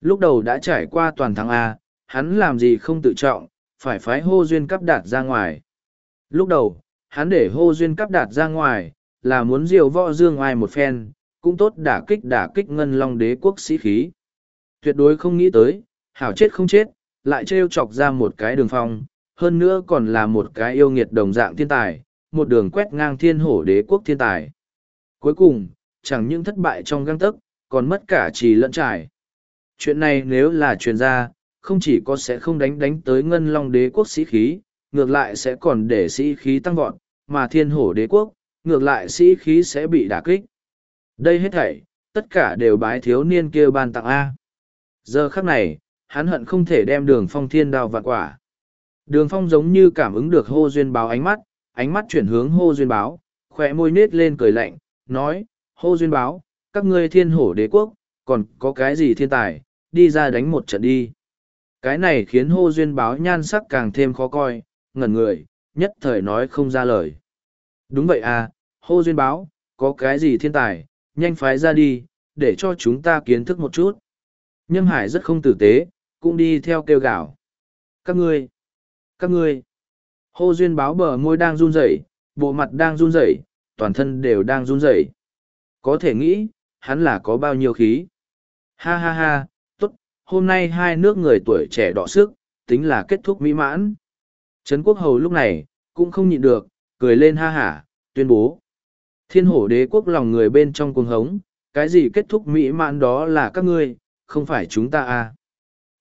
Lúc đầu đã trải qua toàn thắng a hắn làm gì không tự trọng, phải phái hô duyên cắp đạt ra ngoài. Lúc đầu, hắn để hô duyên cắp đạt ra ngoài, là muốn diều võ dương ai một phen, cũng tốt đả kích đả kích ngân long đế quốc sĩ khí. Tuyệt đối không nghĩ tới, hảo chết không chết, lại trêu chọc ra một cái đường phong, hơn nữa còn là một cái yêu nghiệt đồng dạng thiên tài, một đường quét ngang thiên hổ đế quốc thiên tài. Cuối cùng, chẳng những thất bại trong găng tấc, còn mất cả trì lẫn trải. Chuyện này nếu là truyền ra, không chỉ có sẽ không đánh đánh tới ngân long đế quốc sĩ khí, ngược lại sẽ còn để sĩ khí tăng vọt, mà thiên hổ đế quốc, ngược lại sĩ khí sẽ bị đả kích. Đây hết thảy, tất cả đều bái thiếu niên kia ban tặng A. Giờ khắc này, hắn hận không thể đem đường phong thiên đào vạn quả. Đường phong giống như cảm ứng được hô duyên báo ánh mắt, ánh mắt chuyển hướng hô duyên báo, khỏe môi nết lên cười lạnh, nói, hô duyên báo, các ngươi thiên hổ đế quốc, còn có cái gì thiên tài, đi ra đánh một trận đi. Cái này khiến hô duyên báo nhan sắc càng thêm khó coi, ngẩn người, nhất thời nói không ra lời. Đúng vậy à, hô duyên báo, có cái gì thiên tài, nhanh phái ra đi, để cho chúng ta kiến thức một chút. Nhâm Hải rất không tử tế, cũng đi theo kêu gào. Các ngươi, các ngươi, hô duyên báo bờ môi đang run rẩy, bộ mặt đang run rẩy, toàn thân đều đang run rẩy. Có thể nghĩ, hắn là có bao nhiêu khí. Ha ha ha, tốt, hôm nay hai nước người tuổi trẻ đọ sức, tính là kết thúc mỹ mãn. Trấn quốc hầu lúc này, cũng không nhịn được, cười lên ha hả, tuyên bố. Thiên hổ đế quốc lòng người bên trong cuồng hống, cái gì kết thúc mỹ mãn đó là các ngươi, không phải chúng ta à.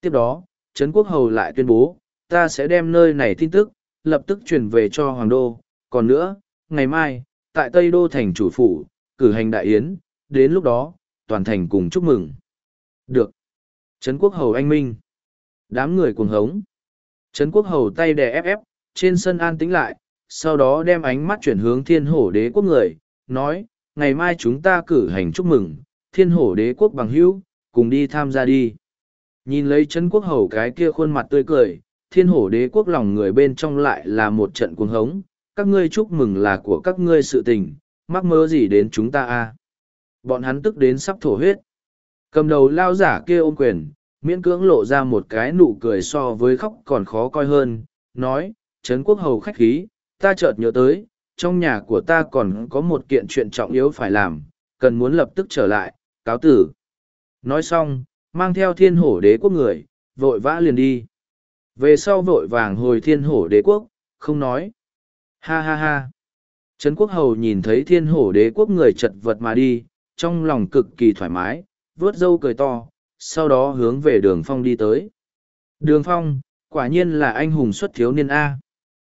Tiếp đó, Trấn quốc hầu lại tuyên bố, ta sẽ đem nơi này tin tức, lập tức truyền về cho Hoàng Đô. Còn nữa, ngày mai, tại Tây Đô thành chủ phủ, cử hành đại yến, đến lúc đó, toàn thành cùng chúc mừng. Được. Trấn quốc hầu anh minh. Đám người cuồng hống. Trấn quốc hầu tay đè ép ép, trên sân an tĩnh lại, sau đó đem ánh mắt chuyển hướng thiên hổ đế quốc người, nói, ngày mai chúng ta cử hành chúc mừng, thiên hổ đế quốc bằng hữu, cùng đi tham gia đi. Nhìn lấy Trấn quốc hầu cái kia khuôn mặt tươi cười, thiên hổ đế quốc lòng người bên trong lại là một trận cuồng hống, các ngươi chúc mừng là của các ngươi sự tình, mắc mơ gì đến chúng ta a Bọn hắn tức đến sắp thổ huyết. Cầm đầu lao giả kia ôm quyền, miễn cưỡng lộ ra một cái nụ cười so với khóc còn khó coi hơn, nói, Trấn quốc hầu khách khí, ta chợt nhớ tới, trong nhà của ta còn có một kiện chuyện trọng yếu phải làm, cần muốn lập tức trở lại, cáo tử. Nói xong, mang theo thiên hổ đế quốc người, vội vã liền đi. Về sau vội vàng hồi thiên hổ đế quốc, không nói. Ha ha ha. Trấn quốc hầu nhìn thấy thiên hổ đế quốc người chật vật mà đi, trong lòng cực kỳ thoải mái, vớt dâu cười to, sau đó hướng về đường phong đi tới. Đường phong, quả nhiên là anh hùng xuất thiếu niên A.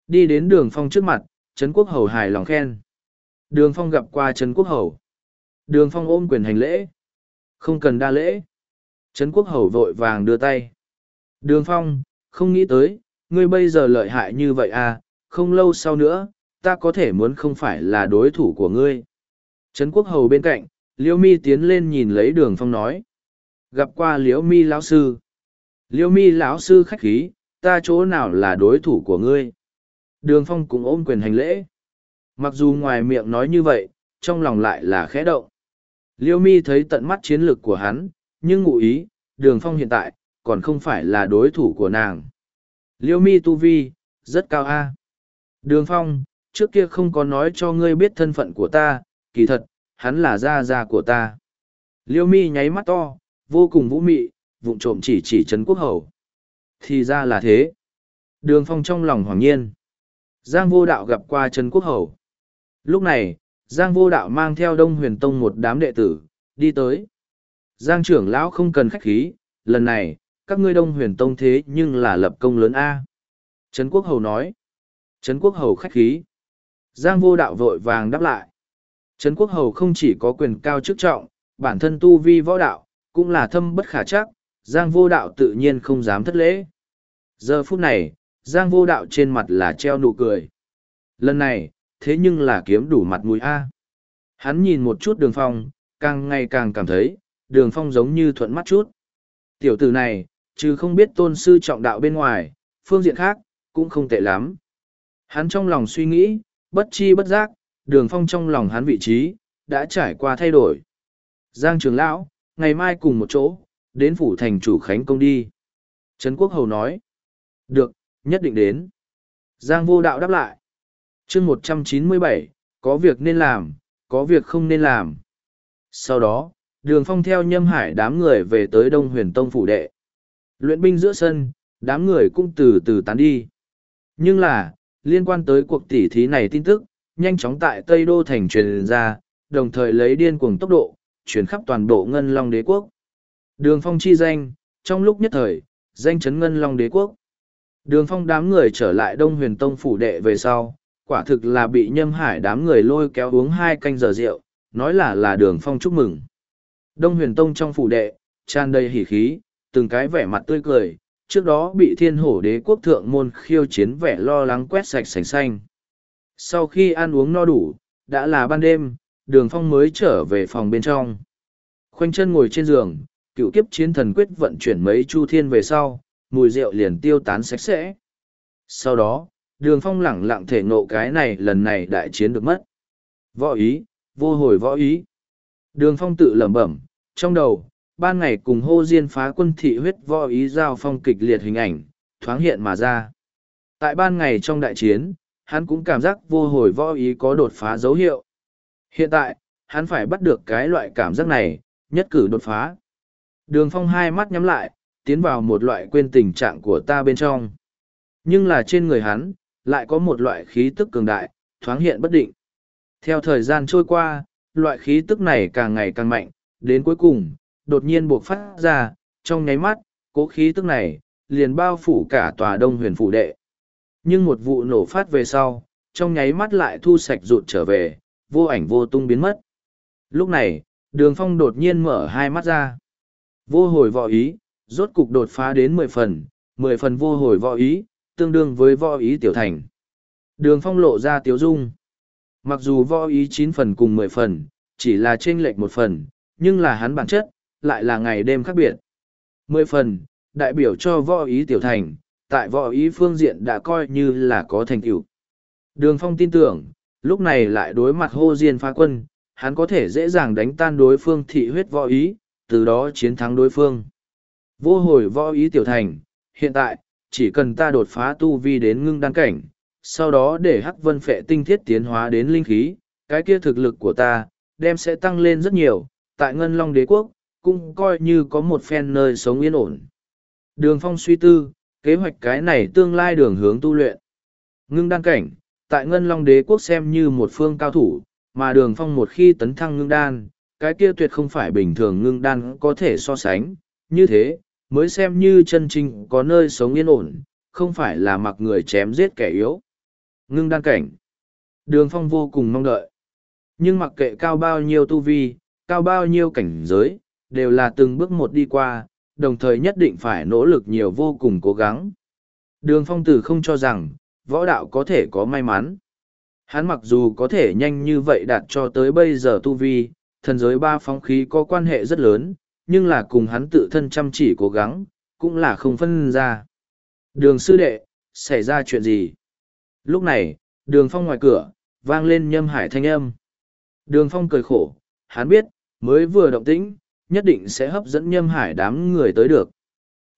Đi đến đường phong trước mặt, Trấn Quốc Hầu hài lòng khen. Đường phong gặp qua Trấn Quốc Hầu. Đường phong ôm quyền hành lễ. Không cần đa lễ. Trấn Quốc Hầu vội vàng đưa tay. Đường phong, không nghĩ tới, ngươi bây giờ lợi hại như vậy à, không lâu sau nữa, ta có thể muốn không phải là đối thủ của ngươi. Trấn Quốc Hầu bên cạnh, Liễu Mi tiến lên nhìn lấy đường phong nói. Gặp qua Liễu Mi lão sư. Liễu Mi lão sư khách khí, ta chỗ nào là đối thủ của ngươi. Đường phong cũng ôm quyền hành lễ. Mặc dù ngoài miệng nói như vậy, trong lòng lại là khẽ động. Liêu mi thấy tận mắt chiến lược của hắn, nhưng ngụ ý, đường phong hiện tại, còn không phải là đối thủ của nàng. Liêu mi tu vi, rất cao a. Đường phong, trước kia không có nói cho ngươi biết thân phận của ta, kỳ thật, hắn là gia gia của ta. Liêu mi nháy mắt to, vô cùng vũ mị, vụng trộm chỉ chỉ Trấn Quốc Hầu. Thì ra là thế. Đường phong trong lòng hoàng nhiên. Giang vô đạo gặp qua Trần Quốc Hầu. Lúc này, Giang vô đạo mang theo Đông Huyền Tông một đám đệ tử, đi tới. Giang trưởng lão không cần khách khí, lần này, các ngươi Đông Huyền Tông thế nhưng là lập công lớn A. Trấn Quốc Hầu nói. Trấn Quốc Hầu khách khí. Giang vô đạo vội vàng đáp lại. Trấn Quốc Hầu không chỉ có quyền cao chức trọng, bản thân tu vi võ đạo, cũng là thâm bất khả chắc, Giang vô đạo tự nhiên không dám thất lễ. Giờ phút này, Giang vô đạo trên mặt là treo nụ cười. Lần này, thế nhưng là kiếm đủ mặt mũi A. Hắn nhìn một chút đường phong, càng ngày càng cảm thấy, đường phong giống như thuận mắt chút. Tiểu tử này, chứ không biết tôn sư trọng đạo bên ngoài, phương diện khác, cũng không tệ lắm. Hắn trong lòng suy nghĩ, bất chi bất giác, đường phong trong lòng hắn vị trí, đã trải qua thay đổi. Giang trường lão, ngày mai cùng một chỗ, đến phủ thành chủ khánh công đi. Trấn Quốc Hầu nói, được, nhất định đến. Giang vô đạo đáp lại. chương một trăm chín mươi bảy có việc nên làm, có việc không nên làm. Sau đó, đường phong theo nhâm hải đám người về tới đông huyền tông phủ đệ. Luyện binh giữa sân, đám người cũng từ từ tán đi. Nhưng là, liên quan tới cuộc tỉ thí này tin tức, nhanh chóng tại Tây Đô thành truyền ra, đồng thời lấy điên cuồng tốc độ, chuyển khắp toàn bộ Ngân Long đế quốc. Đường phong chi danh, trong lúc nhất thời, danh chấn Ngân Long đế quốc. Đường phong đám người trở lại Đông Huyền Tông phủ đệ về sau, quả thực là bị nhâm hải đám người lôi kéo uống hai canh giờ rượu, nói là là đường phong chúc mừng. Đông Huyền Tông trong phủ đệ, tràn đầy hỉ khí, từng cái vẻ mặt tươi cười, trước đó bị thiên hổ đế quốc thượng môn khiêu chiến vẻ lo lắng quét sạch sành xanh. Sau khi ăn uống no đủ, đã là ban đêm, đường phong mới trở về phòng bên trong. Khoanh chân ngồi trên giường, cựu kiếp chiến thần quyết vận chuyển mấy chu thiên về sau, mùi rượu liền tiêu tán sạch sẽ. Sau đó, đường phong lẳng lặng thể nộ cái này lần này đại chiến được mất. Võ ý, vô hồi võ ý. Đường phong tự lẩm bẩm, trong đầu, ban ngày cùng hô diên phá quân thị huyết võ ý giao phong kịch liệt hình ảnh, thoáng hiện mà ra. Tại ban ngày trong đại chiến, hắn cũng cảm giác vô hồi võ ý có đột phá dấu hiệu. Hiện tại, hắn phải bắt được cái loại cảm giác này, nhất cử đột phá. Đường phong hai mắt nhắm lại, tiến vào một loại quên tình trạng của ta bên trong. Nhưng là trên người hắn, lại có một loại khí tức cường đại, thoáng hiện bất định. Theo thời gian trôi qua, loại khí tức này càng ngày càng mạnh, đến cuối cùng, đột nhiên buộc phát ra, trong nháy mắt, cố khí tức này, liền bao phủ cả tòa đông huyền phủ đệ. Nhưng một vụ nổ phát về sau, trong nháy mắt lại thu sạch rụt trở về, vô ảnh vô tung biến mất. Lúc này, đường phong đột nhiên mở hai mắt ra. Vô hồi vò ý, rốt cục đột phá đến mười phần, mười phần vô hồi võ ý, tương đương với võ ý tiểu thành. Đường phong lộ ra tiếu dung. Mặc dù võ ý chín phần cùng mười phần, chỉ là chênh lệch một phần, nhưng là hắn bản chất, lại là ngày đêm khác biệt. Mười phần, đại biểu cho võ ý tiểu thành, tại võ ý phương diện đã coi như là có thành tựu. Đường phong tin tưởng, lúc này lại đối mặt hô diên phá quân, hắn có thể dễ dàng đánh tan đối phương thị huyết võ ý, từ đó chiến thắng đối phương. Vô hồi võ ý tiểu thành, hiện tại, chỉ cần ta đột phá tu vi đến ngưng đan cảnh, sau đó để hắc vân phệ tinh thiết tiến hóa đến linh khí, cái kia thực lực của ta, đem sẽ tăng lên rất nhiều, tại ngân long đế quốc, cũng coi như có một phen nơi sống yên ổn. Đường phong suy tư, kế hoạch cái này tương lai đường hướng tu luyện. Ngưng đan cảnh, tại ngân long đế quốc xem như một phương cao thủ, mà đường phong một khi tấn thăng ngưng đan, cái kia tuyệt không phải bình thường ngưng đan có thể so sánh, như thế, mới xem như chân trinh có nơi sống yên ổn, không phải là mặc người chém giết kẻ yếu. Ngưng đan cảnh. Đường phong vô cùng mong đợi. Nhưng mặc kệ cao bao nhiêu tu vi, cao bao nhiêu cảnh giới, đều là từng bước một đi qua, đồng thời nhất định phải nỗ lực nhiều vô cùng cố gắng. Đường phong tử không cho rằng, võ đạo có thể có may mắn. Hắn mặc dù có thể nhanh như vậy đạt cho tới bây giờ tu vi, thần giới ba phong khí có quan hệ rất lớn, nhưng là cùng hắn tự thân chăm chỉ cố gắng, cũng là không phân ra. Đường sư đệ, xảy ra chuyện gì? Lúc này, đường phong ngoài cửa, vang lên nhâm hải thanh âm. Đường phong cười khổ, hắn biết, mới vừa động tĩnh, nhất định sẽ hấp dẫn nhâm hải đám người tới được.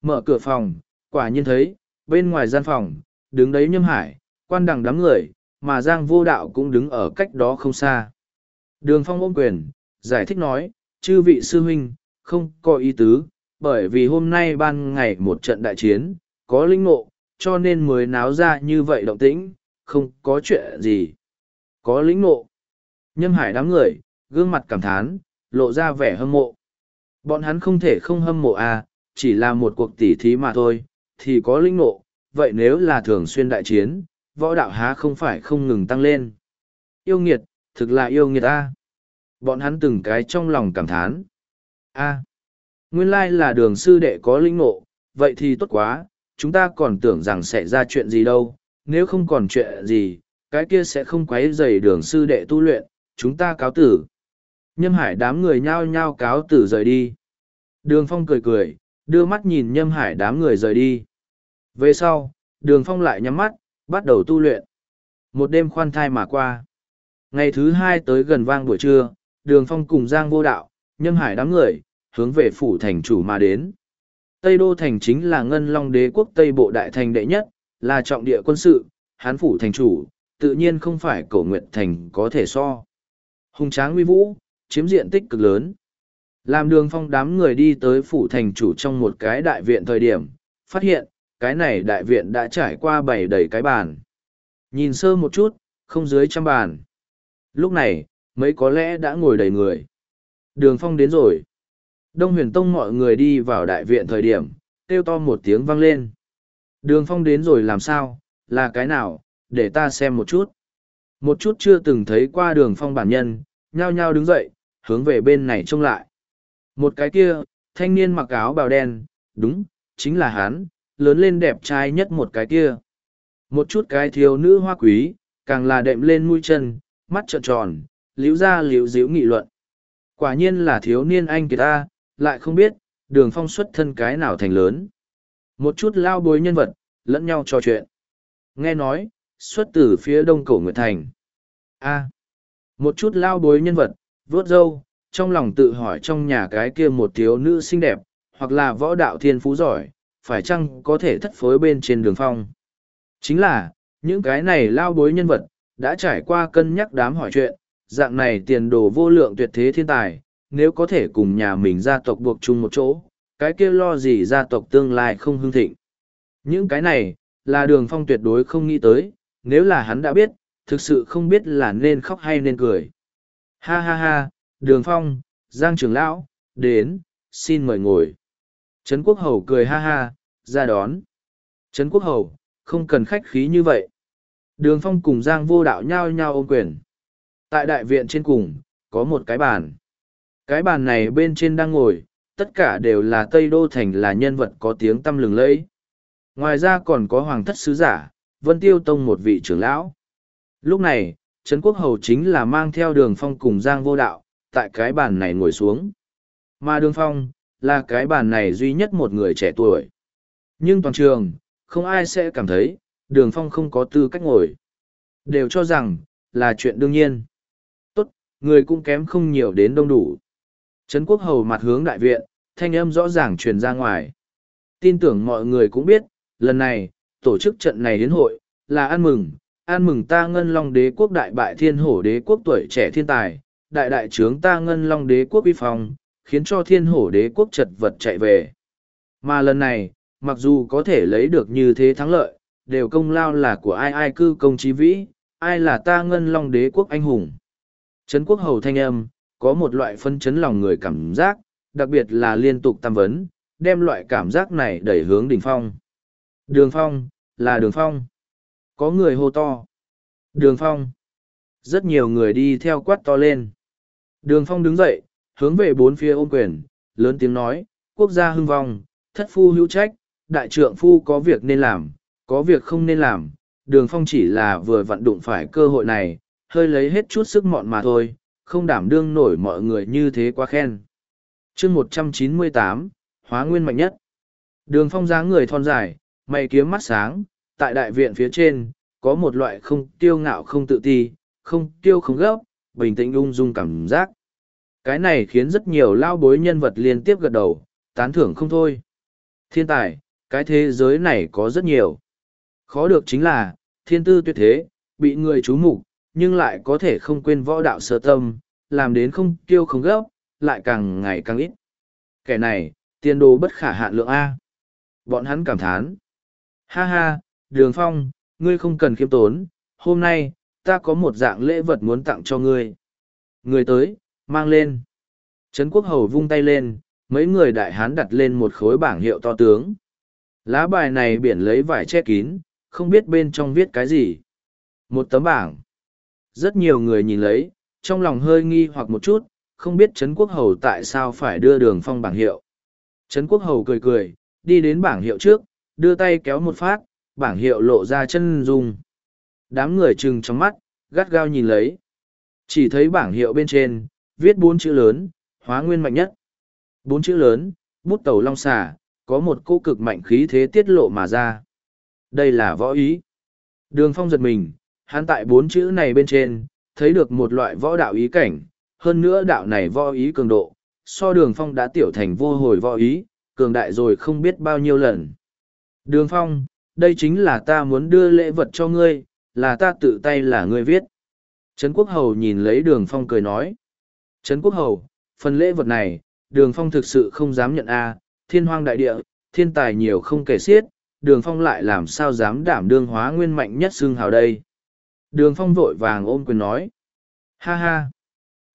Mở cửa phòng, quả nhiên thấy, bên ngoài gian phòng, đứng đấy nhâm hải, quan đẳng đám người, mà Giang vô đạo cũng đứng ở cách đó không xa. Đường phong ôm quyền, giải thích nói, chư vị sư huynh, không có ý tứ, bởi vì hôm nay ban ngày một trận đại chiến, có linh ngộ, cho nên mới náo ra như vậy động tĩnh, không có chuyện gì. Có linh ngộ. Nhâm hải đám người, gương mặt cảm thán, lộ ra vẻ hâm mộ. Bọn hắn không thể không hâm mộ à, chỉ là một cuộc tỉ thí mà thôi, thì có linh ngộ, vậy nếu là thường xuyên đại chiến, võ đạo há không phải không ngừng tăng lên. Yêu nghiệt, thực là yêu nghiệt a. Bọn hắn từng cái trong lòng cảm thán. A. nguyên lai là đường sư đệ có linh ngộ, vậy thì tốt quá, chúng ta còn tưởng rằng sẽ ra chuyện gì đâu, nếu không còn chuyện gì, cái kia sẽ không quấy rầy đường sư đệ tu luyện, chúng ta cáo tử. Nhâm hải đám người nhao nhao cáo tử rời đi. Đường phong cười cười, đưa mắt nhìn nhâm hải đám người rời đi. Về sau, đường phong lại nhắm mắt, bắt đầu tu luyện. Một đêm khoan thai mà qua. Ngày thứ hai tới gần vang buổi trưa, đường phong cùng Giang vô đạo, nhâm hải đám người, hướng về phủ thành chủ mà đến. Tây Đô Thành chính là ngân long đế quốc Tây Bộ Đại Thành đệ nhất, là trọng địa quân sự, hán phủ thành chủ, tự nhiên không phải cổ nguyện thành có thể so. Hùng tráng uy vũ, chiếm diện tích cực lớn. Làm đường phong đám người đi tới phủ thành chủ trong một cái đại viện thời điểm, phát hiện, cái này đại viện đã trải qua bảy đầy cái bàn. Nhìn sơ một chút, không dưới trăm bàn. Lúc này, mấy có lẽ đã ngồi đầy người. Đường phong đến rồi. Đông huyền tông mọi người đi vào đại viện thời điểm, kêu to một tiếng vang lên. Đường phong đến rồi làm sao, là cái nào, để ta xem một chút. Một chút chưa từng thấy qua đường phong bản nhân, nhao nhao đứng dậy, hướng về bên này trông lại. Một cái kia, thanh niên mặc áo bào đen, đúng, chính là hắn, lớn lên đẹp trai nhất một cái kia. Một chút cái thiếu nữ hoa quý, càng là đệm lên mũi chân, mắt trợn tròn, liễu ra liễu díu nghị luận. Quả nhiên là thiếu niên anh kiệt ta, lại không biết, đường phong xuất thân cái nào thành lớn. Một chút lao bối nhân vật, lẫn nhau trò chuyện. Nghe nói, xuất từ phía đông cổ nguyệt thành a một chút lao bối nhân vật vớt râu trong lòng tự hỏi trong nhà cái kia một thiếu nữ xinh đẹp hoặc là võ đạo thiên phú giỏi phải chăng có thể thất phối bên trên đường phong chính là những cái này lao bối nhân vật đã trải qua cân nhắc đám hỏi chuyện dạng này tiền đồ vô lượng tuyệt thế thiên tài, nếu có thể cùng nhà mình gia tộc buộc chung một chỗ, cái kia lo gì gia tộc tương lai không hưng thịnh. Những cái này, là đường phong tuyệt đối không nghĩ tới, nếu là hắn đã biết, thực sự không biết là nên khóc hay nên cười. Ha ha ha, đường phong, giang trưởng lão, đến, xin mời ngồi. Trấn quốc hầu cười ha ha, ra đón. Trấn quốc hầu, không cần khách khí như vậy. Đường phong cùng giang vô đạo nhao nhao ôm quyền tại đại viện trên cùng, có một cái bàn. Cái bàn này bên trên đang ngồi, tất cả đều là tây đô thành là nhân vật có tiếng tăm lừng lẫy. Ngoài ra còn có hoàng thất sứ giả, vân tiêu tông một vị trưởng lão. Lúc này, trấn quốc hầu chính là mang theo đường phong cùng giang vô đạo, tại cái bàn này ngồi xuống. Mà đường phong, là cái bàn này duy nhất một người trẻ tuổi. Nhưng toàn trường, không ai sẽ cảm thấy, đường phong không có tư cách ngồi. Đều cho rằng, là chuyện đương nhiên người cũng kém không nhiều đến đông đủ. Trấn quốc hầu mặt hướng đại viện, thanh âm rõ ràng truyền ra ngoài. Tin tưởng mọi người cũng biết, lần này, tổ chức trận này đến hội, là ăn mừng ăn mừng ta ngân long đế quốc đại bại thiên hổ đế quốc tuổi trẻ thiên tài, đại đại trướng ta ngân long đế quốc uy phong, khiến cho thiên hổ đế quốc chật vật chạy về. Mà lần này, mặc dù có thể lấy được như thế thắng lợi, đều công lao là của ai ai cư công trí vĩ, ai là ta ngân long đế quốc anh hùng trấn quốc hầu thanh âm, có một loại phân chấn lòng người cảm giác, đặc biệt là liên tục tam vấn, đem loại cảm giác này đẩy hướng đỉnh phong. Đường phong, là đường phong. Có người hô to. Đường phong. Rất nhiều người đi theo quát to lên. Đường phong đứng dậy, hướng về bốn phía ôm quyền, lớn tiếng nói, quốc gia hưng vong, thất phu hữu trách, đại trượng phu có việc nên làm, có việc không nên làm. Đường phong chỉ là vừa vận đụng phải cơ hội này hơi lấy hết chút sức mọn mà thôi, không đảm đương nổi mọi người như thế quá khen. Chương một trăm chín mươi tám, hóa nguyên mạnh nhất. Đường phong dáng người thon dài, mày kiếm mắt sáng, tại đại viện phía trên, có một loại không tiêu ngạo không tự ti, không tiêu không gấp, bình tĩnh ung dung cảm giác. Cái này khiến rất nhiều lao bối nhân vật liên tiếp gật đầu, tán thưởng không thôi. Thiên tài, cái thế giới này có rất nhiều. Khó được chính là, thiên tư tuyệt thế, bị người chú mục nhưng lại có thể không quên võ đạo sơ tâm, làm đến không kiêu không gấp, lại càng ngày càng ít. Kẻ này, tiền đồ bất khả hạn lượng a. Bọn hắn cảm thán. Ha ha, đường phong, ngươi không cần khiêm tốn, hôm nay, ta có một dạng lễ vật muốn tặng cho ngươi. Người tới, mang lên. Trấn quốc hầu vung tay lên, mấy người đại hán đặt lên một khối bảng hiệu to tướng. Lá bài này biển lấy vải che kín, không biết bên trong viết cái gì. Một tấm bảng rất nhiều người nhìn lấy, trong lòng hơi nghi hoặc một chút, không biết trấn quốc hầu tại sao phải đưa đường phong bảng hiệu. Trấn quốc hầu cười cười, đi đến bảng hiệu trước, đưa tay kéo một phát, bảng hiệu lộ ra chân dung. Đám người trừng trong mắt, gắt gao nhìn lấy. Chỉ thấy bảng hiệu bên trên, viết bốn chữ lớn, hóa nguyên mạnh nhất. Bốn chữ lớn, bút tàu long xà, có một cô cực mạnh khí thế tiết lộ mà ra. Đây là võ ý. Đường phong giật mình hắn tại bốn chữ này bên trên, thấy được một loại võ đạo ý cảnh, hơn nữa đạo này võ ý cường độ, so đường phong đã tiểu thành vô hồi võ ý, cường đại rồi không biết bao nhiêu lần. Đường phong, đây chính là ta muốn đưa lễ vật cho ngươi, là ta tự tay là ngươi viết. Trấn quốc hầu nhìn lấy đường phong cười nói. Trấn quốc hầu, phần lễ vật này, đường phong thực sự không dám nhận a, thiên hoang đại địa, thiên tài nhiều không kể xiết, đường phong lại làm sao dám đảm đương hóa nguyên mạnh nhất xương hào đây? Đường phong vội vàng ôm quyền nói. Ha ha.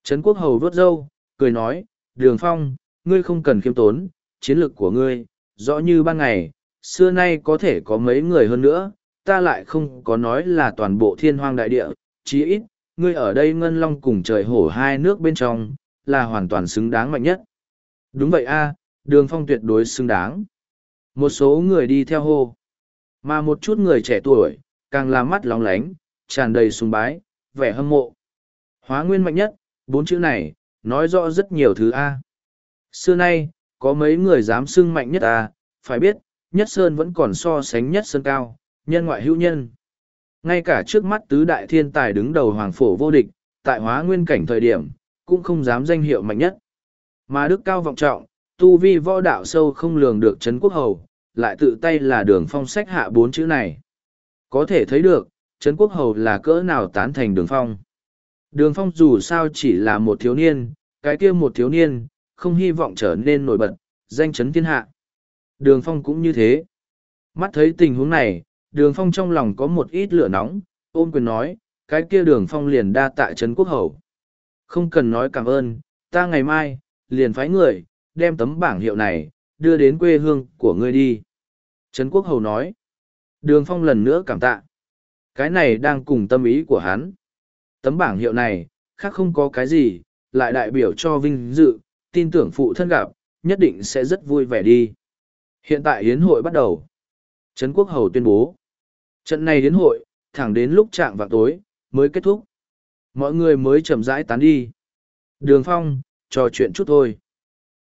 Trấn quốc hầu vớt râu, cười nói, đường phong, ngươi không cần khiêm tốn, chiến lược của ngươi, rõ như ban ngày, xưa nay có thể có mấy người hơn nữa, ta lại không có nói là toàn bộ thiên hoang đại địa, chí ít, ngươi ở đây ngân long cùng trời hổ hai nước bên trong, là hoàn toàn xứng đáng mạnh nhất. Đúng vậy a, đường phong tuyệt đối xứng đáng. Một số người đi theo hô. Mà một chút người trẻ tuổi, càng làm mắt lóng lánh tràn đầy sùng bái vẻ hâm mộ hóa nguyên mạnh nhất bốn chữ này nói rõ rất nhiều thứ a xưa nay có mấy người dám xưng mạnh nhất a phải biết nhất sơn vẫn còn so sánh nhất sơn cao nhân ngoại hữu nhân Ngay cả trước mắt tứ đại thiên tài đứng đầu hoàng phổ vô địch, tại hóa nguyên cảnh thời điểm, cũng không dám danh hiệu mạnh nhất. Mà đức cao vọng trọng, tu vi võ đạo sâu không lường được Trấn Quốc Hầu, lại tự tay là đường phong sách hạ bốn chữ này. Có thể thấy được, Trấn Quốc Hầu là cỡ nào tán thành đường phong. Đường phong dù sao chỉ là một thiếu niên, cái kia một thiếu niên, không hy vọng trở nên nổi bật, danh chấn thiên hạ. Đường phong cũng như thế. Mắt thấy tình huống này, đường phong trong lòng có một ít lửa nóng, ôm quyền nói, cái kia đường phong liền đa tạ Trấn Quốc Hầu. Không cần nói cảm ơn, ta ngày mai, liền phái người, đem tấm bảng hiệu này, đưa đến quê hương của ngươi đi. Trấn Quốc Hầu nói. Đường Phong lần nữa cảm tạ. Cái này đang cùng tâm ý của hắn. Tấm bảng hiệu này, khác không có cái gì, lại đại biểu cho vinh dự, tin tưởng phụ thân gặp, nhất định sẽ rất vui vẻ đi. Hiện tại hiến hội bắt đầu. Trấn Quốc Hầu tuyên bố. Trận này hiến hội, thẳng đến lúc trạng vào tối, mới kết thúc. Mọi người mới chậm rãi tán đi. Đường Phong, trò chuyện chút thôi.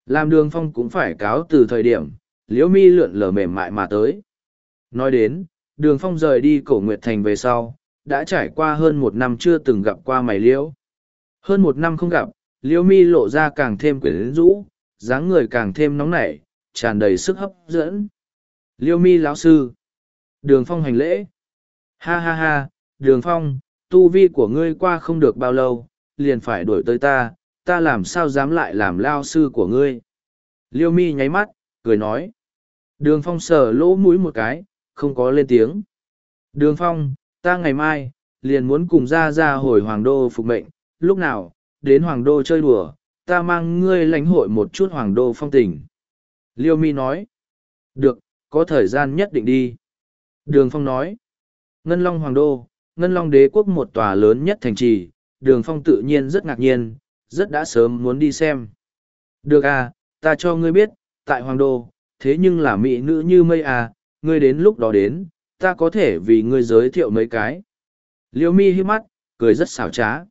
Làm đường phong cũng phải cáo từ thời điểm, liễu mi lượn lờ mềm mại mà tới. Nói đến, đường phong rời đi cổ nguyệt thành về sau, đã trải qua hơn một năm chưa từng gặp qua mày liễu. Hơn một năm không gặp, liễu mi lộ ra càng thêm quyển rũ, dáng người càng thêm nóng nảy, tràn đầy sức hấp dẫn. Liễu mi lão sư. Đường phong hành lễ. Ha ha ha, đường phong, tu vi của ngươi qua không được bao lâu, liền phải đuổi tới ta, ta làm sao dám lại làm lao sư của ngươi. Liêu mi nháy mắt, cười nói. Đường phong sờ lỗ mũi một cái, không có lên tiếng. Đường phong, ta ngày mai, liền muốn cùng ra ra hồi hoàng đô phục mệnh, lúc nào, đến hoàng đô chơi đùa, ta mang ngươi lãnh hội một chút hoàng đô phong tình. Liêu mi nói. Được, có thời gian nhất định đi. Đường phong nói. Ngân Long Hoàng Đô, Ngân Long Đế quốc một tòa lớn nhất thành trì, đường phong tự nhiên rất ngạc nhiên, rất đã sớm muốn đi xem. Được à, ta cho ngươi biết, tại Hoàng Đô, thế nhưng là mỹ nữ như mây à, ngươi đến lúc đó đến, ta có thể vì ngươi giới thiệu mấy cái. Liêu mi hiếp mắt, cười rất xảo trá.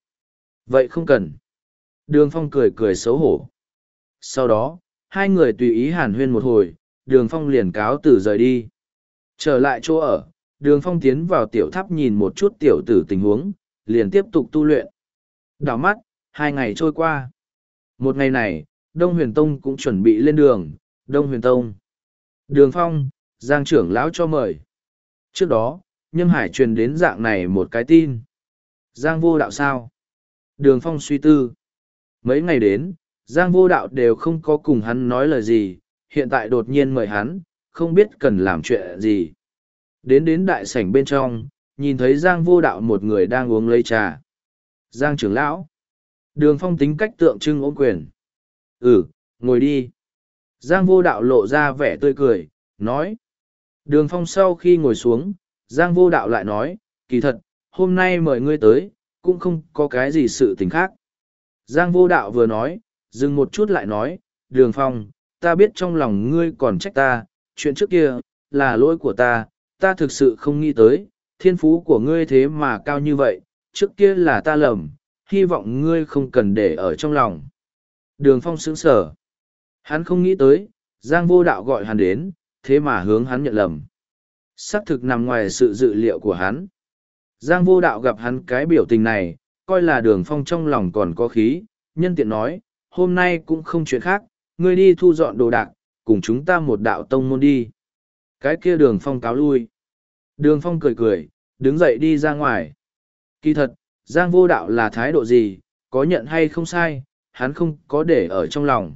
Vậy không cần. Đường Phong cười cười xấu hổ. Sau đó, hai người tùy ý hàn huyên một hồi, đường Phong liền cáo từ rời đi. Trở lại chỗ ở, đường Phong tiến vào tiểu tháp nhìn một chút tiểu tử tình huống, liền tiếp tục tu luyện. Đảo mắt, Hai ngày trôi qua. Một ngày này, Đông Huyền Tông cũng chuẩn bị lên đường, Đông Huyền Tông. Đường Phong, Giang trưởng lão cho mời. Trước đó, Nhâm Hải truyền đến dạng này một cái tin. Giang vô đạo sao? Đường Phong suy tư. Mấy ngày đến, Giang vô đạo đều không có cùng hắn nói lời gì, hiện tại đột nhiên mời hắn, không biết cần làm chuyện gì. Đến đến đại sảnh bên trong, nhìn thấy Giang vô đạo một người đang uống lấy trà. Giang trưởng lão. Đường phong tính cách tượng trưng ôm quyền. Ừ, ngồi đi. Giang vô đạo lộ ra vẻ tươi cười, nói. Đường phong sau khi ngồi xuống, Giang vô đạo lại nói, kỳ thật, hôm nay mời ngươi tới, cũng không có cái gì sự tình khác. Giang vô đạo vừa nói, dừng một chút lại nói, đường phong, ta biết trong lòng ngươi còn trách ta, chuyện trước kia, là lỗi của ta, ta thực sự không nghĩ tới, thiên phú của ngươi thế mà cao như vậy, trước kia là ta lầm, hy vọng ngươi không cần để ở trong lòng. Đường phong sững sờ, Hắn không nghĩ tới, Giang vô đạo gọi hắn đến, thế mà hướng hắn nhận lầm. Sắc thực nằm ngoài sự dự liệu của hắn. Giang vô đạo gặp hắn cái biểu tình này, coi là đường phong trong lòng còn có khí, nhân tiện nói, hôm nay cũng không chuyện khác, ngươi đi thu dọn đồ đạc, cùng chúng ta một đạo tông môn đi. Cái kia đường phong cáo lui. Đường phong cười cười, đứng dậy đi ra ngoài. Kỳ thật, Giang vô đạo là thái độ gì, có nhận hay không sai, hắn không có để ở trong lòng.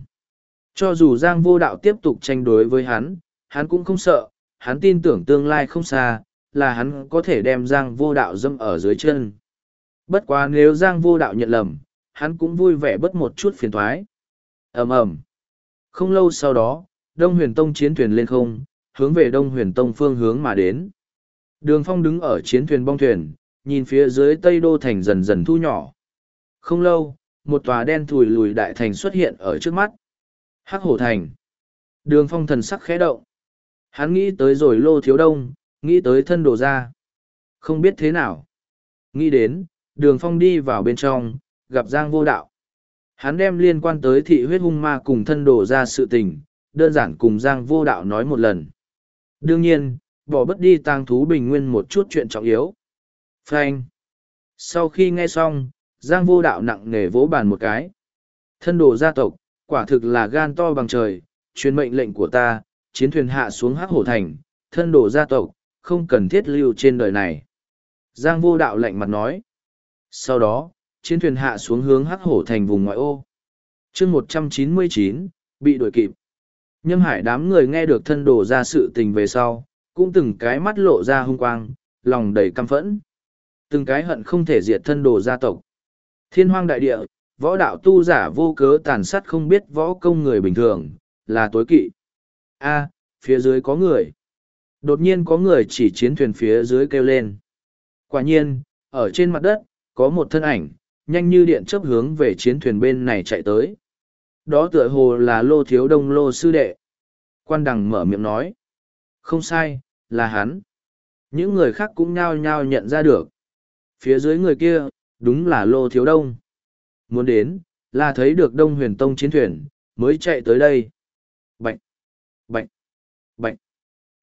Cho dù Giang vô đạo tiếp tục tranh đối với hắn, hắn cũng không sợ, hắn tin tưởng tương lai không xa, là hắn có thể đem Giang vô đạo dâm ở dưới chân. Bất quá nếu Giang vô đạo nhận lầm, hắn cũng vui vẻ bất một chút phiền thoái. ầm ầm Không lâu sau đó, Đông Huyền Tông chiến thuyền lên không, hướng về Đông Huyền Tông phương hướng mà đến. Đường Phong đứng ở chiến thuyền bong thuyền, nhìn phía dưới tây đô thành dần dần thu nhỏ. Không lâu, một tòa đen thùi lùi đại thành xuất hiện ở trước mắt. Hắc hổ thành. Đường phong thần sắc khẽ động. Hắn nghĩ tới rồi lô thiếu đông, nghĩ tới thân đồ ra. Không biết thế nào. Nghĩ đến, đường phong đi vào bên trong, gặp Giang vô đạo. Hắn đem liên quan tới thị huyết hung ma cùng thân đồ ra sự tình, đơn giản cùng Giang vô đạo nói một lần. Đương nhiên, bỏ bất đi tang thú bình nguyên một chút chuyện trọng yếu. Frank. Sau khi nghe xong, Giang vô đạo nặng nề vỗ bàn một cái. Thân đồ gia tộc, quả thực là gan to bằng trời, truyền mệnh lệnh của ta, chiến thuyền hạ xuống hắc hổ thành, thân đồ gia tộc, không cần thiết lưu trên đời này. Giang vô đạo lạnh mặt nói. Sau đó, chiến thuyền hạ xuống hướng hắc hổ thành vùng ngoại ô. chương một trăm chín mươi chín bị đuổi kịp. Nhâm hải đám người nghe được thân đồ ra sự tình về sau, cũng từng cái mắt lộ ra hung quang, lòng đầy căm phẫn. Từng cái hận không thể diệt thân đồ gia tộc. Thiên hoang đại địa, võ đạo tu giả vô cớ tàn sát không biết võ công người bình thường, là tối kỵ. A, phía dưới có người. Đột nhiên có người chỉ chiến thuyền phía dưới kêu lên. Quả nhiên, ở trên mặt đất, có một thân ảnh, nhanh như điện chấp hướng về chiến thuyền bên này chạy tới. Đó tựa hồ là lô thiếu đông lô sư đệ. Quan đằng mở miệng nói. Không sai, là hắn. Những người khác cũng nhao nhao nhận ra được. Phía dưới người kia, đúng là lô thiếu đông. Muốn đến, là thấy được đông huyền tông chiến thuyền, mới chạy tới đây bệnh bệnh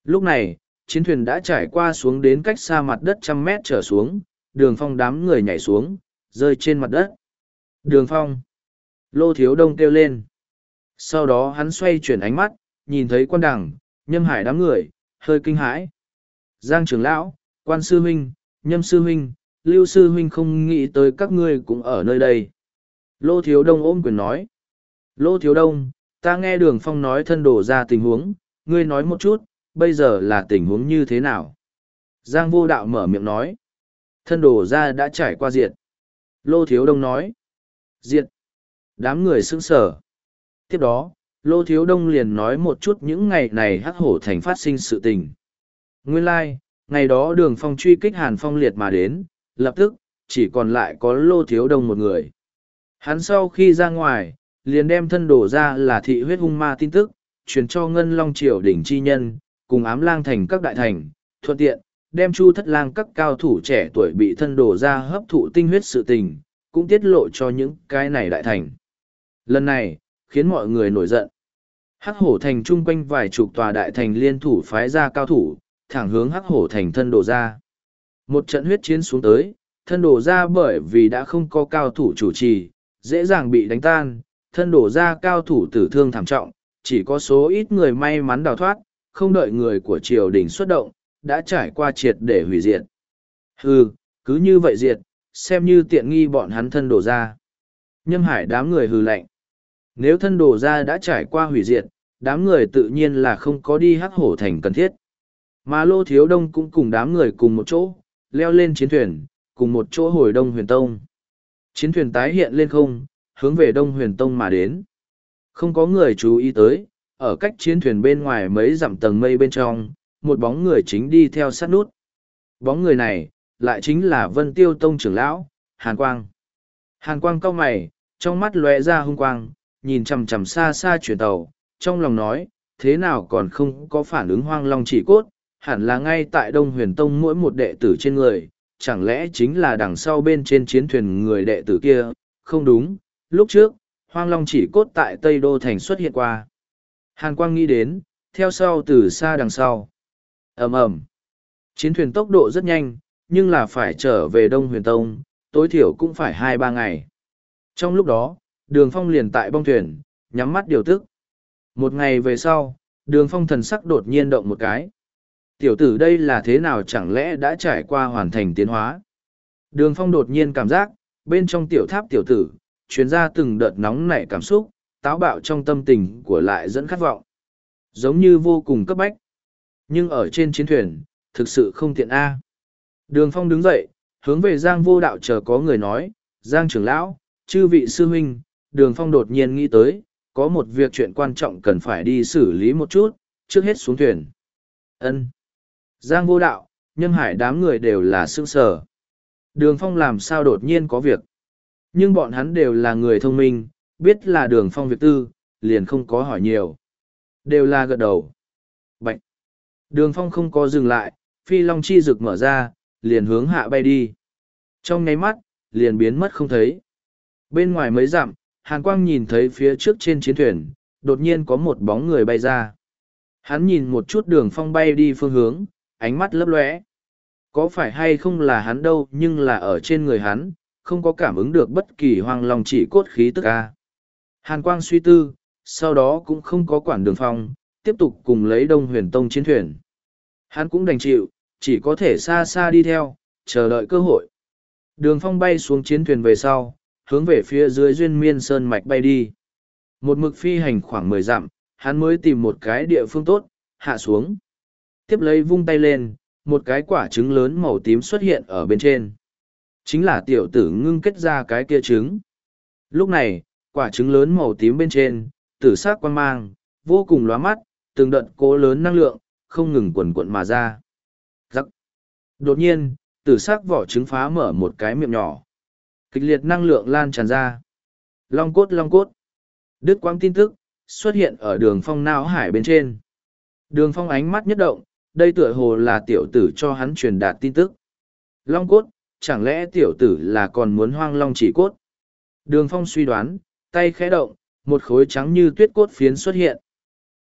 Lúc này, chiến thuyền đã trải qua xuống đến cách xa mặt đất trăm mét trở xuống, đường phong đám người nhảy xuống, rơi trên mặt đất. Đường phong! Lô thiếu đông kêu lên. Sau đó hắn xoay chuyển ánh mắt, nhìn thấy quan đằng, nhâm hải đám người, hơi kinh hãi. Giang trưởng lão, quan sư huynh, nhâm sư huynh, lưu sư huynh không nghĩ tới các ngươi cũng ở nơi đây. Lô thiếu đông ôm quyền nói. Lô thiếu đông, ta nghe đường phong nói thân đổ ra tình huống, ngươi nói một chút, bây giờ là tình huống như thế nào? Giang vô đạo mở miệng nói. Thân đổ ra đã trải qua diệt. Lô thiếu đông nói. Diệt. Đám người sững sở. Tiếp đó, Lô Thiếu Đông liền nói một chút những ngày này hắc hổ thành phát sinh sự tình. Nguyên lai、like, ngày đó đường phong truy kích Hàn Phong liệt mà đến, lập tức, chỉ còn lại có Lô Thiếu Đông một người. Hắn sau khi ra ngoài, liền đem thân đổ ra là thị huyết hung ma tin tức, truyền cho Ngân Long Triều đỉnh chi nhân, cùng ám lang thành các đại thành, thuận tiện, đem chu thất lang các cao thủ trẻ tuổi bị thân đổ ra hấp thụ tinh huyết sự tình, cũng tiết lộ cho những cái này đại thành. Lần này, khiến mọi người nổi giận. Hắc hổ thành chung quanh vài chục tòa đại thành liên thủ phái ra cao thủ, thẳng hướng hắc hổ thành thân đổ ra. Một trận huyết chiến xuống tới, thân đổ ra bởi vì đã không có cao thủ chủ trì, dễ dàng bị đánh tan, thân đổ ra cao thủ tử thương thảm trọng, chỉ có số ít người may mắn đào thoát, không đợi người của triều đình xuất động, đã trải qua triệt để hủy diệt. Hừ, cứ như vậy diệt, xem như tiện nghi bọn hắn thân đổ ra. Nhâm hải đám người hừ lạnh. Nếu thân đổ ra đã trải qua hủy diệt, đám người tự nhiên là không có đi hắc hổ thành cần thiết. Mà Lô Thiếu Đông cũng cùng đám người cùng một chỗ, leo lên chiến thuyền, cùng một chỗ hồi Đông Huyền Tông. Chiến thuyền tái hiện lên không, hướng về Đông Huyền Tông mà đến. Không có người chú ý tới, ở cách chiến thuyền bên ngoài mấy dặm tầng mây bên trong, một bóng người chính đi theo sát nút. Bóng người này, lại chính là Vân Tiêu Tông trưởng lão, Hàn Quang. Hàn Quang cau mày, trong mắt lóe ra hung quang, nhìn chằm chằm xa xa chuyển tàu, trong lòng nói, thế nào còn không có phản ứng hoang long chỉ cốt, hẳn là ngay tại Đông Huyền Tông mỗi một đệ tử trên người, chẳng lẽ chính là đằng sau bên trên chiến thuyền người đệ tử kia, không đúng, lúc trước, hoang long chỉ cốt tại Tây Đô Thành xuất hiện qua. Hàn Quang nghĩ đến, theo sau từ xa đằng sau. ầm ầm Chiến thuyền tốc độ rất nhanh, nhưng là phải trở về Đông Huyền Tông, tối thiểu cũng phải hai ba ngày. Trong lúc đó, đường phong liền tại bong thuyền nhắm mắt điều tức một ngày về sau đường phong thần sắc đột nhiên động một cái tiểu tử đây là thế nào chẳng lẽ đã trải qua hoàn thành tiến hóa đường phong đột nhiên cảm giác bên trong tiểu tháp tiểu tử chuyến ra từng đợt nóng nảy cảm xúc, táo bạo trong tâm tình của lại dẫn khát vọng. Giống như vô cùng cấp bách. Nhưng ở trên chiến thuyền, thực sự không tiện a. Đường phong đứng dậy, hướng về giang vô đạo chờ có người nói, giang trưởng lão, chư vị sư huynh. Đường phong đột nhiên nghĩ tới, có một việc chuyện quan trọng cần phải đi xử lý một chút, trước hết xuống thuyền. Ân. Giang vô đạo nhân hải đám người đều là sương sở đường phong làm sao đột nhiên có việc? Nhưng bọn hắn đều là người thông minh biết là đường phong việc tư liền không có hỏi nhiều đều là gật đầu Bạch. đường phong không có dừng lại phi long chi rực mở ra liền hướng hạ bay đi trong nháy mắt liền biến mất không thấy bên ngoài mấy dặm Hàn Quang nhìn thấy phía trước trên chiến thuyền, đột nhiên có một bóng người bay ra. Hắn nhìn một chút đường phong bay đi phương hướng, ánh mắt lấp lóe. Có phải hay không là hắn đâu nhưng là ở trên người hắn, không có cảm ứng được bất kỳ hoang long chỉ cốt khí tức a Hàn quang suy tư, sau đó cũng không có quản đường phong, tiếp tục cùng lấy đông huyền tông chiến thuyền. Hắn cũng đành chịu, chỉ có thể xa xa đi theo, chờ đợi cơ hội. Đường phong bay xuống chiến thuyền về sau, hướng về phía dưới duyên miên sơn mạch bay đi. Một mực phi hành khoảng mười dặm, hắn mới tìm một cái địa phương tốt, hạ xuống. Tiếp lấy vung tay lên, một cái quả trứng lớn màu tím xuất hiện ở bên trên. Chính là tiểu tử ngưng kết ra cái kia trứng. Lúc này, quả trứng lớn màu tím bên trên, tử sắc quan mang, vô cùng lóa mắt, từng đợt cố lớn năng lượng, không ngừng quần quận mà ra. Giắc. Đột nhiên, tử sắc vỏ trứng phá mở một cái miệng nhỏ. Kịch liệt năng lượng lan tràn ra. Long cốt long cốt. Đứt quang tin tức, xuất hiện ở đường phong não hải bên trên. Đường phong ánh mắt nhất động, đây tựa hồ là tiểu tử cho hắn truyền đạt tin tức. Long cốt, chẳng lẽ tiểu tử là còn muốn hoang long chỉ cốt? Đường phong suy đoán, tay khẽ động, một khối trắng như tuyết cốt phiến xuất hiện.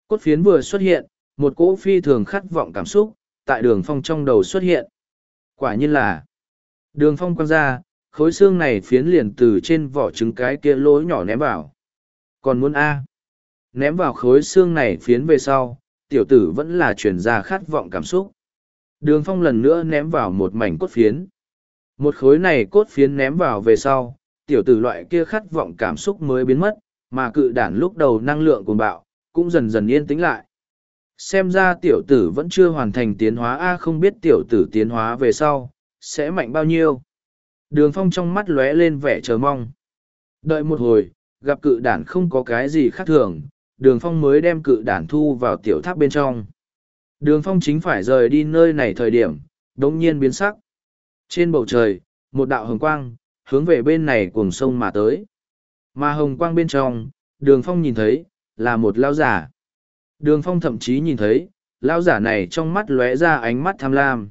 Cốt phiến vừa xuất hiện, một cỗ phi thường khát vọng cảm xúc, tại đường phong trong đầu xuất hiện. Quả nhiên là, đường phong quăng ra, khối xương này phiến liền từ trên vỏ trứng cái kia lỗ nhỏ ném vào. Còn muốn A. Ném vào khối xương này phiến về sau, tiểu tử vẫn là chuyển ra khát vọng cảm xúc. Đường phong lần nữa ném vào một mảnh cốt phiến. Một khối này cốt phiến ném vào về sau, tiểu tử loại kia khát vọng cảm xúc mới biến mất, mà cự đản lúc đầu năng lượng cuồng bạo, cũng dần dần yên tĩnh lại. Xem ra tiểu tử vẫn chưa hoàn thành tiến hóa A không biết tiểu tử tiến hóa về sau, sẽ mạnh bao nhiêu. Đường phong trong mắt lóe lên vẻ chờ mong. Đợi một hồi, gặp cự đản không có cái gì khác thường, đường phong mới đem cự đản thu vào tiểu tháp bên trong. Đường phong chính phải rời đi nơi này thời điểm, đống nhiên biến sắc. Trên bầu trời, một đạo hồng quang, hướng về bên này cuồng sông mà tới. Mà hồng quang bên trong, đường phong nhìn thấy, là một lao giả. Đường phong thậm chí nhìn thấy, lao giả này trong mắt lóe ra ánh mắt tham lam.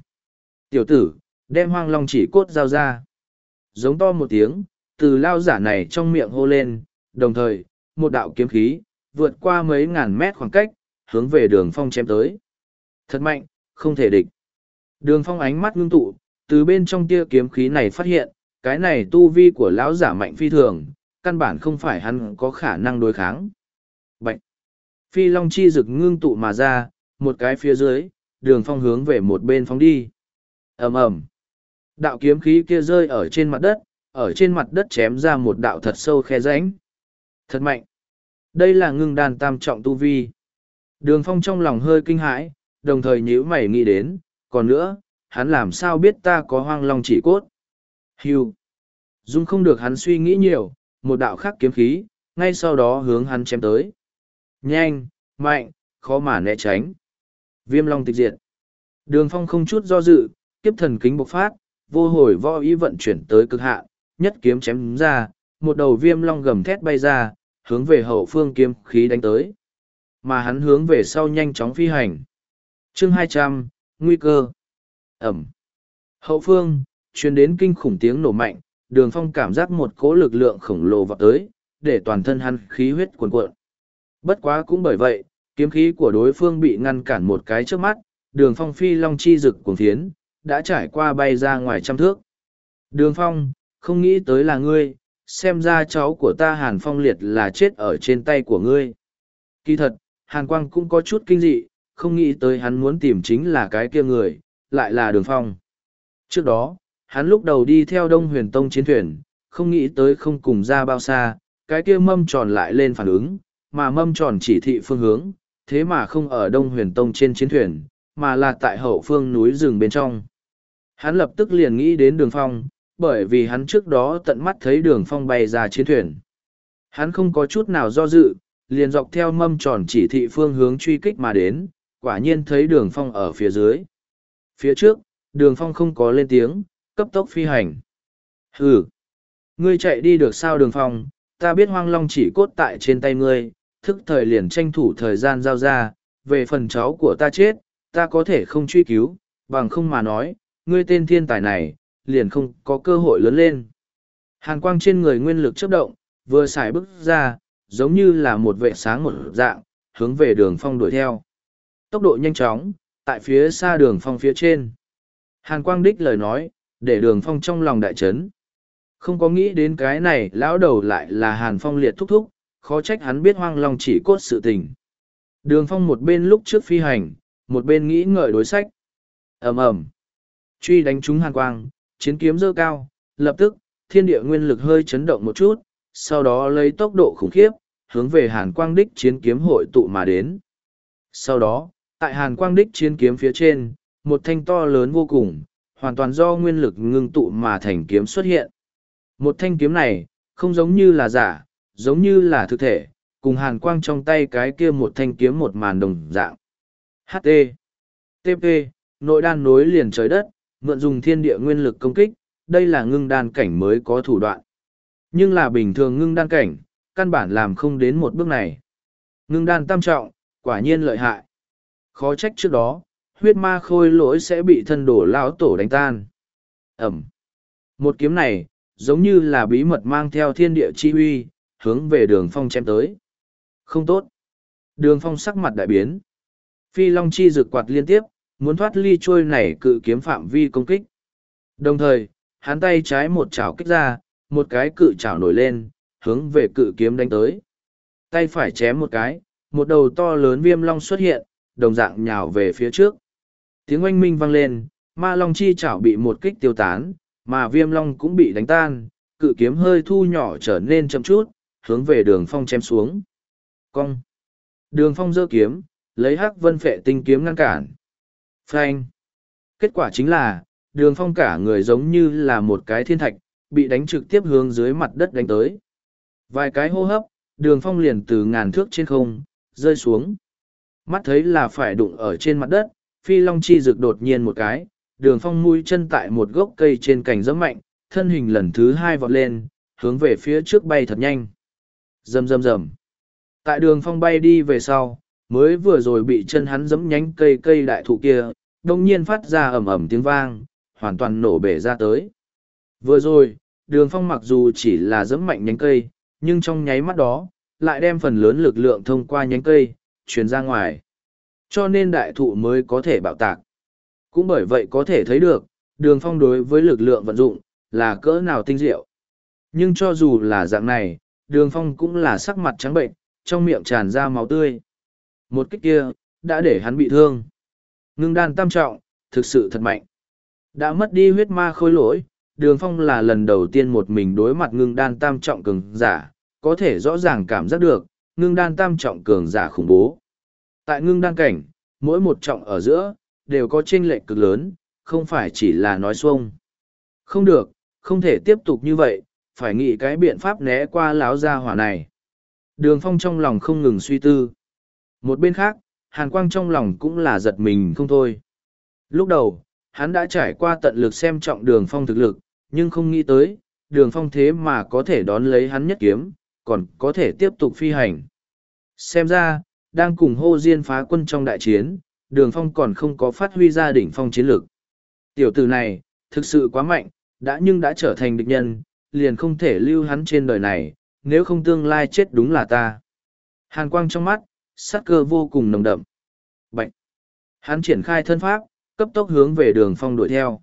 Tiểu tử, đem hoang long chỉ cốt giao ra. Giống to một tiếng, từ lao giả này trong miệng hô lên, đồng thời, một đạo kiếm khí, vượt qua mấy ngàn mét khoảng cách, hướng về đường phong chém tới. Thật mạnh, không thể địch. Đường phong ánh mắt ngưng tụ, từ bên trong tia kiếm khí này phát hiện, cái này tu vi của lão giả mạnh phi thường, căn bản không phải hắn có khả năng đối kháng. Bạch! Phi long chi rực ngưng tụ mà ra, một cái phía dưới, đường phong hướng về một bên phóng đi. ầm ầm Đạo kiếm khí kia rơi ở trên mặt đất, ở trên mặt đất chém ra một đạo thật sâu khe rãnh. Thật mạnh! Đây là ngưng đàn tam trọng tu vi. Đường phong trong lòng hơi kinh hãi, đồng thời nhíu mày nghĩ đến, còn nữa, hắn làm sao biết ta có hoang long chỉ cốt. Hưu. Dung không được hắn suy nghĩ nhiều, một đạo khắc kiếm khí, ngay sau đó hướng hắn chém tới. Nhanh, mạnh, khó mà né tránh. Viêm long tịch diệt. Đường phong không chút do dự, kiếp thần kính bộc phát, vô hồi võ ý vận chuyển tới cực hạ, nhất kiếm chém ra, một đầu viêm long gầm thét bay ra, hướng về hậu phương kiếm khí đánh tới. Mà hắn hướng về sau nhanh chóng phi hành. chương hai trăm nguy cơ. Ẩm. Hậu phương, truyền đến kinh khủng tiếng nổ mạnh, đường phong cảm giác một cỗ lực lượng khổng lồ vào tới, để toàn thân hắn khí huyết cuồn cuộn. Bất quá cũng bởi vậy, kiếm khí của đối phương bị ngăn cản một cái trước mắt, đường phong phi long chi rực cuồng phiến, đã trải qua bay ra ngoài trăm thước. Đường phong, không nghĩ tới là ngươi, xem ra cháu của ta hàn phong liệt là chết ở trên tay của ngươi. Kỳ thật, hàn quang cũng có chút kinh dị, không nghĩ tới hắn muốn tìm chính là cái kia người, lại là đường phong. Trước đó, hắn lúc đầu đi theo đông huyền tông chiến thuyền, không nghĩ tới không cùng ra bao xa, cái kia mâm tròn lại lên phản ứng, mà mâm tròn chỉ thị phương hướng, thế mà không ở đông huyền tông trên chiến thuyền, mà là tại hậu phương núi rừng bên trong. Hắn lập tức liền nghĩ đến đường phong, bởi vì hắn trước đó tận mắt thấy đường phong bay ra chiến thuyền. Hắn không có chút nào do dự, liền dọc theo mâm tròn chỉ thị phương hướng truy kích mà đến, quả nhiên thấy đường phong ở phía dưới. Phía trước, đường phong không có lên tiếng, cấp tốc phi hành. Hừ! Ngươi chạy đi được sao đường phong, ta biết hoang long chỉ cốt tại trên tay ngươi, thức thời liền tranh thủ thời gian giao ra, về phần cháu của ta chết, ta có thể không truy cứu, bằng không mà nói, ngươi tên thiên tài này, liền không có cơ hội lớn lên. Hàn quang trên người nguyên lực chấp động, vừa xài bước ra, giống như là một vệ sáng một dạng, hướng về đường phong đuổi theo. Tốc độ nhanh chóng, tại phía xa đường phong phía trên. Hàn Quang Đích lời nói, để đường phong trong lòng đại trấn. Không có nghĩ đến cái này lão đầu lại là Hàn Phong liệt thúc thúc, khó trách hắn biết hoang long chỉ cốt sự tình. Đường phong một bên lúc trước phi hành, một bên nghĩ ngợi đối sách. ầm ầm Truy đánh trúng Hàn Quang, chiến kiếm dơ cao, lập tức, thiên địa nguyên lực hơi chấn động một chút, sau đó lấy tốc độ khủng khiếp, hướng về Hàn Quang Đích chiến kiếm hội tụ mà đến. Sau đó, tại Hàn Quang Đích chiến kiếm phía trên, một thanh to lớn vô cùng, hoàn toàn do nguyên lực ngưng tụ mà thành kiếm xuất hiện. Một thanh kiếm này, không giống như là giả, giống như là thực thể, cùng Hàn Quang trong tay cái kia một thanh kiếm một màn đồng dạng. HT. TP, nội đan nối liền trời đất, mượn dùng thiên địa nguyên lực công kích, đây là ngưng đan cảnh mới có thủ đoạn. Nhưng là bình thường ngưng đan cảnh, căn bản làm không đến một bước này. Ngưng đan tam trọng, quả nhiên lợi hại. Khó trách trước đó, huyết ma khôi lỗi sẽ bị thân đổ lão tổ đánh tan. Ẩm. Một kiếm này, giống như là bí mật mang theo thiên địa chi uy hướng về đường phong chém tới. Không tốt. Đường phong sắc mặt đại biến. Phi Long chi rực quạt liên tiếp, muốn thoát ly trôi này cự kiếm phạm vi công kích. Đồng thời, hắn tay trái một chảo kích ra, một cái cự chảo nổi lên, hướng về cự kiếm đánh tới. Tay phải chém một cái, một đầu to lớn viêm long xuất hiện, đồng dạng nhào về phía trước. Tiếng oanh minh vang lên, ma long chi chảo bị một kích tiêu tán, mà viêm long cũng bị đánh tan, cự kiếm hơi thu nhỏ trở nên chậm chút, hướng về đường phong chém xuống. Cong! Đường phong giơ kiếm, lấy hắc vân phệ tinh kiếm ngăn cản. Phanh! Kết quả chính là, đường phong cả người giống như là một cái thiên thạch, bị đánh trực tiếp hướng dưới mặt đất đánh tới. Vài cái hô hấp, đường phong liền từ ngàn thước trên không, rơi xuống. Mắt thấy là phải đụng ở trên mặt đất, phi long chi rực đột nhiên một cái, đường phong mũi chân tại một gốc cây trên cành giẫm mạnh, thân hình lần thứ hai vọt lên, hướng về phía trước bay thật nhanh. Rầm rầm rầm. Tại đường phong bay đi về sau, mới vừa rồi bị chân hắn giẫm nhánh cây cây đại thụ kia, đồng nhiên phát ra ầm ầm tiếng vang, hoàn toàn nổ bể ra tới. Vừa rồi, đường phong mặc dù chỉ là giẫm mạnh nhánh cây, nhưng trong nháy mắt đó, lại đem phần lớn lực lượng thông qua nhánh cây, truyền ra ngoài. Cho nên đại thụ mới có thể bạo tạc. Cũng bởi vậy có thể thấy được, đường phong đối với lực lượng vận dụng, là cỡ nào tinh diệu. Nhưng cho dù là dạng này, đường phong cũng là sắc mặt trắng bệnh, trong miệng tràn ra máu tươi. Một kích kia, đã để hắn bị thương. Ngưng đan tam trọng, thực sự thật mạnh. Đã mất đi huyết ma khôi lỗi, đường phong là lần đầu tiên một mình đối mặt ngưng đan tam trọng cường giả, có thể rõ ràng cảm giác được, ngưng đan tam trọng cường giả khủng bố. Tại ngưng đan cảnh, mỗi một trọng ở giữa, đều có chênh lệch cực lớn, không phải chỉ là nói xuông. Không được, không thể tiếp tục như vậy, phải nghĩ cái biện pháp né qua láo gia hỏa này. Đường phong trong lòng không ngừng suy tư. Một bên khác, hàn quang trong lòng cũng là giật mình không thôi. Lúc đầu, hắn đã trải qua tận lực xem trọng đường phong thực lực, nhưng không nghĩ tới, đường phong thế mà có thể đón lấy hắn nhất kiếm, còn có thể tiếp tục phi hành. Xem ra, đang cùng hô diên phá quân trong đại chiến, đường phong còn không có phát huy ra đỉnh phong chiến lược. Tiểu tử này, thực sự quá mạnh, đã nhưng đã trở thành địch nhân, liền không thể lưu hắn trên đời này, nếu không tương lai chết đúng là ta. Hàn quang trong mắt, sát cơ vô cùng nồng đậm. Bạch! Hắn triển khai thân pháp, cấp tốc hướng về đường phong đuổi theo.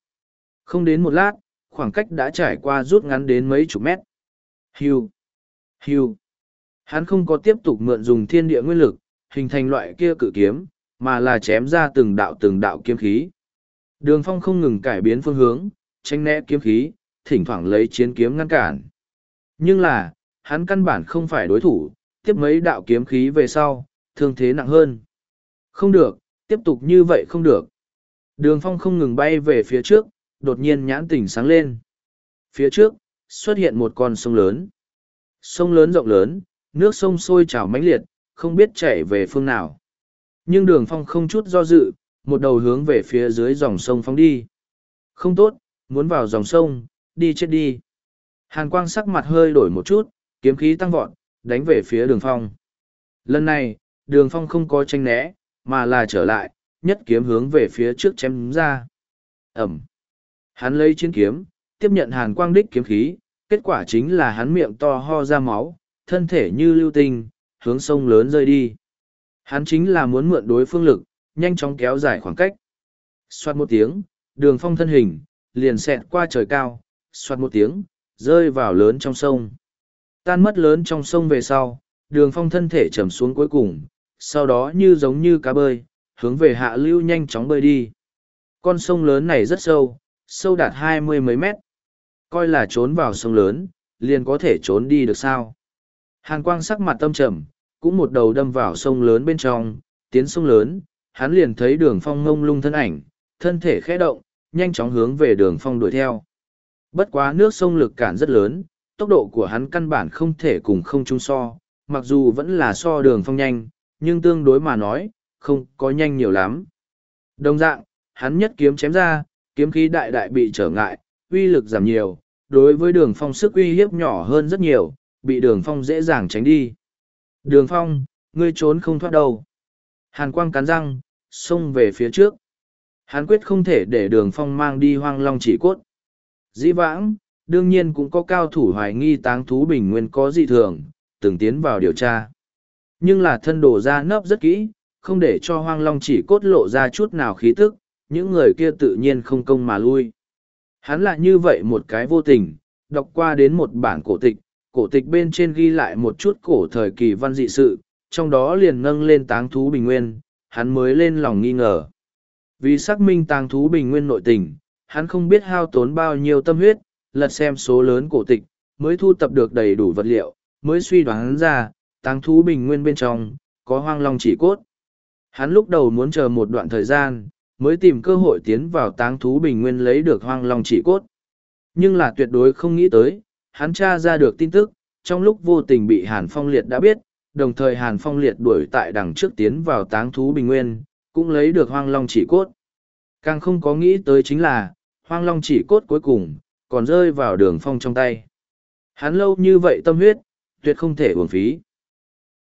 Không đến một lát, khoảng cách đã trải qua rút ngắn đến mấy chục mét. Hưu! Hưu! Hắn không có tiếp tục mượn dùng thiên địa nguyên lực, hình thành loại kia cự kiếm, mà là chém ra từng đạo từng đạo kiếm khí. Đường phong không ngừng cải biến phương hướng, tranh né kiếm khí, thỉnh thoảng lấy chiến kiếm ngăn cản. Nhưng là, hắn căn bản không phải đối thủ, tiếp mấy đạo kiếm khí về sau, thương thế nặng hơn. Không được, tiếp tục như vậy không được. Đường phong không ngừng bay về phía trước, đột nhiên nhãn tỉnh sáng lên. Phía trước, xuất hiện một con sông lớn. Sông lớn rộng lớn, nước sông sôi trào mãnh liệt, không biết chạy về phương nào. Nhưng đường phong không chút do dự, một đầu hướng về phía dưới dòng sông phóng đi. Không tốt, muốn vào dòng sông, đi chết đi. Hàn quang sắc mặt hơi đổi một chút, kiếm khí tăng vọt, đánh về phía đường phong. Lần này, đường phong không có tranh né, mà là trở lại, nhất kiếm hướng về phía trước chém ra. Ẩm. Hắn lấy chiến kiếm, tiếp nhận hàn quang đích kiếm khí, kết quả chính là hắn miệng to ho ra máu, thân thể như lưu tinh, hướng sông lớn rơi đi. Hắn chính là muốn mượn đối phương lực, nhanh chóng kéo dài khoảng cách. Xoát một tiếng, đường phong thân hình, liền xẹt qua trời cao, xoát một tiếng, rơi vào lớn trong sông. Tan mất lớn trong sông về sau, đường phong thân thể trầm xuống cuối cùng, sau đó như giống như cá bơi, hướng về hạ lưu nhanh chóng bơi đi. Con sông lớn này rất sâu, sâu đạt hai mươi mấy mét. Coi là trốn vào sông lớn, liền có thể trốn đi được sao. Hàn quang sắc mặt tâm trầm, cũng một đầu đâm vào sông lớn bên trong, tiến sông lớn, hắn liền thấy đường phong ngông lung thân ảnh, thân thể khẽ động, nhanh chóng hướng về đường phong đuổi theo. Bất quá nước sông lực cản rất lớn, tốc độ của hắn căn bản không thể cùng không chung so, mặc dù vẫn là so đường phong nhanh, nhưng tương đối mà nói, không có nhanh nhiều lắm. Đồng dạng, hắn nhất kiếm chém ra, kiếm khí đại đại bị trở ngại, uy lực giảm nhiều, đối với đường phong sức uy hiếp nhỏ hơn rất nhiều, bị đường phong dễ dàng tránh đi. Đường phong, ngươi trốn không thoát đâu. Hàn quang cắn răng, xông về phía trước. Hán quyết không thể để đường phong mang đi hoang long chỉ cốt. Dĩ vãng, đương nhiên cũng có cao thủ hoài nghi táng thú bình nguyên có dị thường, từng tiến vào điều tra. Nhưng là thân đổ ra nấp rất kỹ, không để cho hoang long chỉ cốt lộ ra chút nào khí tức, những người kia tự nhiên không công mà lui. Hắn là như vậy một cái vô tình, đọc qua đến một bản cổ tịch, cổ tịch bên trên ghi lại một chút cổ thời kỳ văn dị sự, trong đó liền nâng lên táng thú bình nguyên, hắn mới lên lòng nghi ngờ. Vì xác minh táng thú bình nguyên nội tình, hắn không biết hao tốn bao nhiêu tâm huyết, lật xem số lớn cổ tịch, mới thu tập được đầy đủ vật liệu, mới suy đoán ra, táng thú bình nguyên bên trong, có hoang long chỉ cốt. Hắn lúc đầu muốn chờ một đoạn thời gian, mới tìm cơ hội tiến vào táng thú bình nguyên lấy được hoang long chỉ cốt. Nhưng là tuyệt đối không nghĩ tới, hắn tra ra được tin tức, trong lúc vô tình bị Hàn Phong Liệt đã biết, đồng thời Hàn Phong Liệt đuổi tại đằng trước tiến vào táng thú bình nguyên, cũng lấy được hoang long chỉ cốt. Càng không có nghĩ tới chính là, hoang long chỉ cốt cuối cùng, còn rơi vào đường phong trong tay. Hắn lâu như vậy tâm huyết, tuyệt không thể uổng phí.